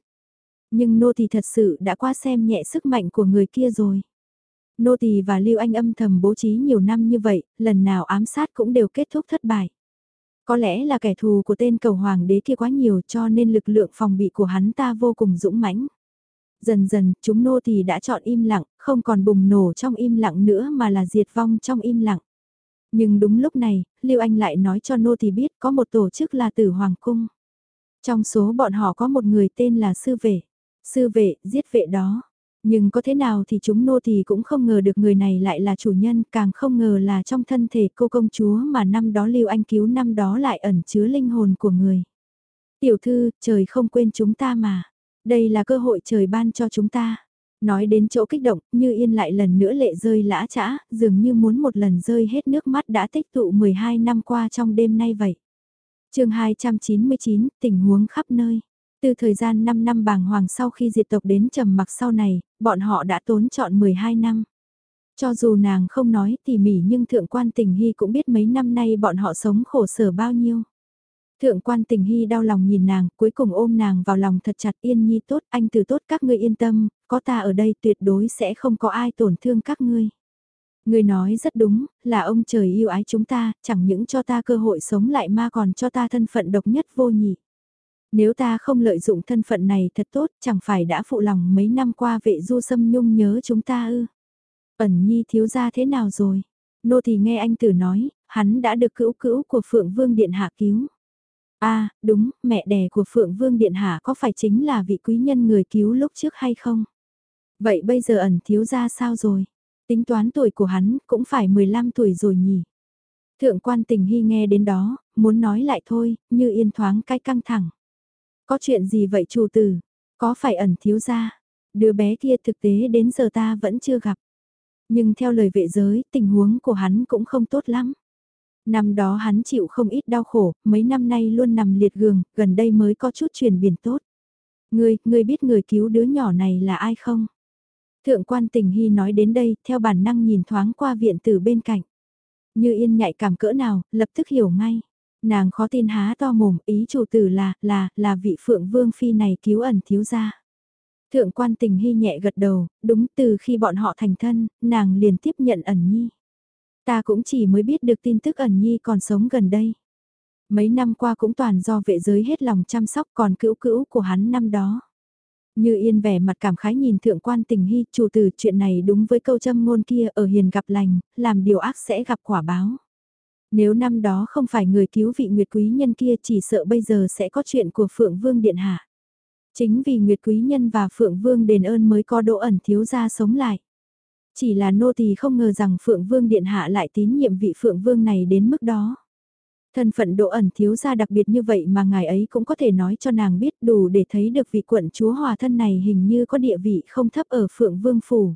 Nhưng nô tỳ thật sự đã qua xem nhẹ sức mạnh của người kia rồi. Nô tỳ và Lưu Anh âm thầm bố trí nhiều năm như vậy, lần nào ám sát cũng đều kết thúc thất bại. Có lẽ là kẻ thù của tên cầu hoàng đế kia quá nhiều cho nên lực lượng phòng bị của hắn ta vô cùng dũng mãnh. Dần dần, chúng nô tỳ đã chọn im lặng, không còn bùng nổ trong im lặng nữa mà là diệt vong trong im lặng. Nhưng đúng lúc này, Lưu Anh lại nói cho nô thì biết có một tổ chức là Tử Hoàng Cung. Trong số bọn họ có một người tên là Sư Vệ. Sư Vệ, giết vệ đó. Nhưng có thế nào thì chúng nô thì cũng không ngờ được người này lại là chủ nhân, càng không ngờ là trong thân thể cô công chúa mà năm đó Lưu Anh cứu năm đó lại ẩn chứa linh hồn của người. Tiểu thư, trời không quên chúng ta mà. Đây là cơ hội trời ban cho chúng ta. Nói đến chỗ kích động, như yên lại lần nữa lệ rơi lã chã, dường như muốn một lần rơi hết nước mắt đã tích tụ 12 năm qua trong đêm nay vậy. chương 299, tình huống khắp nơi. Từ thời gian 5 năm bàng hoàng sau khi diệt tộc đến trầm mặc sau này, bọn họ đã tốn chọn 12 năm. Cho dù nàng không nói tỉ mỉ nhưng thượng quan tình hy cũng biết mấy năm nay bọn họ sống khổ sở bao nhiêu. Thượng quan tình hy đau lòng nhìn nàng, cuối cùng ôm nàng vào lòng thật chặt yên nhi tốt, anh từ tốt các ngươi yên tâm, có ta ở đây tuyệt đối sẽ không có ai tổn thương các ngươi. Ngươi nói rất đúng, là ông trời yêu ái chúng ta, chẳng những cho ta cơ hội sống lại mà còn cho ta thân phận độc nhất vô nhị. Nếu ta không lợi dụng thân phận này thật tốt, chẳng phải đã phụ lòng mấy năm qua vệ du sâm nhung nhớ chúng ta ư. Ẩn nhi thiếu gia thế nào rồi? Nô thì nghe anh tử nói, hắn đã được cữu cữu của Phượng Vương Điện Hạ cứu a đúng, mẹ đẻ của Phượng Vương Điện Hạ có phải chính là vị quý nhân người cứu lúc trước hay không? Vậy bây giờ ẩn thiếu ra sao rồi? Tính toán tuổi của hắn cũng phải 15 tuổi rồi nhỉ? Thượng quan tình hy nghe đến đó, muốn nói lại thôi, như yên thoáng cái căng thẳng. Có chuyện gì vậy chủ tử? Có phải ẩn thiếu ra? Đứa bé kia thực tế đến giờ ta vẫn chưa gặp. Nhưng theo lời vệ giới, tình huống của hắn cũng không tốt lắm. Năm đó hắn chịu không ít đau khổ, mấy năm nay luôn nằm liệt giường, gần đây mới có chút chuyển biến tốt. Ngươi, ngươi biết người cứu đứa nhỏ này là ai không? Thượng quan tình hy nói đến đây, theo bản năng nhìn thoáng qua viện từ bên cạnh. Như yên nhạy cảm cỡ nào, lập tức hiểu ngay. Nàng khó tin há to mồm, ý chủ tử là, là, là vị phượng vương phi này cứu ẩn thiếu gia. Thượng quan tình hy nhẹ gật đầu, đúng từ khi bọn họ thành thân, nàng liền tiếp nhận ẩn nhi. Ta cũng chỉ mới biết được tin tức ẩn nhi còn sống gần đây. Mấy năm qua cũng toàn do vệ giới hết lòng chăm sóc còn cữu cữu của hắn năm đó. Như yên vẻ mặt cảm khái nhìn thượng quan tình hy chủ từ chuyện này đúng với câu châm ngôn kia ở hiền gặp lành, làm điều ác sẽ gặp quả báo. Nếu năm đó không phải người cứu vị Nguyệt Quý Nhân kia chỉ sợ bây giờ sẽ có chuyện của Phượng Vương Điện Hạ. Chính vì Nguyệt Quý Nhân và Phượng Vương đền ơn mới có độ ẩn thiếu gia sống lại. Chỉ là nô tỳ không ngờ rằng Phượng Vương Điện Hạ lại tín nhiệm vị Phượng Vương này đến mức đó. Thân phận độ ẩn thiếu gia đặc biệt như vậy mà ngài ấy cũng có thể nói cho nàng biết đủ để thấy được vị quận chúa hòa thân này hình như có địa vị không thấp ở Phượng Vương Phủ.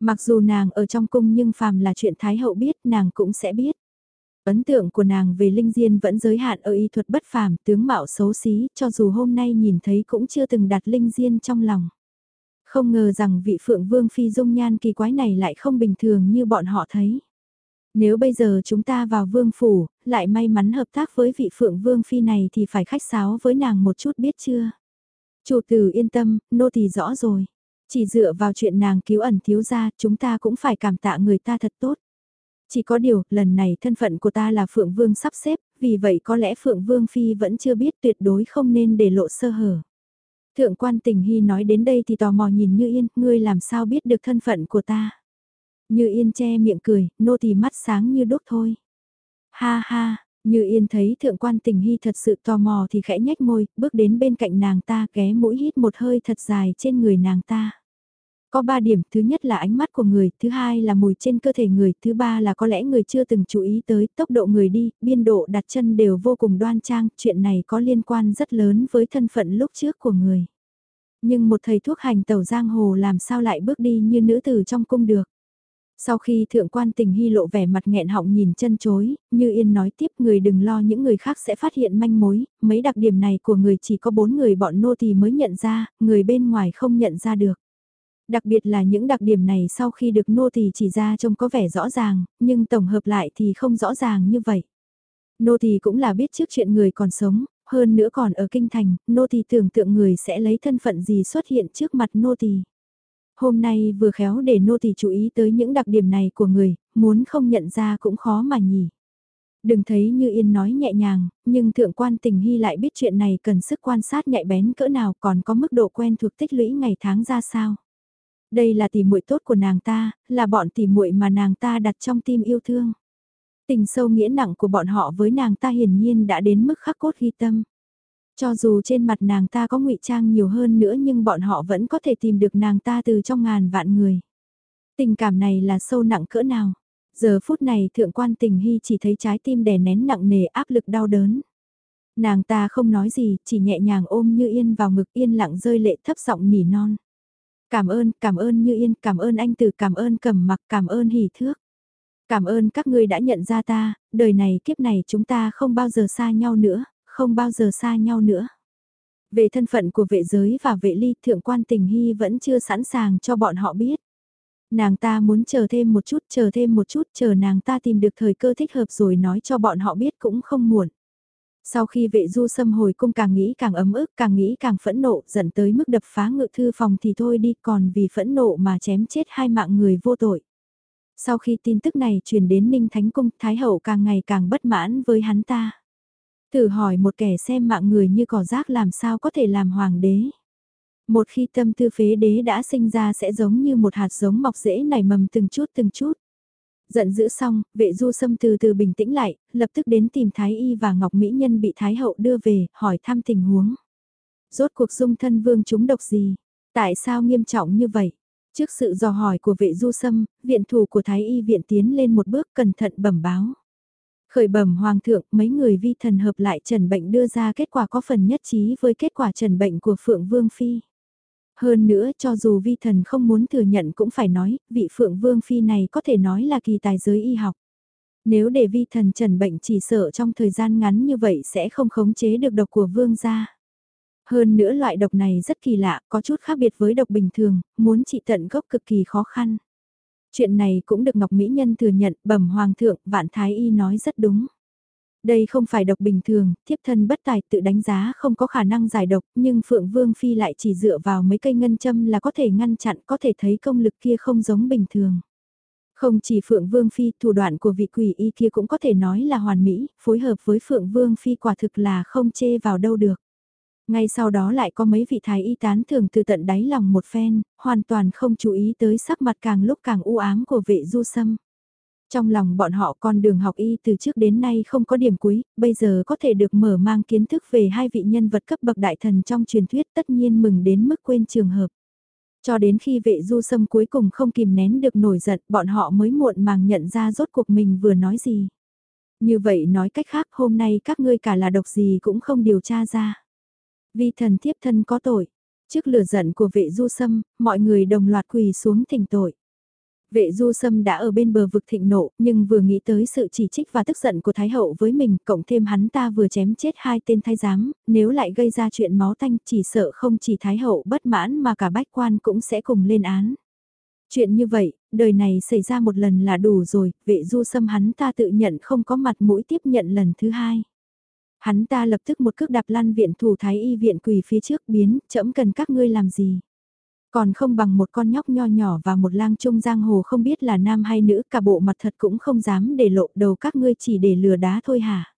Mặc dù nàng ở trong cung nhưng phàm là chuyện Thái Hậu biết nàng cũng sẽ biết. Ấn tượng của nàng về Linh Diên vẫn giới hạn ở y thuật bất phàm, tướng mạo xấu xí, cho dù hôm nay nhìn thấy cũng chưa từng đặt Linh Diên trong lòng. Không ngờ rằng vị Phượng Vương Phi dung nhan kỳ quái này lại không bình thường như bọn họ thấy. Nếu bây giờ chúng ta vào Vương Phủ, lại may mắn hợp tác với vị Phượng Vương Phi này thì phải khách sáo với nàng một chút biết chưa? Chủ tử yên tâm, nô tỳ rõ rồi. Chỉ dựa vào chuyện nàng cứu ẩn thiếu gia, chúng ta cũng phải cảm tạ người ta thật tốt. Chỉ có điều, lần này thân phận của ta là Phượng Vương sắp xếp, vì vậy có lẽ Phượng Vương Phi vẫn chưa biết tuyệt đối không nên để lộ sơ hở. Thượng quan tình hy nói đến đây thì tò mò nhìn Như Yên, ngươi làm sao biết được thân phận của ta. Như Yên che miệng cười, nô tỳ mắt sáng như đốt thôi. Ha ha, Như Yên thấy thượng quan tình hy thật sự tò mò thì khẽ nhách môi, bước đến bên cạnh nàng ta ghé mũi hít một hơi thật dài trên người nàng ta. Có ba điểm, thứ nhất là ánh mắt của người, thứ hai là mùi trên cơ thể người, thứ ba là có lẽ người chưa từng chú ý tới tốc độ người đi, biên độ đặt chân đều vô cùng đoan trang, chuyện này có liên quan rất lớn với thân phận lúc trước của người. Nhưng một thầy thuốc hành tẩu giang hồ làm sao lại bước đi như nữ tử trong cung được. Sau khi thượng quan tình hy lộ vẻ mặt nghẹn họng nhìn chân chối, như yên nói tiếp người đừng lo những người khác sẽ phát hiện manh mối, mấy đặc điểm này của người chỉ có bốn người bọn nô thì mới nhận ra, người bên ngoài không nhận ra được. Đặc biệt là những đặc điểm này sau khi được nô tỳ chỉ ra trông có vẻ rõ ràng, nhưng tổng hợp lại thì không rõ ràng như vậy. Nô tỳ cũng là biết trước chuyện người còn sống, hơn nữa còn ở kinh thành, nô tỳ tưởng tượng người sẽ lấy thân phận gì xuất hiện trước mặt nô tỳ. Hôm nay vừa khéo để nô tỳ chú ý tới những đặc điểm này của người, muốn không nhận ra cũng khó mà nhỉ. Đừng thấy như Yên nói nhẹ nhàng, nhưng thượng quan tình hy lại biết chuyện này cần sức quan sát nhạy bén cỡ nào còn có mức độ quen thuộc tích lũy ngày tháng ra sao. Đây là tỷ muội tốt của nàng ta, là bọn tỷ muội mà nàng ta đặt trong tim yêu thương. Tình sâu nghĩa nặng của bọn họ với nàng ta hiển nhiên đã đến mức khắc cốt ghi tâm. Cho dù trên mặt nàng ta có ngụy trang nhiều hơn nữa nhưng bọn họ vẫn có thể tìm được nàng ta từ trong ngàn vạn người. Tình cảm này là sâu nặng cỡ nào? Giờ phút này thượng quan tình hy chỉ thấy trái tim đè nén nặng nề áp lực đau đớn. Nàng ta không nói gì, chỉ nhẹ nhàng ôm như yên vào ngực yên lặng rơi lệ thấp giọng nỉ non. Cảm ơn, cảm ơn Như Yên, cảm ơn anh Từ, cảm ơn Cầm Mặc, cảm ơn hỉ Thước. Cảm ơn các ngươi đã nhận ra ta, đời này kiếp này chúng ta không bao giờ xa nhau nữa, không bao giờ xa nhau nữa. Về thân phận của vệ giới và vệ ly, thượng quan tình hy vẫn chưa sẵn sàng cho bọn họ biết. Nàng ta muốn chờ thêm một chút, chờ thêm một chút, chờ nàng ta tìm được thời cơ thích hợp rồi nói cho bọn họ biết cũng không muộn. Sau khi vệ du xâm hồi cung càng nghĩ càng ấm ức, càng nghĩ càng phẫn nộ, dẫn tới mức đập phá ngự thư phòng thì thôi đi, còn vì phẫn nộ mà chém chết hai mạng người vô tội. Sau khi tin tức này truyền đến Ninh Thánh Cung, Thái Hậu càng ngày càng bất mãn với hắn ta. Thử hỏi một kẻ xem mạng người như cỏ rác làm sao có thể làm hoàng đế. Một khi tâm tư phế đế đã sinh ra sẽ giống như một hạt giống mọc rễ nảy mầm từng chút từng chút. Giận dữ xong, vệ du sâm từ từ bình tĩnh lại, lập tức đến tìm Thái Y và Ngọc Mỹ Nhân bị Thái Hậu đưa về, hỏi thăm tình huống. Rốt cuộc dung thân vương chúng độc gì? Tại sao nghiêm trọng như vậy? Trước sự dò hỏi của vệ du sâm, viện thủ của Thái Y viện tiến lên một bước cẩn thận bẩm báo. Khởi bẩm hoàng thượng, mấy người vi thần hợp lại trần bệnh đưa ra kết quả có phần nhất trí với kết quả trần bệnh của Phượng Vương Phi. Hơn nữa cho dù vi thần không muốn thừa nhận cũng phải nói, vị Phượng Vương Phi này có thể nói là kỳ tài giới y học. Nếu để vi thần trần bệnh chỉ sợ trong thời gian ngắn như vậy sẽ không khống chế được độc của vương gia. Hơn nữa loại độc này rất kỳ lạ, có chút khác biệt với độc bình thường, muốn trị tận gốc cực kỳ khó khăn. Chuyện này cũng được Ngọc Mỹ Nhân thừa nhận, bẩm Hoàng thượng, Vạn Thái Y nói rất đúng. Đây không phải độc bình thường, thiếp thân bất tài tự đánh giá không có khả năng giải độc, nhưng Phượng Vương Phi lại chỉ dựa vào mấy cây ngân châm là có thể ngăn chặn, có thể thấy công lực kia không giống bình thường. Không chỉ Phượng Vương Phi, thủ đoạn của vị quỷ y kia cũng có thể nói là hoàn mỹ, phối hợp với Phượng Vương Phi quả thực là không chê vào đâu được. Ngay sau đó lại có mấy vị thái y tán thưởng từ tận đáy lòng một phen, hoàn toàn không chú ý tới sắc mặt càng lúc càng u ám của vệ du sâm. Trong lòng bọn họ con đường học y từ trước đến nay không có điểm cuối, bây giờ có thể được mở mang kiến thức về hai vị nhân vật cấp bậc đại thần trong truyền thuyết tất nhiên mừng đến mức quên trường hợp. Cho đến khi vệ du sâm cuối cùng không kìm nén được nổi giận, bọn họ mới muộn màng nhận ra rốt cuộc mình vừa nói gì. Như vậy nói cách khác hôm nay các ngươi cả là độc gì cũng không điều tra ra. Vì thần thiếp thân có tội. Trước lửa giận của vệ du sâm, mọi người đồng loạt quỳ xuống thỉnh tội. Vệ du sâm đã ở bên bờ vực thịnh nộ, nhưng vừa nghĩ tới sự chỉ trích và tức giận của Thái Hậu với mình, cộng thêm hắn ta vừa chém chết hai tên thái giám, nếu lại gây ra chuyện máu tanh chỉ sợ không chỉ Thái Hậu bất mãn mà cả bách quan cũng sẽ cùng lên án. Chuyện như vậy, đời này xảy ra một lần là đủ rồi, vệ du sâm hắn ta tự nhận không có mặt mũi tiếp nhận lần thứ hai. Hắn ta lập tức một cước đạp lăn viện thủ thái y viện quỳ phía trước biến, chậm cần các ngươi làm gì. Còn không bằng một con nhóc nho nhỏ và một lang trung giang hồ không biết là nam hay nữ, cả bộ mặt thật cũng không dám để lộ đầu các ngươi chỉ để lừa đá thôi hả.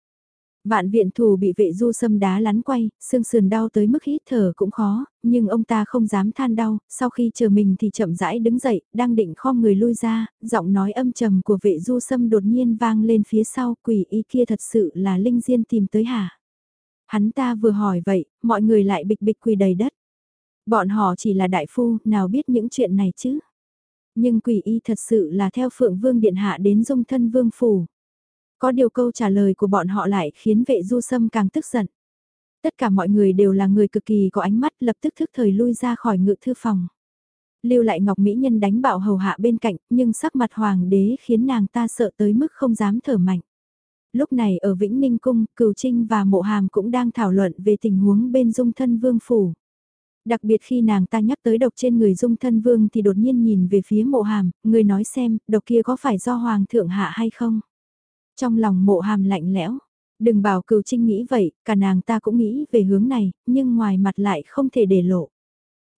Vạn viện thủ bị vệ du sâm đá lắn quay, xương sườn đau tới mức hít thở cũng khó, nhưng ông ta không dám than đau, sau khi chờ mình thì chậm rãi đứng dậy, đang định khom người lui ra, giọng nói âm trầm của vệ du sâm đột nhiên vang lên phía sau, quỷ y kia thật sự là linh diên tìm tới hả? Hắn ta vừa hỏi vậy, mọi người lại bịch bịch quỳ đầy đất. Bọn họ chỉ là đại phu, nào biết những chuyện này chứ? Nhưng quỷ y thật sự là theo phượng vương điện hạ đến dung thân vương phủ. Có điều câu trả lời của bọn họ lại khiến vệ du sâm càng tức giận. Tất cả mọi người đều là người cực kỳ có ánh mắt lập tức thức thời lui ra khỏi ngự thư phòng. Lưu lại Ngọc Mỹ Nhân đánh bạo hầu hạ bên cạnh, nhưng sắc mặt hoàng đế khiến nàng ta sợ tới mức không dám thở mạnh. Lúc này ở Vĩnh Ninh Cung, Cửu Trinh và Mộ Hàm cũng đang thảo luận về tình huống bên dung thân vương phủ. Đặc biệt khi nàng ta nhắc tới độc trên người dung thân vương thì đột nhiên nhìn về phía mộ hàm, người nói xem, độc kia có phải do hoàng thượng hạ hay không? Trong lòng mộ hàm lạnh lẽo, đừng bảo cừu trinh nghĩ vậy, cả nàng ta cũng nghĩ về hướng này, nhưng ngoài mặt lại không thể để lộ.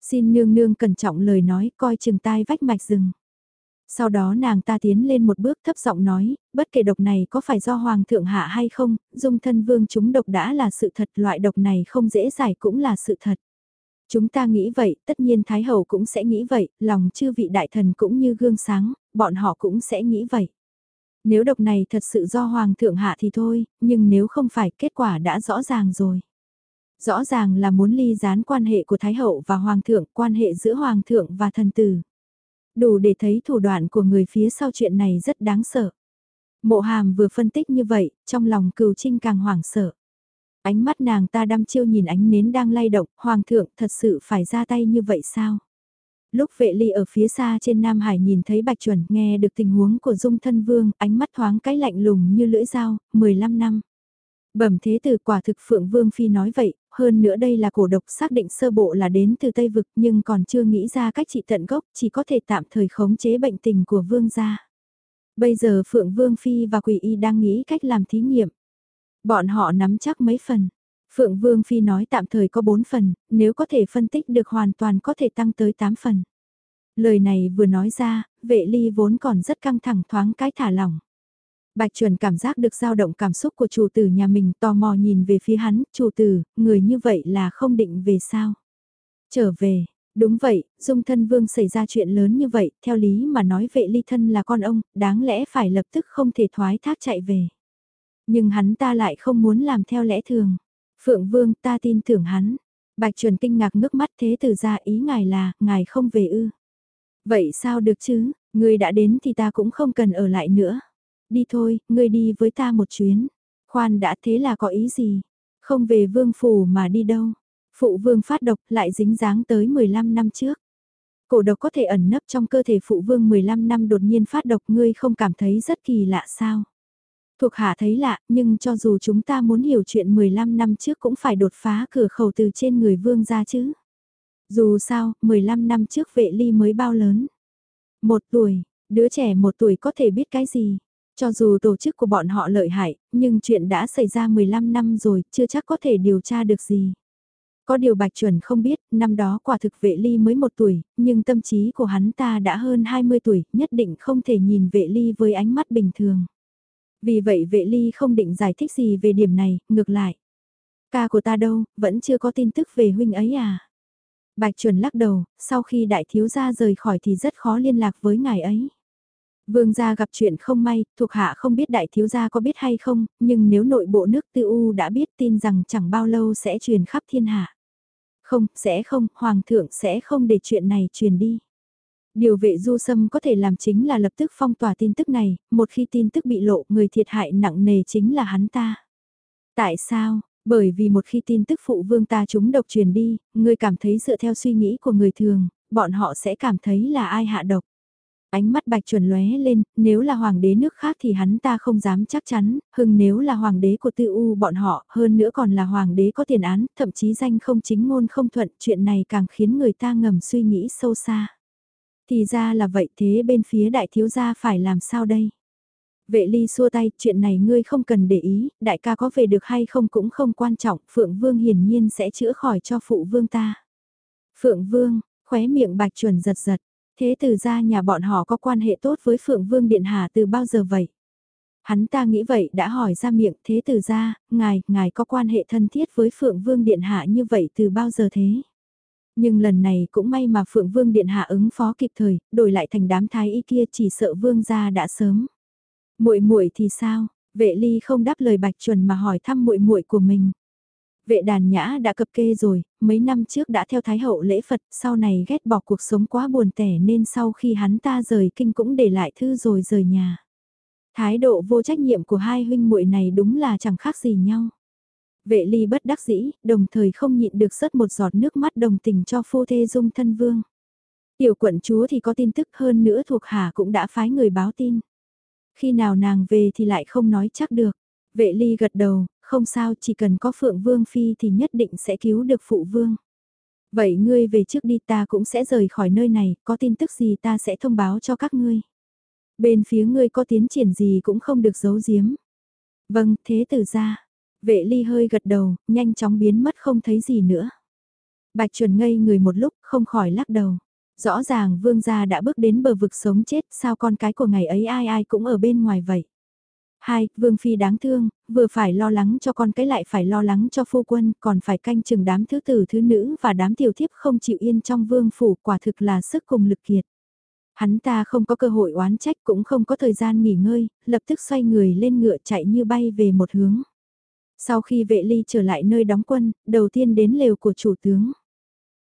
Xin nương nương cẩn trọng lời nói, coi chừng tai vách mạch rừng. Sau đó nàng ta tiến lên một bước thấp giọng nói, bất kể độc này có phải do hoàng thượng hạ hay không, dung thân vương chúng độc đã là sự thật, loại độc này không dễ giải cũng là sự thật. Chúng ta nghĩ vậy, tất nhiên Thái Hậu cũng sẽ nghĩ vậy, lòng chư vị đại thần cũng như gương sáng, bọn họ cũng sẽ nghĩ vậy. Nếu độc này thật sự do Hoàng thượng hạ thì thôi, nhưng nếu không phải kết quả đã rõ ràng rồi. Rõ ràng là muốn ly gián quan hệ của Thái Hậu và Hoàng thượng, quan hệ giữa Hoàng thượng và thần tử. Đủ để thấy thủ đoạn của người phía sau chuyện này rất đáng sợ. Mộ hàm vừa phân tích như vậy, trong lòng cừu trinh càng hoảng sợ. Ánh mắt nàng ta đăm chiêu nhìn ánh nến đang lay động, hoàng thượng thật sự phải ra tay như vậy sao? Lúc vệ ly ở phía xa trên Nam Hải nhìn thấy bạch chuẩn nghe được tình huống của dung thân vương, ánh mắt thoáng cái lạnh lùng như lưỡi dao, 15 năm. Bẩm thế từ quả thực Phượng Vương Phi nói vậy, hơn nữa đây là cổ độc xác định sơ bộ là đến từ Tây Vực nhưng còn chưa nghĩ ra cách trị tận gốc, chỉ có thể tạm thời khống chế bệnh tình của Vương gia. Bây giờ Phượng Vương Phi và Quỷ Y đang nghĩ cách làm thí nghiệm. Bọn họ nắm chắc mấy phần. Phượng Vương Phi nói tạm thời có 4 phần, nếu có thể phân tích được hoàn toàn có thể tăng tới 8 phần. Lời này vừa nói ra, vệ ly vốn còn rất căng thẳng thoáng cái thả lỏng. Bạch chuẩn cảm giác được dao động cảm xúc của chủ tử nhà mình tò mò nhìn về phía hắn, chủ tử, người như vậy là không định về sao. Trở về, đúng vậy, dung thân vương xảy ra chuyện lớn như vậy, theo lý mà nói vệ ly thân là con ông, đáng lẽ phải lập tức không thể thoái thác chạy về. Nhưng hắn ta lại không muốn làm theo lẽ thường. Phượng Vương ta tin tưởng hắn. Bạch chuẩn kinh ngạc ngước mắt thế từ ra ý ngài là, ngài không về ư. Vậy sao được chứ, ngươi đã đến thì ta cũng không cần ở lại nữa. Đi thôi, ngươi đi với ta một chuyến. Khoan đã thế là có ý gì? Không về vương phủ mà đi đâu. Phụ vương phát độc lại dính dáng tới 15 năm trước. Cổ độc có thể ẩn nấp trong cơ thể phụ vương 15 năm đột nhiên phát độc ngươi không cảm thấy rất kỳ lạ sao? Thuộc hạ thấy lạ, nhưng cho dù chúng ta muốn hiểu chuyện 15 năm trước cũng phải đột phá cửa khẩu từ trên người vương ra chứ. Dù sao, 15 năm trước vệ ly mới bao lớn. Một tuổi, đứa trẻ một tuổi có thể biết cái gì. Cho dù tổ chức của bọn họ lợi hại, nhưng chuyện đã xảy ra 15 năm rồi, chưa chắc có thể điều tra được gì. Có điều Bạch Chuẩn không biết, năm đó quả thực vệ ly mới một tuổi, nhưng tâm trí của hắn ta đã hơn 20 tuổi, nhất định không thể nhìn vệ ly với ánh mắt bình thường. Vì vậy vệ ly không định giải thích gì về điểm này, ngược lại. Ca của ta đâu, vẫn chưa có tin tức về huynh ấy à? Bạch chuẩn lắc đầu, sau khi đại thiếu gia rời khỏi thì rất khó liên lạc với ngài ấy. Vương gia gặp chuyện không may, thuộc hạ không biết đại thiếu gia có biết hay không, nhưng nếu nội bộ nước tư u đã biết tin rằng chẳng bao lâu sẽ truyền khắp thiên hạ. Không, sẽ không, Hoàng thượng sẽ không để chuyện này truyền đi. Điều vệ du sâm có thể làm chính là lập tức phong tỏa tin tức này, một khi tin tức bị lộ người thiệt hại nặng nề chính là hắn ta. Tại sao? Bởi vì một khi tin tức phụ vương ta chúng độc truyền đi, người cảm thấy dựa theo suy nghĩ của người thường, bọn họ sẽ cảm thấy là ai hạ độc. Ánh mắt bạch chuẩn lóe lên, nếu là hoàng đế nước khác thì hắn ta không dám chắc chắn, hưng nếu là hoàng đế của tư u bọn họ, hơn nữa còn là hoàng đế có tiền án, thậm chí danh không chính ngôn không thuận, chuyện này càng khiến người ta ngầm suy nghĩ sâu xa. Thì ra là vậy thế bên phía đại thiếu gia phải làm sao đây? Vệ ly xua tay, chuyện này ngươi không cần để ý, đại ca có về được hay không cũng không quan trọng, Phượng Vương hiển nhiên sẽ chữa khỏi cho phụ vương ta. Phượng Vương, khóe miệng bạch chuẩn giật giật, thế từ ra nhà bọn họ có quan hệ tốt với Phượng Vương Điện Hà từ bao giờ vậy? Hắn ta nghĩ vậy đã hỏi ra miệng thế từ ra, ngài, ngài có quan hệ thân thiết với Phượng Vương Điện Hạ như vậy từ bao giờ thế? Nhưng lần này cũng may mà Phượng Vương Điện Hạ ứng phó kịp thời, đổi lại thành đám thái y kia chỉ sợ Vương gia đã sớm. Muội muội thì sao? Vệ ly không đáp lời bạch chuẩn mà hỏi thăm muội muội của mình. Vệ đàn nhã đã cập kê rồi, mấy năm trước đã theo Thái hậu lễ Phật, sau này ghét bỏ cuộc sống quá buồn tẻ nên sau khi hắn ta rời kinh cũng để lại thư rồi rời nhà. Thái độ vô trách nhiệm của hai huynh muội này đúng là chẳng khác gì nhau. Vệ ly bất đắc dĩ, đồng thời không nhịn được sớt một giọt nước mắt đồng tình cho phu thê dung thân vương. Tiểu quận chúa thì có tin tức hơn nữa thuộc hạ cũng đã phái người báo tin. Khi nào nàng về thì lại không nói chắc được. Vệ ly gật đầu, không sao chỉ cần có phượng vương phi thì nhất định sẽ cứu được phụ vương. Vậy ngươi về trước đi ta cũng sẽ rời khỏi nơi này, có tin tức gì ta sẽ thông báo cho các ngươi. Bên phía ngươi có tiến triển gì cũng không được giấu giếm. Vâng, thế từ ra. Vệ ly hơi gật đầu, nhanh chóng biến mất không thấy gì nữa. Bạch chuẩn ngây người một lúc, không khỏi lắc đầu. Rõ ràng vương gia đã bước đến bờ vực sống chết, sao con cái của ngày ấy ai ai cũng ở bên ngoài vậy. Hai, Vương Phi đáng thương, vừa phải lo lắng cho con cái lại phải lo lắng cho phu quân, còn phải canh chừng đám thứ tử thứ nữ và đám tiểu thiếp không chịu yên trong vương phủ quả thực là sức cùng lực kiệt. Hắn ta không có cơ hội oán trách cũng không có thời gian nghỉ ngơi, lập tức xoay người lên ngựa chạy như bay về một hướng. Sau khi vệ ly trở lại nơi đóng quân, đầu tiên đến lều của chủ tướng.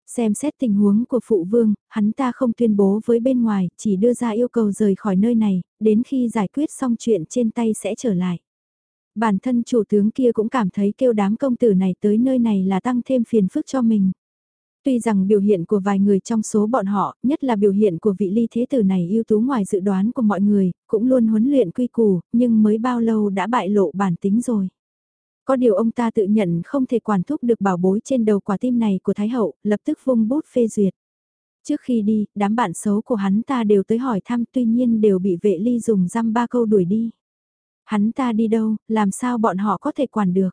Xem xét tình huống của phụ vương, hắn ta không tuyên bố với bên ngoài, chỉ đưa ra yêu cầu rời khỏi nơi này, đến khi giải quyết xong chuyện trên tay sẽ trở lại. Bản thân chủ tướng kia cũng cảm thấy kêu đám công tử này tới nơi này là tăng thêm phiền phức cho mình. Tuy rằng biểu hiện của vài người trong số bọn họ, nhất là biểu hiện của vị ly thế tử này ưu tú ngoài dự đoán của mọi người, cũng luôn huấn luyện quy củ, nhưng mới bao lâu đã bại lộ bản tính rồi. Có điều ông ta tự nhận không thể quản thúc được bảo bối trên đầu quả tim này của Thái Hậu, lập tức vung bút phê duyệt. Trước khi đi, đám bạn xấu của hắn ta đều tới hỏi thăm tuy nhiên đều bị vệ ly dùng răm ba câu đuổi đi. Hắn ta đi đâu, làm sao bọn họ có thể quản được.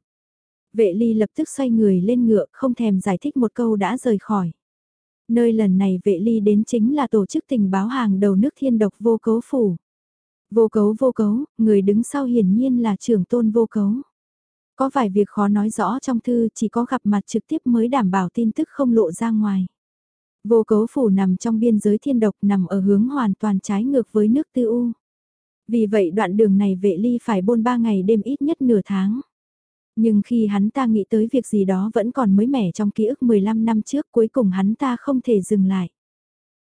Vệ ly lập tức xoay người lên ngựa, không thèm giải thích một câu đã rời khỏi. Nơi lần này vệ ly đến chính là tổ chức tình báo hàng đầu nước thiên độc vô cấu phủ. Vô cấu vô cấu, người đứng sau hiển nhiên là trưởng tôn vô cấu. Có vài việc khó nói rõ trong thư, chỉ có gặp mặt trực tiếp mới đảm bảo tin tức không lộ ra ngoài. Vô cấu phủ nằm trong biên giới thiên độc, nằm ở hướng hoàn toàn trái ngược với nước tư u. Vì vậy đoạn đường này vệ ly phải bôn ba ngày đêm ít nhất nửa tháng. Nhưng khi hắn ta nghĩ tới việc gì đó vẫn còn mới mẻ trong ký ức 15 năm trước, cuối cùng hắn ta không thể dừng lại.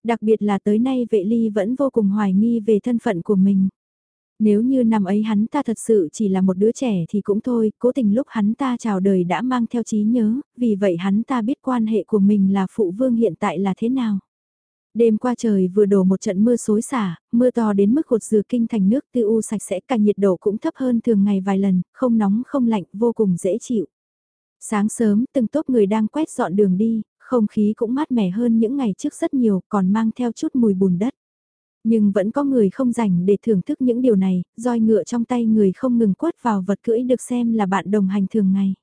Đặc biệt là tới nay vệ ly vẫn vô cùng hoài nghi về thân phận của mình. Nếu như năm ấy hắn ta thật sự chỉ là một đứa trẻ thì cũng thôi, cố tình lúc hắn ta chào đời đã mang theo trí nhớ, vì vậy hắn ta biết quan hệ của mình là phụ vương hiện tại là thế nào. Đêm qua trời vừa đổ một trận mưa xối xả, mưa to đến mức hột dừa kinh thành nước tư u sạch sẽ cả nhiệt độ cũng thấp hơn thường ngày vài lần, không nóng không lạnh, vô cùng dễ chịu. Sáng sớm, từng tốp người đang quét dọn đường đi, không khí cũng mát mẻ hơn những ngày trước rất nhiều, còn mang theo chút mùi bùn đất. Nhưng vẫn có người không dành để thưởng thức những điều này, roi ngựa trong tay người không ngừng quất vào vật cưỡi được xem là bạn đồng hành thường ngày.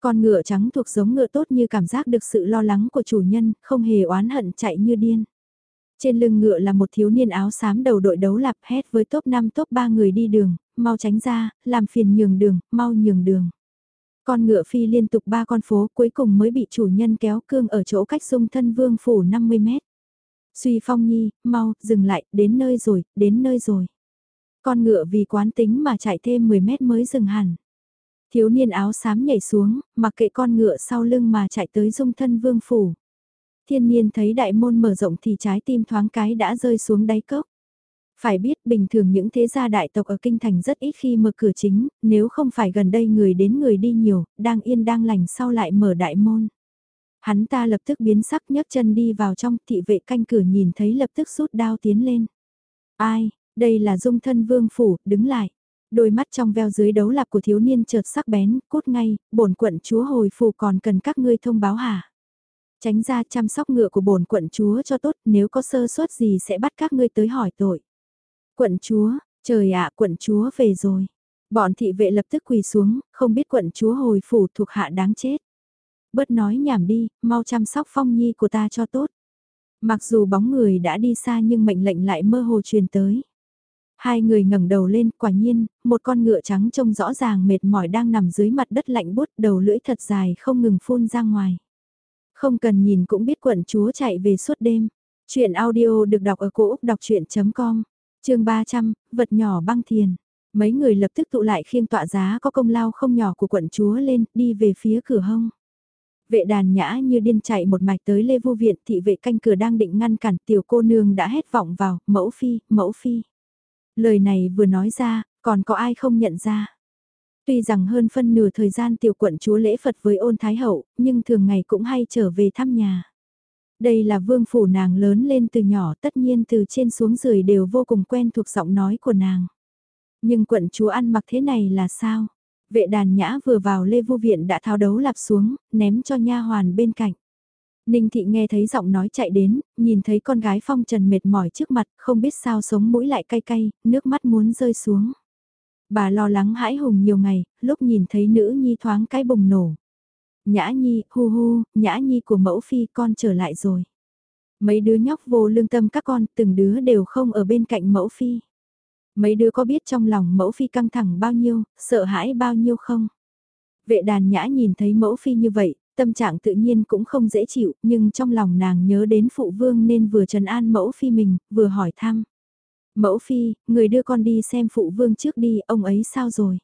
Con ngựa trắng thuộc giống ngựa tốt như cảm giác được sự lo lắng của chủ nhân, không hề oán hận chạy như điên. Trên lưng ngựa là một thiếu niên áo xám đầu đội đấu lạp hét với top 5 top 3 người đi đường, mau tránh ra, làm phiền nhường đường, mau nhường đường. Con ngựa phi liên tục ba con phố cuối cùng mới bị chủ nhân kéo cương ở chỗ cách dung thân vương phủ 50 mét. Suy Phong Nhi, mau, dừng lại, đến nơi rồi, đến nơi rồi. Con ngựa vì quán tính mà chạy thêm 10 mét mới dừng hẳn. Thiếu niên áo xám nhảy xuống, mặc kệ con ngựa sau lưng mà chạy tới dung thân vương phủ. Thiên niên thấy đại môn mở rộng thì trái tim thoáng cái đã rơi xuống đáy cốc. Phải biết bình thường những thế gia đại tộc ở kinh thành rất ít khi mở cửa chính, nếu không phải gần đây người đến người đi nhiều, đang yên đang lành sau lại mở đại môn. Hắn ta lập tức biến sắc nhấc chân đi vào trong thị vệ canh cửa nhìn thấy lập tức rút đao tiến lên. Ai, đây là dung thân vương phủ, đứng lại. Đôi mắt trong veo dưới đấu lạp của thiếu niên chợt sắc bén, cốt ngay, bổn quận chúa hồi phủ còn cần các ngươi thông báo hả? Tránh ra chăm sóc ngựa của bổn quận chúa cho tốt, nếu có sơ suất gì sẽ bắt các ngươi tới hỏi tội. Quận chúa, trời ạ quận chúa về rồi. Bọn thị vệ lập tức quỳ xuống, không biết quận chúa hồi phủ thuộc hạ đáng chết. Bớt nói nhảm đi, mau chăm sóc phong nhi của ta cho tốt. Mặc dù bóng người đã đi xa nhưng mệnh lệnh lại mơ hồ truyền tới. Hai người ngẩng đầu lên, quả nhiên, một con ngựa trắng trông rõ ràng mệt mỏi đang nằm dưới mặt đất lạnh bút đầu lưỡi thật dài không ngừng phun ra ngoài. Không cần nhìn cũng biết quận chúa chạy về suốt đêm. Chuyện audio được đọc ở cổ Úc đọc chuyện.com, chương 300, vật nhỏ băng thiền. Mấy người lập tức tụ lại khiêng tọa giá có công lao không nhỏ của quận chúa lên, đi về phía cửa hông. Vệ đàn nhã như điên chạy một mạch tới Lê Vu Viện, thị vệ canh cửa đang định ngăn cản tiểu cô nương đã hét vọng vào, mẫu phi, mẫu phi. Lời này vừa nói ra, còn có ai không nhận ra. Tuy rằng hơn phân nửa thời gian tiểu quận chúa lễ Phật với ôn thái hậu, nhưng thường ngày cũng hay trở về thăm nhà. Đây là vương phủ nàng lớn lên từ nhỏ tất nhiên từ trên xuống dưới đều vô cùng quen thuộc giọng nói của nàng. Nhưng quận chúa ăn mặc thế này là sao? Vệ đàn nhã vừa vào lê vu viện đã tháo đấu lạp xuống, ném cho nha hoàn bên cạnh. Ninh thị nghe thấy giọng nói chạy đến, nhìn thấy con gái phong trần mệt mỏi trước mặt, không biết sao sống mũi lại cay cay, nước mắt muốn rơi xuống. Bà lo lắng hãi hùng nhiều ngày, lúc nhìn thấy nữ nhi thoáng cái bùng nổ. Nhã nhi, hu hu, nhã nhi của mẫu phi con trở lại rồi. Mấy đứa nhóc vô lương tâm các con, từng đứa đều không ở bên cạnh mẫu phi. Mấy đứa có biết trong lòng mẫu phi căng thẳng bao nhiêu, sợ hãi bao nhiêu không? Vệ đàn nhã nhìn thấy mẫu phi như vậy, tâm trạng tự nhiên cũng không dễ chịu, nhưng trong lòng nàng nhớ đến phụ vương nên vừa trần an mẫu phi mình, vừa hỏi thăm. Mẫu phi, người đưa con đi xem phụ vương trước đi, ông ấy sao rồi?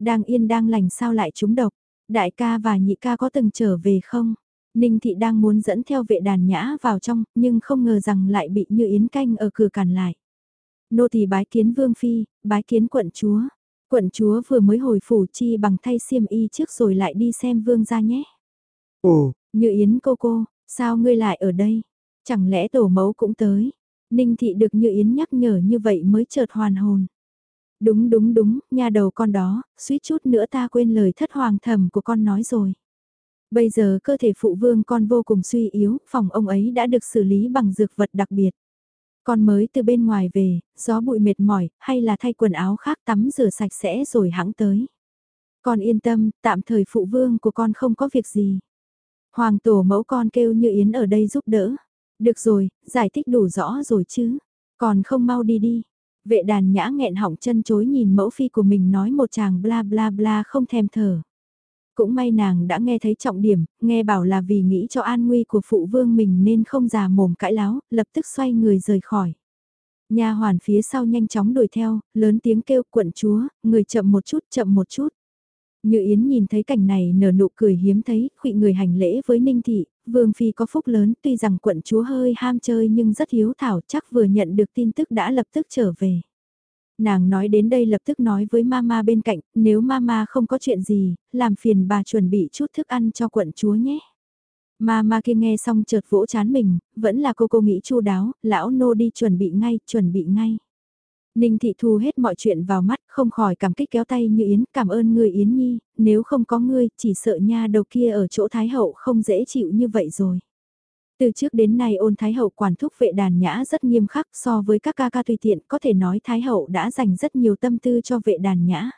Đang yên đang lành sao lại trúng độc? Đại ca và nhị ca có từng trở về không? Ninh thị đang muốn dẫn theo vệ đàn nhã vào trong, nhưng không ngờ rằng lại bị như yến canh ở cửa cản lại. Nô tỳ bái kiến vương phi, bái kiến quận chúa. Quận chúa vừa mới hồi phủ chi bằng thay xiêm y trước rồi lại đi xem vương ra nhé. Ồ, như Yến cô cô, sao ngươi lại ở đây? Chẳng lẽ tổ mẫu cũng tới? Ninh thị được Như Yến nhắc nhở như vậy mới chợt hoàn hồn. Đúng đúng đúng, nhà đầu con đó, suýt chút nữa ta quên lời thất hoàng thầm của con nói rồi. Bây giờ cơ thể phụ vương con vô cùng suy yếu, phòng ông ấy đã được xử lý bằng dược vật đặc biệt. Con mới từ bên ngoài về, gió bụi mệt mỏi, hay là thay quần áo khác tắm rửa sạch sẽ rồi hãng tới. Con yên tâm, tạm thời phụ vương của con không có việc gì. Hoàng tổ mẫu con kêu như Yến ở đây giúp đỡ. Được rồi, giải thích đủ rõ rồi chứ. Còn không mau đi đi. Vệ đàn nhã nghẹn họng chân chối nhìn mẫu phi của mình nói một chàng bla bla bla không thèm thở. Cũng may nàng đã nghe thấy trọng điểm, nghe bảo là vì nghĩ cho an nguy của phụ vương mình nên không già mồm cãi láo, lập tức xoay người rời khỏi. Nhà hoàn phía sau nhanh chóng đuổi theo, lớn tiếng kêu quận chúa, người chậm một chút chậm một chút. Như Yến nhìn thấy cảnh này nở nụ cười hiếm thấy, khụy người hành lễ với Ninh Thị, Vương Phi có phúc lớn tuy rằng quận chúa hơi ham chơi nhưng rất hiếu thảo chắc vừa nhận được tin tức đã lập tức trở về. Nàng nói đến đây lập tức nói với mama bên cạnh, nếu mama không có chuyện gì, làm phiền bà chuẩn bị chút thức ăn cho quận chúa nhé. Mama kia nghe xong chợt vỗ chán mình, vẫn là cô cô nghĩ chu đáo, lão nô đi chuẩn bị ngay, chuẩn bị ngay. Ninh Thị thu hết mọi chuyện vào mắt, không khỏi cảm kích kéo tay như Yến, cảm ơn người Yến Nhi, nếu không có ngươi, chỉ sợ nha đầu kia ở chỗ Thái Hậu không dễ chịu như vậy rồi. Từ trước đến nay ôn Thái Hậu quản thúc vệ đàn nhã rất nghiêm khắc so với các ca ca tùy tiện, có thể nói Thái Hậu đã dành rất nhiều tâm tư cho vệ đàn nhã.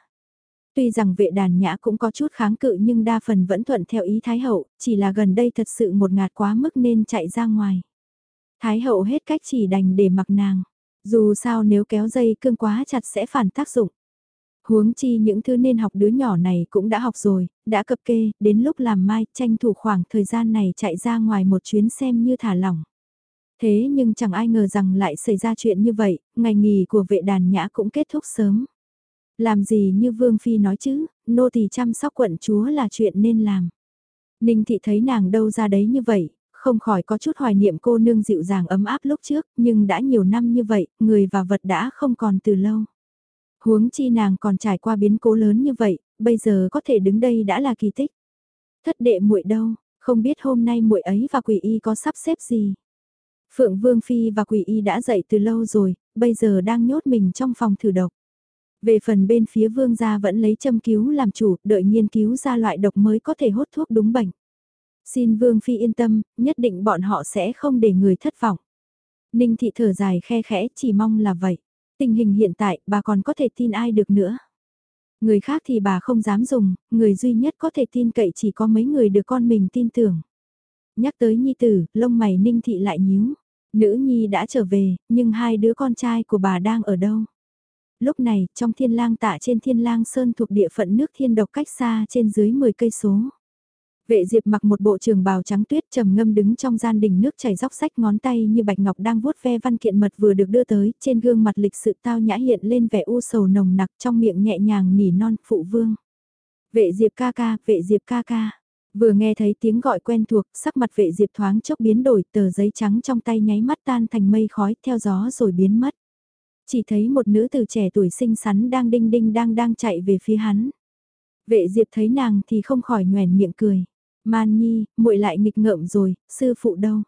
Tuy rằng vệ đàn nhã cũng có chút kháng cự nhưng đa phần vẫn thuận theo ý Thái Hậu, chỉ là gần đây thật sự một ngạt quá mức nên chạy ra ngoài. Thái Hậu hết cách chỉ đành để mặc nàng. Dù sao nếu kéo dây cương quá chặt sẽ phản tác dụng. Huống chi những thứ nên học đứa nhỏ này cũng đã học rồi, đã cập kê, đến lúc làm mai tranh thủ khoảng thời gian này chạy ra ngoài một chuyến xem như thả lỏng. Thế nhưng chẳng ai ngờ rằng lại xảy ra chuyện như vậy, ngày nghỉ của vệ đàn nhã cũng kết thúc sớm. Làm gì như Vương Phi nói chứ, nô tỳ chăm sóc quận chúa là chuyện nên làm. Ninh thị thấy nàng đâu ra đấy như vậy, không khỏi có chút hoài niệm cô nương dịu dàng ấm áp lúc trước, nhưng đã nhiều năm như vậy, người và vật đã không còn từ lâu. Huống chi nàng còn trải qua biến cố lớn như vậy, bây giờ có thể đứng đây đã là kỳ tích. Thất đệ muội đâu, không biết hôm nay muội ấy và quỷ y có sắp xếp gì. Phượng Vương Phi và quỷ y đã dậy từ lâu rồi, bây giờ đang nhốt mình trong phòng thử độc. Về phần bên phía vương gia vẫn lấy châm cứu làm chủ, đợi nghiên cứu ra loại độc mới có thể hốt thuốc đúng bệnh. Xin vương phi yên tâm, nhất định bọn họ sẽ không để người thất vọng. Ninh thị thở dài khe khẽ chỉ mong là vậy. Tình hình hiện tại bà còn có thể tin ai được nữa. Người khác thì bà không dám dùng, người duy nhất có thể tin cậy chỉ có mấy người được con mình tin tưởng. Nhắc tới nhi tử, lông mày ninh thị lại nhíu. Nữ nhi đã trở về, nhưng hai đứa con trai của bà đang ở đâu? Lúc này, trong thiên lang tạ trên thiên lang sơn thuộc địa phận nước thiên độc cách xa trên dưới 10 cây số. Vệ Diệp mặc một bộ trường bào trắng tuyết trầm ngâm đứng trong gian đình nước chảy róc sách ngón tay như bạch ngọc đang vuốt ve văn kiện mật vừa được đưa tới, trên gương mặt lịch sự tao nhã hiện lên vẻ u sầu nồng nặc trong miệng nhẹ nhàng nỉ non phụ vương. Vệ Diệp ca ca, vệ Diệp ca ca. Vừa nghe thấy tiếng gọi quen thuộc, sắc mặt vệ Diệp thoáng chốc biến đổi, tờ giấy trắng trong tay nháy mắt tan thành mây khói theo gió rồi biến mất. Chỉ thấy một nữ từ trẻ tuổi xinh xắn đang đinh đinh đang đang chạy về phía hắn. Vệ Diệp thấy nàng thì không khỏi nhoèn miệng cười. Man Nhi, muội lại nghịch ngợm rồi, sư phụ đâu?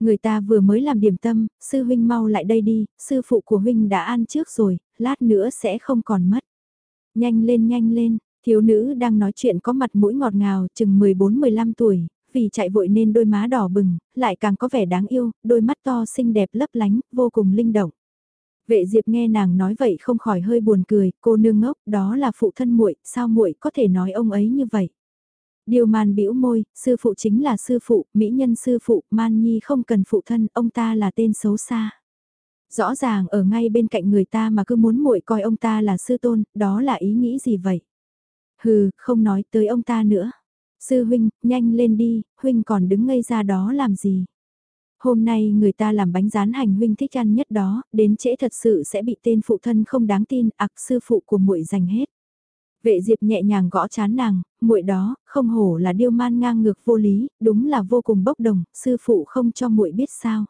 Người ta vừa mới làm điểm tâm, sư huynh mau lại đây đi, sư phụ của huynh đã ăn trước rồi, lát nữa sẽ không còn mất. Nhanh lên nhanh lên, thiếu nữ đang nói chuyện có mặt mũi ngọt ngào, chừng 14-15 tuổi, vì chạy vội nên đôi má đỏ bừng, lại càng có vẻ đáng yêu, đôi mắt to xinh đẹp lấp lánh, vô cùng linh động. Vệ Diệp nghe nàng nói vậy không khỏi hơi buồn cười, cô nương ngốc, đó là phụ thân muội, sao muội có thể nói ông ấy như vậy? Điều man bĩu môi, sư phụ chính là sư phụ, mỹ nhân sư phụ, man nhi không cần phụ thân, ông ta là tên xấu xa. Rõ ràng ở ngay bên cạnh người ta mà cứ muốn muội coi ông ta là sư tôn, đó là ý nghĩ gì vậy? Hừ, không nói tới ông ta nữa. Sư huynh, nhanh lên đi, huynh còn đứng ngây ra đó làm gì? Hôm nay người ta làm bánh rán hành huynh thích ăn nhất đó, đến trễ thật sự sẽ bị tên phụ thân không đáng tin, ạc sư phụ của muội giành hết. Vệ Diệp nhẹ nhàng gõ chán nàng, muội đó, không hổ là điêu man ngang ngược vô lý, đúng là vô cùng bốc đồng, sư phụ không cho muội biết sao.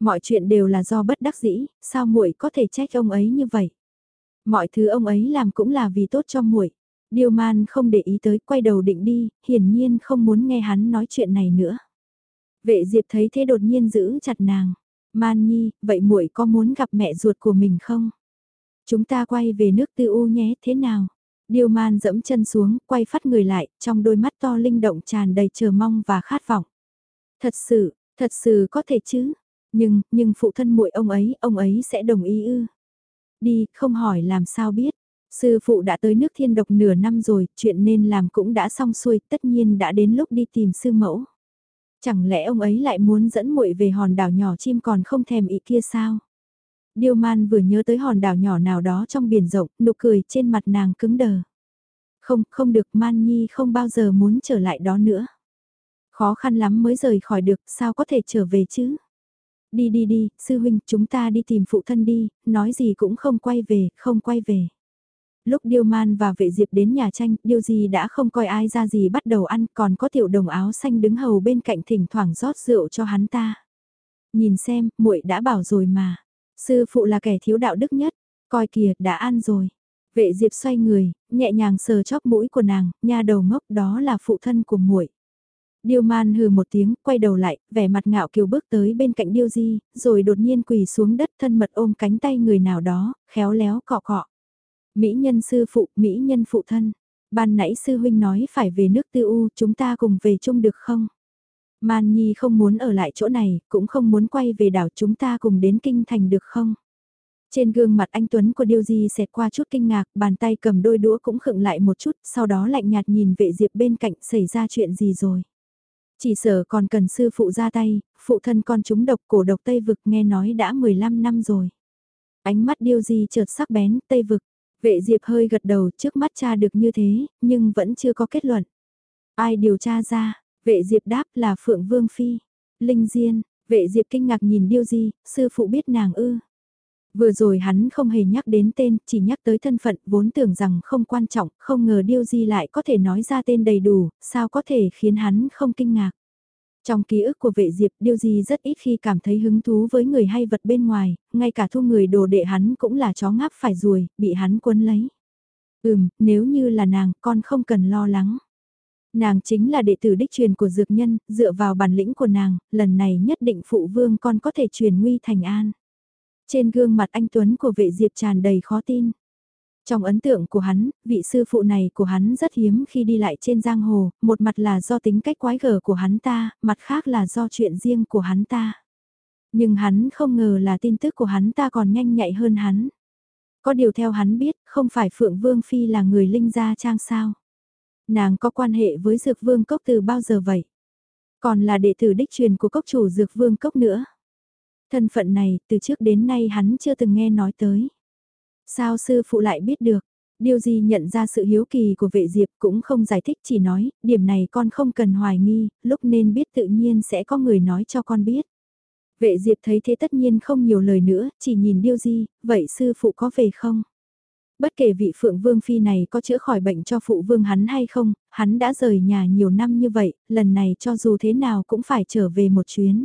Mọi chuyện đều là do bất đắc dĩ, sao muội có thể trách ông ấy như vậy? Mọi thứ ông ấy làm cũng là vì tốt cho muội. Điêu man không để ý tới, quay đầu định đi, hiển nhiên không muốn nghe hắn nói chuyện này nữa. Vệ Diệp thấy thế đột nhiên giữ chặt nàng. Man Nhi, vậy muội có muốn gặp mẹ ruột của mình không? Chúng ta quay về nước tư u nhé, thế nào? Điêu man dẫm chân xuống, quay phát người lại, trong đôi mắt to linh động tràn đầy chờ mong và khát vọng. Thật sự, thật sự có thể chứ? Nhưng, nhưng phụ thân muội ông ấy, ông ấy sẽ đồng ý ư? Đi, không hỏi làm sao biết. Sư phụ đã tới nước thiên độc nửa năm rồi, chuyện nên làm cũng đã xong xuôi, tất nhiên đã đến lúc đi tìm sư mẫu. Chẳng lẽ ông ấy lại muốn dẫn muội về hòn đảo nhỏ chim còn không thèm ý kia sao? Điêu man vừa nhớ tới hòn đảo nhỏ nào đó trong biển rộng, nụ cười trên mặt nàng cứng đờ. Không, không được man nhi không bao giờ muốn trở lại đó nữa. Khó khăn lắm mới rời khỏi được, sao có thể trở về chứ? Đi đi đi, sư huynh, chúng ta đi tìm phụ thân đi, nói gì cũng không quay về, không quay về lúc Điêu Man và vệ diệp đến nhà tranh, Điêu gì đã không coi ai ra gì bắt đầu ăn, còn có tiểu đồng áo xanh đứng hầu bên cạnh thỉnh thoảng rót rượu cho hắn ta. Nhìn xem, muội đã bảo rồi mà. Sư phụ là kẻ thiếu đạo đức nhất, coi kìa, đã ăn rồi. Vệ diệp xoay người, nhẹ nhàng sờ chóp mũi của nàng, nha đầu ngốc đó là phụ thân của muội. Điêu man hừ một tiếng, quay đầu lại, vẻ mặt ngạo kiều bước tới bên cạnh điêu di, rồi đột nhiên quỳ xuống đất thân mật ôm cánh tay người nào đó, khéo léo cọ cọ. Mỹ nhân sư phụ, Mỹ nhân phụ thân. Ban nãy sư huynh nói phải về nước tư u, chúng ta cùng về chung được không? Man Nhi không muốn ở lại chỗ này, cũng không muốn quay về đảo chúng ta cùng đến kinh thành được không? Trên gương mặt anh Tuấn của Điêu Di xẹt qua chút kinh ngạc, bàn tay cầm đôi đũa cũng khựng lại một chút, sau đó lạnh nhạt nhìn vệ diệp bên cạnh xảy ra chuyện gì rồi. Chỉ sợ còn cần sư phụ ra tay, phụ thân con chúng độc cổ độc Tây Vực nghe nói đã 15 năm rồi. Ánh mắt Điêu Di chợt sắc bén, Tây Vực, Vệ Diệp hơi gật đầu trước mắt cha được như thế, nhưng vẫn chưa có kết luận. Ai điều tra ra, vệ Diệp đáp là Phượng Vương Phi. Linh Diên, vệ Diệp kinh ngạc nhìn Điêu Di, sư phụ biết nàng ư. Vừa rồi hắn không hề nhắc đến tên, chỉ nhắc tới thân phận, vốn tưởng rằng không quan trọng, không ngờ Điêu Di lại có thể nói ra tên đầy đủ, sao có thể khiến hắn không kinh ngạc. Trong ký ức của vệ diệp, Điêu Di rất ít khi cảm thấy hứng thú với người hay vật bên ngoài, ngay cả thu người đồ đệ hắn cũng là chó ngáp phải ruồi, bị hắn quấn lấy. Ừm, nếu như là nàng, con không cần lo lắng. Nàng chính là đệ tử đích truyền của dược nhân, dựa vào bản lĩnh của nàng, lần này nhất định phụ vương con có thể truyền nguy thành an. Trên gương mặt anh Tuấn của vệ diệp tràn đầy khó tin. Trong ấn tượng của hắn, vị sư phụ này của hắn rất hiếm khi đi lại trên giang hồ, một mặt là do tính cách quái gở của hắn ta, mặt khác là do chuyện riêng của hắn ta. Nhưng hắn không ngờ là tin tức của hắn ta còn nhanh nhạy hơn hắn. Có điều theo hắn biết, không phải Phượng Vương Phi là người linh gia trang sao. Nàng có quan hệ với Dược Vương Cốc từ bao giờ vậy? Còn là đệ tử đích truyền của cốc chủ Dược Vương Cốc nữa. Thân phận này, từ trước đến nay hắn chưa từng nghe nói tới. Sao sư phụ lại biết được? Điều gì nhận ra sự hiếu kỳ của vệ diệp cũng không giải thích chỉ nói, điểm này con không cần hoài nghi, lúc nên biết tự nhiên sẽ có người nói cho con biết. Vệ diệp thấy thế tất nhiên không nhiều lời nữa, chỉ nhìn điêu di, vậy sư phụ có về không? Bất kể vị phượng vương phi này có chữa khỏi bệnh cho phụ vương hắn hay không, hắn đã rời nhà nhiều năm như vậy, lần này cho dù thế nào cũng phải trở về một chuyến.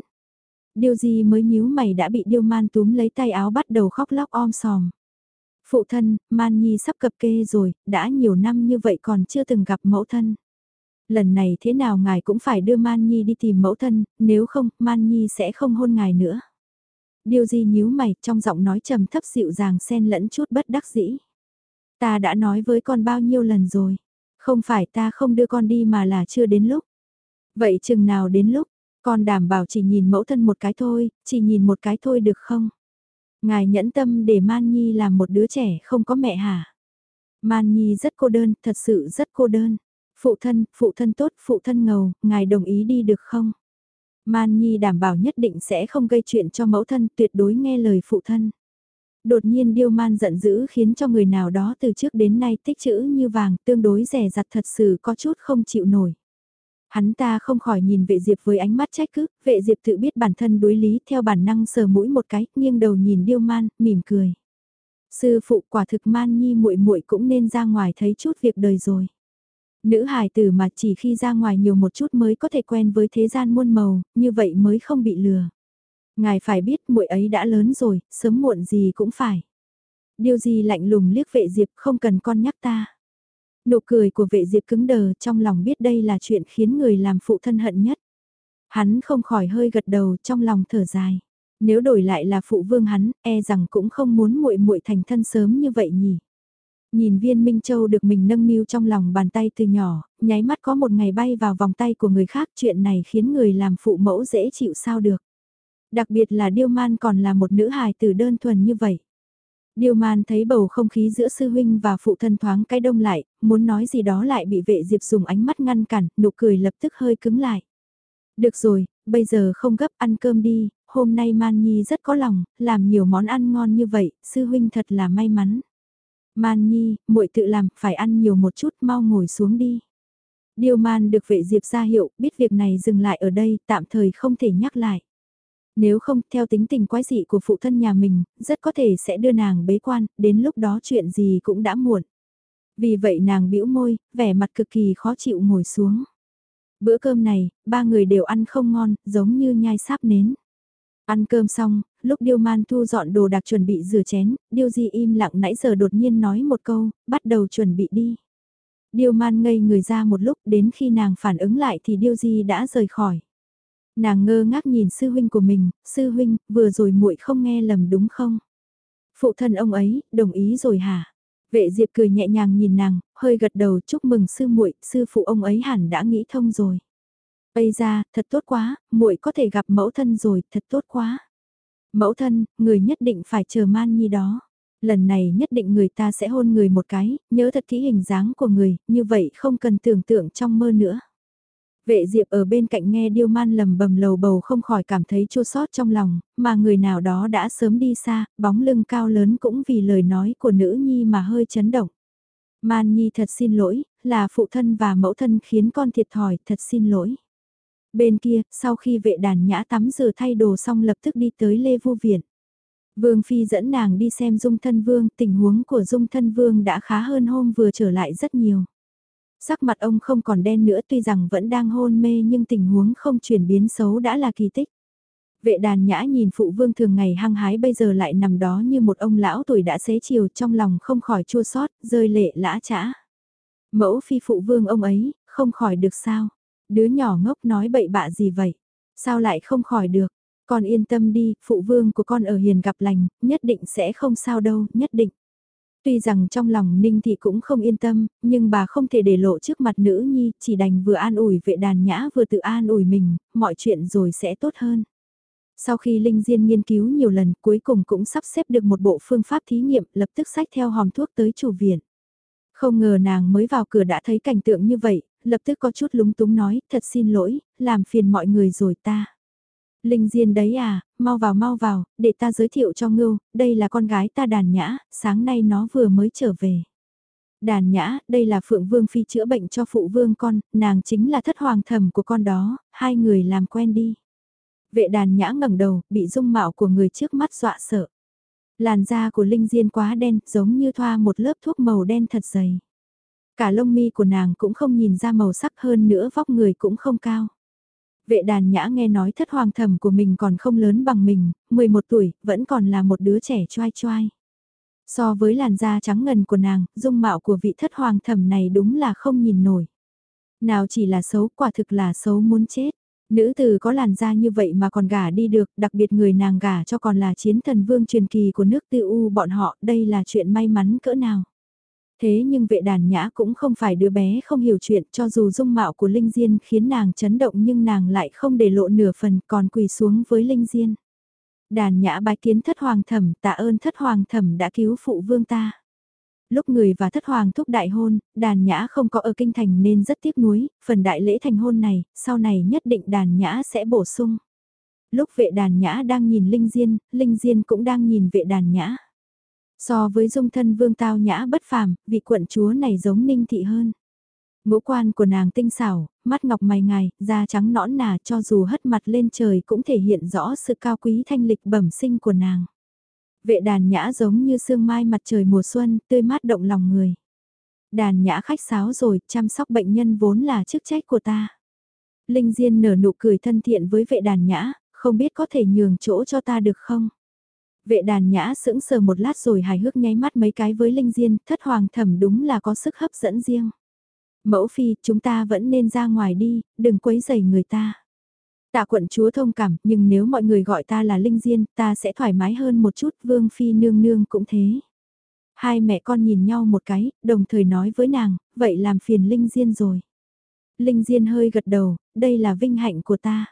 điều gì mới nhíu mày đã bị điêu man túm lấy tay áo bắt đầu khóc lóc om sòm. Phụ thân, Man Nhi sắp cập kê rồi, đã nhiều năm như vậy còn chưa từng gặp mẫu thân. Lần này thế nào ngài cũng phải đưa Man Nhi đi tìm mẫu thân, nếu không, Man Nhi sẽ không hôn ngài nữa. Điều gì nhíu mày trong giọng nói trầm thấp dịu dàng xen lẫn chút bất đắc dĩ. Ta đã nói với con bao nhiêu lần rồi, không phải ta không đưa con đi mà là chưa đến lúc. Vậy chừng nào đến lúc, con đảm bảo chỉ nhìn mẫu thân một cái thôi, chỉ nhìn một cái thôi được không? Ngài nhẫn tâm để Man Nhi làm một đứa trẻ không có mẹ hả? Man Nhi rất cô đơn, thật sự rất cô đơn. Phụ thân, phụ thân tốt, phụ thân ngầu, ngài đồng ý đi được không? Man Nhi đảm bảo nhất định sẽ không gây chuyện cho mẫu thân, tuyệt đối nghe lời phụ thân. Đột nhiên Điêu Man giận dữ khiến cho người nào đó từ trước đến nay tích chữ như vàng, tương đối rẻ rặt thật sự có chút không chịu nổi. Hắn ta không khỏi nhìn vệ diệp với ánh mắt trách cứ, vệ diệp tự biết bản thân đối lý theo bản năng sờ mũi một cái, nghiêng đầu nhìn điêu man, mỉm cười. Sư phụ quả thực man nhi muội muội cũng nên ra ngoài thấy chút việc đời rồi. Nữ hài tử mà chỉ khi ra ngoài nhiều một chút mới có thể quen với thế gian muôn màu, như vậy mới không bị lừa. Ngài phải biết muội ấy đã lớn rồi, sớm muộn gì cũng phải. Điều gì lạnh lùng liếc vệ diệp không cần con nhắc ta. Nụ cười của vệ diệp cứng đờ trong lòng biết đây là chuyện khiến người làm phụ thân hận nhất. Hắn không khỏi hơi gật đầu trong lòng thở dài. Nếu đổi lại là phụ vương hắn, e rằng cũng không muốn muội muội thành thân sớm như vậy nhỉ. Nhìn viên Minh Châu được mình nâng niu trong lòng bàn tay từ nhỏ, nháy mắt có một ngày bay vào vòng tay của người khác chuyện này khiến người làm phụ mẫu dễ chịu sao được. Đặc biệt là Điêu Man còn là một nữ hài tử đơn thuần như vậy. Điêu man thấy bầu không khí giữa sư huynh và phụ thân thoáng cái đông lại, muốn nói gì đó lại bị vệ diệp dùng ánh mắt ngăn cản, nụ cười lập tức hơi cứng lại. Được rồi, bây giờ không gấp ăn cơm đi, hôm nay Man Nhi rất có lòng, làm nhiều món ăn ngon như vậy, sư huynh thật là may mắn. Man Nhi, muội tự làm, phải ăn nhiều một chút, mau ngồi xuống đi. Điều man được vệ diệp ra hiệu, biết việc này dừng lại ở đây, tạm thời không thể nhắc lại. Nếu không, theo tính tình quái dị của phụ thân nhà mình, rất có thể sẽ đưa nàng bế quan, đến lúc đó chuyện gì cũng đã muộn. Vì vậy nàng bĩu môi, vẻ mặt cực kỳ khó chịu ngồi xuống. Bữa cơm này, ba người đều ăn không ngon, giống như nhai sáp nến. Ăn cơm xong, lúc Điêu Man thu dọn đồ đạc chuẩn bị rửa chén, Điêu Di im lặng nãy giờ đột nhiên nói một câu, bắt đầu chuẩn bị đi. Điêu Man ngây người ra một lúc đến khi nàng phản ứng lại thì Điêu Di đã rời khỏi. Nàng ngơ ngác nhìn sư huynh của mình, sư huynh, vừa rồi muội không nghe lầm đúng không? Phụ thân ông ấy, đồng ý rồi hả? Vệ Diệp cười nhẹ nhàng nhìn nàng, hơi gật đầu chúc mừng sư muội, sư phụ ông ấy hẳn đã nghĩ thông rồi. bây ra, thật tốt quá, muội có thể gặp mẫu thân rồi, thật tốt quá. Mẫu thân, người nhất định phải chờ man nhi đó. Lần này nhất định người ta sẽ hôn người một cái, nhớ thật kỹ hình dáng của người, như vậy không cần tưởng tượng trong mơ nữa. Vệ Diệp ở bên cạnh nghe Điêu Man lầm bầm lầu bầu không khỏi cảm thấy chua sót trong lòng, mà người nào đó đã sớm đi xa, bóng lưng cao lớn cũng vì lời nói của nữ nhi mà hơi chấn động. Man Nhi thật xin lỗi, là phụ thân và mẫu thân khiến con thiệt thòi, thật xin lỗi. Bên kia, sau khi vệ đàn nhã tắm rửa thay đồ xong lập tức đi tới Lê Vu Viện. Vương Phi dẫn nàng đi xem Dung Thân Vương, tình huống của Dung Thân Vương đã khá hơn hôm vừa trở lại rất nhiều. Sắc mặt ông không còn đen nữa tuy rằng vẫn đang hôn mê nhưng tình huống không chuyển biến xấu đã là kỳ tích. Vệ đàn nhã nhìn phụ vương thường ngày hăng hái bây giờ lại nằm đó như một ông lão tuổi đã xế chiều trong lòng không khỏi chua xót rơi lệ lã chã. Mẫu phi phụ vương ông ấy, không khỏi được sao? Đứa nhỏ ngốc nói bậy bạ gì vậy? Sao lại không khỏi được? Con yên tâm đi, phụ vương của con ở hiền gặp lành, nhất định sẽ không sao đâu, nhất định. Tuy rằng trong lòng Ninh Thị cũng không yên tâm, nhưng bà không thể để lộ trước mặt nữ nhi, chỉ đành vừa an ủi vệ đàn nhã vừa tự an ủi mình, mọi chuyện rồi sẽ tốt hơn. Sau khi Linh Diên nghiên cứu nhiều lần cuối cùng cũng sắp xếp được một bộ phương pháp thí nghiệm lập tức sách theo hòm thuốc tới chủ viện. Không ngờ nàng mới vào cửa đã thấy cảnh tượng như vậy, lập tức có chút lúng túng nói, thật xin lỗi, làm phiền mọi người rồi ta. Linh Diên đấy à, mau vào mau vào, để ta giới thiệu cho ngưu, đây là con gái ta đàn nhã, sáng nay nó vừa mới trở về. Đàn nhã, đây là Phượng Vương Phi chữa bệnh cho phụ vương con, nàng chính là thất hoàng thẩm của con đó, hai người làm quen đi. Vệ đàn nhã ngẩng đầu, bị dung mạo của người trước mắt dọa sợ. Làn da của Linh Diên quá đen, giống như thoa một lớp thuốc màu đen thật dày. Cả lông mi của nàng cũng không nhìn ra màu sắc hơn nữa vóc người cũng không cao. Vệ đàn nhã nghe nói thất hoàng thẩm của mình còn không lớn bằng mình, 11 tuổi, vẫn còn là một đứa trẻ choai choai. So với làn da trắng ngần của nàng, dung mạo của vị thất hoàng thẩm này đúng là không nhìn nổi. Nào chỉ là xấu, quả thực là xấu muốn chết. Nữ tử có làn da như vậy mà còn gả đi được, đặc biệt người nàng gả cho còn là chiến thần vương truyền kỳ của nước tư u bọn họ, đây là chuyện may mắn cỡ nào. Thế nhưng vệ đàn nhã cũng không phải đứa bé không hiểu chuyện cho dù dung mạo của Linh Diên khiến nàng chấn động nhưng nàng lại không để lộ nửa phần còn quỳ xuống với Linh Diên. Đàn nhã bái kiến thất hoàng thẩm tạ ơn thất hoàng thẩm đã cứu phụ vương ta. Lúc người và thất hoàng thúc đại hôn, đàn nhã không có ở kinh thành nên rất tiếc nuối, phần đại lễ thành hôn này, sau này nhất định đàn nhã sẽ bổ sung. Lúc vệ đàn nhã đang nhìn Linh Diên, Linh Diên cũng đang nhìn vệ đàn nhã. So với dung thân vương tao nhã bất phàm, vị quận chúa này giống ninh thị hơn. Ngũ quan của nàng tinh xảo, mắt ngọc mày ngài, da trắng nõn nà cho dù hất mặt lên trời cũng thể hiện rõ sự cao quý thanh lịch bẩm sinh của nàng. Vệ đàn nhã giống như sương mai mặt trời mùa xuân, tươi mát động lòng người. Đàn nhã khách sáo rồi, chăm sóc bệnh nhân vốn là chức trách của ta. Linh Diên nở nụ cười thân thiện với vệ đàn nhã, không biết có thể nhường chỗ cho ta được không? Vệ đàn nhã sững sờ một lát rồi hài hước nháy mắt mấy cái với Linh Diên, thất hoàng thẩm đúng là có sức hấp dẫn riêng. Mẫu phi, chúng ta vẫn nên ra ngoài đi, đừng quấy rầy người ta. Tạ quận chúa thông cảm, nhưng nếu mọi người gọi ta là Linh Diên, ta sẽ thoải mái hơn một chút, Vương Phi nương nương cũng thế. Hai mẹ con nhìn nhau một cái, đồng thời nói với nàng, vậy làm phiền Linh Diên rồi. Linh Diên hơi gật đầu, đây là vinh hạnh của ta.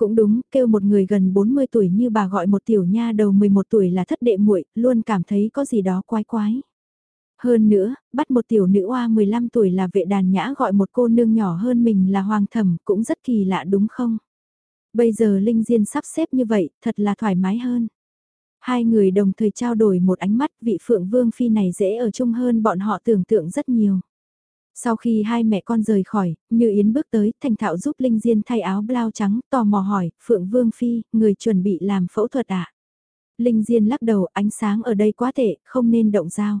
Cũng đúng, kêu một người gần 40 tuổi như bà gọi một tiểu nha đầu 11 tuổi là thất đệ muội, luôn cảm thấy có gì đó quái quái. Hơn nữa, bắt một tiểu nữ oa 15 tuổi là vệ đàn nhã gọi một cô nương nhỏ hơn mình là hoàng thẩm cũng rất kỳ lạ đúng không? Bây giờ Linh Diên sắp xếp như vậy, thật là thoải mái hơn. Hai người đồng thời trao đổi một ánh mắt vị Phượng Vương Phi này dễ ở chung hơn bọn họ tưởng tượng rất nhiều. Sau khi hai mẹ con rời khỏi, Như Yến bước tới, thành thạo giúp Linh Diên thay áo blau trắng, tò mò hỏi, Phượng Vương Phi, người chuẩn bị làm phẫu thuật à? Linh Diên lắc đầu, ánh sáng ở đây quá tệ, không nên động dao.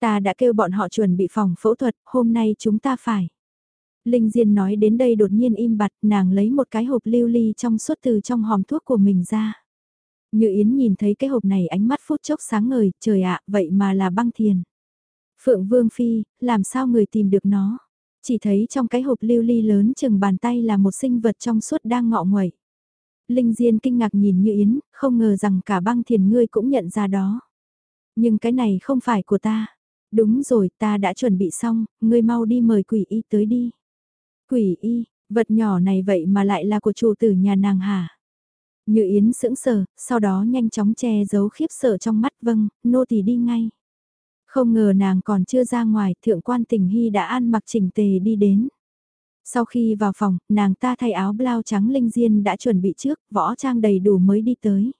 Ta đã kêu bọn họ chuẩn bị phòng phẫu thuật, hôm nay chúng ta phải. Linh Diên nói đến đây đột nhiên im bặt, nàng lấy một cái hộp lưu ly trong suốt từ trong hòm thuốc của mình ra. Như Yến nhìn thấy cái hộp này ánh mắt phút chốc sáng ngời, trời ạ, vậy mà là băng thiền. Phượng Vương Phi, làm sao người tìm được nó? Chỉ thấy trong cái hộp lưu ly lớn chừng bàn tay là một sinh vật trong suốt đang ngọ nguậy. Linh Diên kinh ngạc nhìn Như Yến, không ngờ rằng cả băng thiền ngươi cũng nhận ra đó. Nhưng cái này không phải của ta. Đúng rồi, ta đã chuẩn bị xong, ngươi mau đi mời quỷ y tới đi. Quỷ y, vật nhỏ này vậy mà lại là của chủ tử nhà nàng hả? Như Yến sững sờ, sau đó nhanh chóng che giấu khiếp sợ trong mắt vâng, nô tỳ đi ngay. Không ngờ nàng còn chưa ra ngoài, thượng quan tình hy đã ăn mặc chỉnh tề đi đến. Sau khi vào phòng, nàng ta thay áo blau trắng linh diên đã chuẩn bị trước, võ trang đầy đủ mới đi tới.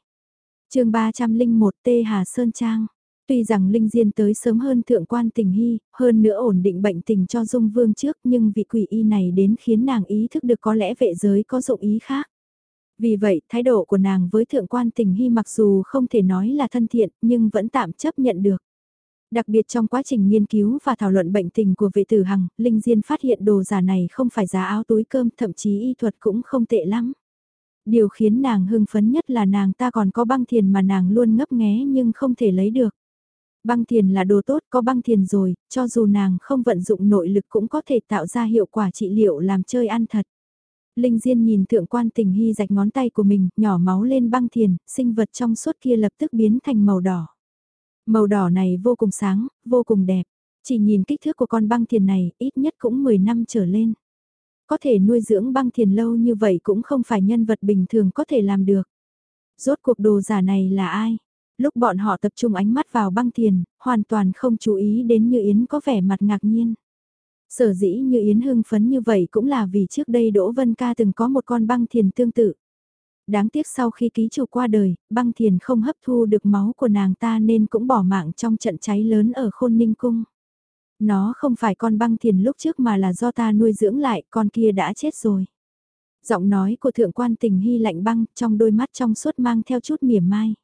chương 301 Tê Hà Sơn Trang Tuy rằng Linh Diên tới sớm hơn thượng quan tình hy, hơn nữa ổn định bệnh tình cho Dung Vương trước nhưng vị quỷ y này đến khiến nàng ý thức được có lẽ vệ giới có dụng ý khác. Vì vậy, thái độ của nàng với thượng quan tình hy mặc dù không thể nói là thân thiện, nhưng vẫn tạm chấp nhận được. Đặc biệt trong quá trình nghiên cứu và thảo luận bệnh tình của vệ tử hằng, Linh Diên phát hiện đồ giả này không phải giá áo túi cơm, thậm chí y thuật cũng không tệ lắm. Điều khiến nàng hưng phấn nhất là nàng ta còn có băng thiền mà nàng luôn ngấp nghé nhưng không thể lấy được. Băng thiền là đồ tốt, có băng thiền rồi, cho dù nàng không vận dụng nội lực cũng có thể tạo ra hiệu quả trị liệu làm chơi ăn thật. Linh Diên nhìn thượng quan tình hy rạch ngón tay của mình, nhỏ máu lên băng thiền, sinh vật trong suốt kia lập tức biến thành màu đỏ. Màu đỏ này vô cùng sáng, vô cùng đẹp. Chỉ nhìn kích thước của con băng thiền này, ít nhất cũng 10 năm trở lên. Có thể nuôi dưỡng băng thiền lâu như vậy cũng không phải nhân vật bình thường có thể làm được. Rốt cuộc đồ giả này là ai? Lúc bọn họ tập trung ánh mắt vào băng thiền, hoàn toàn không chú ý đến Như Yến có vẻ mặt ngạc nhiên. Sở dĩ Như Yến hưng phấn như vậy cũng là vì trước đây Đỗ Vân Ca từng có một con băng thiền tương tự. Đáng tiếc sau khi ký chủ qua đời, băng thiền không hấp thu được máu của nàng ta nên cũng bỏ mạng trong trận cháy lớn ở khôn ninh cung. Nó không phải con băng thiền lúc trước mà là do ta nuôi dưỡng lại, con kia đã chết rồi. Giọng nói của thượng quan tình hy lạnh băng, trong đôi mắt trong suốt mang theo chút mỉa mai.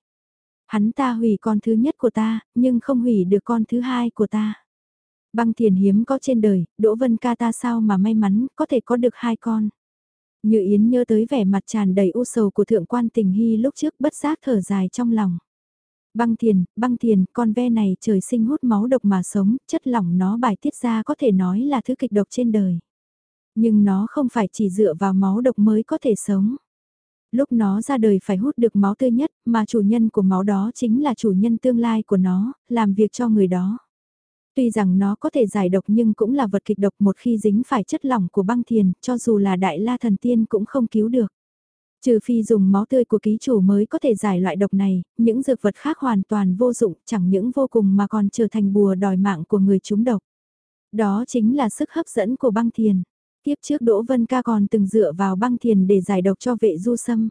Hắn ta hủy con thứ nhất của ta, nhưng không hủy được con thứ hai của ta. Băng thiền hiếm có trên đời, Đỗ Vân ca ta sao mà may mắn, có thể có được hai con. Như Yến nhớ tới vẻ mặt tràn đầy u sầu của thượng quan tình hy lúc trước bất giác thở dài trong lòng. Băng thiền, băng thiền, con ve này trời sinh hút máu độc mà sống, chất lỏng nó bài tiết ra có thể nói là thứ kịch độc trên đời. Nhưng nó không phải chỉ dựa vào máu độc mới có thể sống. Lúc nó ra đời phải hút được máu tươi nhất, mà chủ nhân của máu đó chính là chủ nhân tương lai của nó, làm việc cho người đó. Tuy rằng nó có thể giải độc nhưng cũng là vật kịch độc một khi dính phải chất lỏng của băng thiền, cho dù là đại la thần tiên cũng không cứu được. Trừ phi dùng máu tươi của ký chủ mới có thể giải loại độc này, những dược vật khác hoàn toàn vô dụng, chẳng những vô cùng mà còn trở thành bùa đòi mạng của người chúng độc. Đó chính là sức hấp dẫn của băng thiền. Tiếp trước Đỗ Vân Ca còn từng dựa vào băng thiền để giải độc cho vệ du sâm.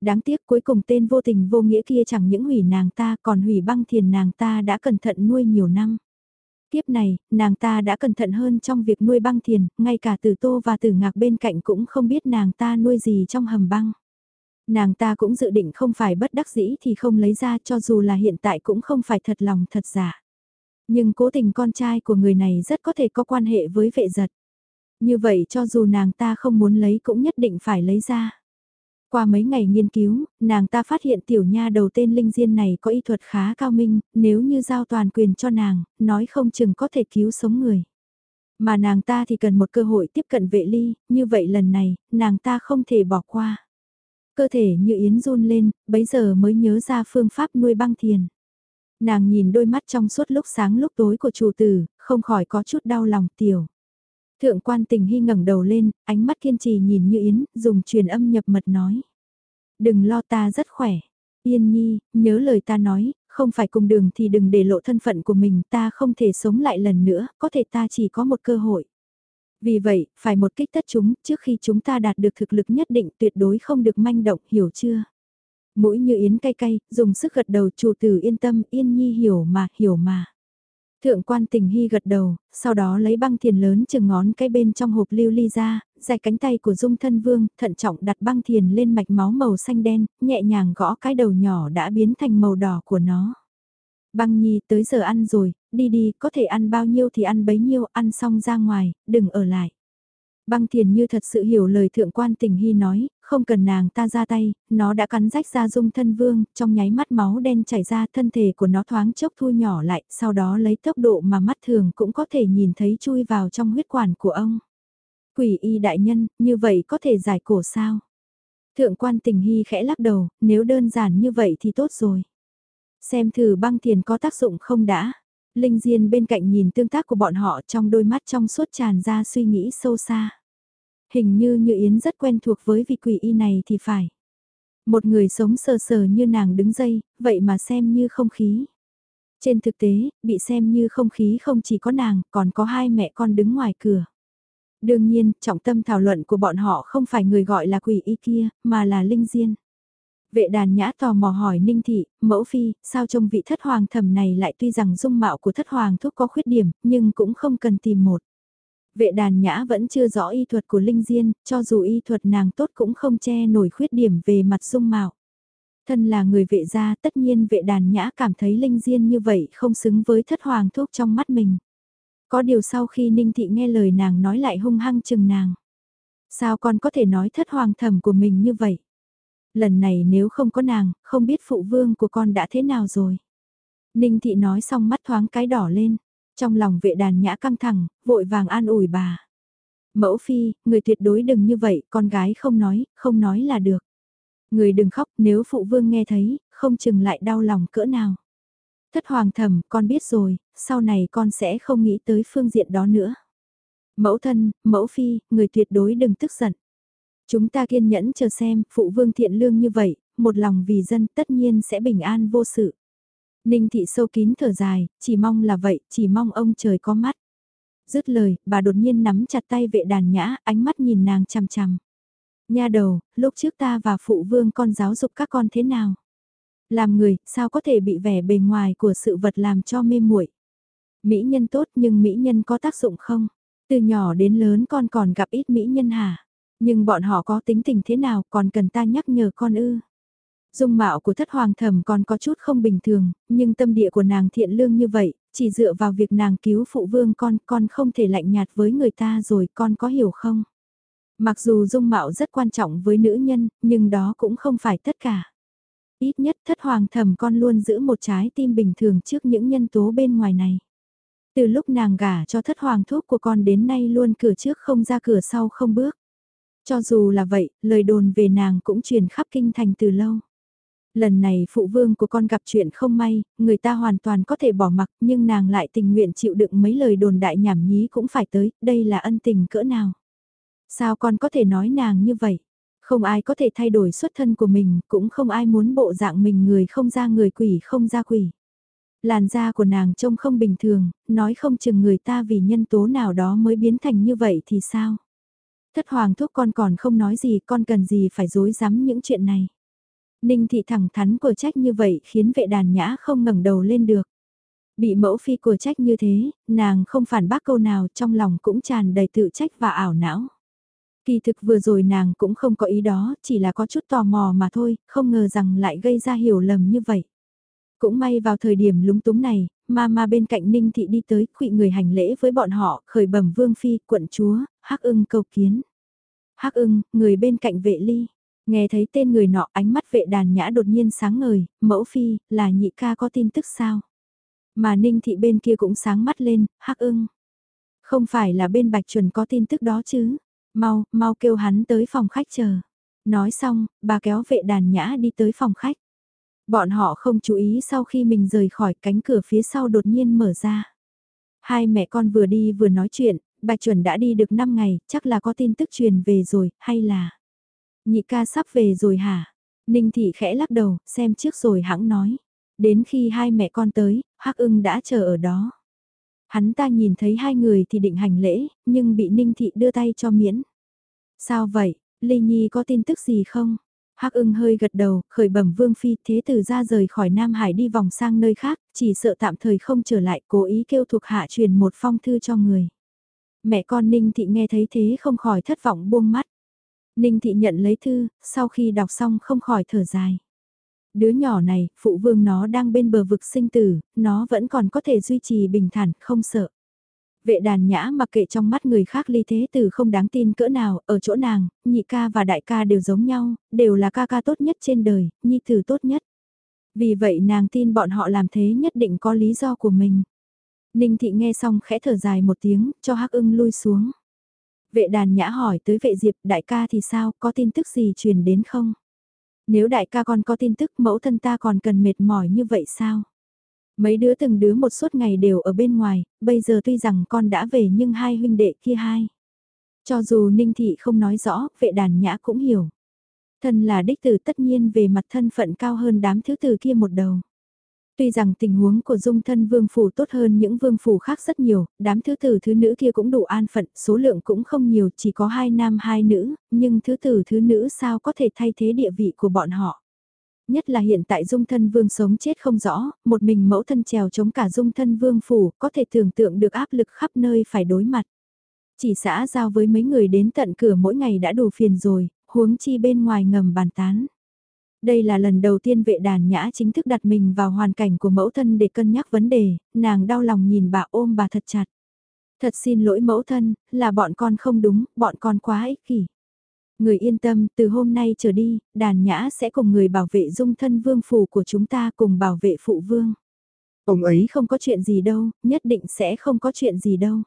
Đáng tiếc cuối cùng tên vô tình vô nghĩa kia chẳng những hủy nàng ta còn hủy băng thiền nàng ta đã cẩn thận nuôi nhiều năm. Tiếp này, nàng ta đã cẩn thận hơn trong việc nuôi băng thiền, ngay cả tử tô và tử ngạc bên cạnh cũng không biết nàng ta nuôi gì trong hầm băng. Nàng ta cũng dự định không phải bất đắc dĩ thì không lấy ra cho dù là hiện tại cũng không phải thật lòng thật giả. Nhưng cố tình con trai của người này rất có thể có quan hệ với vệ giật. Như vậy cho dù nàng ta không muốn lấy cũng nhất định phải lấy ra. Qua mấy ngày nghiên cứu, nàng ta phát hiện tiểu nha đầu tên Linh Diên này có y thuật khá cao minh, nếu như giao toàn quyền cho nàng, nói không chừng có thể cứu sống người. Mà nàng ta thì cần một cơ hội tiếp cận vệ ly, như vậy lần này, nàng ta không thể bỏ qua. Cơ thể như yến run lên, bấy giờ mới nhớ ra phương pháp nuôi băng thiền. Nàng nhìn đôi mắt trong suốt lúc sáng lúc tối của chủ tử, không khỏi có chút đau lòng tiểu. Thượng quan tình hy ngẩng đầu lên, ánh mắt kiên trì nhìn như Yến, dùng truyền âm nhập mật nói. Đừng lo ta rất khỏe. Yên nhi, nhớ lời ta nói, không phải cùng đường thì đừng để lộ thân phận của mình, ta không thể sống lại lần nữa, có thể ta chỉ có một cơ hội. Vì vậy, phải một kích tất chúng, trước khi chúng ta đạt được thực lực nhất định tuyệt đối không được manh động, hiểu chưa? Mũi như yến cay cay, dùng sức gật đầu chủ tử yên tâm, yên nhi hiểu mà, hiểu mà. Thượng quan tình hy gật đầu, sau đó lấy băng thiền lớn chừng ngón cái bên trong hộp lưu ly ra, dài cánh tay của dung thân vương, thận trọng đặt băng thiền lên mạch máu màu xanh đen, nhẹ nhàng gõ cái đầu nhỏ đã biến thành màu đỏ của nó. Băng nhi tới giờ ăn rồi, đi đi, có thể ăn bao nhiêu thì ăn bấy nhiêu, ăn xong ra ngoài, đừng ở lại. Băng thiền như thật sự hiểu lời thượng quan tình hy nói, không cần nàng ta ra tay, nó đã cắn rách ra dung thân vương, trong nháy mắt máu đen chảy ra thân thể của nó thoáng chốc thu nhỏ lại, sau đó lấy tốc độ mà mắt thường cũng có thể nhìn thấy chui vào trong huyết quản của ông. Quỷ y đại nhân, như vậy có thể giải cổ sao? Thượng quan tình hy khẽ lắc đầu, nếu đơn giản như vậy thì tốt rồi. Xem thử băng thiền có tác dụng không đã. Linh Diên bên cạnh nhìn tương tác của bọn họ trong đôi mắt trong suốt tràn ra suy nghĩ sâu xa. Hình như Như Yến rất quen thuộc với vị quỷ y này thì phải. Một người sống sờ sờ như nàng đứng dây, vậy mà xem như không khí. Trên thực tế, bị xem như không khí không chỉ có nàng, còn có hai mẹ con đứng ngoài cửa. Đương nhiên, trọng tâm thảo luận của bọn họ không phải người gọi là quỷ y kia, mà là Linh Diên. Vệ đàn nhã tò mò hỏi Ninh Thị, mẫu phi, sao trông vị thất hoàng thầm này lại tuy rằng dung mạo của thất hoàng thúc có khuyết điểm, nhưng cũng không cần tìm một. Vệ đàn nhã vẫn chưa rõ y thuật của Linh Diên, cho dù y thuật nàng tốt cũng không che nổi khuyết điểm về mặt dung mạo. Thân là người vệ gia tất nhiên vệ đàn nhã cảm thấy Linh Diên như vậy không xứng với thất hoàng thuốc trong mắt mình. Có điều sau khi Ninh Thị nghe lời nàng nói lại hung hăng chừng nàng. Sao con có thể nói thất hoàng thầm của mình như vậy? Lần này nếu không có nàng, không biết phụ vương của con đã thế nào rồi. Ninh Thị nói xong mắt thoáng cái đỏ lên. Trong lòng vệ đàn nhã căng thẳng, vội vàng an ủi bà. Mẫu phi, người tuyệt đối đừng như vậy, con gái không nói, không nói là được. Người đừng khóc, nếu phụ vương nghe thấy, không chừng lại đau lòng cỡ nào. Thất hoàng thầm, con biết rồi, sau này con sẽ không nghĩ tới phương diện đó nữa. Mẫu thân, mẫu phi, người tuyệt đối đừng tức giận. Chúng ta kiên nhẫn chờ xem, phụ vương thiện lương như vậy, một lòng vì dân tất nhiên sẽ bình an vô sự. Ninh thị sâu kín thở dài, chỉ mong là vậy, chỉ mong ông trời có mắt. Dứt lời, bà đột nhiên nắm chặt tay vệ đàn nhã, ánh mắt nhìn nàng chằm chằm. Nha đầu, lúc trước ta và phụ vương con giáo dục các con thế nào? Làm người, sao có thể bị vẻ bề ngoài của sự vật làm cho mê muội? Mỹ nhân tốt nhưng mỹ nhân có tác dụng không? Từ nhỏ đến lớn con còn gặp ít mỹ nhân hả? Nhưng bọn họ có tính tình thế nào còn cần ta nhắc nhở con ư? Dung mạo của thất hoàng thẩm còn có chút không bình thường, nhưng tâm địa của nàng thiện lương như vậy, chỉ dựa vào việc nàng cứu phụ vương con, con không thể lạnh nhạt với người ta rồi, con có hiểu không? Mặc dù dung mạo rất quan trọng với nữ nhân, nhưng đó cũng không phải tất cả. Ít nhất thất hoàng thẩm con luôn giữ một trái tim bình thường trước những nhân tố bên ngoài này. Từ lúc nàng gả cho thất hoàng thuốc của con đến nay luôn cửa trước không ra cửa sau không bước. Cho dù là vậy, lời đồn về nàng cũng truyền khắp kinh thành từ lâu. Lần này phụ vương của con gặp chuyện không may, người ta hoàn toàn có thể bỏ mặc nhưng nàng lại tình nguyện chịu đựng mấy lời đồn đại nhảm nhí cũng phải tới, đây là ân tình cỡ nào. Sao con có thể nói nàng như vậy? Không ai có thể thay đổi xuất thân của mình, cũng không ai muốn bộ dạng mình người không ra người quỷ không ra quỷ. Làn da của nàng trông không bình thường, nói không chừng người ta vì nhân tố nào đó mới biến thành như vậy thì sao? Thất hoàng thúc con còn không nói gì, con cần gì phải dối rắm những chuyện này. Ninh thị thẳng thắn của trách như vậy khiến vệ đàn nhã không ngẩng đầu lên được. Bị mẫu phi của trách như thế, nàng không phản bác câu nào trong lòng cũng tràn đầy tự trách và ảo não. Kỳ thực vừa rồi nàng cũng không có ý đó, chỉ là có chút tò mò mà thôi, không ngờ rằng lại gây ra hiểu lầm như vậy. Cũng may vào thời điểm lúng túng này, ma ma bên cạnh Ninh Thị đi tới, quỵ người hành lễ với bọn họ, khởi bẩm vương phi, quận chúa, hắc ưng cầu kiến. hắc ưng, người bên cạnh vệ ly. Nghe thấy tên người nọ ánh mắt vệ đàn nhã đột nhiên sáng ngời, mẫu phi, là nhị ca có tin tức sao? Mà Ninh Thị bên kia cũng sáng mắt lên, hắc ưng. Không phải là bên Bạch Chuẩn có tin tức đó chứ? Mau, mau kêu hắn tới phòng khách chờ. Nói xong, bà kéo vệ đàn nhã đi tới phòng khách. Bọn họ không chú ý sau khi mình rời khỏi cánh cửa phía sau đột nhiên mở ra. Hai mẹ con vừa đi vừa nói chuyện, Bạch Chuẩn đã đi được 5 ngày, chắc là có tin tức truyền về rồi, hay là... Nhị ca sắp về rồi hả? Ninh Thị khẽ lắc đầu, xem trước rồi hãng nói. Đến khi hai mẹ con tới, Hắc ưng đã chờ ở đó. Hắn ta nhìn thấy hai người thì định hành lễ, nhưng bị Ninh Thị đưa tay cho miễn. Sao vậy, Ly Nhi có tin tức gì không? Hắc ưng hơi gật đầu, khởi bẩm vương phi thế tử ra rời khỏi Nam Hải đi vòng sang nơi khác, chỉ sợ tạm thời không trở lại, cố ý kêu thuộc hạ truyền một phong thư cho người. Mẹ con Ninh Thị nghe thấy thế không khỏi thất vọng buông mắt. Ninh Thị nhận lấy thư, sau khi đọc xong không khỏi thở dài. Đứa nhỏ này, phụ vương nó đang bên bờ vực sinh tử, nó vẫn còn có thể duy trì bình thản, không sợ. Vệ đàn nhã mặc kệ trong mắt người khác ly thế tử không đáng tin cỡ nào, ở chỗ nàng, nhị ca và đại ca đều giống nhau, đều là ca ca tốt nhất trên đời, nhi tử tốt nhất. Vì vậy nàng tin bọn họ làm thế nhất định có lý do của mình. Ninh thị nghe xong khẽ thở dài một tiếng, cho hắc ưng lui xuống. Vệ đàn nhã hỏi tới vệ diệp đại ca thì sao, có tin tức gì truyền đến không? Nếu đại ca còn có tin tức mẫu thân ta còn cần mệt mỏi như vậy sao? Mấy đứa từng đứa một suốt ngày đều ở bên ngoài, bây giờ tuy rằng con đã về nhưng hai huynh đệ kia hai. Cho dù Ninh Thị không nói rõ, vệ đàn nhã cũng hiểu. Thân là đích tử tất nhiên về mặt thân phận cao hơn đám thứ tử kia một đầu. Tuy rằng tình huống của dung thân vương phủ tốt hơn những vương phủ khác rất nhiều, đám thứ tử thứ nữ kia cũng đủ an phận, số lượng cũng không nhiều, chỉ có hai nam hai nữ, nhưng thứ tử thứ nữ sao có thể thay thế địa vị của bọn họ. Nhất là hiện tại dung thân vương sống chết không rõ, một mình mẫu thân trèo chống cả dung thân vương phủ, có thể tưởng tượng được áp lực khắp nơi phải đối mặt. Chỉ xã giao với mấy người đến tận cửa mỗi ngày đã đủ phiền rồi, huống chi bên ngoài ngầm bàn tán. Đây là lần đầu tiên vệ đàn nhã chính thức đặt mình vào hoàn cảnh của mẫu thân để cân nhắc vấn đề, nàng đau lòng nhìn bà ôm bà thật chặt. Thật xin lỗi mẫu thân, là bọn con không đúng, bọn con quá ích kỷ. Người yên tâm, từ hôm nay trở đi, đàn nhã sẽ cùng người bảo vệ dung thân vương phủ của chúng ta cùng bảo vệ phụ vương. Ông ấy không có chuyện gì đâu, nhất định sẽ không có chuyện gì đâu.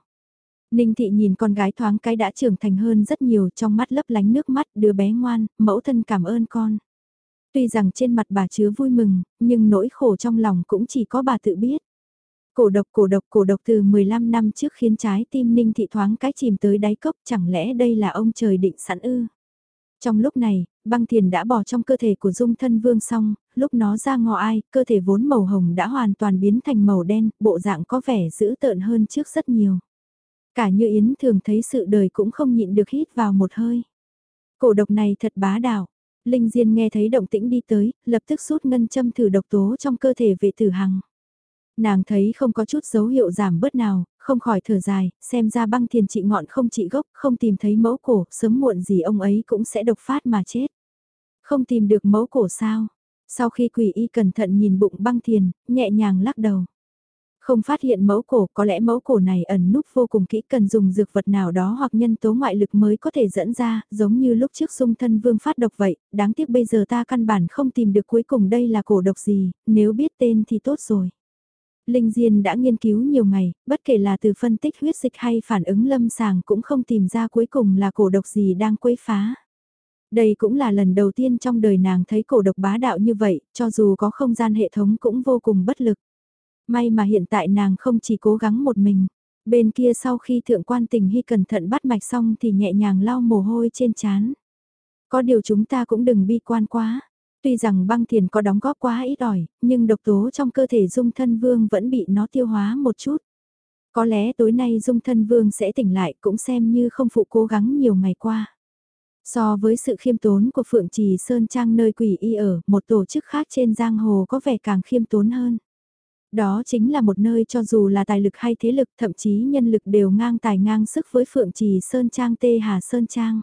Ninh thị nhìn con gái thoáng cái đã trưởng thành hơn rất nhiều trong mắt lấp lánh nước mắt đứa bé ngoan, mẫu thân cảm ơn con. Tuy rằng trên mặt bà chứa vui mừng, nhưng nỗi khổ trong lòng cũng chỉ có bà tự biết. Cổ độc cổ độc cổ độc từ 15 năm trước khiến trái tim Ninh thị thoáng cái chìm tới đáy cốc chẳng lẽ đây là ông trời định sẵn ư. Trong lúc này, băng thiền đã bỏ trong cơ thể của dung thân vương xong, lúc nó ra ngò ai, cơ thể vốn màu hồng đã hoàn toàn biến thành màu đen, bộ dạng có vẻ dữ tợn hơn trước rất nhiều. Cả như Yến thường thấy sự đời cũng không nhịn được hít vào một hơi. Cổ độc này thật bá đạo. Linh Diên nghe thấy động tĩnh đi tới, lập tức rút ngân châm thử độc tố trong cơ thể vệ tử hằng. Nàng thấy không có chút dấu hiệu giảm bớt nào, không khỏi thở dài, xem ra băng thiền trị ngọn không trị gốc, không tìm thấy mẫu cổ, sớm muộn gì ông ấy cũng sẽ độc phát mà chết. Không tìm được mẫu cổ sao? Sau khi quỷ y cẩn thận nhìn bụng băng thiền, nhẹ nhàng lắc đầu. Không phát hiện mẫu cổ, có lẽ mẫu cổ này ẩn núp vô cùng kỹ cần dùng dược vật nào đó hoặc nhân tố ngoại lực mới có thể dẫn ra, giống như lúc trước dung thân vương phát độc vậy, đáng tiếc bây giờ ta căn bản không tìm được cuối cùng đây là cổ độc gì, nếu biết tên thì tốt rồi. Linh Diên đã nghiên cứu nhiều ngày, bất kể là từ phân tích huyết dịch hay phản ứng lâm sàng cũng không tìm ra cuối cùng là cổ độc gì đang quấy phá. Đây cũng là lần đầu tiên trong đời nàng thấy cổ độc bá đạo như vậy, cho dù có không gian hệ thống cũng vô cùng bất lực. May mà hiện tại nàng không chỉ cố gắng một mình. Bên kia sau khi thượng quan tình hy cẩn thận bắt mạch xong thì nhẹ nhàng lau mồ hôi trên chán. Có điều chúng ta cũng đừng bi quan quá. Tuy rằng băng thiền có đóng góp quá ít ỏi, nhưng độc tố trong cơ thể dung thân vương vẫn bị nó tiêu hóa một chút. Có lẽ tối nay dung thân vương sẽ tỉnh lại cũng xem như không phụ cố gắng nhiều ngày qua. So với sự khiêm tốn của Phượng Trì Sơn Trang nơi quỷ y ở, một tổ chức khác trên giang hồ có vẻ càng khiêm tốn hơn. Đó chính là một nơi cho dù là tài lực hay thế lực thậm chí nhân lực đều ngang tài ngang sức với Phượng Trì Sơn Trang Tê Hà Sơn Trang.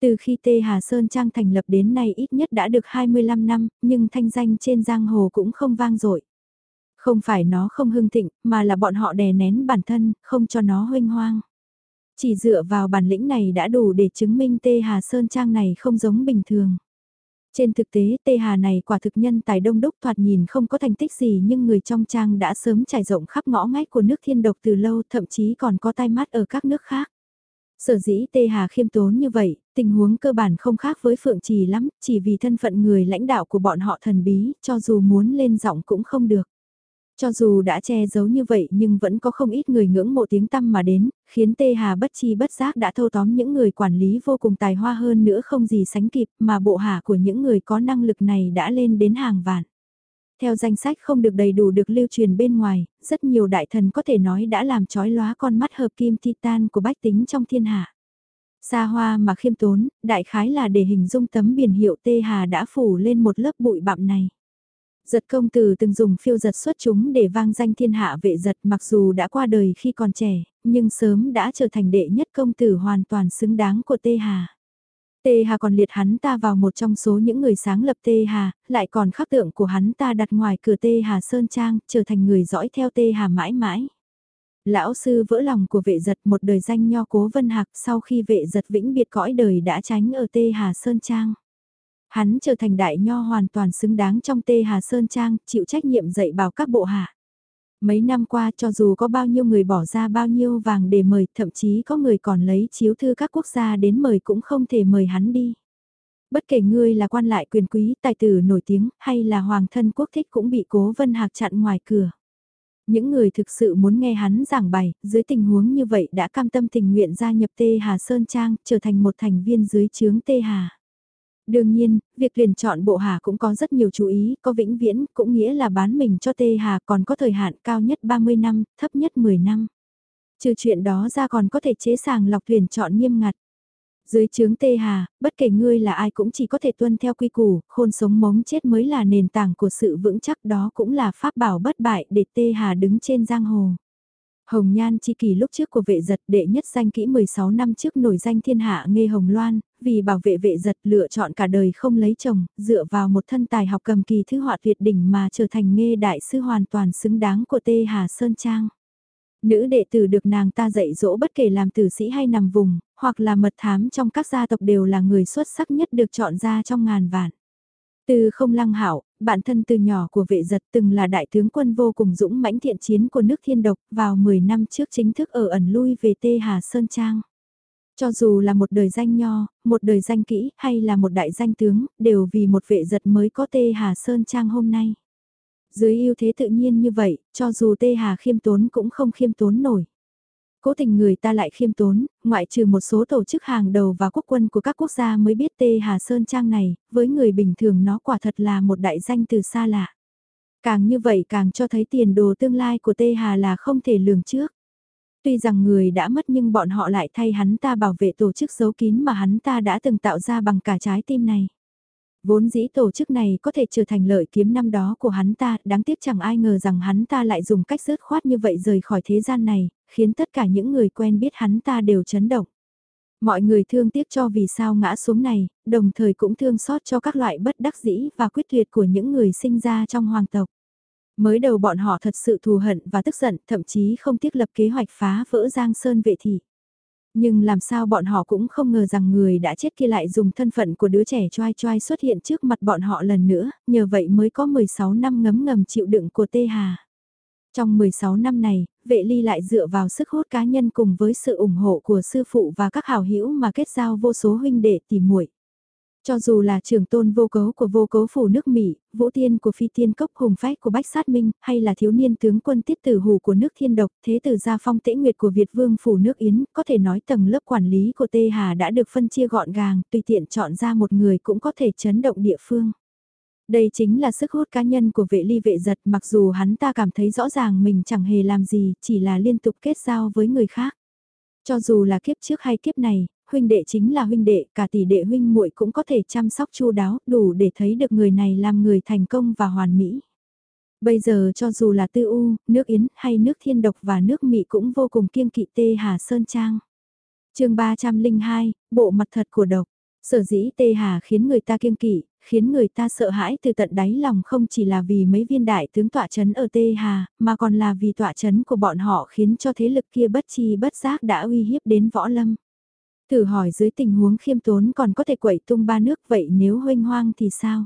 Từ khi Tê Hà Sơn Trang thành lập đến nay ít nhất đã được 25 năm, nhưng thanh danh trên giang hồ cũng không vang dội. Không phải nó không hưng thịnh, mà là bọn họ đè nén bản thân, không cho nó huynh hoang. Chỉ dựa vào bản lĩnh này đã đủ để chứng minh Tê Hà Sơn Trang này không giống bình thường. Trên thực tế Tê Hà này quả thực nhân tài đông đúc thoạt nhìn không có thành tích gì nhưng người trong trang đã sớm trải rộng khắp ngõ ngách của nước thiên độc từ lâu thậm chí còn có tai mắt ở các nước khác. Sở dĩ Tê Hà khiêm tốn như vậy, tình huống cơ bản không khác với Phượng Trì lắm, chỉ vì thân phận người lãnh đạo của bọn họ thần bí, cho dù muốn lên giọng cũng không được. Cho dù đã che giấu như vậy nhưng vẫn có không ít người ngưỡng mộ tiếng tăm mà đến, khiến Tê Hà bất chi bất giác đã thâu tóm những người quản lý vô cùng tài hoa hơn nữa không gì sánh kịp mà bộ hạ của những người có năng lực này đã lên đến hàng vạn. Theo danh sách không được đầy đủ được lưu truyền bên ngoài, rất nhiều đại thần có thể nói đã làm chói lóa con mắt hợp kim titan của bách tính trong thiên hạ. Xa hoa mà khiêm tốn, đại khái là để hình dung tấm biển hiệu Tê Hà đã phủ lên một lớp bụi bặm này. Giật công tử từng dùng phiêu giật xuất chúng để vang danh thiên hạ vệ giật mặc dù đã qua đời khi còn trẻ, nhưng sớm đã trở thành đệ nhất công tử hoàn toàn xứng đáng của Tê Hà. Tê Hà còn liệt hắn ta vào một trong số những người sáng lập Tê Hà, lại còn khắc tượng của hắn ta đặt ngoài cửa Tê Hà Sơn Trang, trở thành người dõi theo Tê Hà mãi mãi. Lão sư vỡ lòng của vệ giật một đời danh nho cố vân hạc sau khi vệ giật vĩnh biệt cõi đời đã tránh ở Tê Hà Sơn Trang. Hắn trở thành đại nho hoàn toàn xứng đáng trong Tê Hà Sơn Trang, chịu trách nhiệm dạy bảo các bộ hạ. Mấy năm qua cho dù có bao nhiêu người bỏ ra bao nhiêu vàng để mời, thậm chí có người còn lấy chiếu thư các quốc gia đến mời cũng không thể mời hắn đi. Bất kể ngươi là quan lại quyền quý, tài tử nổi tiếng, hay là hoàng thân quốc thích cũng bị cố vân hạc chặn ngoài cửa. Những người thực sự muốn nghe hắn giảng bày, dưới tình huống như vậy đã cam tâm tình nguyện gia nhập Tê Hà Sơn Trang, trở thành một thành viên dưới chướng Tê Hà. Đương nhiên, việc tuyển chọn bộ hà cũng có rất nhiều chú ý, có vĩnh viễn, cũng nghĩa là bán mình cho tê hà còn có thời hạn cao nhất 30 năm, thấp nhất 10 năm. Trừ chuyện đó ra còn có thể chế sàng lọc tuyển chọn nghiêm ngặt. Dưới chướng tê hà, bất kể ngươi là ai cũng chỉ có thể tuân theo quy củ, khôn sống mống chết mới là nền tảng của sự vững chắc đó cũng là pháp bảo bất bại để tê hà đứng trên giang hồ. Hồng Nhan chi kỳ lúc trước của vệ giật đệ nhất danh kỹ 16 năm trước nổi danh thiên hạ nghe Hồng Loan, vì bảo vệ vệ giật lựa chọn cả đời không lấy chồng, dựa vào một thân tài học cầm kỳ thư họa tuyệt đỉnh mà trở thành nghe đại sư hoàn toàn xứng đáng của Tê Hà Sơn Trang. Nữ đệ tử được nàng ta dạy dỗ bất kể làm tử sĩ hay nằm vùng, hoặc là mật thám trong các gia tộc đều là người xuất sắc nhất được chọn ra trong ngàn vạn. Từ không lăng hảo, bạn thân từ nhỏ của vệ giật từng là đại tướng quân vô cùng dũng mãnh thiện chiến của nước thiên độc, vào 10 năm trước chính thức ở ẩn lui về Tê Hà Sơn Trang. Cho dù là một đời danh nho, một đời danh kỹ hay là một đại danh tướng, đều vì một vệ giật mới có Tê Hà Sơn Trang hôm nay. Dưới ưu thế tự nhiên như vậy, cho dù Tê Hà khiêm tốn cũng không khiêm tốn nổi. Cố tình người ta lại khiêm tốn, ngoại trừ một số tổ chức hàng đầu và quốc quân của các quốc gia mới biết Tê Hà Sơn Trang này, với người bình thường nó quả thật là một đại danh từ xa lạ. Càng như vậy càng cho thấy tiền đồ tương lai của Tê Hà là không thể lường trước. Tuy rằng người đã mất nhưng bọn họ lại thay hắn ta bảo vệ tổ chức giấu kín mà hắn ta đã từng tạo ra bằng cả trái tim này. Vốn dĩ tổ chức này có thể trở thành lợi kiếm năm đó của hắn ta, đáng tiếc chẳng ai ngờ rằng hắn ta lại dùng cách rớt khoát như vậy rời khỏi thế gian này, khiến tất cả những người quen biết hắn ta đều chấn động. Mọi người thương tiếc cho vì sao ngã xuống này, đồng thời cũng thương xót cho các loại bất đắc dĩ và quyết tuyệt của những người sinh ra trong hoàng tộc. Mới đầu bọn họ thật sự thù hận và tức giận, thậm chí không tiếc lập kế hoạch phá vỡ Giang Sơn vệ thị. Nhưng làm sao bọn họ cũng không ngờ rằng người đã chết kia lại dùng thân phận của đứa trẻ choai choai xuất hiện trước mặt bọn họ lần nữa, nhờ vậy mới có 16 năm ngấm ngầm chịu đựng của Tê Hà. Trong 16 năm này, vệ ly lại dựa vào sức hút cá nhân cùng với sự ủng hộ của sư phụ và các hào hữu mà kết giao vô số huynh đệ tỉ muội. Cho dù là trưởng tôn vô cấu của vô cấu phủ nước Mỹ, vũ tiên của phi tiên cốc hùng phách của Bách Sát Minh, hay là thiếu niên tướng quân tiết tử hù của nước thiên độc, thế tử gia phong tễ nguyệt của Việt vương phủ nước Yến, có thể nói tầng lớp quản lý của Tê Hà đã được phân chia gọn gàng, tùy tiện chọn ra một người cũng có thể chấn động địa phương. Đây chính là sức hút cá nhân của vệ ly vệ giật mặc dù hắn ta cảm thấy rõ ràng mình chẳng hề làm gì, chỉ là liên tục kết giao với người khác. Cho dù là kiếp trước hay kiếp này, huynh đệ chính là huynh đệ, cả tỷ đệ huynh muội cũng có thể chăm sóc chu đáo, đủ để thấy được người này làm người thành công và hoàn mỹ. Bây giờ cho dù là tư u, nước Yến hay nước thiên độc và nước mị cũng vô cùng kiêng kỵ tê Hà Sơn Trang. chương 302, bộ mặt thật của độc. Sở dĩ tê Hà khiến người ta kiêng kỵ, khiến người ta sợ hãi từ tận đáy lòng không chỉ là vì mấy viên đại tướng tọa chấn ở Tê Hà, mà còn là vì tọa chấn của bọn họ khiến cho thế lực kia bất chi bất giác đã uy hiếp đến võ lâm. Thử hỏi dưới tình huống khiêm tốn còn có thể quậy tung ba nước vậy nếu huynh hoang thì sao?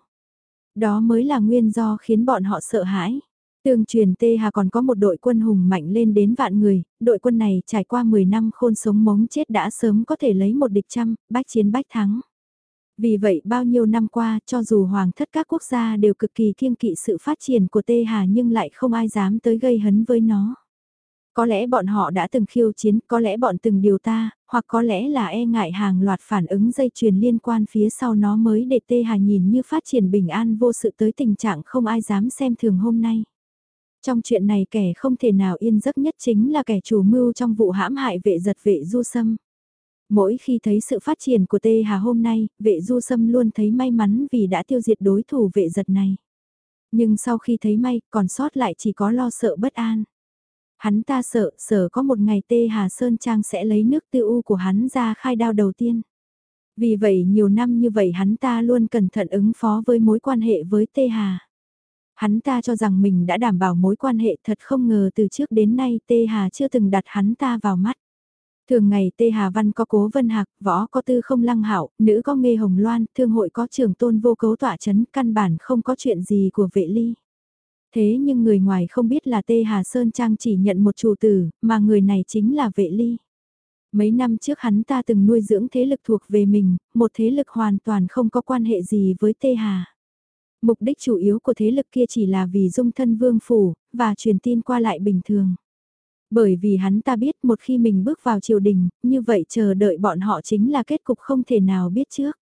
Đó mới là nguyên do khiến bọn họ sợ hãi. Tương truyền Tê Hà còn có một đội quân hùng mạnh lên đến vạn người, đội quân này trải qua 10 năm khôn sống mống chết đã sớm có thể lấy một địch trăm, bách chiến bách thắng. Vì vậy bao nhiêu năm qua cho dù hoàng thất các quốc gia đều cực kỳ kiêng kỵ sự phát triển của Tê Hà nhưng lại không ai dám tới gây hấn với nó. Có lẽ bọn họ đã từng khiêu chiến, có lẽ bọn từng điều ta, hoặc có lẽ là e ngại hàng loạt phản ứng dây chuyền liên quan phía sau nó mới để Tê Hà nhìn như phát triển bình an vô sự tới tình trạng không ai dám xem thường hôm nay. Trong chuyện này kẻ không thể nào yên giấc nhất chính là kẻ chủ mưu trong vụ hãm hại vệ giật vệ du sâm. Mỗi khi thấy sự phát triển của Tê Hà hôm nay, vệ du sâm luôn thấy may mắn vì đã tiêu diệt đối thủ vệ giật này. Nhưng sau khi thấy may, còn sót lại chỉ có lo sợ bất an. Hắn ta sợ, sợ có một ngày Tê Hà Sơn Trang sẽ lấy nước tư u của hắn ra khai đao đầu tiên. Vì vậy nhiều năm như vậy hắn ta luôn cẩn thận ứng phó với mối quan hệ với Tê Hà. Hắn ta cho rằng mình đã đảm bảo mối quan hệ thật không ngờ từ trước đến nay Tê Hà chưa từng đặt hắn ta vào mắt. Thường ngày Tê Hà Văn có cố vân hạc, võ có tư không lăng hảo, nữ có nghê hồng loan, thương hội có trường tôn vô cấu tỏa chấn, căn bản không có chuyện gì của vệ ly. Thế nhưng người ngoài không biết là Tê Hà Sơn Trang chỉ nhận một chủ tử, mà người này chính là vệ ly. Mấy năm trước hắn ta từng nuôi dưỡng thế lực thuộc về mình, một thế lực hoàn toàn không có quan hệ gì với Tê Hà. Mục đích chủ yếu của thế lực kia chỉ là vì dung thân vương phủ, và truyền tin qua lại bình thường. Bởi vì hắn ta biết một khi mình bước vào triều đình, như vậy chờ đợi bọn họ chính là kết cục không thể nào biết trước.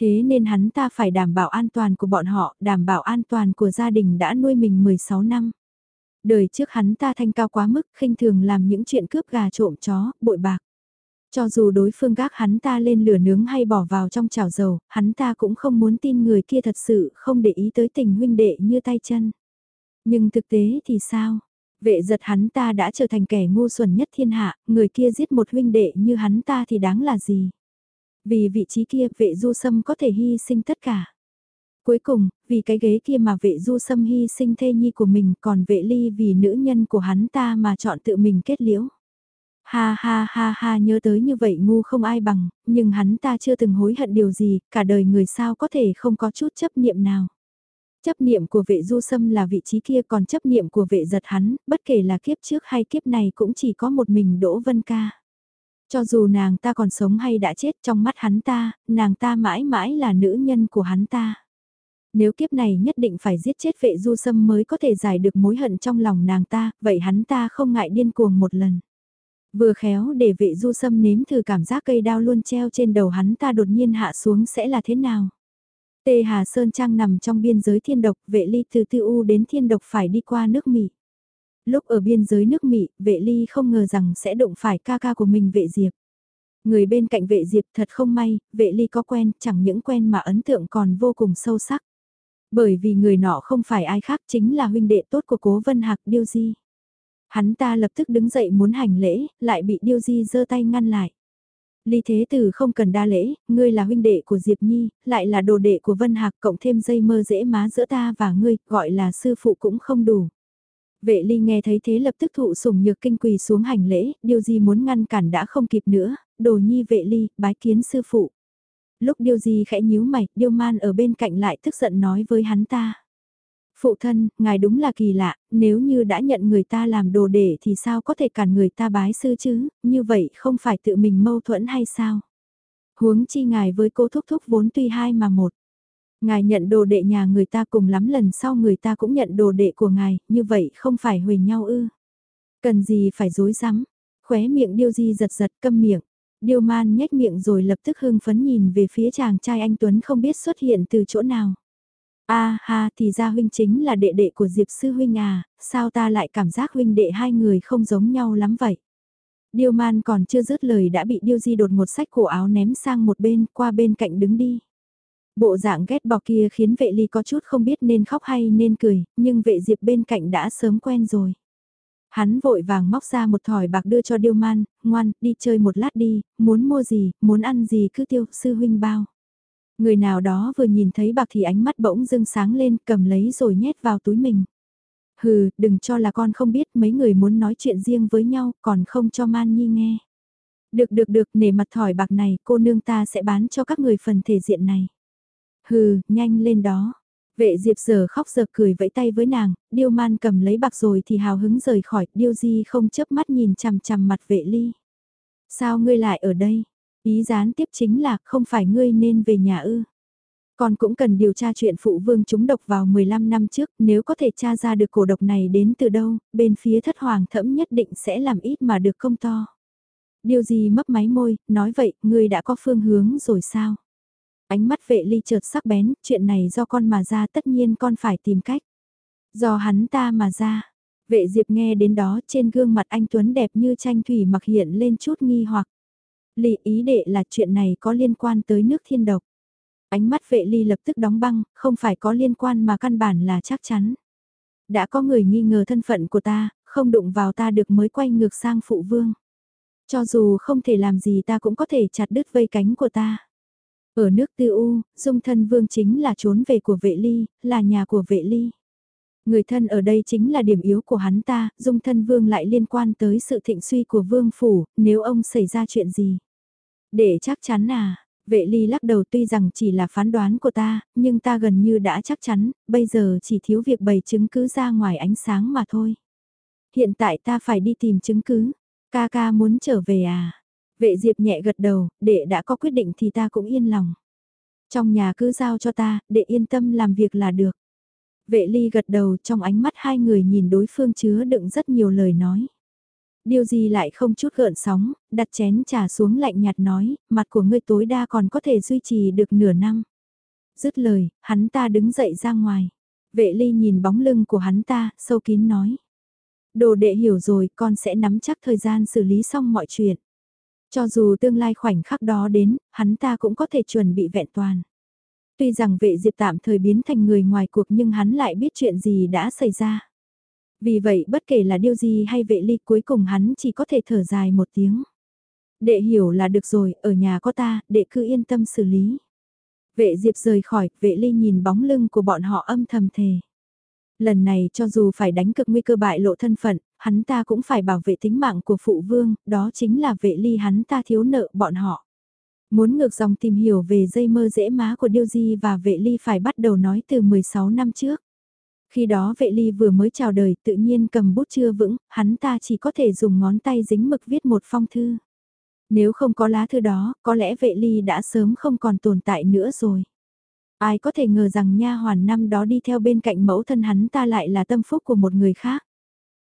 Thế nên hắn ta phải đảm bảo an toàn của bọn họ, đảm bảo an toàn của gia đình đã nuôi mình 16 năm. Đời trước hắn ta thanh cao quá mức, khinh thường làm những chuyện cướp gà trộm chó, bội bạc. Cho dù đối phương gác hắn ta lên lửa nướng hay bỏ vào trong chảo dầu, hắn ta cũng không muốn tin người kia thật sự không để ý tới tình huynh đệ như tay chân. Nhưng thực tế thì sao? Vệ giật hắn ta đã trở thành kẻ ngu xuẩn nhất thiên hạ, người kia giết một huynh đệ như hắn ta thì đáng là gì? Vì vị trí kia vệ du sâm có thể hy sinh tất cả. Cuối cùng, vì cái ghế kia mà vệ du sâm hy sinh thê nhi của mình còn vệ ly vì nữ nhân của hắn ta mà chọn tự mình kết liễu. Ha ha ha ha nhớ tới như vậy ngu không ai bằng, nhưng hắn ta chưa từng hối hận điều gì, cả đời người sao có thể không có chút chấp niệm nào. Chấp niệm của vệ du sâm là vị trí kia còn chấp niệm của vệ giật hắn, bất kể là kiếp trước hay kiếp này cũng chỉ có một mình Đỗ Vân Ca. Cho dù nàng ta còn sống hay đã chết trong mắt hắn ta, nàng ta mãi mãi là nữ nhân của hắn ta. Nếu kiếp này nhất định phải giết chết vệ du sâm mới có thể giải được mối hận trong lòng nàng ta, vậy hắn ta không ngại điên cuồng một lần. Vừa khéo để vệ du sâm nếm thử cảm giác cây đao luôn treo trên đầu hắn ta đột nhiên hạ xuống sẽ là thế nào. Tê Hà Sơn Trang nằm trong biên giới thiên độc, vệ ly từ tư u đến thiên độc phải đi qua nước Mỹ. Lúc ở biên giới nước Mỹ, vệ ly không ngờ rằng sẽ đụng phải ca ca của mình vệ diệp. Người bên cạnh vệ diệp thật không may, vệ ly có quen, chẳng những quen mà ấn tượng còn vô cùng sâu sắc. Bởi vì người nọ không phải ai khác chính là huynh đệ tốt của cố vân hạc điêu di. Hắn ta lập tức đứng dậy muốn hành lễ, lại bị điêu di giơ tay ngăn lại. Ly Thế Tử không cần đa lễ, ngươi là huynh đệ của Diệp Nhi, lại là đồ đệ của Vân Hạc cộng thêm dây mơ dễ má giữa ta và ngươi, gọi là sư phụ cũng không đủ. Vệ Ly nghe thấy thế lập tức thụ sủng nhược kinh quỳ xuống hành lễ, điều gì muốn ngăn cản đã không kịp nữa, đồ nhi vệ Ly, bái kiến sư phụ. Lúc điều gì khẽ nhíu mày, điêu man ở bên cạnh lại tức giận nói với hắn ta. Phụ thân, ngài đúng là kỳ lạ, nếu như đã nhận người ta làm đồ để thì sao có thể cản người ta bái sư chứ, như vậy không phải tự mình mâu thuẫn hay sao? Huống chi ngài với cô thúc thúc vốn tuy hai mà một. Ngài nhận đồ đệ nhà người ta cùng lắm lần sau người ta cũng nhận đồ đệ của ngài, như vậy không phải huề nhau ư. Cần gì phải dối rắm khóe miệng điêu di giật giật câm miệng. Điêu man nhếch miệng rồi lập tức hưng phấn nhìn về phía chàng trai anh Tuấn không biết xuất hiện từ chỗ nào. A ha thì ra huynh chính là đệ đệ của Diệp sư huynh à, sao ta lại cảm giác huynh đệ hai người không giống nhau lắm vậy? Điêu man còn chưa dứt lời đã bị điêu di đột một sách cổ áo ném sang một bên qua bên cạnh đứng đi. Bộ dạng ghét bỏ kia khiến vệ ly có chút không biết nên khóc hay nên cười, nhưng vệ diệp bên cạnh đã sớm quen rồi. Hắn vội vàng móc ra một thỏi bạc đưa cho điêu man, ngoan, đi chơi một lát đi, muốn mua gì, muốn ăn gì cứ tiêu, sư huynh bao. Người nào đó vừa nhìn thấy bạc thì ánh mắt bỗng dưng sáng lên cầm lấy rồi nhét vào túi mình. Hừ, đừng cho là con không biết mấy người muốn nói chuyện riêng với nhau còn không cho Man Nhi nghe. Được được được, nể mặt thỏi bạc này cô nương ta sẽ bán cho các người phần thể diện này. Hừ, nhanh lên đó. Vệ Diệp giờ khóc giờ cười vẫy tay với nàng, Điêu Man cầm lấy bạc rồi thì hào hứng rời khỏi, Điêu Di không chớp mắt nhìn chằm chằm mặt vệ ly. Sao ngươi lại ở đây? Ý gián tiếp chính là không phải ngươi nên về nhà ư. Còn cũng cần điều tra chuyện phụ vương chúng độc vào 15 năm trước, nếu có thể tra ra được cổ độc này đến từ đâu, bên phía thất hoàng thẫm nhất định sẽ làm ít mà được công to. Điều gì mấp máy môi, nói vậy, ngươi đã có phương hướng rồi sao? Ánh mắt vệ ly chợt sắc bén, chuyện này do con mà ra tất nhiên con phải tìm cách. Do hắn ta mà ra. Vệ diệp nghe đến đó trên gương mặt anh Tuấn đẹp như tranh thủy mặc hiện lên chút nghi hoặc. lì ý đệ là chuyện này có liên quan tới nước thiên độc. Ánh mắt vệ ly lập tức đóng băng, không phải có liên quan mà căn bản là chắc chắn. Đã có người nghi ngờ thân phận của ta, không đụng vào ta được mới quay ngược sang phụ vương. Cho dù không thể làm gì ta cũng có thể chặt đứt vây cánh của ta. Ở nước tư u, dung thân vương chính là trốn về của vệ ly, là nhà của vệ ly. Người thân ở đây chính là điểm yếu của hắn ta, dung thân vương lại liên quan tới sự thịnh suy của vương phủ, nếu ông xảy ra chuyện gì. Để chắc chắn à, vệ ly lắc đầu tuy rằng chỉ là phán đoán của ta, nhưng ta gần như đã chắc chắn, bây giờ chỉ thiếu việc bày chứng cứ ra ngoài ánh sáng mà thôi. Hiện tại ta phải đi tìm chứng cứ, ca ca muốn trở về à. Vệ diệp nhẹ gật đầu, đệ đã có quyết định thì ta cũng yên lòng. Trong nhà cứ giao cho ta, đệ yên tâm làm việc là được. Vệ ly gật đầu trong ánh mắt hai người nhìn đối phương chứa đựng rất nhiều lời nói. Điều gì lại không chút gợn sóng, đặt chén trà xuống lạnh nhạt nói, mặt của ngươi tối đa còn có thể duy trì được nửa năm. Dứt lời, hắn ta đứng dậy ra ngoài. Vệ ly nhìn bóng lưng của hắn ta, sâu kín nói. Đồ đệ hiểu rồi, con sẽ nắm chắc thời gian xử lý xong mọi chuyện. Cho dù tương lai khoảnh khắc đó đến, hắn ta cũng có thể chuẩn bị vẹn toàn. Tuy rằng vệ diệp tạm thời biến thành người ngoài cuộc nhưng hắn lại biết chuyện gì đã xảy ra. Vì vậy bất kể là điều gì hay vệ ly cuối cùng hắn chỉ có thể thở dài một tiếng. Đệ hiểu là được rồi, ở nhà có ta, đệ cứ yên tâm xử lý. Vệ Diệp rời khỏi, vệ ly nhìn bóng lưng của bọn họ âm thầm thề. Lần này cho dù phải đánh cực nguy cơ bại lộ thân phận, hắn ta cũng phải bảo vệ tính mạng của phụ vương, đó chính là vệ ly hắn ta thiếu nợ bọn họ. Muốn ngược dòng tìm hiểu về dây mơ dễ má của Điêu Di và vệ ly phải bắt đầu nói từ 16 năm trước. Khi đó vệ ly vừa mới chào đời tự nhiên cầm bút chưa vững, hắn ta chỉ có thể dùng ngón tay dính mực viết một phong thư. Nếu không có lá thư đó, có lẽ vệ ly đã sớm không còn tồn tại nữa rồi. Ai có thể ngờ rằng nha hoàn năm đó đi theo bên cạnh mẫu thân hắn ta lại là tâm phúc của một người khác.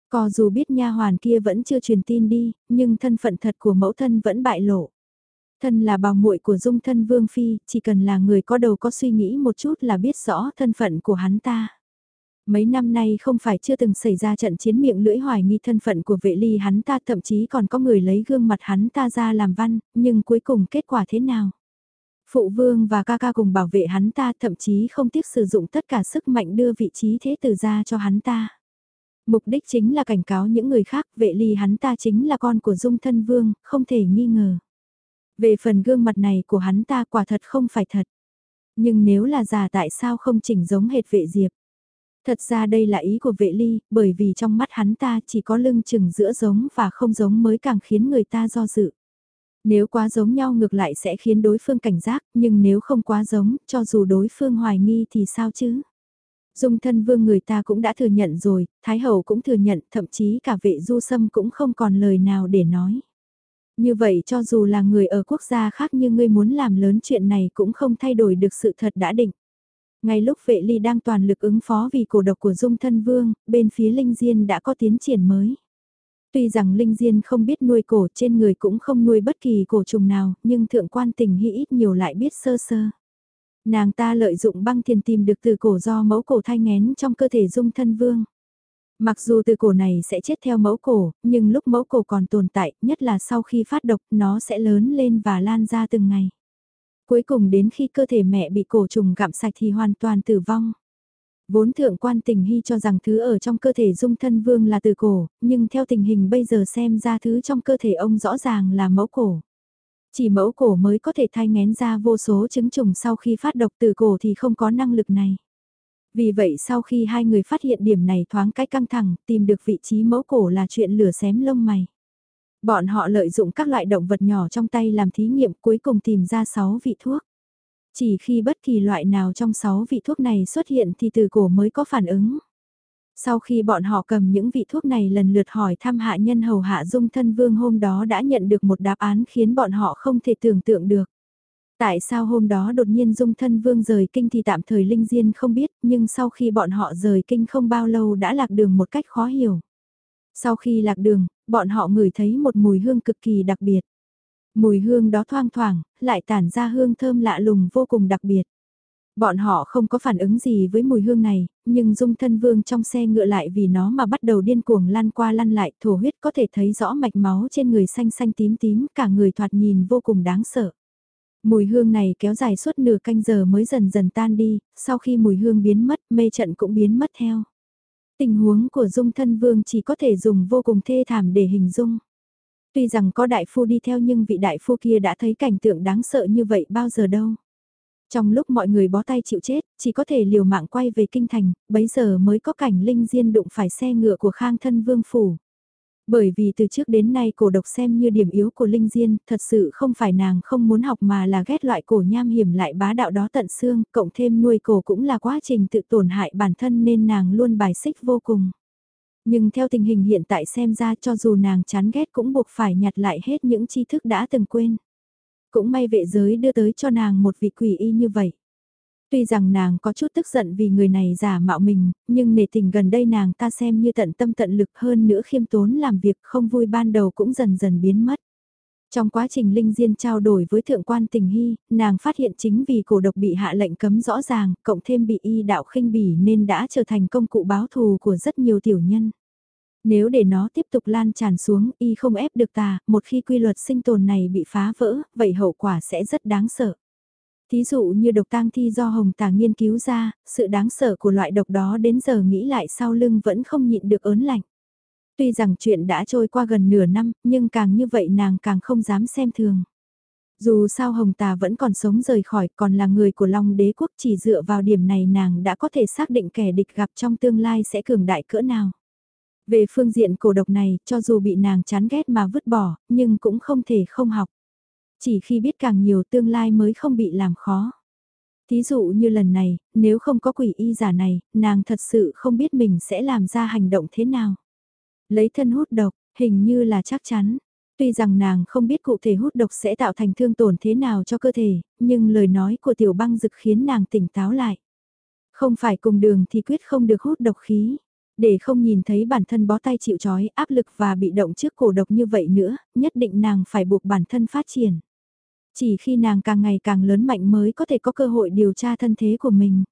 Có dù biết nha hoàn kia vẫn chưa truyền tin đi, nhưng thân phận thật của mẫu thân vẫn bại lộ. Thân là bào muội của dung thân Vương Phi, chỉ cần là người có đầu có suy nghĩ một chút là biết rõ thân phận của hắn ta. Mấy năm nay không phải chưa từng xảy ra trận chiến miệng lưỡi hoài nghi thân phận của vệ ly hắn ta thậm chí còn có người lấy gương mặt hắn ta ra làm văn, nhưng cuối cùng kết quả thế nào? Phụ vương và ca ca cùng bảo vệ hắn ta thậm chí không tiếc sử dụng tất cả sức mạnh đưa vị trí thế tử ra cho hắn ta. Mục đích chính là cảnh cáo những người khác vệ ly hắn ta chính là con của dung thân vương, không thể nghi ngờ. Về phần gương mặt này của hắn ta quả thật không phải thật. Nhưng nếu là giả tại sao không chỉnh giống hệt vệ diệp? Thật ra đây là ý của vệ ly, bởi vì trong mắt hắn ta chỉ có lưng chừng giữa giống và không giống mới càng khiến người ta do dự. Nếu quá giống nhau ngược lại sẽ khiến đối phương cảnh giác, nhưng nếu không quá giống, cho dù đối phương hoài nghi thì sao chứ? Dung thân vương người ta cũng đã thừa nhận rồi, Thái Hậu cũng thừa nhận, thậm chí cả vệ du sâm cũng không còn lời nào để nói. Như vậy cho dù là người ở quốc gia khác như ngươi muốn làm lớn chuyện này cũng không thay đổi được sự thật đã định. Ngay lúc vệ ly đang toàn lực ứng phó vì cổ độc của dung thân vương, bên phía linh diên đã có tiến triển mới. Tuy rằng linh diên không biết nuôi cổ trên người cũng không nuôi bất kỳ cổ trùng nào, nhưng thượng quan tình hy ít nhiều lại biết sơ sơ. Nàng ta lợi dụng băng thiền tìm được từ cổ do mẫu cổ thai ngén trong cơ thể dung thân vương. Mặc dù từ cổ này sẽ chết theo mẫu cổ, nhưng lúc mẫu cổ còn tồn tại, nhất là sau khi phát độc, nó sẽ lớn lên và lan ra từng ngày. Cuối cùng đến khi cơ thể mẹ bị cổ trùng gặm sạch thì hoàn toàn tử vong. Vốn thượng quan tình hy cho rằng thứ ở trong cơ thể dung thân vương là từ cổ, nhưng theo tình hình bây giờ xem ra thứ trong cơ thể ông rõ ràng là mẫu cổ. Chỉ mẫu cổ mới có thể thai ngén ra vô số trứng trùng sau khi phát độc từ cổ thì không có năng lực này. Vì vậy sau khi hai người phát hiện điểm này thoáng cái căng thẳng, tìm được vị trí mẫu cổ là chuyện lửa xém lông mày. Bọn họ lợi dụng các loại động vật nhỏ trong tay làm thí nghiệm cuối cùng tìm ra 6 vị thuốc. Chỉ khi bất kỳ loại nào trong 6 vị thuốc này xuất hiện thì từ cổ mới có phản ứng. Sau khi bọn họ cầm những vị thuốc này lần lượt hỏi thăm hạ nhân hầu hạ dung thân vương hôm đó đã nhận được một đáp án khiến bọn họ không thể tưởng tượng được. Tại sao hôm đó đột nhiên dung thân vương rời kinh thì tạm thời Linh Diên không biết, nhưng sau khi bọn họ rời kinh không bao lâu đã lạc đường một cách khó hiểu. Sau khi lạc đường, bọn họ ngửi thấy một mùi hương cực kỳ đặc biệt. Mùi hương đó thoang thoảng, lại tản ra hương thơm lạ lùng vô cùng đặc biệt. Bọn họ không có phản ứng gì với mùi hương này, nhưng dung thân vương trong xe ngựa lại vì nó mà bắt đầu điên cuồng lăn qua lăn lại, thổ huyết có thể thấy rõ mạch máu trên người xanh xanh tím tím, cả người thoạt nhìn vô cùng đáng sợ. Mùi hương này kéo dài suốt nửa canh giờ mới dần dần tan đi, sau khi mùi hương biến mất, mê trận cũng biến mất theo. Tình huống của dung thân vương chỉ có thể dùng vô cùng thê thảm để hình dung. Tuy rằng có đại phu đi theo nhưng vị đại phu kia đã thấy cảnh tượng đáng sợ như vậy bao giờ đâu. Trong lúc mọi người bó tay chịu chết, chỉ có thể liều mạng quay về kinh thành, bấy giờ mới có cảnh linh diên đụng phải xe ngựa của khang thân vương phủ. Bởi vì từ trước đến nay cổ độc xem như điểm yếu của Linh Diên, thật sự không phải nàng không muốn học mà là ghét loại cổ nham hiểm lại bá đạo đó tận xương, cộng thêm nuôi cổ cũng là quá trình tự tổn hại bản thân nên nàng luôn bài xích vô cùng. Nhưng theo tình hình hiện tại xem ra cho dù nàng chán ghét cũng buộc phải nhặt lại hết những tri thức đã từng quên. Cũng may vệ giới đưa tới cho nàng một vị quỷ y như vậy. Tuy rằng nàng có chút tức giận vì người này giả mạo mình, nhưng nể tình gần đây nàng ta xem như tận tâm tận lực hơn nữa khiêm tốn làm việc không vui ban đầu cũng dần dần biến mất. Trong quá trình Linh Diên trao đổi với thượng quan tình hy, nàng phát hiện chính vì cổ độc bị hạ lệnh cấm rõ ràng, cộng thêm bị y đạo khinh bỉ nên đã trở thành công cụ báo thù của rất nhiều tiểu nhân. Nếu để nó tiếp tục lan tràn xuống, y không ép được ta, một khi quy luật sinh tồn này bị phá vỡ, vậy hậu quả sẽ rất đáng sợ. Thí dụ như độc tang thi do Hồng Tà nghiên cứu ra, sự đáng sợ của loại độc đó đến giờ nghĩ lại sau lưng vẫn không nhịn được ớn lạnh. Tuy rằng chuyện đã trôi qua gần nửa năm, nhưng càng như vậy nàng càng không dám xem thường. Dù sao Hồng Tà vẫn còn sống rời khỏi còn là người của Long đế quốc chỉ dựa vào điểm này nàng đã có thể xác định kẻ địch gặp trong tương lai sẽ cường đại cỡ nào. Về phương diện cổ độc này, cho dù bị nàng chán ghét mà vứt bỏ, nhưng cũng không thể không học. Chỉ khi biết càng nhiều tương lai mới không bị làm khó. Thí dụ như lần này, nếu không có quỷ y giả này, nàng thật sự không biết mình sẽ làm ra hành động thế nào. Lấy thân hút độc, hình như là chắc chắn. Tuy rằng nàng không biết cụ thể hút độc sẽ tạo thành thương tổn thế nào cho cơ thể, nhưng lời nói của tiểu băng dực khiến nàng tỉnh táo lại. Không phải cùng đường thì quyết không được hút độc khí. Để không nhìn thấy bản thân bó tay chịu chói, áp lực và bị động trước cổ độc như vậy nữa, nhất định nàng phải buộc bản thân phát triển. Chỉ khi nàng càng ngày càng lớn mạnh mới có thể có cơ hội điều tra thân thế của mình.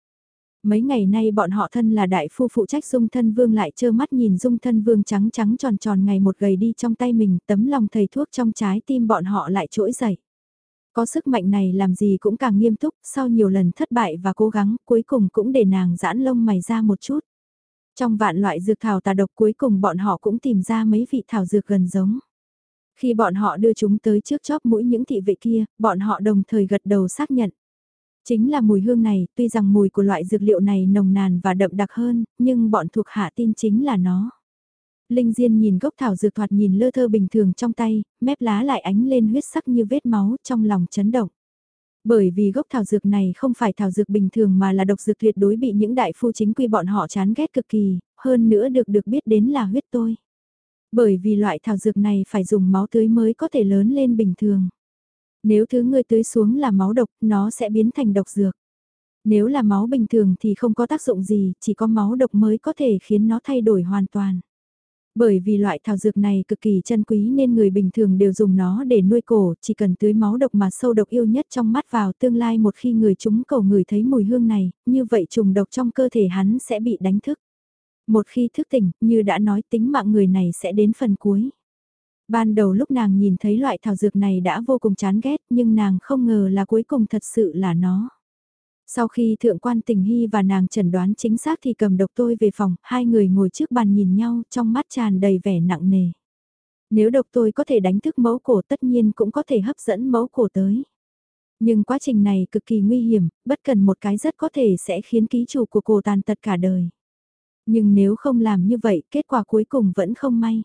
Mấy ngày nay bọn họ thân là đại phu phụ trách dung thân vương lại trơ mắt nhìn dung thân vương trắng trắng tròn tròn ngày một gầy đi trong tay mình tấm lòng thầy thuốc trong trái tim bọn họ lại trỗi dậy. Có sức mạnh này làm gì cũng càng nghiêm túc, sau nhiều lần thất bại và cố gắng cuối cùng cũng để nàng giãn lông mày ra một chút. Trong vạn loại dược thảo tà độc cuối cùng bọn họ cũng tìm ra mấy vị thảo dược gần giống. Khi bọn họ đưa chúng tới trước chóp mũi những thị vệ kia, bọn họ đồng thời gật đầu xác nhận. Chính là mùi hương này, tuy rằng mùi của loại dược liệu này nồng nàn và đậm đặc hơn, nhưng bọn thuộc hạ tin chính là nó. Linh Diên nhìn gốc thảo dược thoạt nhìn lơ thơ bình thường trong tay, mép lá lại ánh lên huyết sắc như vết máu trong lòng chấn động. Bởi vì gốc thảo dược này không phải thảo dược bình thường mà là độc dược tuyệt đối bị những đại phu chính quy bọn họ chán ghét cực kỳ, hơn nữa được được biết đến là huyết tôi. Bởi vì loại thảo dược này phải dùng máu tưới mới có thể lớn lên bình thường. Nếu thứ ngươi tưới xuống là máu độc, nó sẽ biến thành độc dược. Nếu là máu bình thường thì không có tác dụng gì, chỉ có máu độc mới có thể khiến nó thay đổi hoàn toàn. Bởi vì loại thảo dược này cực kỳ chân quý nên người bình thường đều dùng nó để nuôi cổ, chỉ cần tưới máu độc mà sâu độc yêu nhất trong mắt vào tương lai một khi người chúng cầu người thấy mùi hương này, như vậy trùng độc trong cơ thể hắn sẽ bị đánh thức. Một khi thức tỉnh, như đã nói tính mạng người này sẽ đến phần cuối. Ban đầu lúc nàng nhìn thấy loại thảo dược này đã vô cùng chán ghét nhưng nàng không ngờ là cuối cùng thật sự là nó. Sau khi thượng quan tình hy và nàng chẩn đoán chính xác thì cầm độc tôi về phòng, hai người ngồi trước bàn nhìn nhau trong mắt tràn đầy vẻ nặng nề. Nếu độc tôi có thể đánh thức mẫu cổ tất nhiên cũng có thể hấp dẫn mẫu cổ tới. Nhưng quá trình này cực kỳ nguy hiểm, bất cần một cái rất có thể sẽ khiến ký chủ của cổ tàn tật cả đời. Nhưng nếu không làm như vậy, kết quả cuối cùng vẫn không may.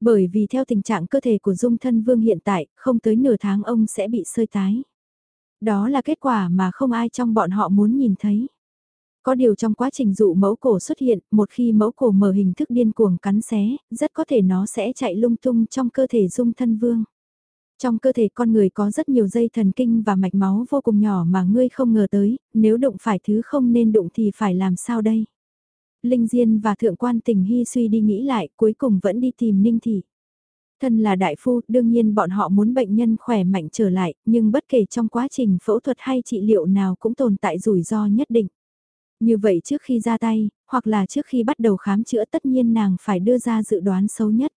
Bởi vì theo tình trạng cơ thể của Dung Thân Vương hiện tại, không tới nửa tháng ông sẽ bị sơi tái. Đó là kết quả mà không ai trong bọn họ muốn nhìn thấy. Có điều trong quá trình dụ mẫu cổ xuất hiện, một khi mẫu cổ mở hình thức điên cuồng cắn xé, rất có thể nó sẽ chạy lung tung trong cơ thể Dung Thân Vương. Trong cơ thể con người có rất nhiều dây thần kinh và mạch máu vô cùng nhỏ mà ngươi không ngờ tới, nếu đụng phải thứ không nên đụng thì phải làm sao đây? Linh Diên và Thượng quan tình hy suy đi nghĩ lại cuối cùng vẫn đi tìm Ninh Thị. Thân là đại phu, đương nhiên bọn họ muốn bệnh nhân khỏe mạnh trở lại, nhưng bất kể trong quá trình phẫu thuật hay trị liệu nào cũng tồn tại rủi ro nhất định. Như vậy trước khi ra tay, hoặc là trước khi bắt đầu khám chữa tất nhiên nàng phải đưa ra dự đoán xấu nhất.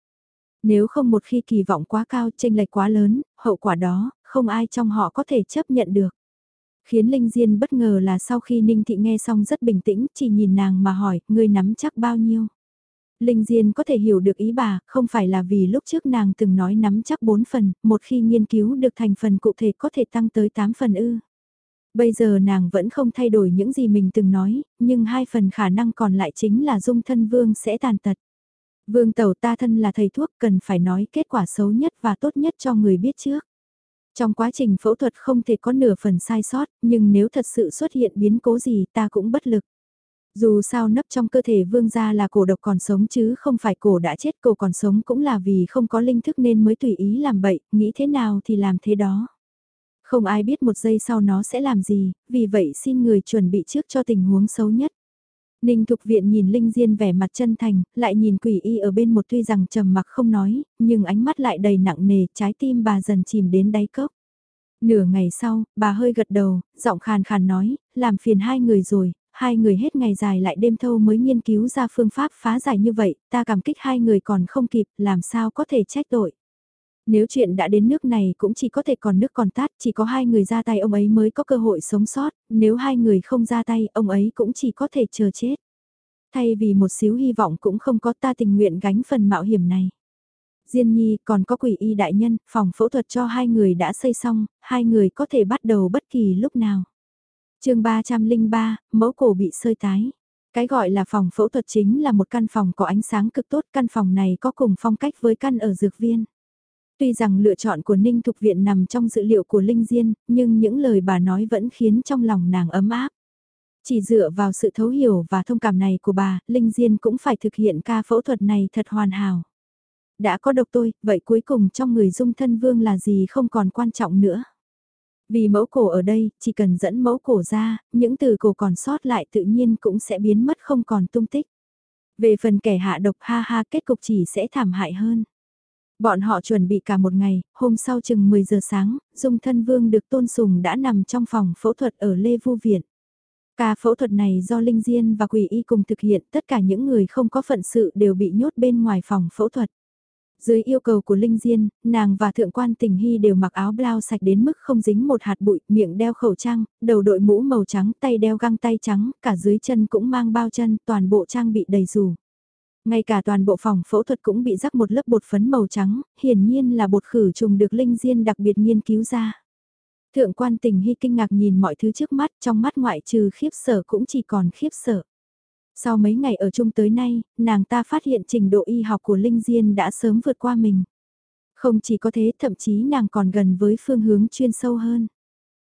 Nếu không một khi kỳ vọng quá cao chênh lệch quá lớn, hậu quả đó, không ai trong họ có thể chấp nhận được. Khiến Linh Diên bất ngờ là sau khi Ninh Thị nghe xong rất bình tĩnh, chỉ nhìn nàng mà hỏi, ngươi nắm chắc bao nhiêu? Linh Diên có thể hiểu được ý bà, không phải là vì lúc trước nàng từng nói nắm chắc 4 phần, một khi nghiên cứu được thành phần cụ thể có thể tăng tới 8 phần ư. Bây giờ nàng vẫn không thay đổi những gì mình từng nói, nhưng hai phần khả năng còn lại chính là dung thân vương sẽ tàn tật. Vương tẩu ta thân là thầy thuốc cần phải nói kết quả xấu nhất và tốt nhất cho người biết trước. Trong quá trình phẫu thuật không thể có nửa phần sai sót, nhưng nếu thật sự xuất hiện biến cố gì ta cũng bất lực. Dù sao nấp trong cơ thể vương gia là cổ độc còn sống chứ không phải cổ đã chết cổ còn sống cũng là vì không có linh thức nên mới tùy ý làm bậy, nghĩ thế nào thì làm thế đó. Không ai biết một giây sau nó sẽ làm gì, vì vậy xin người chuẩn bị trước cho tình huống xấu nhất. Ninh Thục Viện nhìn Linh Diên vẻ mặt chân thành, lại nhìn quỷ y ở bên một tuy rằng trầm mặc không nói, nhưng ánh mắt lại đầy nặng nề, trái tim bà dần chìm đến đáy cốc. Nửa ngày sau, bà hơi gật đầu, giọng khàn khàn nói, làm phiền hai người rồi, hai người hết ngày dài lại đêm thâu mới nghiên cứu ra phương pháp phá giải như vậy, ta cảm kích hai người còn không kịp, làm sao có thể trách tội. Nếu chuyện đã đến nước này cũng chỉ có thể còn nước còn tát, chỉ có hai người ra tay ông ấy mới có cơ hội sống sót, nếu hai người không ra tay ông ấy cũng chỉ có thể chờ chết. Thay vì một xíu hy vọng cũng không có ta tình nguyện gánh phần mạo hiểm này. Diên nhi còn có quỷ y đại nhân, phòng phẫu thuật cho hai người đã xây xong, hai người có thể bắt đầu bất kỳ lúc nào chương 303, mẫu cổ bị sơi tái. Cái gọi là phòng phẫu thuật chính là một căn phòng có ánh sáng cực tốt, căn phòng này có cùng phong cách với căn ở dược viên. Tuy rằng lựa chọn của Ninh Thục Viện nằm trong dự liệu của Linh Diên, nhưng những lời bà nói vẫn khiến trong lòng nàng ấm áp. Chỉ dựa vào sự thấu hiểu và thông cảm này của bà, Linh Diên cũng phải thực hiện ca phẫu thuật này thật hoàn hảo. Đã có độc tôi, vậy cuối cùng trong người dung thân vương là gì không còn quan trọng nữa. Vì mẫu cổ ở đây, chỉ cần dẫn mẫu cổ ra, những từ cổ còn sót lại tự nhiên cũng sẽ biến mất không còn tung tích. Về phần kẻ hạ độc ha ha kết cục chỉ sẽ thảm hại hơn. Bọn họ chuẩn bị cả một ngày, hôm sau chừng 10 giờ sáng, Dung Thân Vương được tôn sùng đã nằm trong phòng phẫu thuật ở Lê Vu Viện. Ca phẫu thuật này do Linh Diên và Quỷ Y cùng thực hiện, tất cả những người không có phận sự đều bị nhốt bên ngoài phòng phẫu thuật. Dưới yêu cầu của Linh Diên, nàng và thượng quan tình hy đều mặc áo blau sạch đến mức không dính một hạt bụi, miệng đeo khẩu trang, đầu đội mũ màu trắng, tay đeo găng tay trắng, cả dưới chân cũng mang bao chân, toàn bộ trang bị đầy dù. Ngay cả toàn bộ phòng phẫu thuật cũng bị rắc một lớp bột phấn màu trắng, hiển nhiên là bột khử trùng được Linh Diên đặc biệt nghiên cứu ra. Thượng quan tình hy kinh ngạc nhìn mọi thứ trước mắt, trong mắt ngoại trừ khiếp sợ cũng chỉ còn khiếp sợ. Sau mấy ngày ở chung tới nay, nàng ta phát hiện trình độ y học của Linh Diên đã sớm vượt qua mình. Không chỉ có thế, thậm chí nàng còn gần với phương hướng chuyên sâu hơn.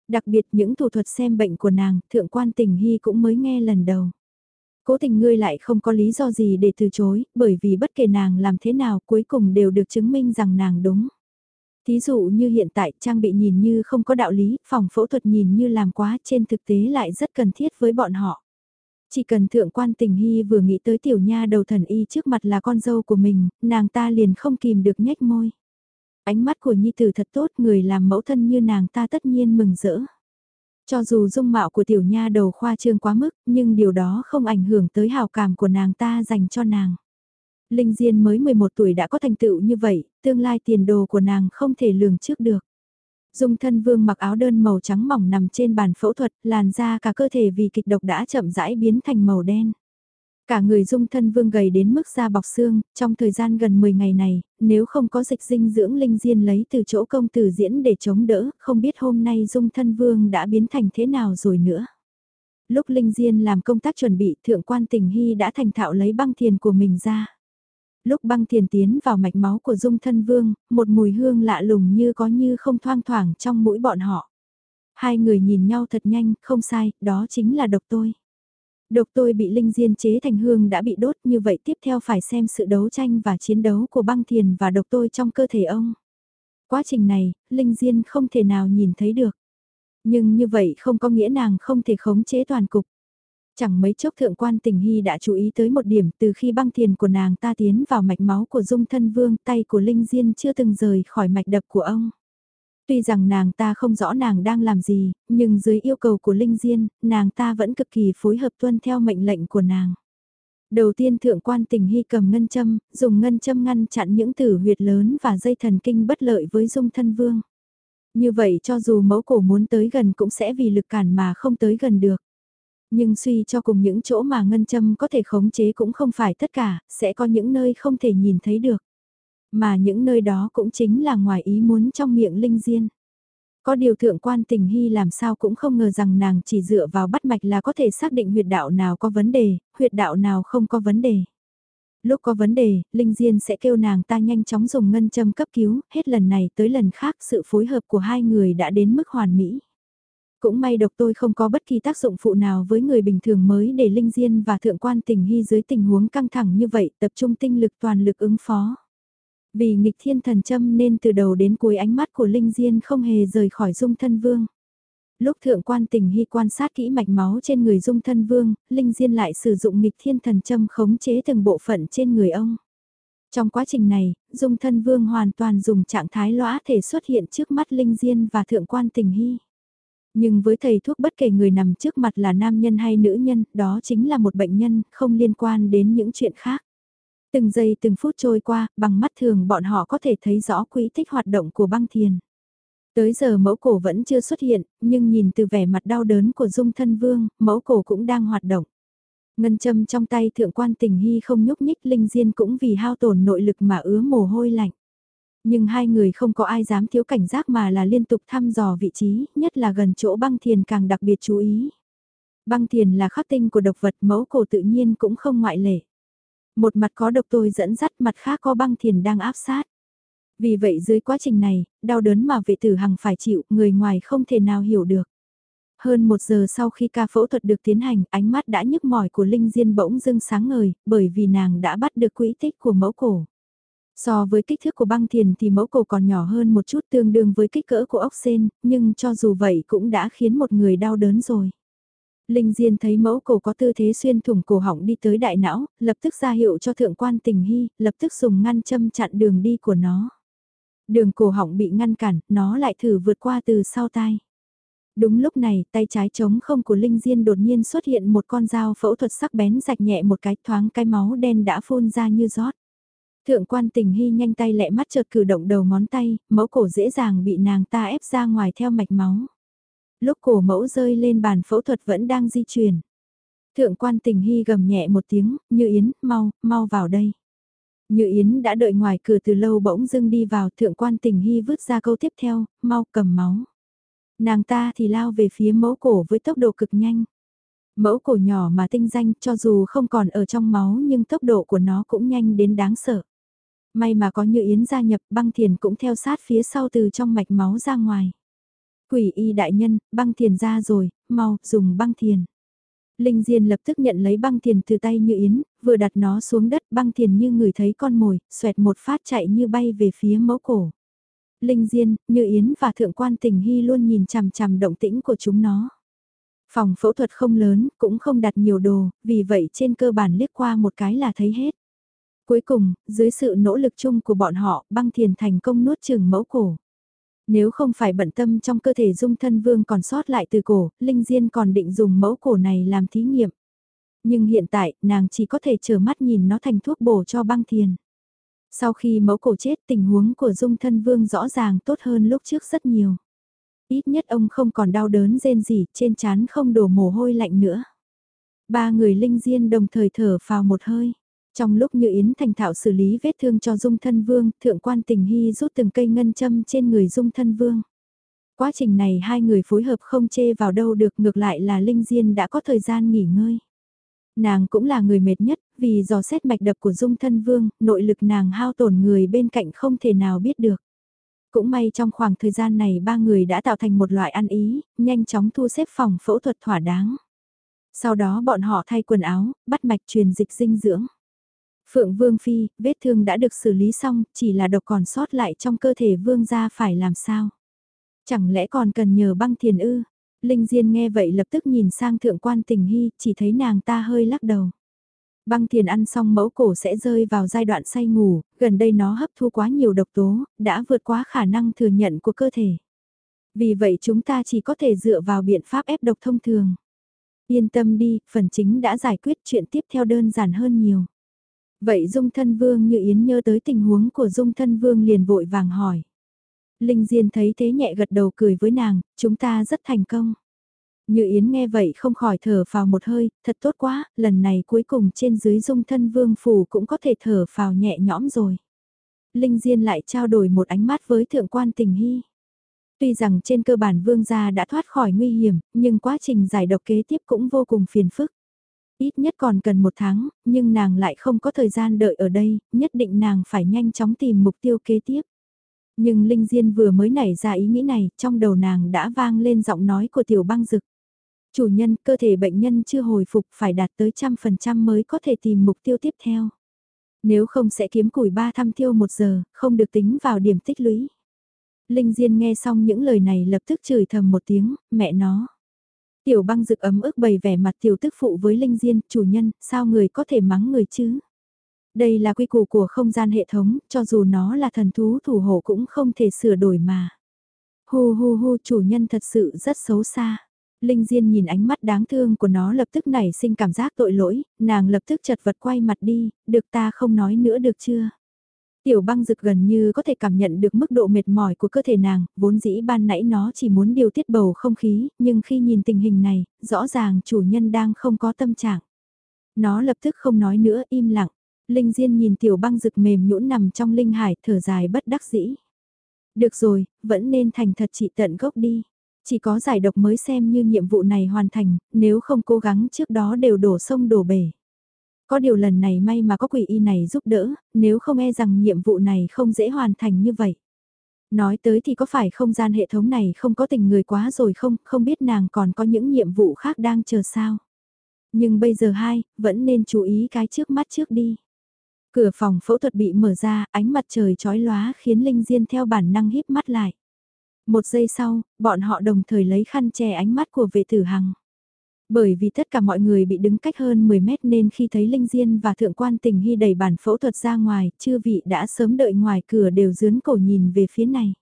Đặc biệt những thủ thuật xem bệnh của nàng, thượng quan tình hy cũng mới nghe lần đầu. Cố tình ngươi lại không có lý do gì để từ chối, bởi vì bất kể nàng làm thế nào cuối cùng đều được chứng minh rằng nàng đúng. Thí dụ như hiện tại trang bị nhìn như không có đạo lý, phòng phẫu thuật nhìn như làm quá trên thực tế lại rất cần thiết với bọn họ. Chỉ cần thượng quan tình hy vừa nghĩ tới tiểu nha đầu thần y trước mặt là con dâu của mình, nàng ta liền không kìm được nhếch môi. Ánh mắt của nhi tử thật tốt, người làm mẫu thân như nàng ta tất nhiên mừng rỡ. Cho dù dung mạo của tiểu nha đầu khoa trương quá mức, nhưng điều đó không ảnh hưởng tới hào cảm của nàng ta dành cho nàng. Linh Diên mới 11 tuổi đã có thành tựu như vậy, tương lai tiền đồ của nàng không thể lường trước được. Dung thân vương mặc áo đơn màu trắng mỏng nằm trên bàn phẫu thuật, làn da cả cơ thể vì kịch độc đã chậm rãi biến thành màu đen. Cả người dung thân vương gầy đến mức da bọc xương, trong thời gian gần 10 ngày này, nếu không có dịch dinh dưỡng linh diên lấy từ chỗ công tử diễn để chống đỡ, không biết hôm nay dung thân vương đã biến thành thế nào rồi nữa. Lúc linh diên làm công tác chuẩn bị, thượng quan tình hy đã thành thạo lấy băng thiền của mình ra. Lúc băng thiền tiến vào mạch máu của dung thân vương, một mùi hương lạ lùng như có như không thoang thoảng trong mũi bọn họ. Hai người nhìn nhau thật nhanh, không sai, đó chính là độc tôi. Độc tôi bị linh diên chế thành hương đã bị đốt như vậy tiếp theo phải xem sự đấu tranh và chiến đấu của băng thiền và độc tôi trong cơ thể ông. Quá trình này, linh diên không thể nào nhìn thấy được. Nhưng như vậy không có nghĩa nàng không thể khống chế toàn cục. Chẳng mấy chốc thượng quan tình hy đã chú ý tới một điểm từ khi băng thiền của nàng ta tiến vào mạch máu của dung thân vương tay của Linh Diên chưa từng rời khỏi mạch đập của ông. Tuy rằng nàng ta không rõ nàng đang làm gì, nhưng dưới yêu cầu của Linh Diên, nàng ta vẫn cực kỳ phối hợp tuân theo mệnh lệnh của nàng. Đầu tiên thượng quan tình hy cầm ngân châm, dùng ngân châm ngăn chặn những tử huyệt lớn và dây thần kinh bất lợi với dung thân vương. Như vậy cho dù mẫu cổ muốn tới gần cũng sẽ vì lực cản mà không tới gần được. Nhưng suy cho cùng những chỗ mà ngân châm có thể khống chế cũng không phải tất cả, sẽ có những nơi không thể nhìn thấy được. Mà những nơi đó cũng chính là ngoài ý muốn trong miệng linh diên. Có điều thượng quan tình hy làm sao cũng không ngờ rằng nàng chỉ dựa vào bắt mạch là có thể xác định huyệt đạo nào có vấn đề, huyệt đạo nào không có vấn đề. Lúc có vấn đề, Linh Diên sẽ kêu nàng ta nhanh chóng dùng ngân châm cấp cứu, hết lần này tới lần khác sự phối hợp của hai người đã đến mức hoàn mỹ. Cũng may độc tôi không có bất kỳ tác dụng phụ nào với người bình thường mới để Linh Diên và Thượng quan tình hy dưới tình huống căng thẳng như vậy tập trung tinh lực toàn lực ứng phó. Vì nghịch thiên thần châm nên từ đầu đến cuối ánh mắt của Linh Diên không hề rời khỏi dung thân vương. Lúc thượng quan tình hy quan sát kỹ mạch máu trên người dung thân vương, Linh Diên lại sử dụng nghịch thiên thần châm khống chế từng bộ phận trên người ông. Trong quá trình này, dung thân vương hoàn toàn dùng trạng thái lõa thể xuất hiện trước mắt Linh Diên và thượng quan tình hy. Nhưng với thầy thuốc bất kể người nằm trước mặt là nam nhân hay nữ nhân, đó chính là một bệnh nhân, không liên quan đến những chuyện khác. Từng giây từng phút trôi qua, bằng mắt thường bọn họ có thể thấy rõ quỹ tích hoạt động của băng thiền. Tới giờ mẫu cổ vẫn chưa xuất hiện, nhưng nhìn từ vẻ mặt đau đớn của dung thân vương, mẫu cổ cũng đang hoạt động. Ngân châm trong tay thượng quan tình hy không nhúc nhích linh diên cũng vì hao tổn nội lực mà ứa mồ hôi lạnh. Nhưng hai người không có ai dám thiếu cảnh giác mà là liên tục thăm dò vị trí, nhất là gần chỗ băng thiền càng đặc biệt chú ý. Băng thiền là khắc tinh của độc vật mẫu cổ tự nhiên cũng không ngoại lệ. Một mặt có độc tôi dẫn dắt mặt khác có băng thiền đang áp sát. Vì vậy dưới quá trình này, đau đớn mà vệ tử hằng phải chịu, người ngoài không thể nào hiểu được. Hơn một giờ sau khi ca phẫu thuật được tiến hành, ánh mắt đã nhức mỏi của Linh Diên bỗng dưng sáng ngời, bởi vì nàng đã bắt được quỹ tích của mẫu cổ. So với kích thước của băng thiền thì mẫu cổ còn nhỏ hơn một chút tương đương với kích cỡ của ốc sen, nhưng cho dù vậy cũng đã khiến một người đau đớn rồi. Linh Diên thấy mẫu cổ có tư thế xuyên thủng cổ họng đi tới đại não, lập tức ra hiệu cho thượng quan tình hy, lập tức dùng ngăn châm chặn đường đi của nó. Đường cổ họng bị ngăn cản, nó lại thử vượt qua từ sau tai. Đúng lúc này, tay trái trống không của Linh Diên đột nhiên xuất hiện một con dao phẫu thuật sắc bén rạch nhẹ một cái thoáng cái máu đen đã phun ra như rót. Thượng quan tình hy nhanh tay lẹ mắt chợt cử động đầu ngón tay, mẫu cổ dễ dàng bị nàng ta ép ra ngoài theo mạch máu. Lúc cổ mẫu rơi lên bàn phẫu thuật vẫn đang di chuyển. Thượng quan tình hy gầm nhẹ một tiếng, như Yến, mau, mau vào đây. Như Yến đã đợi ngoài cửa từ lâu bỗng dưng đi vào thượng quan tình hy vứt ra câu tiếp theo, mau cầm máu. Nàng ta thì lao về phía mẫu cổ với tốc độ cực nhanh. Mẫu cổ nhỏ mà tinh danh cho dù không còn ở trong máu nhưng tốc độ của nó cũng nhanh đến đáng sợ. May mà có Như Yến gia nhập băng thiền cũng theo sát phía sau từ trong mạch máu ra ngoài. Quỷ y đại nhân, băng thiền ra rồi, mau, dùng băng thiền. Linh Diên lập tức nhận lấy băng thiền từ tay Như Yến, vừa đặt nó xuống đất băng thiền như người thấy con mồi, xoẹt một phát chạy như bay về phía mẫu cổ. Linh Diên, Như Yến và Thượng quan Tình Hy luôn nhìn chằm chằm động tĩnh của chúng nó. Phòng phẫu thuật không lớn, cũng không đặt nhiều đồ, vì vậy trên cơ bản liếc qua một cái là thấy hết. Cuối cùng, dưới sự nỗ lực chung của bọn họ, băng thiền thành công nuốt chừng mẫu cổ. Nếu không phải bận tâm trong cơ thể dung thân vương còn sót lại từ cổ, Linh Diên còn định dùng mẫu cổ này làm thí nghiệm. Nhưng hiện tại, nàng chỉ có thể chờ mắt nhìn nó thành thuốc bổ cho băng thiền. Sau khi mẫu cổ chết tình huống của dung thân vương rõ ràng tốt hơn lúc trước rất nhiều. Ít nhất ông không còn đau đớn rên gì, trên chán không đổ mồ hôi lạnh nữa. Ba người linh diên đồng thời thở vào một hơi. Trong lúc Như Yến thành thạo xử lý vết thương cho Dung Thân Vương, Thượng quan Tình Hy rút từng cây ngân châm trên người Dung Thân Vương. Quá trình này hai người phối hợp không chê vào đâu được ngược lại là Linh Diên đã có thời gian nghỉ ngơi. Nàng cũng là người mệt nhất, vì dò xét mạch đập của Dung Thân Vương, nội lực nàng hao tổn người bên cạnh không thể nào biết được. Cũng may trong khoảng thời gian này ba người đã tạo thành một loại ăn ý, nhanh chóng thu xếp phòng phẫu thuật thỏa đáng. Sau đó bọn họ thay quần áo, bắt mạch truyền dịch dinh dưỡng. Phượng Vương Phi, vết thương đã được xử lý xong, chỉ là độc còn sót lại trong cơ thể Vương gia phải làm sao? Chẳng lẽ còn cần nhờ băng thiền ư? Linh Diên nghe vậy lập tức nhìn sang thượng quan tình hy, chỉ thấy nàng ta hơi lắc đầu. Băng thiền ăn xong mẫu cổ sẽ rơi vào giai đoạn say ngủ, gần đây nó hấp thu quá nhiều độc tố, đã vượt quá khả năng thừa nhận của cơ thể. Vì vậy chúng ta chỉ có thể dựa vào biện pháp ép độc thông thường. Yên tâm đi, phần chính đã giải quyết chuyện tiếp theo đơn giản hơn nhiều. Vậy Dung Thân Vương như Yến nhớ tới tình huống của Dung Thân Vương liền vội vàng hỏi. Linh Diên thấy thế nhẹ gật đầu cười với nàng, chúng ta rất thành công. Như Yến nghe vậy không khỏi thở vào một hơi, thật tốt quá, lần này cuối cùng trên dưới dung thân vương phủ cũng có thể thở vào nhẹ nhõm rồi. Linh Diên lại trao đổi một ánh mắt với thượng quan tình hy. Tuy rằng trên cơ bản vương gia đã thoát khỏi nguy hiểm, nhưng quá trình giải độc kế tiếp cũng vô cùng phiền phức. Ít nhất còn cần một tháng, nhưng nàng lại không có thời gian đợi ở đây, nhất định nàng phải nhanh chóng tìm mục tiêu kế tiếp. Nhưng Linh Diên vừa mới nảy ra ý nghĩ này, trong đầu nàng đã vang lên giọng nói của tiểu băng dực. Chủ nhân, cơ thể bệnh nhân chưa hồi phục phải đạt tới trăm phần trăm mới có thể tìm mục tiêu tiếp theo. Nếu không sẽ kiếm củi ba thăm thiêu một giờ, không được tính vào điểm tích lũy. Linh Diên nghe xong những lời này lập tức chửi thầm một tiếng, mẹ nó. Tiểu băng rực ấm ức bày vẻ mặt tiểu tức phụ với Linh Diên, chủ nhân, sao người có thể mắng người chứ? Đây là quy củ của không gian hệ thống, cho dù nó là thần thú thủ hộ cũng không thể sửa đổi mà. Hu hu hu chủ nhân thật sự rất xấu xa. Linh Diên nhìn ánh mắt đáng thương của nó lập tức nảy sinh cảm giác tội lỗi, nàng lập tức chật vật quay mặt đi, được ta không nói nữa được chưa? Tiểu băng rực gần như có thể cảm nhận được mức độ mệt mỏi của cơ thể nàng, vốn dĩ ban nãy nó chỉ muốn điều tiết bầu không khí, nhưng khi nhìn tình hình này, rõ ràng chủ nhân đang không có tâm trạng. Nó lập tức không nói nữa, im lặng. Linh Diên nhìn tiểu băng rực mềm nhũn nằm trong linh hải, thở dài bất đắc dĩ. Được rồi, vẫn nên thành thật trị tận gốc đi. Chỉ có giải độc mới xem như nhiệm vụ này hoàn thành, nếu không cố gắng trước đó đều đổ sông đổ bể. Có điều lần này may mà có quỷ y này giúp đỡ, nếu không e rằng nhiệm vụ này không dễ hoàn thành như vậy. Nói tới thì có phải không gian hệ thống này không có tình người quá rồi không, không biết nàng còn có những nhiệm vụ khác đang chờ sao. Nhưng bây giờ hai, vẫn nên chú ý cái trước mắt trước đi. Cửa phòng phẫu thuật bị mở ra, ánh mặt trời chói lóa khiến Linh Diên theo bản năng híp mắt lại. Một giây sau, bọn họ đồng thời lấy khăn che ánh mắt của vệ tử hằng. Bởi vì tất cả mọi người bị đứng cách hơn 10 mét nên khi thấy Linh Diên và Thượng quan tình hy đẩy bản phẫu thuật ra ngoài, chư vị đã sớm đợi ngoài cửa đều dướn cổ nhìn về phía này.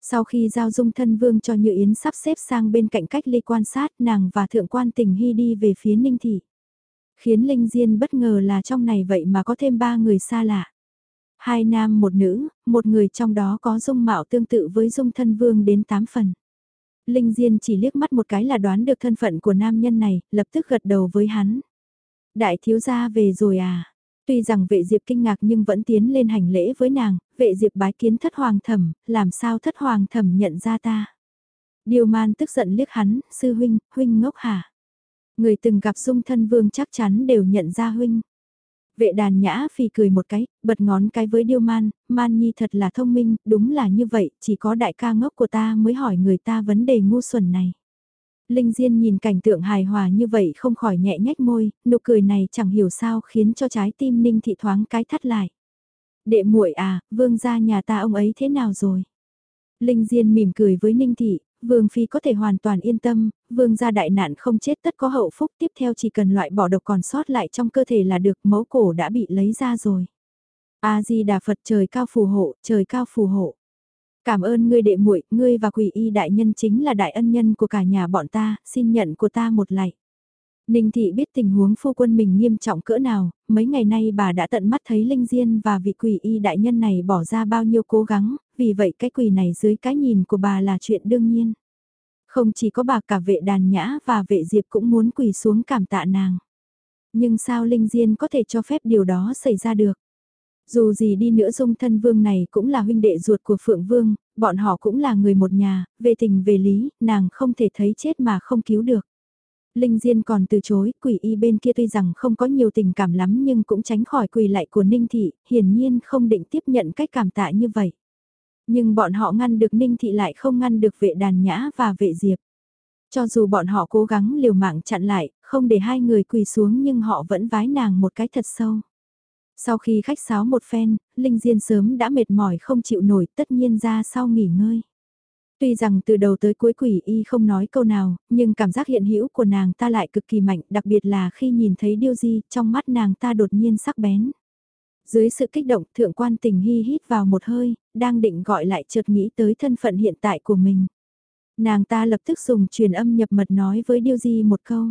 Sau khi giao dung thân vương cho Như Yến sắp xếp sang bên cạnh cách ly quan sát nàng và Thượng quan tình hy đi về phía Ninh Thị. Khiến Linh Diên bất ngờ là trong này vậy mà có thêm ba người xa lạ. Hai nam một nữ, một người trong đó có dung mạo tương tự với dung thân vương đến tám phần. Linh Diên chỉ liếc mắt một cái là đoán được thân phận của nam nhân này, lập tức gật đầu với hắn. Đại thiếu gia về rồi à? Tuy rằng vệ diệp kinh ngạc nhưng vẫn tiến lên hành lễ với nàng, vệ diệp bái kiến thất hoàng thẩm, làm sao thất hoàng thẩm nhận ra ta? Điều man tức giận liếc hắn, sư huynh, huynh ngốc hả? Người từng gặp dung thân vương chắc chắn đều nhận ra huynh. Vệ đàn nhã phi cười một cái, bật ngón cái với điêu man, man nhi thật là thông minh, đúng là như vậy, chỉ có đại ca ngốc của ta mới hỏi người ta vấn đề ngu xuẩn này. Linh Diên nhìn cảnh tượng hài hòa như vậy không khỏi nhẹ nhách môi, nụ cười này chẳng hiểu sao khiến cho trái tim Ninh Thị thoáng cái thắt lại. Đệ muội à, vương gia nhà ta ông ấy thế nào rồi? Linh Diên mỉm cười với Ninh Thị, Vương Phi có thể hoàn toàn yên tâm, Vương gia đại nạn không chết tất có hậu phúc tiếp theo chỉ cần loại bỏ độc còn sót lại trong cơ thể là được mẫu cổ đã bị lấy ra rồi. A-di-đà Phật trời cao phù hộ, trời cao phù hộ. Cảm ơn ngươi đệ muội, ngươi và quỷ y đại nhân chính là đại ân nhân của cả nhà bọn ta, xin nhận của ta một lạy. Ninh thị biết tình huống phu quân mình nghiêm trọng cỡ nào, mấy ngày nay bà đã tận mắt thấy Linh Diên và vị quỷ y đại nhân này bỏ ra bao nhiêu cố gắng, vì vậy cái quỳ này dưới cái nhìn của bà là chuyện đương nhiên. Không chỉ có bà cả vệ đàn nhã và vệ diệp cũng muốn quỳ xuống cảm tạ nàng. Nhưng sao Linh Diên có thể cho phép điều đó xảy ra được? Dù gì đi nữa dung thân vương này cũng là huynh đệ ruột của Phượng Vương, bọn họ cũng là người một nhà, về tình về lý, nàng không thể thấy chết mà không cứu được. Linh Diên còn từ chối, quỷ y bên kia tuy rằng không có nhiều tình cảm lắm nhưng cũng tránh khỏi quỳ lại của Ninh Thị, hiển nhiên không định tiếp nhận cách cảm tạ như vậy. Nhưng bọn họ ngăn được Ninh Thị lại không ngăn được vệ đàn nhã và vệ diệp. Cho dù bọn họ cố gắng liều mạng chặn lại, không để hai người quỳ xuống nhưng họ vẫn vái nàng một cái thật sâu. Sau khi khách sáo một phen, Linh Diên sớm đã mệt mỏi không chịu nổi tất nhiên ra sau nghỉ ngơi. Tuy rằng từ đầu tới cuối quỷ y không nói câu nào, nhưng cảm giác hiện hữu của nàng ta lại cực kỳ mạnh, đặc biệt là khi nhìn thấy điêu di, trong mắt nàng ta đột nhiên sắc bén. Dưới sự kích động, thượng quan tình hy hít vào một hơi, đang định gọi lại chợt nghĩ tới thân phận hiện tại của mình. Nàng ta lập tức dùng truyền âm nhập mật nói với điêu di một câu.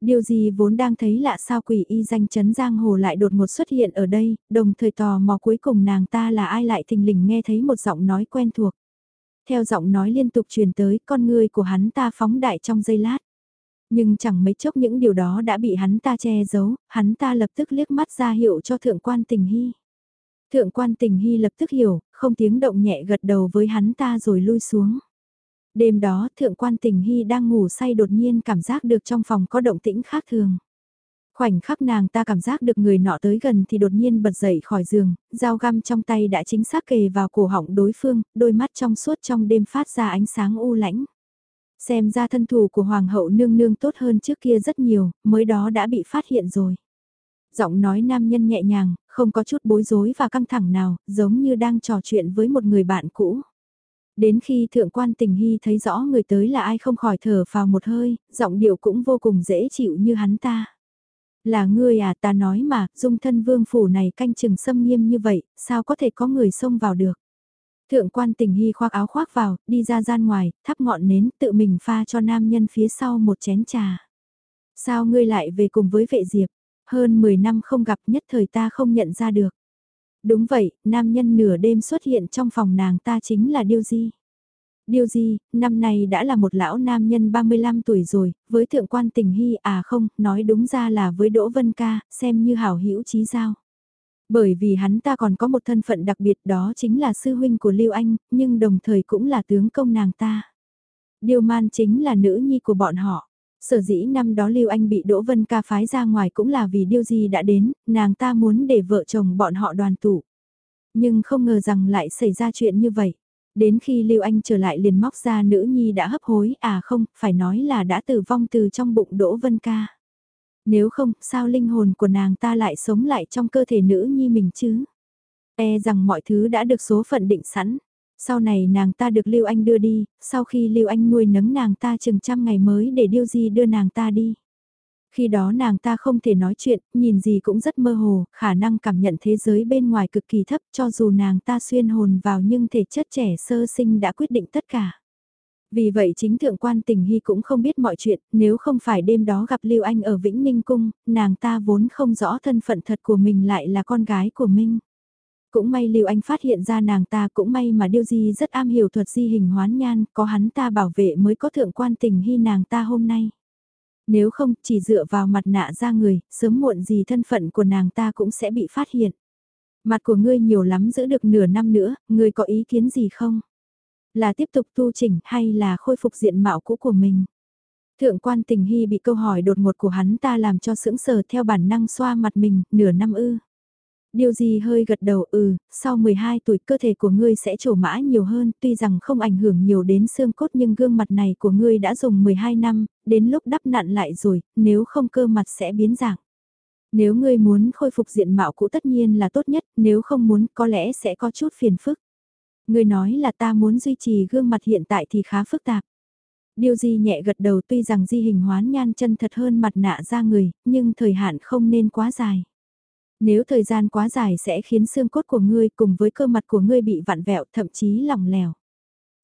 Điều gì vốn đang thấy lạ sao quỷ y danh chấn giang hồ lại đột ngột xuất hiện ở đây, đồng thời tò mò cuối cùng nàng ta là ai lại thình lình nghe thấy một giọng nói quen thuộc. Theo giọng nói liên tục truyền tới con người của hắn ta phóng đại trong giây lát. Nhưng chẳng mấy chốc những điều đó đã bị hắn ta che giấu, hắn ta lập tức liếc mắt ra hiệu cho thượng quan tình hy. Thượng quan tình hy lập tức hiểu, không tiếng động nhẹ gật đầu với hắn ta rồi lui xuống. Đêm đó thượng quan tình hy đang ngủ say đột nhiên cảm giác được trong phòng có động tĩnh khác thường. Khoảnh khắc nàng ta cảm giác được người nọ tới gần thì đột nhiên bật dậy khỏi giường, dao găm trong tay đã chính xác kề vào cổ họng đối phương, đôi mắt trong suốt trong đêm phát ra ánh sáng u lãnh. Xem ra thân thủ của hoàng hậu nương nương tốt hơn trước kia rất nhiều, mới đó đã bị phát hiện rồi. Giọng nói nam nhân nhẹ nhàng, không có chút bối rối và căng thẳng nào, giống như đang trò chuyện với một người bạn cũ. Đến khi thượng quan tình hy thấy rõ người tới là ai không khỏi thở vào một hơi, giọng điệu cũng vô cùng dễ chịu như hắn ta. Là ngươi à ta nói mà, dung thân vương phủ này canh chừng xâm nghiêm như vậy, sao có thể có người xông vào được. Thượng quan tình hy khoác áo khoác vào, đi ra gian ngoài, thắp ngọn nến, tự mình pha cho nam nhân phía sau một chén trà. Sao ngươi lại về cùng với vệ diệp? Hơn 10 năm không gặp nhất thời ta không nhận ra được. Đúng vậy, nam nhân nửa đêm xuất hiện trong phòng nàng ta chính là Điêu Di. Điêu Di, năm nay đã là một lão nam nhân 35 tuổi rồi, với thượng quan tình hy à không, nói đúng ra là với Đỗ Vân Ca, xem như hảo hữu trí giao. Bởi vì hắn ta còn có một thân phận đặc biệt đó chính là sư huynh của Lưu Anh, nhưng đồng thời cũng là tướng công nàng ta. Điều man chính là nữ nhi của bọn họ. Sở dĩ năm đó Lưu Anh bị Đỗ Vân Ca phái ra ngoài cũng là vì điều Di đã đến, nàng ta muốn để vợ chồng bọn họ đoàn tụ. Nhưng không ngờ rằng lại xảy ra chuyện như vậy. Đến khi Lưu Anh trở lại liền móc ra nữ nhi đã hấp hối, à không, phải nói là đã tử vong từ trong bụng Đỗ Vân Ca. Nếu không, sao linh hồn của nàng ta lại sống lại trong cơ thể nữ nhi mình chứ? E rằng mọi thứ đã được số phận định sẵn. Sau này nàng ta được Lưu Anh đưa đi, sau khi Lưu Anh nuôi nấng nàng ta chừng trăm ngày mới để Điêu Di đưa nàng ta đi. Khi đó nàng ta không thể nói chuyện, nhìn gì cũng rất mơ hồ, khả năng cảm nhận thế giới bên ngoài cực kỳ thấp cho dù nàng ta xuyên hồn vào nhưng thể chất trẻ sơ sinh đã quyết định tất cả. Vì vậy chính thượng quan tình hy cũng không biết mọi chuyện, nếu không phải đêm đó gặp Lưu Anh ở Vĩnh Ninh Cung, nàng ta vốn không rõ thân phận thật của mình lại là con gái của Minh. Cũng may Lưu Anh phát hiện ra nàng ta cũng may mà Điêu Di rất am hiểu thuật di hình hoán nhan, có hắn ta bảo vệ mới có thượng quan tình hy nàng ta hôm nay. Nếu không chỉ dựa vào mặt nạ ra người, sớm muộn gì thân phận của nàng ta cũng sẽ bị phát hiện. Mặt của ngươi nhiều lắm giữ được nửa năm nữa, ngươi có ý kiến gì không? Là tiếp tục tu chỉnh hay là khôi phục diện mạo cũ của mình? Thượng quan tình hy bị câu hỏi đột ngột của hắn ta làm cho sững sờ theo bản năng xoa mặt mình, nửa năm ư. Điều gì hơi gật đầu ừ, sau 12 tuổi cơ thể của ngươi sẽ trổ mã nhiều hơn, tuy rằng không ảnh hưởng nhiều đến xương cốt nhưng gương mặt này của ngươi đã dùng 12 năm, đến lúc đắp nặn lại rồi, nếu không cơ mặt sẽ biến dạng. Nếu ngươi muốn khôi phục diện mạo cũ tất nhiên là tốt nhất, nếu không muốn có lẽ sẽ có chút phiền phức người nói là ta muốn duy trì gương mặt hiện tại thì khá phức tạp. Điều gì nhẹ gật đầu tuy rằng di hình hoán nhan chân thật hơn mặt nạ ra người, nhưng thời hạn không nên quá dài. Nếu thời gian quá dài sẽ khiến xương cốt của ngươi cùng với cơ mặt của ngươi bị vặn vẹo thậm chí lỏng lẻo.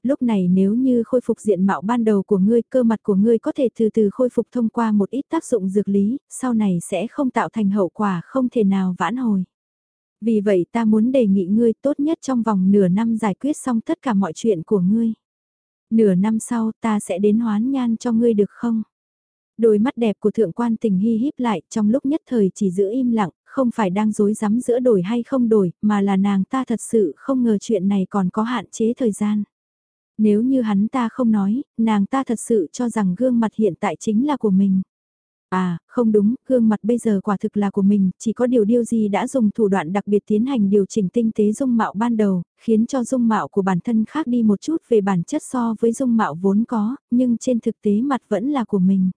Lúc này nếu như khôi phục diện mạo ban đầu của ngươi, cơ mặt của ngươi có thể từ từ khôi phục thông qua một ít tác dụng dược lý, sau này sẽ không tạo thành hậu quả không thể nào vãn hồi. Vì vậy ta muốn đề nghị ngươi tốt nhất trong vòng nửa năm giải quyết xong tất cả mọi chuyện của ngươi. Nửa năm sau ta sẽ đến hoán nhan cho ngươi được không? Đôi mắt đẹp của thượng quan tình hy híp lại trong lúc nhất thời chỉ giữ im lặng, không phải đang dối rắm giữa đổi hay không đổi, mà là nàng ta thật sự không ngờ chuyện này còn có hạn chế thời gian. Nếu như hắn ta không nói, nàng ta thật sự cho rằng gương mặt hiện tại chính là của mình. À, không đúng, gương mặt bây giờ quả thực là của mình, chỉ có điều điều gì đã dùng thủ đoạn đặc biệt tiến hành điều chỉnh tinh tế dung mạo ban đầu, khiến cho dung mạo của bản thân khác đi một chút về bản chất so với dung mạo vốn có, nhưng trên thực tế mặt vẫn là của mình.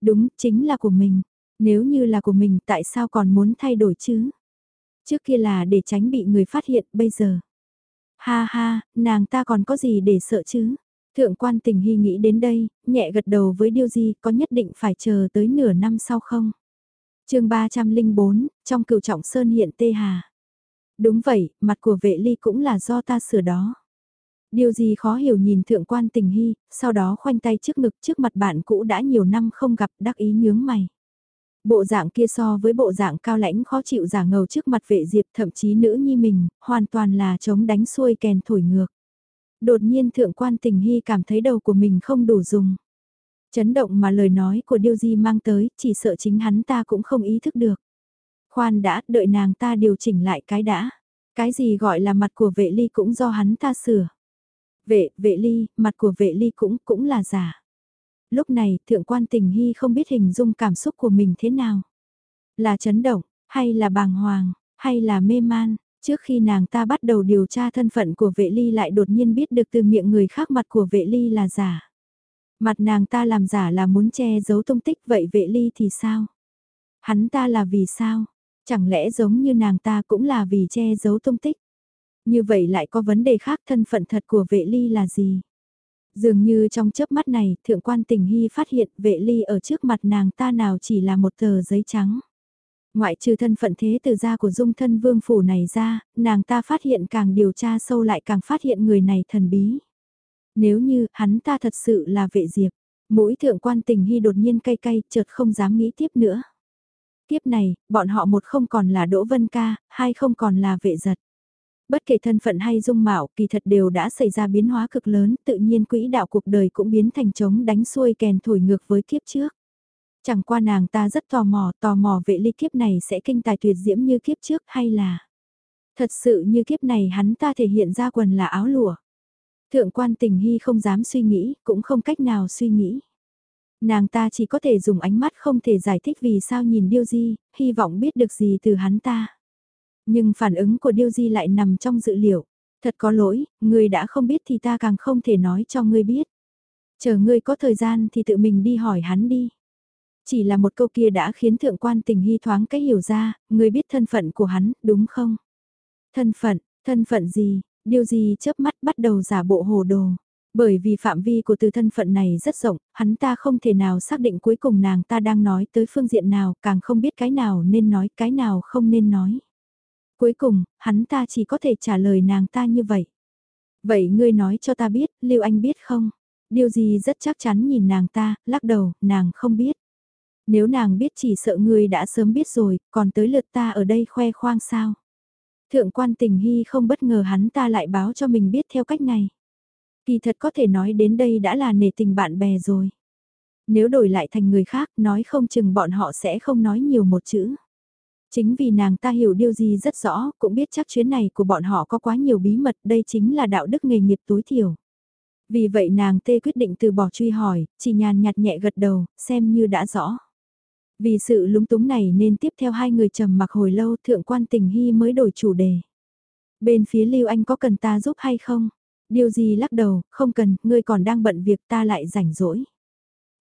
Đúng, chính là của mình. Nếu như là của mình tại sao còn muốn thay đổi chứ? Trước kia là để tránh bị người phát hiện, bây giờ. Ha ha, nàng ta còn có gì để sợ chứ? Thượng quan tình hy nghĩ đến đây, nhẹ gật đầu với điều gì có nhất định phải chờ tới nửa năm sau không? chương 304, trong cựu trọng sơn hiện tê hà. Đúng vậy, mặt của vệ ly cũng là do ta sửa đó. Điều gì khó hiểu nhìn thượng quan tình hy, sau đó khoanh tay trước ngực trước mặt bạn cũ đã nhiều năm không gặp đắc ý nhướng mày. Bộ dạng kia so với bộ dạng cao lãnh khó chịu giả ngầu trước mặt vệ diệp thậm chí nữ nhi mình, hoàn toàn là chống đánh xuôi kèn thổi ngược. Đột nhiên thượng quan tình hy cảm thấy đầu của mình không đủ dùng. Chấn động mà lời nói của Điêu Di mang tới, chỉ sợ chính hắn ta cũng không ý thức được. Khoan đã, đợi nàng ta điều chỉnh lại cái đã. Cái gì gọi là mặt của vệ ly cũng do hắn ta sửa. Vệ, vệ ly, mặt của vệ ly cũng, cũng là giả. Lúc này, thượng quan tình hy không biết hình dung cảm xúc của mình thế nào. Là chấn động, hay là bàng hoàng, hay là mê man, trước khi nàng ta bắt đầu điều tra thân phận của vệ ly lại đột nhiên biết được từ miệng người khác mặt của vệ ly là giả. Mặt nàng ta làm giả là muốn che giấu tung tích vậy vệ ly thì sao? Hắn ta là vì sao? Chẳng lẽ giống như nàng ta cũng là vì che giấu tung tích? Như vậy lại có vấn đề khác thân phận thật của vệ ly là gì? Dường như trong chớp mắt này, thượng quan tình hy phát hiện vệ ly ở trước mặt nàng ta nào chỉ là một tờ giấy trắng. Ngoại trừ thân phận thế từ gia của dung thân vương phủ này ra, nàng ta phát hiện càng điều tra sâu lại càng phát hiện người này thần bí. Nếu như hắn ta thật sự là vệ diệp, mũi thượng quan tình hy đột nhiên cay cay chợt không dám nghĩ tiếp nữa. Tiếp này, bọn họ một không còn là Đỗ Vân Ca, hai không còn là vệ giật. Bất kể thân phận hay dung mạo kỳ thật đều đã xảy ra biến hóa cực lớn, tự nhiên quỹ đạo cuộc đời cũng biến thành trống đánh xuôi kèn thổi ngược với kiếp trước. Chẳng qua nàng ta rất tò mò, tò mò vệ ly kiếp này sẽ kinh tài tuyệt diễm như kiếp trước hay là... Thật sự như kiếp này hắn ta thể hiện ra quần là áo lụa. Thượng quan tình hy không dám suy nghĩ, cũng không cách nào suy nghĩ. Nàng ta chỉ có thể dùng ánh mắt không thể giải thích vì sao nhìn Điêu Di, hy vọng biết được gì từ hắn ta. Nhưng phản ứng của Điêu Di lại nằm trong dự liệu. Thật có lỗi, người đã không biết thì ta càng không thể nói cho ngươi biết. Chờ ngươi có thời gian thì tự mình đi hỏi hắn đi. Chỉ là một câu kia đã khiến thượng quan tình hy thoáng cái hiểu ra, người biết thân phận của hắn, đúng không? Thân phận, thân phận gì, điều gì chớp mắt bắt đầu giả bộ hồ đồ. Bởi vì phạm vi của từ thân phận này rất rộng, hắn ta không thể nào xác định cuối cùng nàng ta đang nói tới phương diện nào, càng không biết cái nào nên nói, cái nào không nên nói. Cuối cùng, hắn ta chỉ có thể trả lời nàng ta như vậy. Vậy ngươi nói cho ta biết, Lưu Anh biết không? Điều gì rất chắc chắn nhìn nàng ta, lắc đầu, nàng không biết. Nếu nàng biết chỉ sợ ngươi đã sớm biết rồi, còn tới lượt ta ở đây khoe khoang sao? Thượng quan tình hy không bất ngờ hắn ta lại báo cho mình biết theo cách này. Kỳ thật có thể nói đến đây đã là nề tình bạn bè rồi. Nếu đổi lại thành người khác nói không chừng bọn họ sẽ không nói nhiều một chữ. Chính vì nàng ta hiểu điều gì rất rõ, cũng biết chắc chuyến này của bọn họ có quá nhiều bí mật, đây chính là đạo đức nghề nghiệp tối thiểu. Vì vậy nàng tê quyết định từ bỏ truy hỏi, chỉ nhàn nhạt nhẹ gật đầu, xem như đã rõ. Vì sự lúng túng này nên tiếp theo hai người trầm mặc hồi lâu thượng quan tình hy mới đổi chủ đề. Bên phía Lưu Anh có cần ta giúp hay không? Điều gì lắc đầu, không cần, ngươi còn đang bận việc ta lại rảnh rỗi.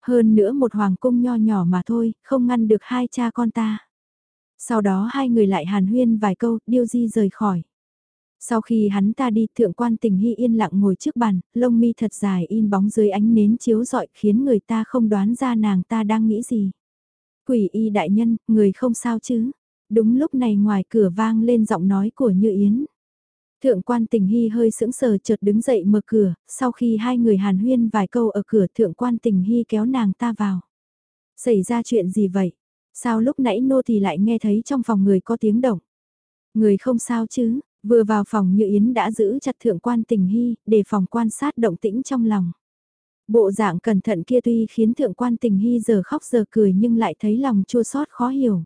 Hơn nữa một hoàng cung nho nhỏ mà thôi, không ngăn được hai cha con ta. Sau đó hai người lại hàn huyên vài câu, điêu di rời khỏi. Sau khi hắn ta đi thượng quan tình hy yên lặng ngồi trước bàn, lông mi thật dài in bóng dưới ánh nến chiếu rọi khiến người ta không đoán ra nàng ta đang nghĩ gì. Quỷ y đại nhân, người không sao chứ? Đúng lúc này ngoài cửa vang lên giọng nói của Như Yến. Thượng quan tình hy hơi sững sờ chợt đứng dậy mở cửa, sau khi hai người hàn huyên vài câu ở cửa thượng quan tình hy kéo nàng ta vào. Xảy ra chuyện gì vậy? Sao lúc nãy nô thì lại nghe thấy trong phòng người có tiếng động? Người không sao chứ, vừa vào phòng như Yến đã giữ chặt thượng quan tình hy, để phòng quan sát động tĩnh trong lòng. Bộ dạng cẩn thận kia tuy khiến thượng quan tình hy giờ khóc giờ cười nhưng lại thấy lòng chua xót khó hiểu.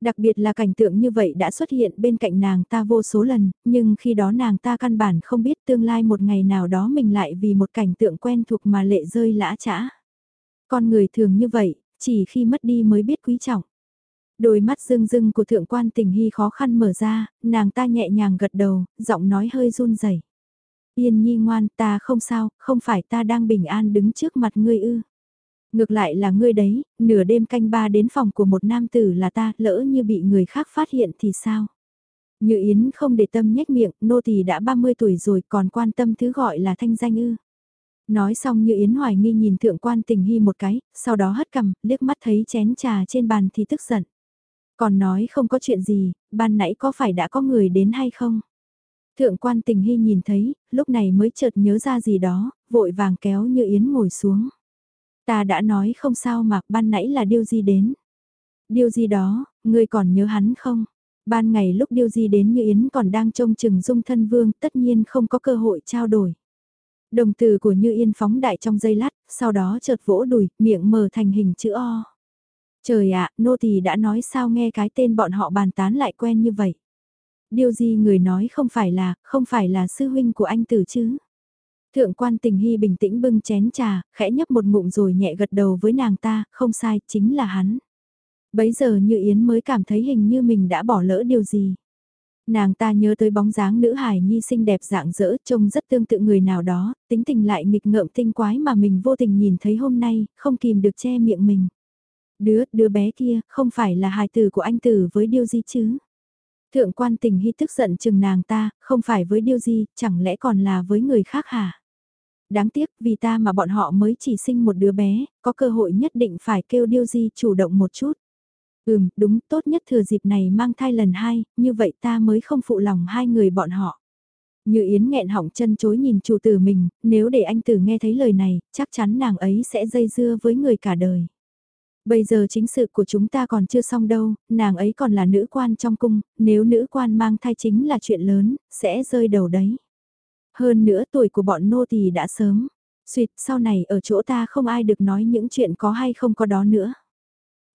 Đặc biệt là cảnh tượng như vậy đã xuất hiện bên cạnh nàng ta vô số lần, nhưng khi đó nàng ta căn bản không biết tương lai một ngày nào đó mình lại vì một cảnh tượng quen thuộc mà lệ rơi lã chã. Con người thường như vậy, chỉ khi mất đi mới biết quý trọng. Đôi mắt rưng rưng của thượng quan tình hy khó khăn mở ra, nàng ta nhẹ nhàng gật đầu, giọng nói hơi run rẩy. Yên nhi ngoan ta không sao, không phải ta đang bình an đứng trước mặt ngươi ư. Ngược lại là ngươi đấy, nửa đêm canh ba đến phòng của một nam tử là ta, lỡ như bị người khác phát hiện thì sao? Như Yến không để tâm nhếch miệng, nô tỳ đã 30 tuổi rồi còn quan tâm thứ gọi là thanh danh ư. Nói xong như Yến hoài nghi nhìn thượng quan tình hy một cái, sau đó hất cầm, liếc mắt thấy chén trà trên bàn thì tức giận. Còn nói không có chuyện gì, ban nãy có phải đã có người đến hay không? Thượng quan tình hy nhìn thấy, lúc này mới chợt nhớ ra gì đó, vội vàng kéo như Yến ngồi xuống. Ta đã nói không sao mà, ban nãy là điều gì đến. Điều gì đó, ngươi còn nhớ hắn không? Ban ngày lúc điều gì đến như Yến còn đang trông chừng dung thân vương tất nhiên không có cơ hội trao đổi. Đồng từ của Như Yên phóng đại trong giây lát, sau đó chợt vỗ đùi, miệng mở thành hình chữ O. Trời ạ, nô tỳ đã nói sao nghe cái tên bọn họ bàn tán lại quen như vậy. Điều gì người nói không phải là, không phải là sư huynh của anh tử chứ. Thượng quan tình hy bình tĩnh bưng chén trà, khẽ nhấp một ngụm rồi nhẹ gật đầu với nàng ta, không sai, chính là hắn. Bấy giờ như Yến mới cảm thấy hình như mình đã bỏ lỡ điều gì. Nàng ta nhớ tới bóng dáng nữ hài nhi xinh đẹp dạng dỡ trông rất tương tự người nào đó, tính tình lại nghịch ngợm tinh quái mà mình vô tình nhìn thấy hôm nay, không kìm được che miệng mình. Đứa, đứa bé kia, không phải là hài tử của anh tử với điều gì chứ? Thượng quan tình hy tức giận chừng nàng ta, không phải với điều gì, chẳng lẽ còn là với người khác hả? Đáng tiếc vì ta mà bọn họ mới chỉ sinh một đứa bé, có cơ hội nhất định phải kêu điều gì chủ động một chút. Ừm, đúng, tốt nhất thừa dịp này mang thai lần hai, như vậy ta mới không phụ lòng hai người bọn họ. Như Yến nghẹn họng chân chối nhìn chủ tử mình, nếu để anh tử nghe thấy lời này, chắc chắn nàng ấy sẽ dây dưa với người cả đời. Bây giờ chính sự của chúng ta còn chưa xong đâu, nàng ấy còn là nữ quan trong cung, nếu nữ quan mang thai chính là chuyện lớn, sẽ rơi đầu đấy. Hơn nữa tuổi của bọn nô tỳ đã sớm, suyệt sau này ở chỗ ta không ai được nói những chuyện có hay không có đó nữa.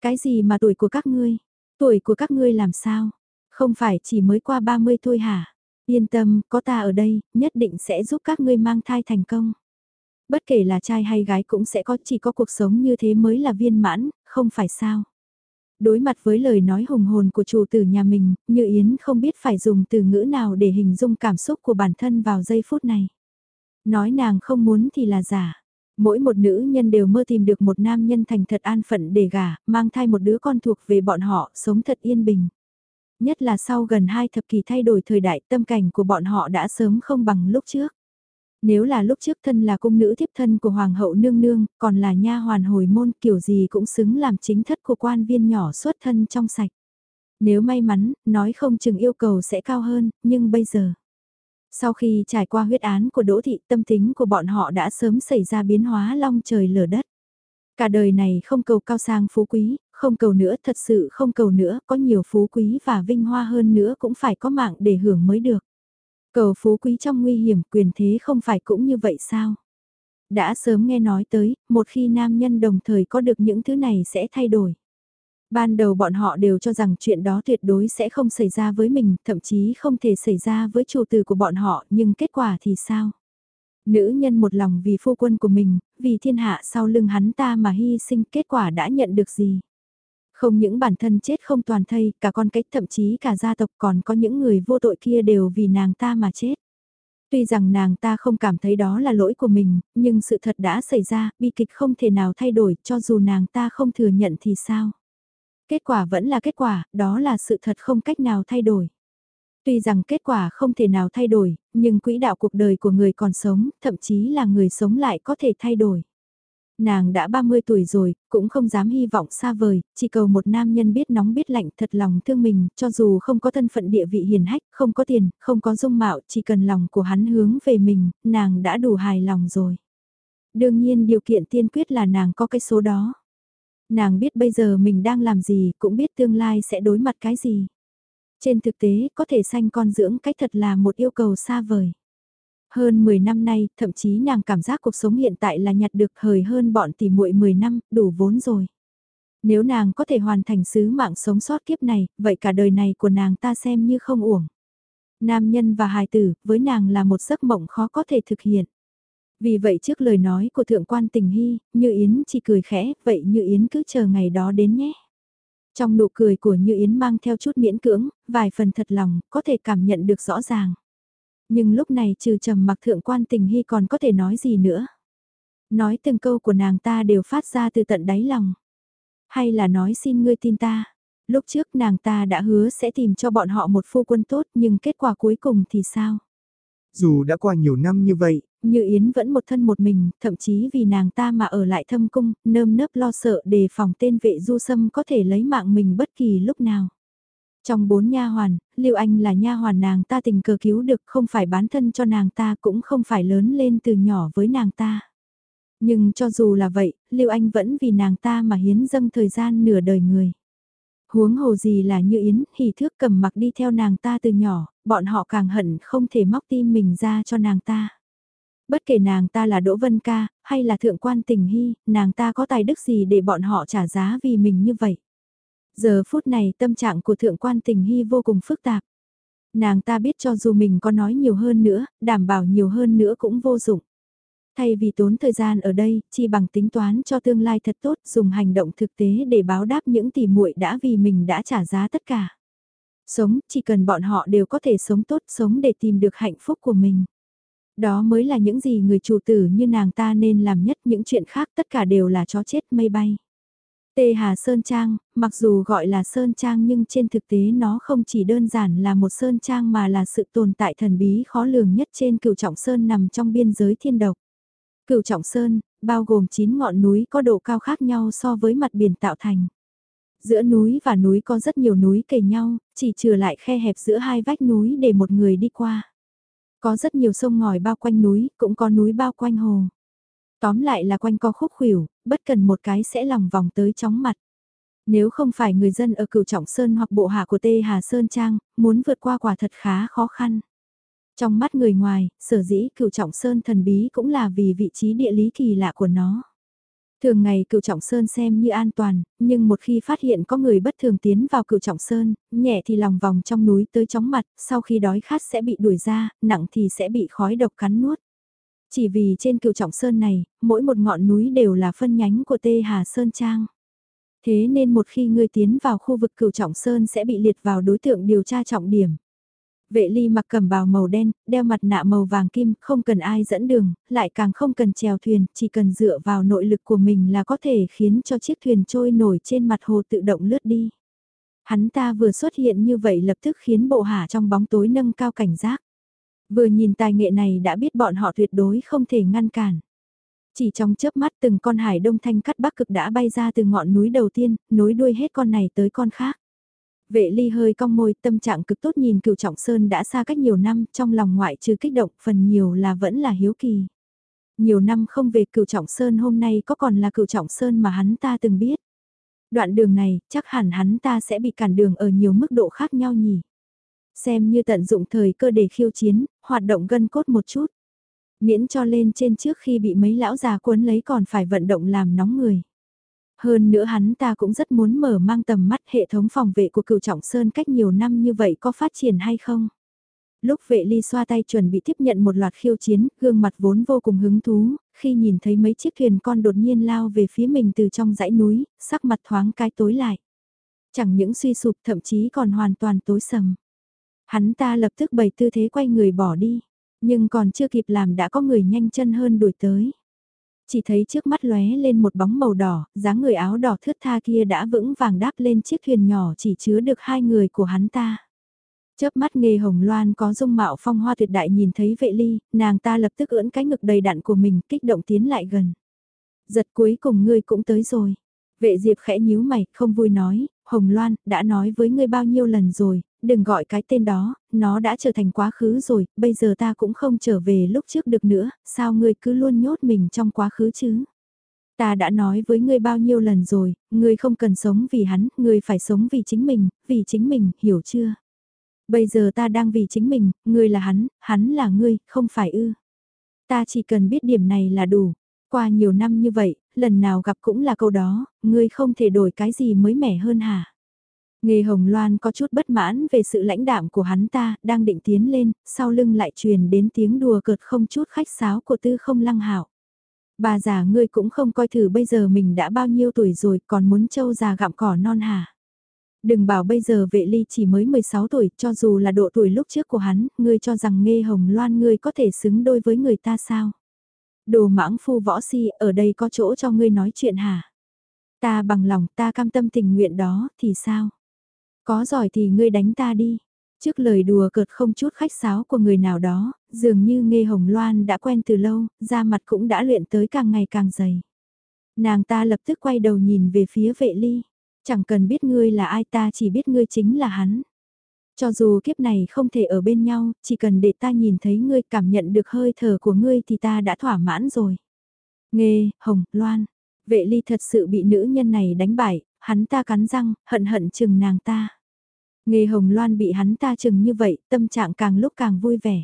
Cái gì mà tuổi của các ngươi? Tuổi của các ngươi làm sao? Không phải chỉ mới qua 30 thôi hả? Yên tâm, có ta ở đây, nhất định sẽ giúp các ngươi mang thai thành công. Bất kể là trai hay gái cũng sẽ có chỉ có cuộc sống như thế mới là viên mãn, không phải sao? Đối mặt với lời nói hùng hồn của chủ tử nhà mình, Như Yến không biết phải dùng từ ngữ nào để hình dung cảm xúc của bản thân vào giây phút này. Nói nàng không muốn thì là giả. Mỗi một nữ nhân đều mơ tìm được một nam nhân thành thật an phận để gả, mang thai một đứa con thuộc về bọn họ, sống thật yên bình. Nhất là sau gần hai thập kỷ thay đổi thời đại tâm cảnh của bọn họ đã sớm không bằng lúc trước. Nếu là lúc trước thân là cung nữ thiếp thân của Hoàng hậu nương nương, còn là nha hoàn hồi môn kiểu gì cũng xứng làm chính thất của quan viên nhỏ xuất thân trong sạch. Nếu may mắn, nói không chừng yêu cầu sẽ cao hơn, nhưng bây giờ... Sau khi trải qua huyết án của Đỗ Thị tâm tính của bọn họ đã sớm xảy ra biến hóa long trời lở đất. Cả đời này không cầu cao sang phú quý, không cầu nữa, thật sự không cầu nữa, có nhiều phú quý và vinh hoa hơn nữa cũng phải có mạng để hưởng mới được. Cầu phú quý trong nguy hiểm quyền thế không phải cũng như vậy sao? Đã sớm nghe nói tới, một khi nam nhân đồng thời có được những thứ này sẽ thay đổi. Ban đầu bọn họ đều cho rằng chuyện đó tuyệt đối sẽ không xảy ra với mình, thậm chí không thể xảy ra với chủ tử của bọn họ, nhưng kết quả thì sao? Nữ nhân một lòng vì phu quân của mình, vì thiên hạ sau lưng hắn ta mà hy sinh kết quả đã nhận được gì? Không những bản thân chết không toàn thây, cả con cách thậm chí cả gia tộc còn có những người vô tội kia đều vì nàng ta mà chết. Tuy rằng nàng ta không cảm thấy đó là lỗi của mình, nhưng sự thật đã xảy ra, bi kịch không thể nào thay đổi cho dù nàng ta không thừa nhận thì sao. Kết quả vẫn là kết quả, đó là sự thật không cách nào thay đổi. Tuy rằng kết quả không thể nào thay đổi, nhưng quỹ đạo cuộc đời của người còn sống, thậm chí là người sống lại có thể thay đổi. Nàng đã 30 tuổi rồi, cũng không dám hy vọng xa vời, chỉ cầu một nam nhân biết nóng biết lạnh thật lòng thương mình, cho dù không có thân phận địa vị hiền hách, không có tiền, không có dung mạo, chỉ cần lòng của hắn hướng về mình, nàng đã đủ hài lòng rồi. Đương nhiên điều kiện tiên quyết là nàng có cái số đó. Nàng biết bây giờ mình đang làm gì, cũng biết tương lai sẽ đối mặt cái gì. Trên thực tế, có thể sanh con dưỡng cách thật là một yêu cầu xa vời. Hơn 10 năm nay, thậm chí nàng cảm giác cuộc sống hiện tại là nhặt được hời hơn bọn tỷ muội 10 năm, đủ vốn rồi. Nếu nàng có thể hoàn thành sứ mạng sống sót kiếp này, vậy cả đời này của nàng ta xem như không uổng. Nam nhân và hài tử, với nàng là một giấc mộng khó có thể thực hiện. Vì vậy trước lời nói của thượng quan tình hy, Như Yến chỉ cười khẽ, vậy Như Yến cứ chờ ngày đó đến nhé. Trong nụ cười của Như Yến mang theo chút miễn cưỡng, vài phần thật lòng, có thể cảm nhận được rõ ràng. Nhưng lúc này trừ trầm mặc thượng quan tình hy còn có thể nói gì nữa. Nói từng câu của nàng ta đều phát ra từ tận đáy lòng. Hay là nói xin ngươi tin ta. Lúc trước nàng ta đã hứa sẽ tìm cho bọn họ một phu quân tốt nhưng kết quả cuối cùng thì sao? Dù đã qua nhiều năm như vậy, như Yến vẫn một thân một mình, thậm chí vì nàng ta mà ở lại thâm cung, nơm nớp lo sợ đề phòng tên vệ du sâm có thể lấy mạng mình bất kỳ lúc nào. Trong bốn nha hoàn, Lưu Anh là nha hoàn nàng ta tình cờ cứu được không phải bán thân cho nàng ta cũng không phải lớn lên từ nhỏ với nàng ta. Nhưng cho dù là vậy, Lưu Anh vẫn vì nàng ta mà hiến dâng thời gian nửa đời người. Huống hồ gì là như Yến, hỉ thước cầm mặc đi theo nàng ta từ nhỏ, bọn họ càng hận không thể móc tim mình ra cho nàng ta. Bất kể nàng ta là Đỗ Vân Ca, hay là Thượng quan Tình Hy, nàng ta có tài đức gì để bọn họ trả giá vì mình như vậy. Giờ phút này tâm trạng của Thượng quan Tình Hy vô cùng phức tạp. Nàng ta biết cho dù mình có nói nhiều hơn nữa, đảm bảo nhiều hơn nữa cũng vô dụng. Thay vì tốn thời gian ở đây, chi bằng tính toán cho tương lai thật tốt, dùng hành động thực tế để báo đáp những tỉ muội đã vì mình đã trả giá tất cả. Sống, chỉ cần bọn họ đều có thể sống tốt, sống để tìm được hạnh phúc của mình. Đó mới là những gì người chủ tử như nàng ta nên làm nhất, những chuyện khác tất cả đều là chó chết mây bay. Tê Hà Sơn Trang, mặc dù gọi là Sơn Trang nhưng trên thực tế nó không chỉ đơn giản là một Sơn Trang mà là sự tồn tại thần bí khó lường nhất trên cửu trọng Sơn nằm trong biên giới thiên độc. Cửu trọng Sơn, bao gồm 9 ngọn núi có độ cao khác nhau so với mặt biển tạo thành. Giữa núi và núi có rất nhiều núi kề nhau, chỉ trừ lại khe hẹp giữa hai vách núi để một người đi qua. Có rất nhiều sông ngòi bao quanh núi, cũng có núi bao quanh hồ. Tóm lại là quanh co khúc khuỷu, bất cần một cái sẽ lòng vòng tới chóng mặt. Nếu không phải người dân ở cửu trọng sơn hoặc bộ hạ của Tê Hà Sơn Trang, muốn vượt qua quả thật khá khó khăn. Trong mắt người ngoài, sở dĩ cửu trọng sơn thần bí cũng là vì vị trí địa lý kỳ lạ của nó. Thường ngày cựu trọng sơn xem như an toàn, nhưng một khi phát hiện có người bất thường tiến vào cựu trọng sơn, nhẹ thì lòng vòng trong núi tới chóng mặt, sau khi đói khát sẽ bị đuổi ra, nặng thì sẽ bị khói độc cắn nuốt. Chỉ vì trên cựu trọng sơn này, mỗi một ngọn núi đều là phân nhánh của Tê Hà Sơn Trang. Thế nên một khi ngươi tiến vào khu vực cựu trọng sơn sẽ bị liệt vào đối tượng điều tra trọng điểm. Vệ ly mặc cầm bào màu đen, đeo mặt nạ màu vàng kim, không cần ai dẫn đường, lại càng không cần chèo thuyền, chỉ cần dựa vào nội lực của mình là có thể khiến cho chiếc thuyền trôi nổi trên mặt hồ tự động lướt đi. Hắn ta vừa xuất hiện như vậy lập tức khiến bộ hạ trong bóng tối nâng cao cảnh giác. Vừa nhìn tài nghệ này đã biết bọn họ tuyệt đối không thể ngăn cản. Chỉ trong chớp mắt từng con hải đông thanh cắt bắc cực đã bay ra từ ngọn núi đầu tiên, nối đuôi hết con này tới con khác. Vệ ly hơi cong môi tâm trạng cực tốt nhìn cựu trọng sơn đã xa cách nhiều năm trong lòng ngoại trừ kích động phần nhiều là vẫn là hiếu kỳ. Nhiều năm không về cựu trọng sơn hôm nay có còn là cựu trọng sơn mà hắn ta từng biết. Đoạn đường này chắc hẳn hắn ta sẽ bị cản đường ở nhiều mức độ khác nhau nhỉ. Xem như tận dụng thời cơ để khiêu chiến, hoạt động gân cốt một chút. Miễn cho lên trên trước khi bị mấy lão già cuốn lấy còn phải vận động làm nóng người. Hơn nữa hắn ta cũng rất muốn mở mang tầm mắt hệ thống phòng vệ của cựu trọng sơn cách nhiều năm như vậy có phát triển hay không. Lúc vệ ly xoa tay chuẩn bị tiếp nhận một loạt khiêu chiến, gương mặt vốn vô cùng hứng thú, khi nhìn thấy mấy chiếc thuyền con đột nhiên lao về phía mình từ trong dãy núi, sắc mặt thoáng cái tối lại. Chẳng những suy sụp thậm chí còn hoàn toàn tối sầm. Hắn ta lập tức bày tư thế quay người bỏ đi, nhưng còn chưa kịp làm đã có người nhanh chân hơn đuổi tới chỉ thấy trước mắt lóe lên một bóng màu đỏ, dáng người áo đỏ thướt tha kia đã vững vàng đáp lên chiếc thuyền nhỏ chỉ chứa được hai người của hắn ta. Chớp mắt nghề hồng loan có dung mạo phong hoa tuyệt đại nhìn thấy vệ ly, nàng ta lập tức ưỡn cái ngực đầy đặn của mình kích động tiến lại gần. Giật cuối cùng ngươi cũng tới rồi. Vệ diệp khẽ nhíu mày, không vui nói, Hồng Loan, đã nói với ngươi bao nhiêu lần rồi, đừng gọi cái tên đó, nó đã trở thành quá khứ rồi, bây giờ ta cũng không trở về lúc trước được nữa, sao ngươi cứ luôn nhốt mình trong quá khứ chứ? Ta đã nói với ngươi bao nhiêu lần rồi, ngươi không cần sống vì hắn, ngươi phải sống vì chính mình, vì chính mình, hiểu chưa? Bây giờ ta đang vì chính mình, ngươi là hắn, hắn là ngươi, không phải ư. Ta chỉ cần biết điểm này là đủ. Qua nhiều năm như vậy, lần nào gặp cũng là câu đó, ngươi không thể đổi cái gì mới mẻ hơn hả? Nghề Hồng Loan có chút bất mãn về sự lãnh đạm của hắn ta, đang định tiến lên, sau lưng lại truyền đến tiếng đùa cợt không chút khách sáo của tư không lăng hảo. Bà già ngươi cũng không coi thử bây giờ mình đã bao nhiêu tuổi rồi còn muốn trâu già gặm cỏ non hả? Đừng bảo bây giờ vệ ly chỉ mới 16 tuổi, cho dù là độ tuổi lúc trước của hắn, ngươi cho rằng nghe hồng loan ngươi có thể xứng đôi với người ta sao? Đồ mãng phu võ si, ở đây có chỗ cho ngươi nói chuyện hả? Ta bằng lòng ta cam tâm tình nguyện đó, thì sao? Có giỏi thì ngươi đánh ta đi. Trước lời đùa cợt không chút khách sáo của người nào đó, dường như nghe hồng loan đã quen từ lâu, da mặt cũng đã luyện tới càng ngày càng dày. Nàng ta lập tức quay đầu nhìn về phía vệ ly. Chẳng cần biết ngươi là ai ta chỉ biết ngươi chính là hắn. Cho dù kiếp này không thể ở bên nhau, chỉ cần để ta nhìn thấy ngươi cảm nhận được hơi thở của ngươi thì ta đã thỏa mãn rồi. Nghe, Hồng, Loan, vệ ly thật sự bị nữ nhân này đánh bại, hắn ta cắn răng, hận hận chừng nàng ta. Nghe Hồng Loan bị hắn ta chừng như vậy, tâm trạng càng lúc càng vui vẻ.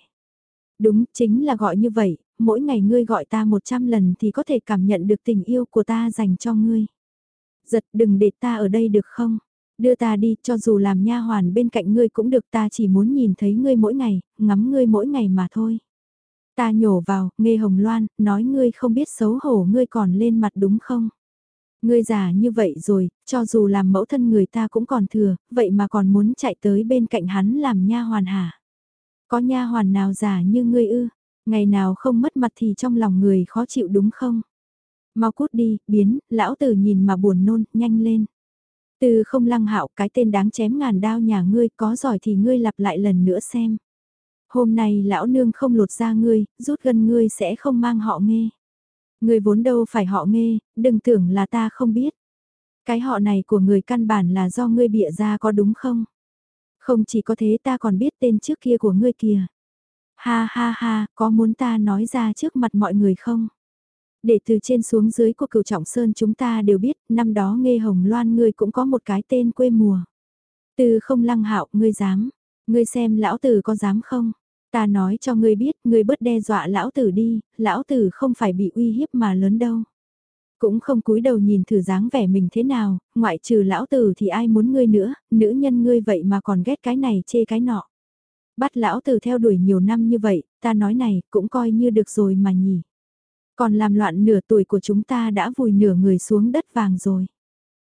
Đúng, chính là gọi như vậy, mỗi ngày ngươi gọi ta 100 lần thì có thể cảm nhận được tình yêu của ta dành cho ngươi. Giật đừng để ta ở đây được không? Đưa ta đi, cho dù làm nha hoàn bên cạnh ngươi cũng được ta chỉ muốn nhìn thấy ngươi mỗi ngày, ngắm ngươi mỗi ngày mà thôi. Ta nhổ vào, nghe hồng loan, nói ngươi không biết xấu hổ ngươi còn lên mặt đúng không? Ngươi già như vậy rồi, cho dù làm mẫu thân người ta cũng còn thừa, vậy mà còn muốn chạy tới bên cạnh hắn làm nha hoàn hả? Có nha hoàn nào già như ngươi ư? Ngày nào không mất mặt thì trong lòng người khó chịu đúng không? Mau cút đi, biến, lão tử nhìn mà buồn nôn, nhanh lên. Từ không lăng hạo cái tên đáng chém ngàn đao nhà ngươi có giỏi thì ngươi lặp lại lần nữa xem. Hôm nay lão nương không lột ra ngươi, rút gần ngươi sẽ không mang họ nghe. Ngươi vốn đâu phải họ nghe, đừng tưởng là ta không biết. Cái họ này của người căn bản là do ngươi bịa ra có đúng không? Không chỉ có thế ta còn biết tên trước kia của ngươi kìa. Ha ha ha, có muốn ta nói ra trước mặt mọi người không? Để từ trên xuống dưới của cửu trọng sơn chúng ta đều biết, năm đó nghe hồng loan ngươi cũng có một cái tên quê mùa. Từ không lăng hạo, ngươi dám, ngươi xem lão tử có dám không? Ta nói cho ngươi biết, ngươi bớt đe dọa lão tử đi, lão tử không phải bị uy hiếp mà lớn đâu. Cũng không cúi đầu nhìn thử dáng vẻ mình thế nào, ngoại trừ lão tử thì ai muốn ngươi nữa, nữ nhân ngươi vậy mà còn ghét cái này chê cái nọ. Bắt lão tử theo đuổi nhiều năm như vậy, ta nói này cũng coi như được rồi mà nhỉ. Còn làm loạn nửa tuổi của chúng ta đã vùi nửa người xuống đất vàng rồi.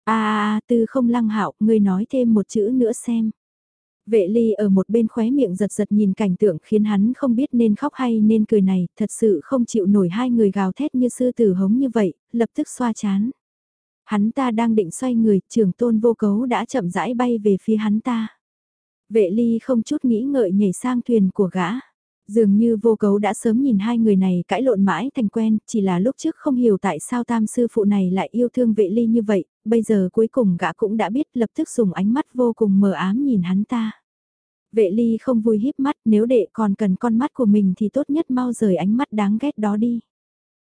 À, à, à tư không lăng hạo, ngươi nói thêm một chữ nữa xem. Vệ ly ở một bên khóe miệng giật giật nhìn cảnh tượng khiến hắn không biết nên khóc hay nên cười này, thật sự không chịu nổi hai người gào thét như sư tử hống như vậy, lập tức xoa chán. Hắn ta đang định xoay người, trường tôn vô cấu đã chậm rãi bay về phía hắn ta. Vệ ly không chút nghĩ ngợi nhảy sang thuyền của gã. Dường như vô cấu đã sớm nhìn hai người này cãi lộn mãi thành quen, chỉ là lúc trước không hiểu tại sao tam sư phụ này lại yêu thương vệ ly như vậy, bây giờ cuối cùng gã cũng đã biết lập tức dùng ánh mắt vô cùng mờ ám nhìn hắn ta. Vệ ly không vui híp mắt nếu đệ còn cần con mắt của mình thì tốt nhất mau rời ánh mắt đáng ghét đó đi.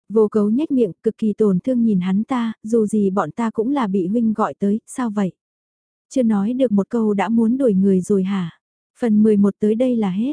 Vô cấu nhếch miệng cực kỳ tổn thương nhìn hắn ta, dù gì bọn ta cũng là bị huynh gọi tới, sao vậy? Chưa nói được một câu đã muốn đuổi người rồi hả? Phần 11 tới đây là hết.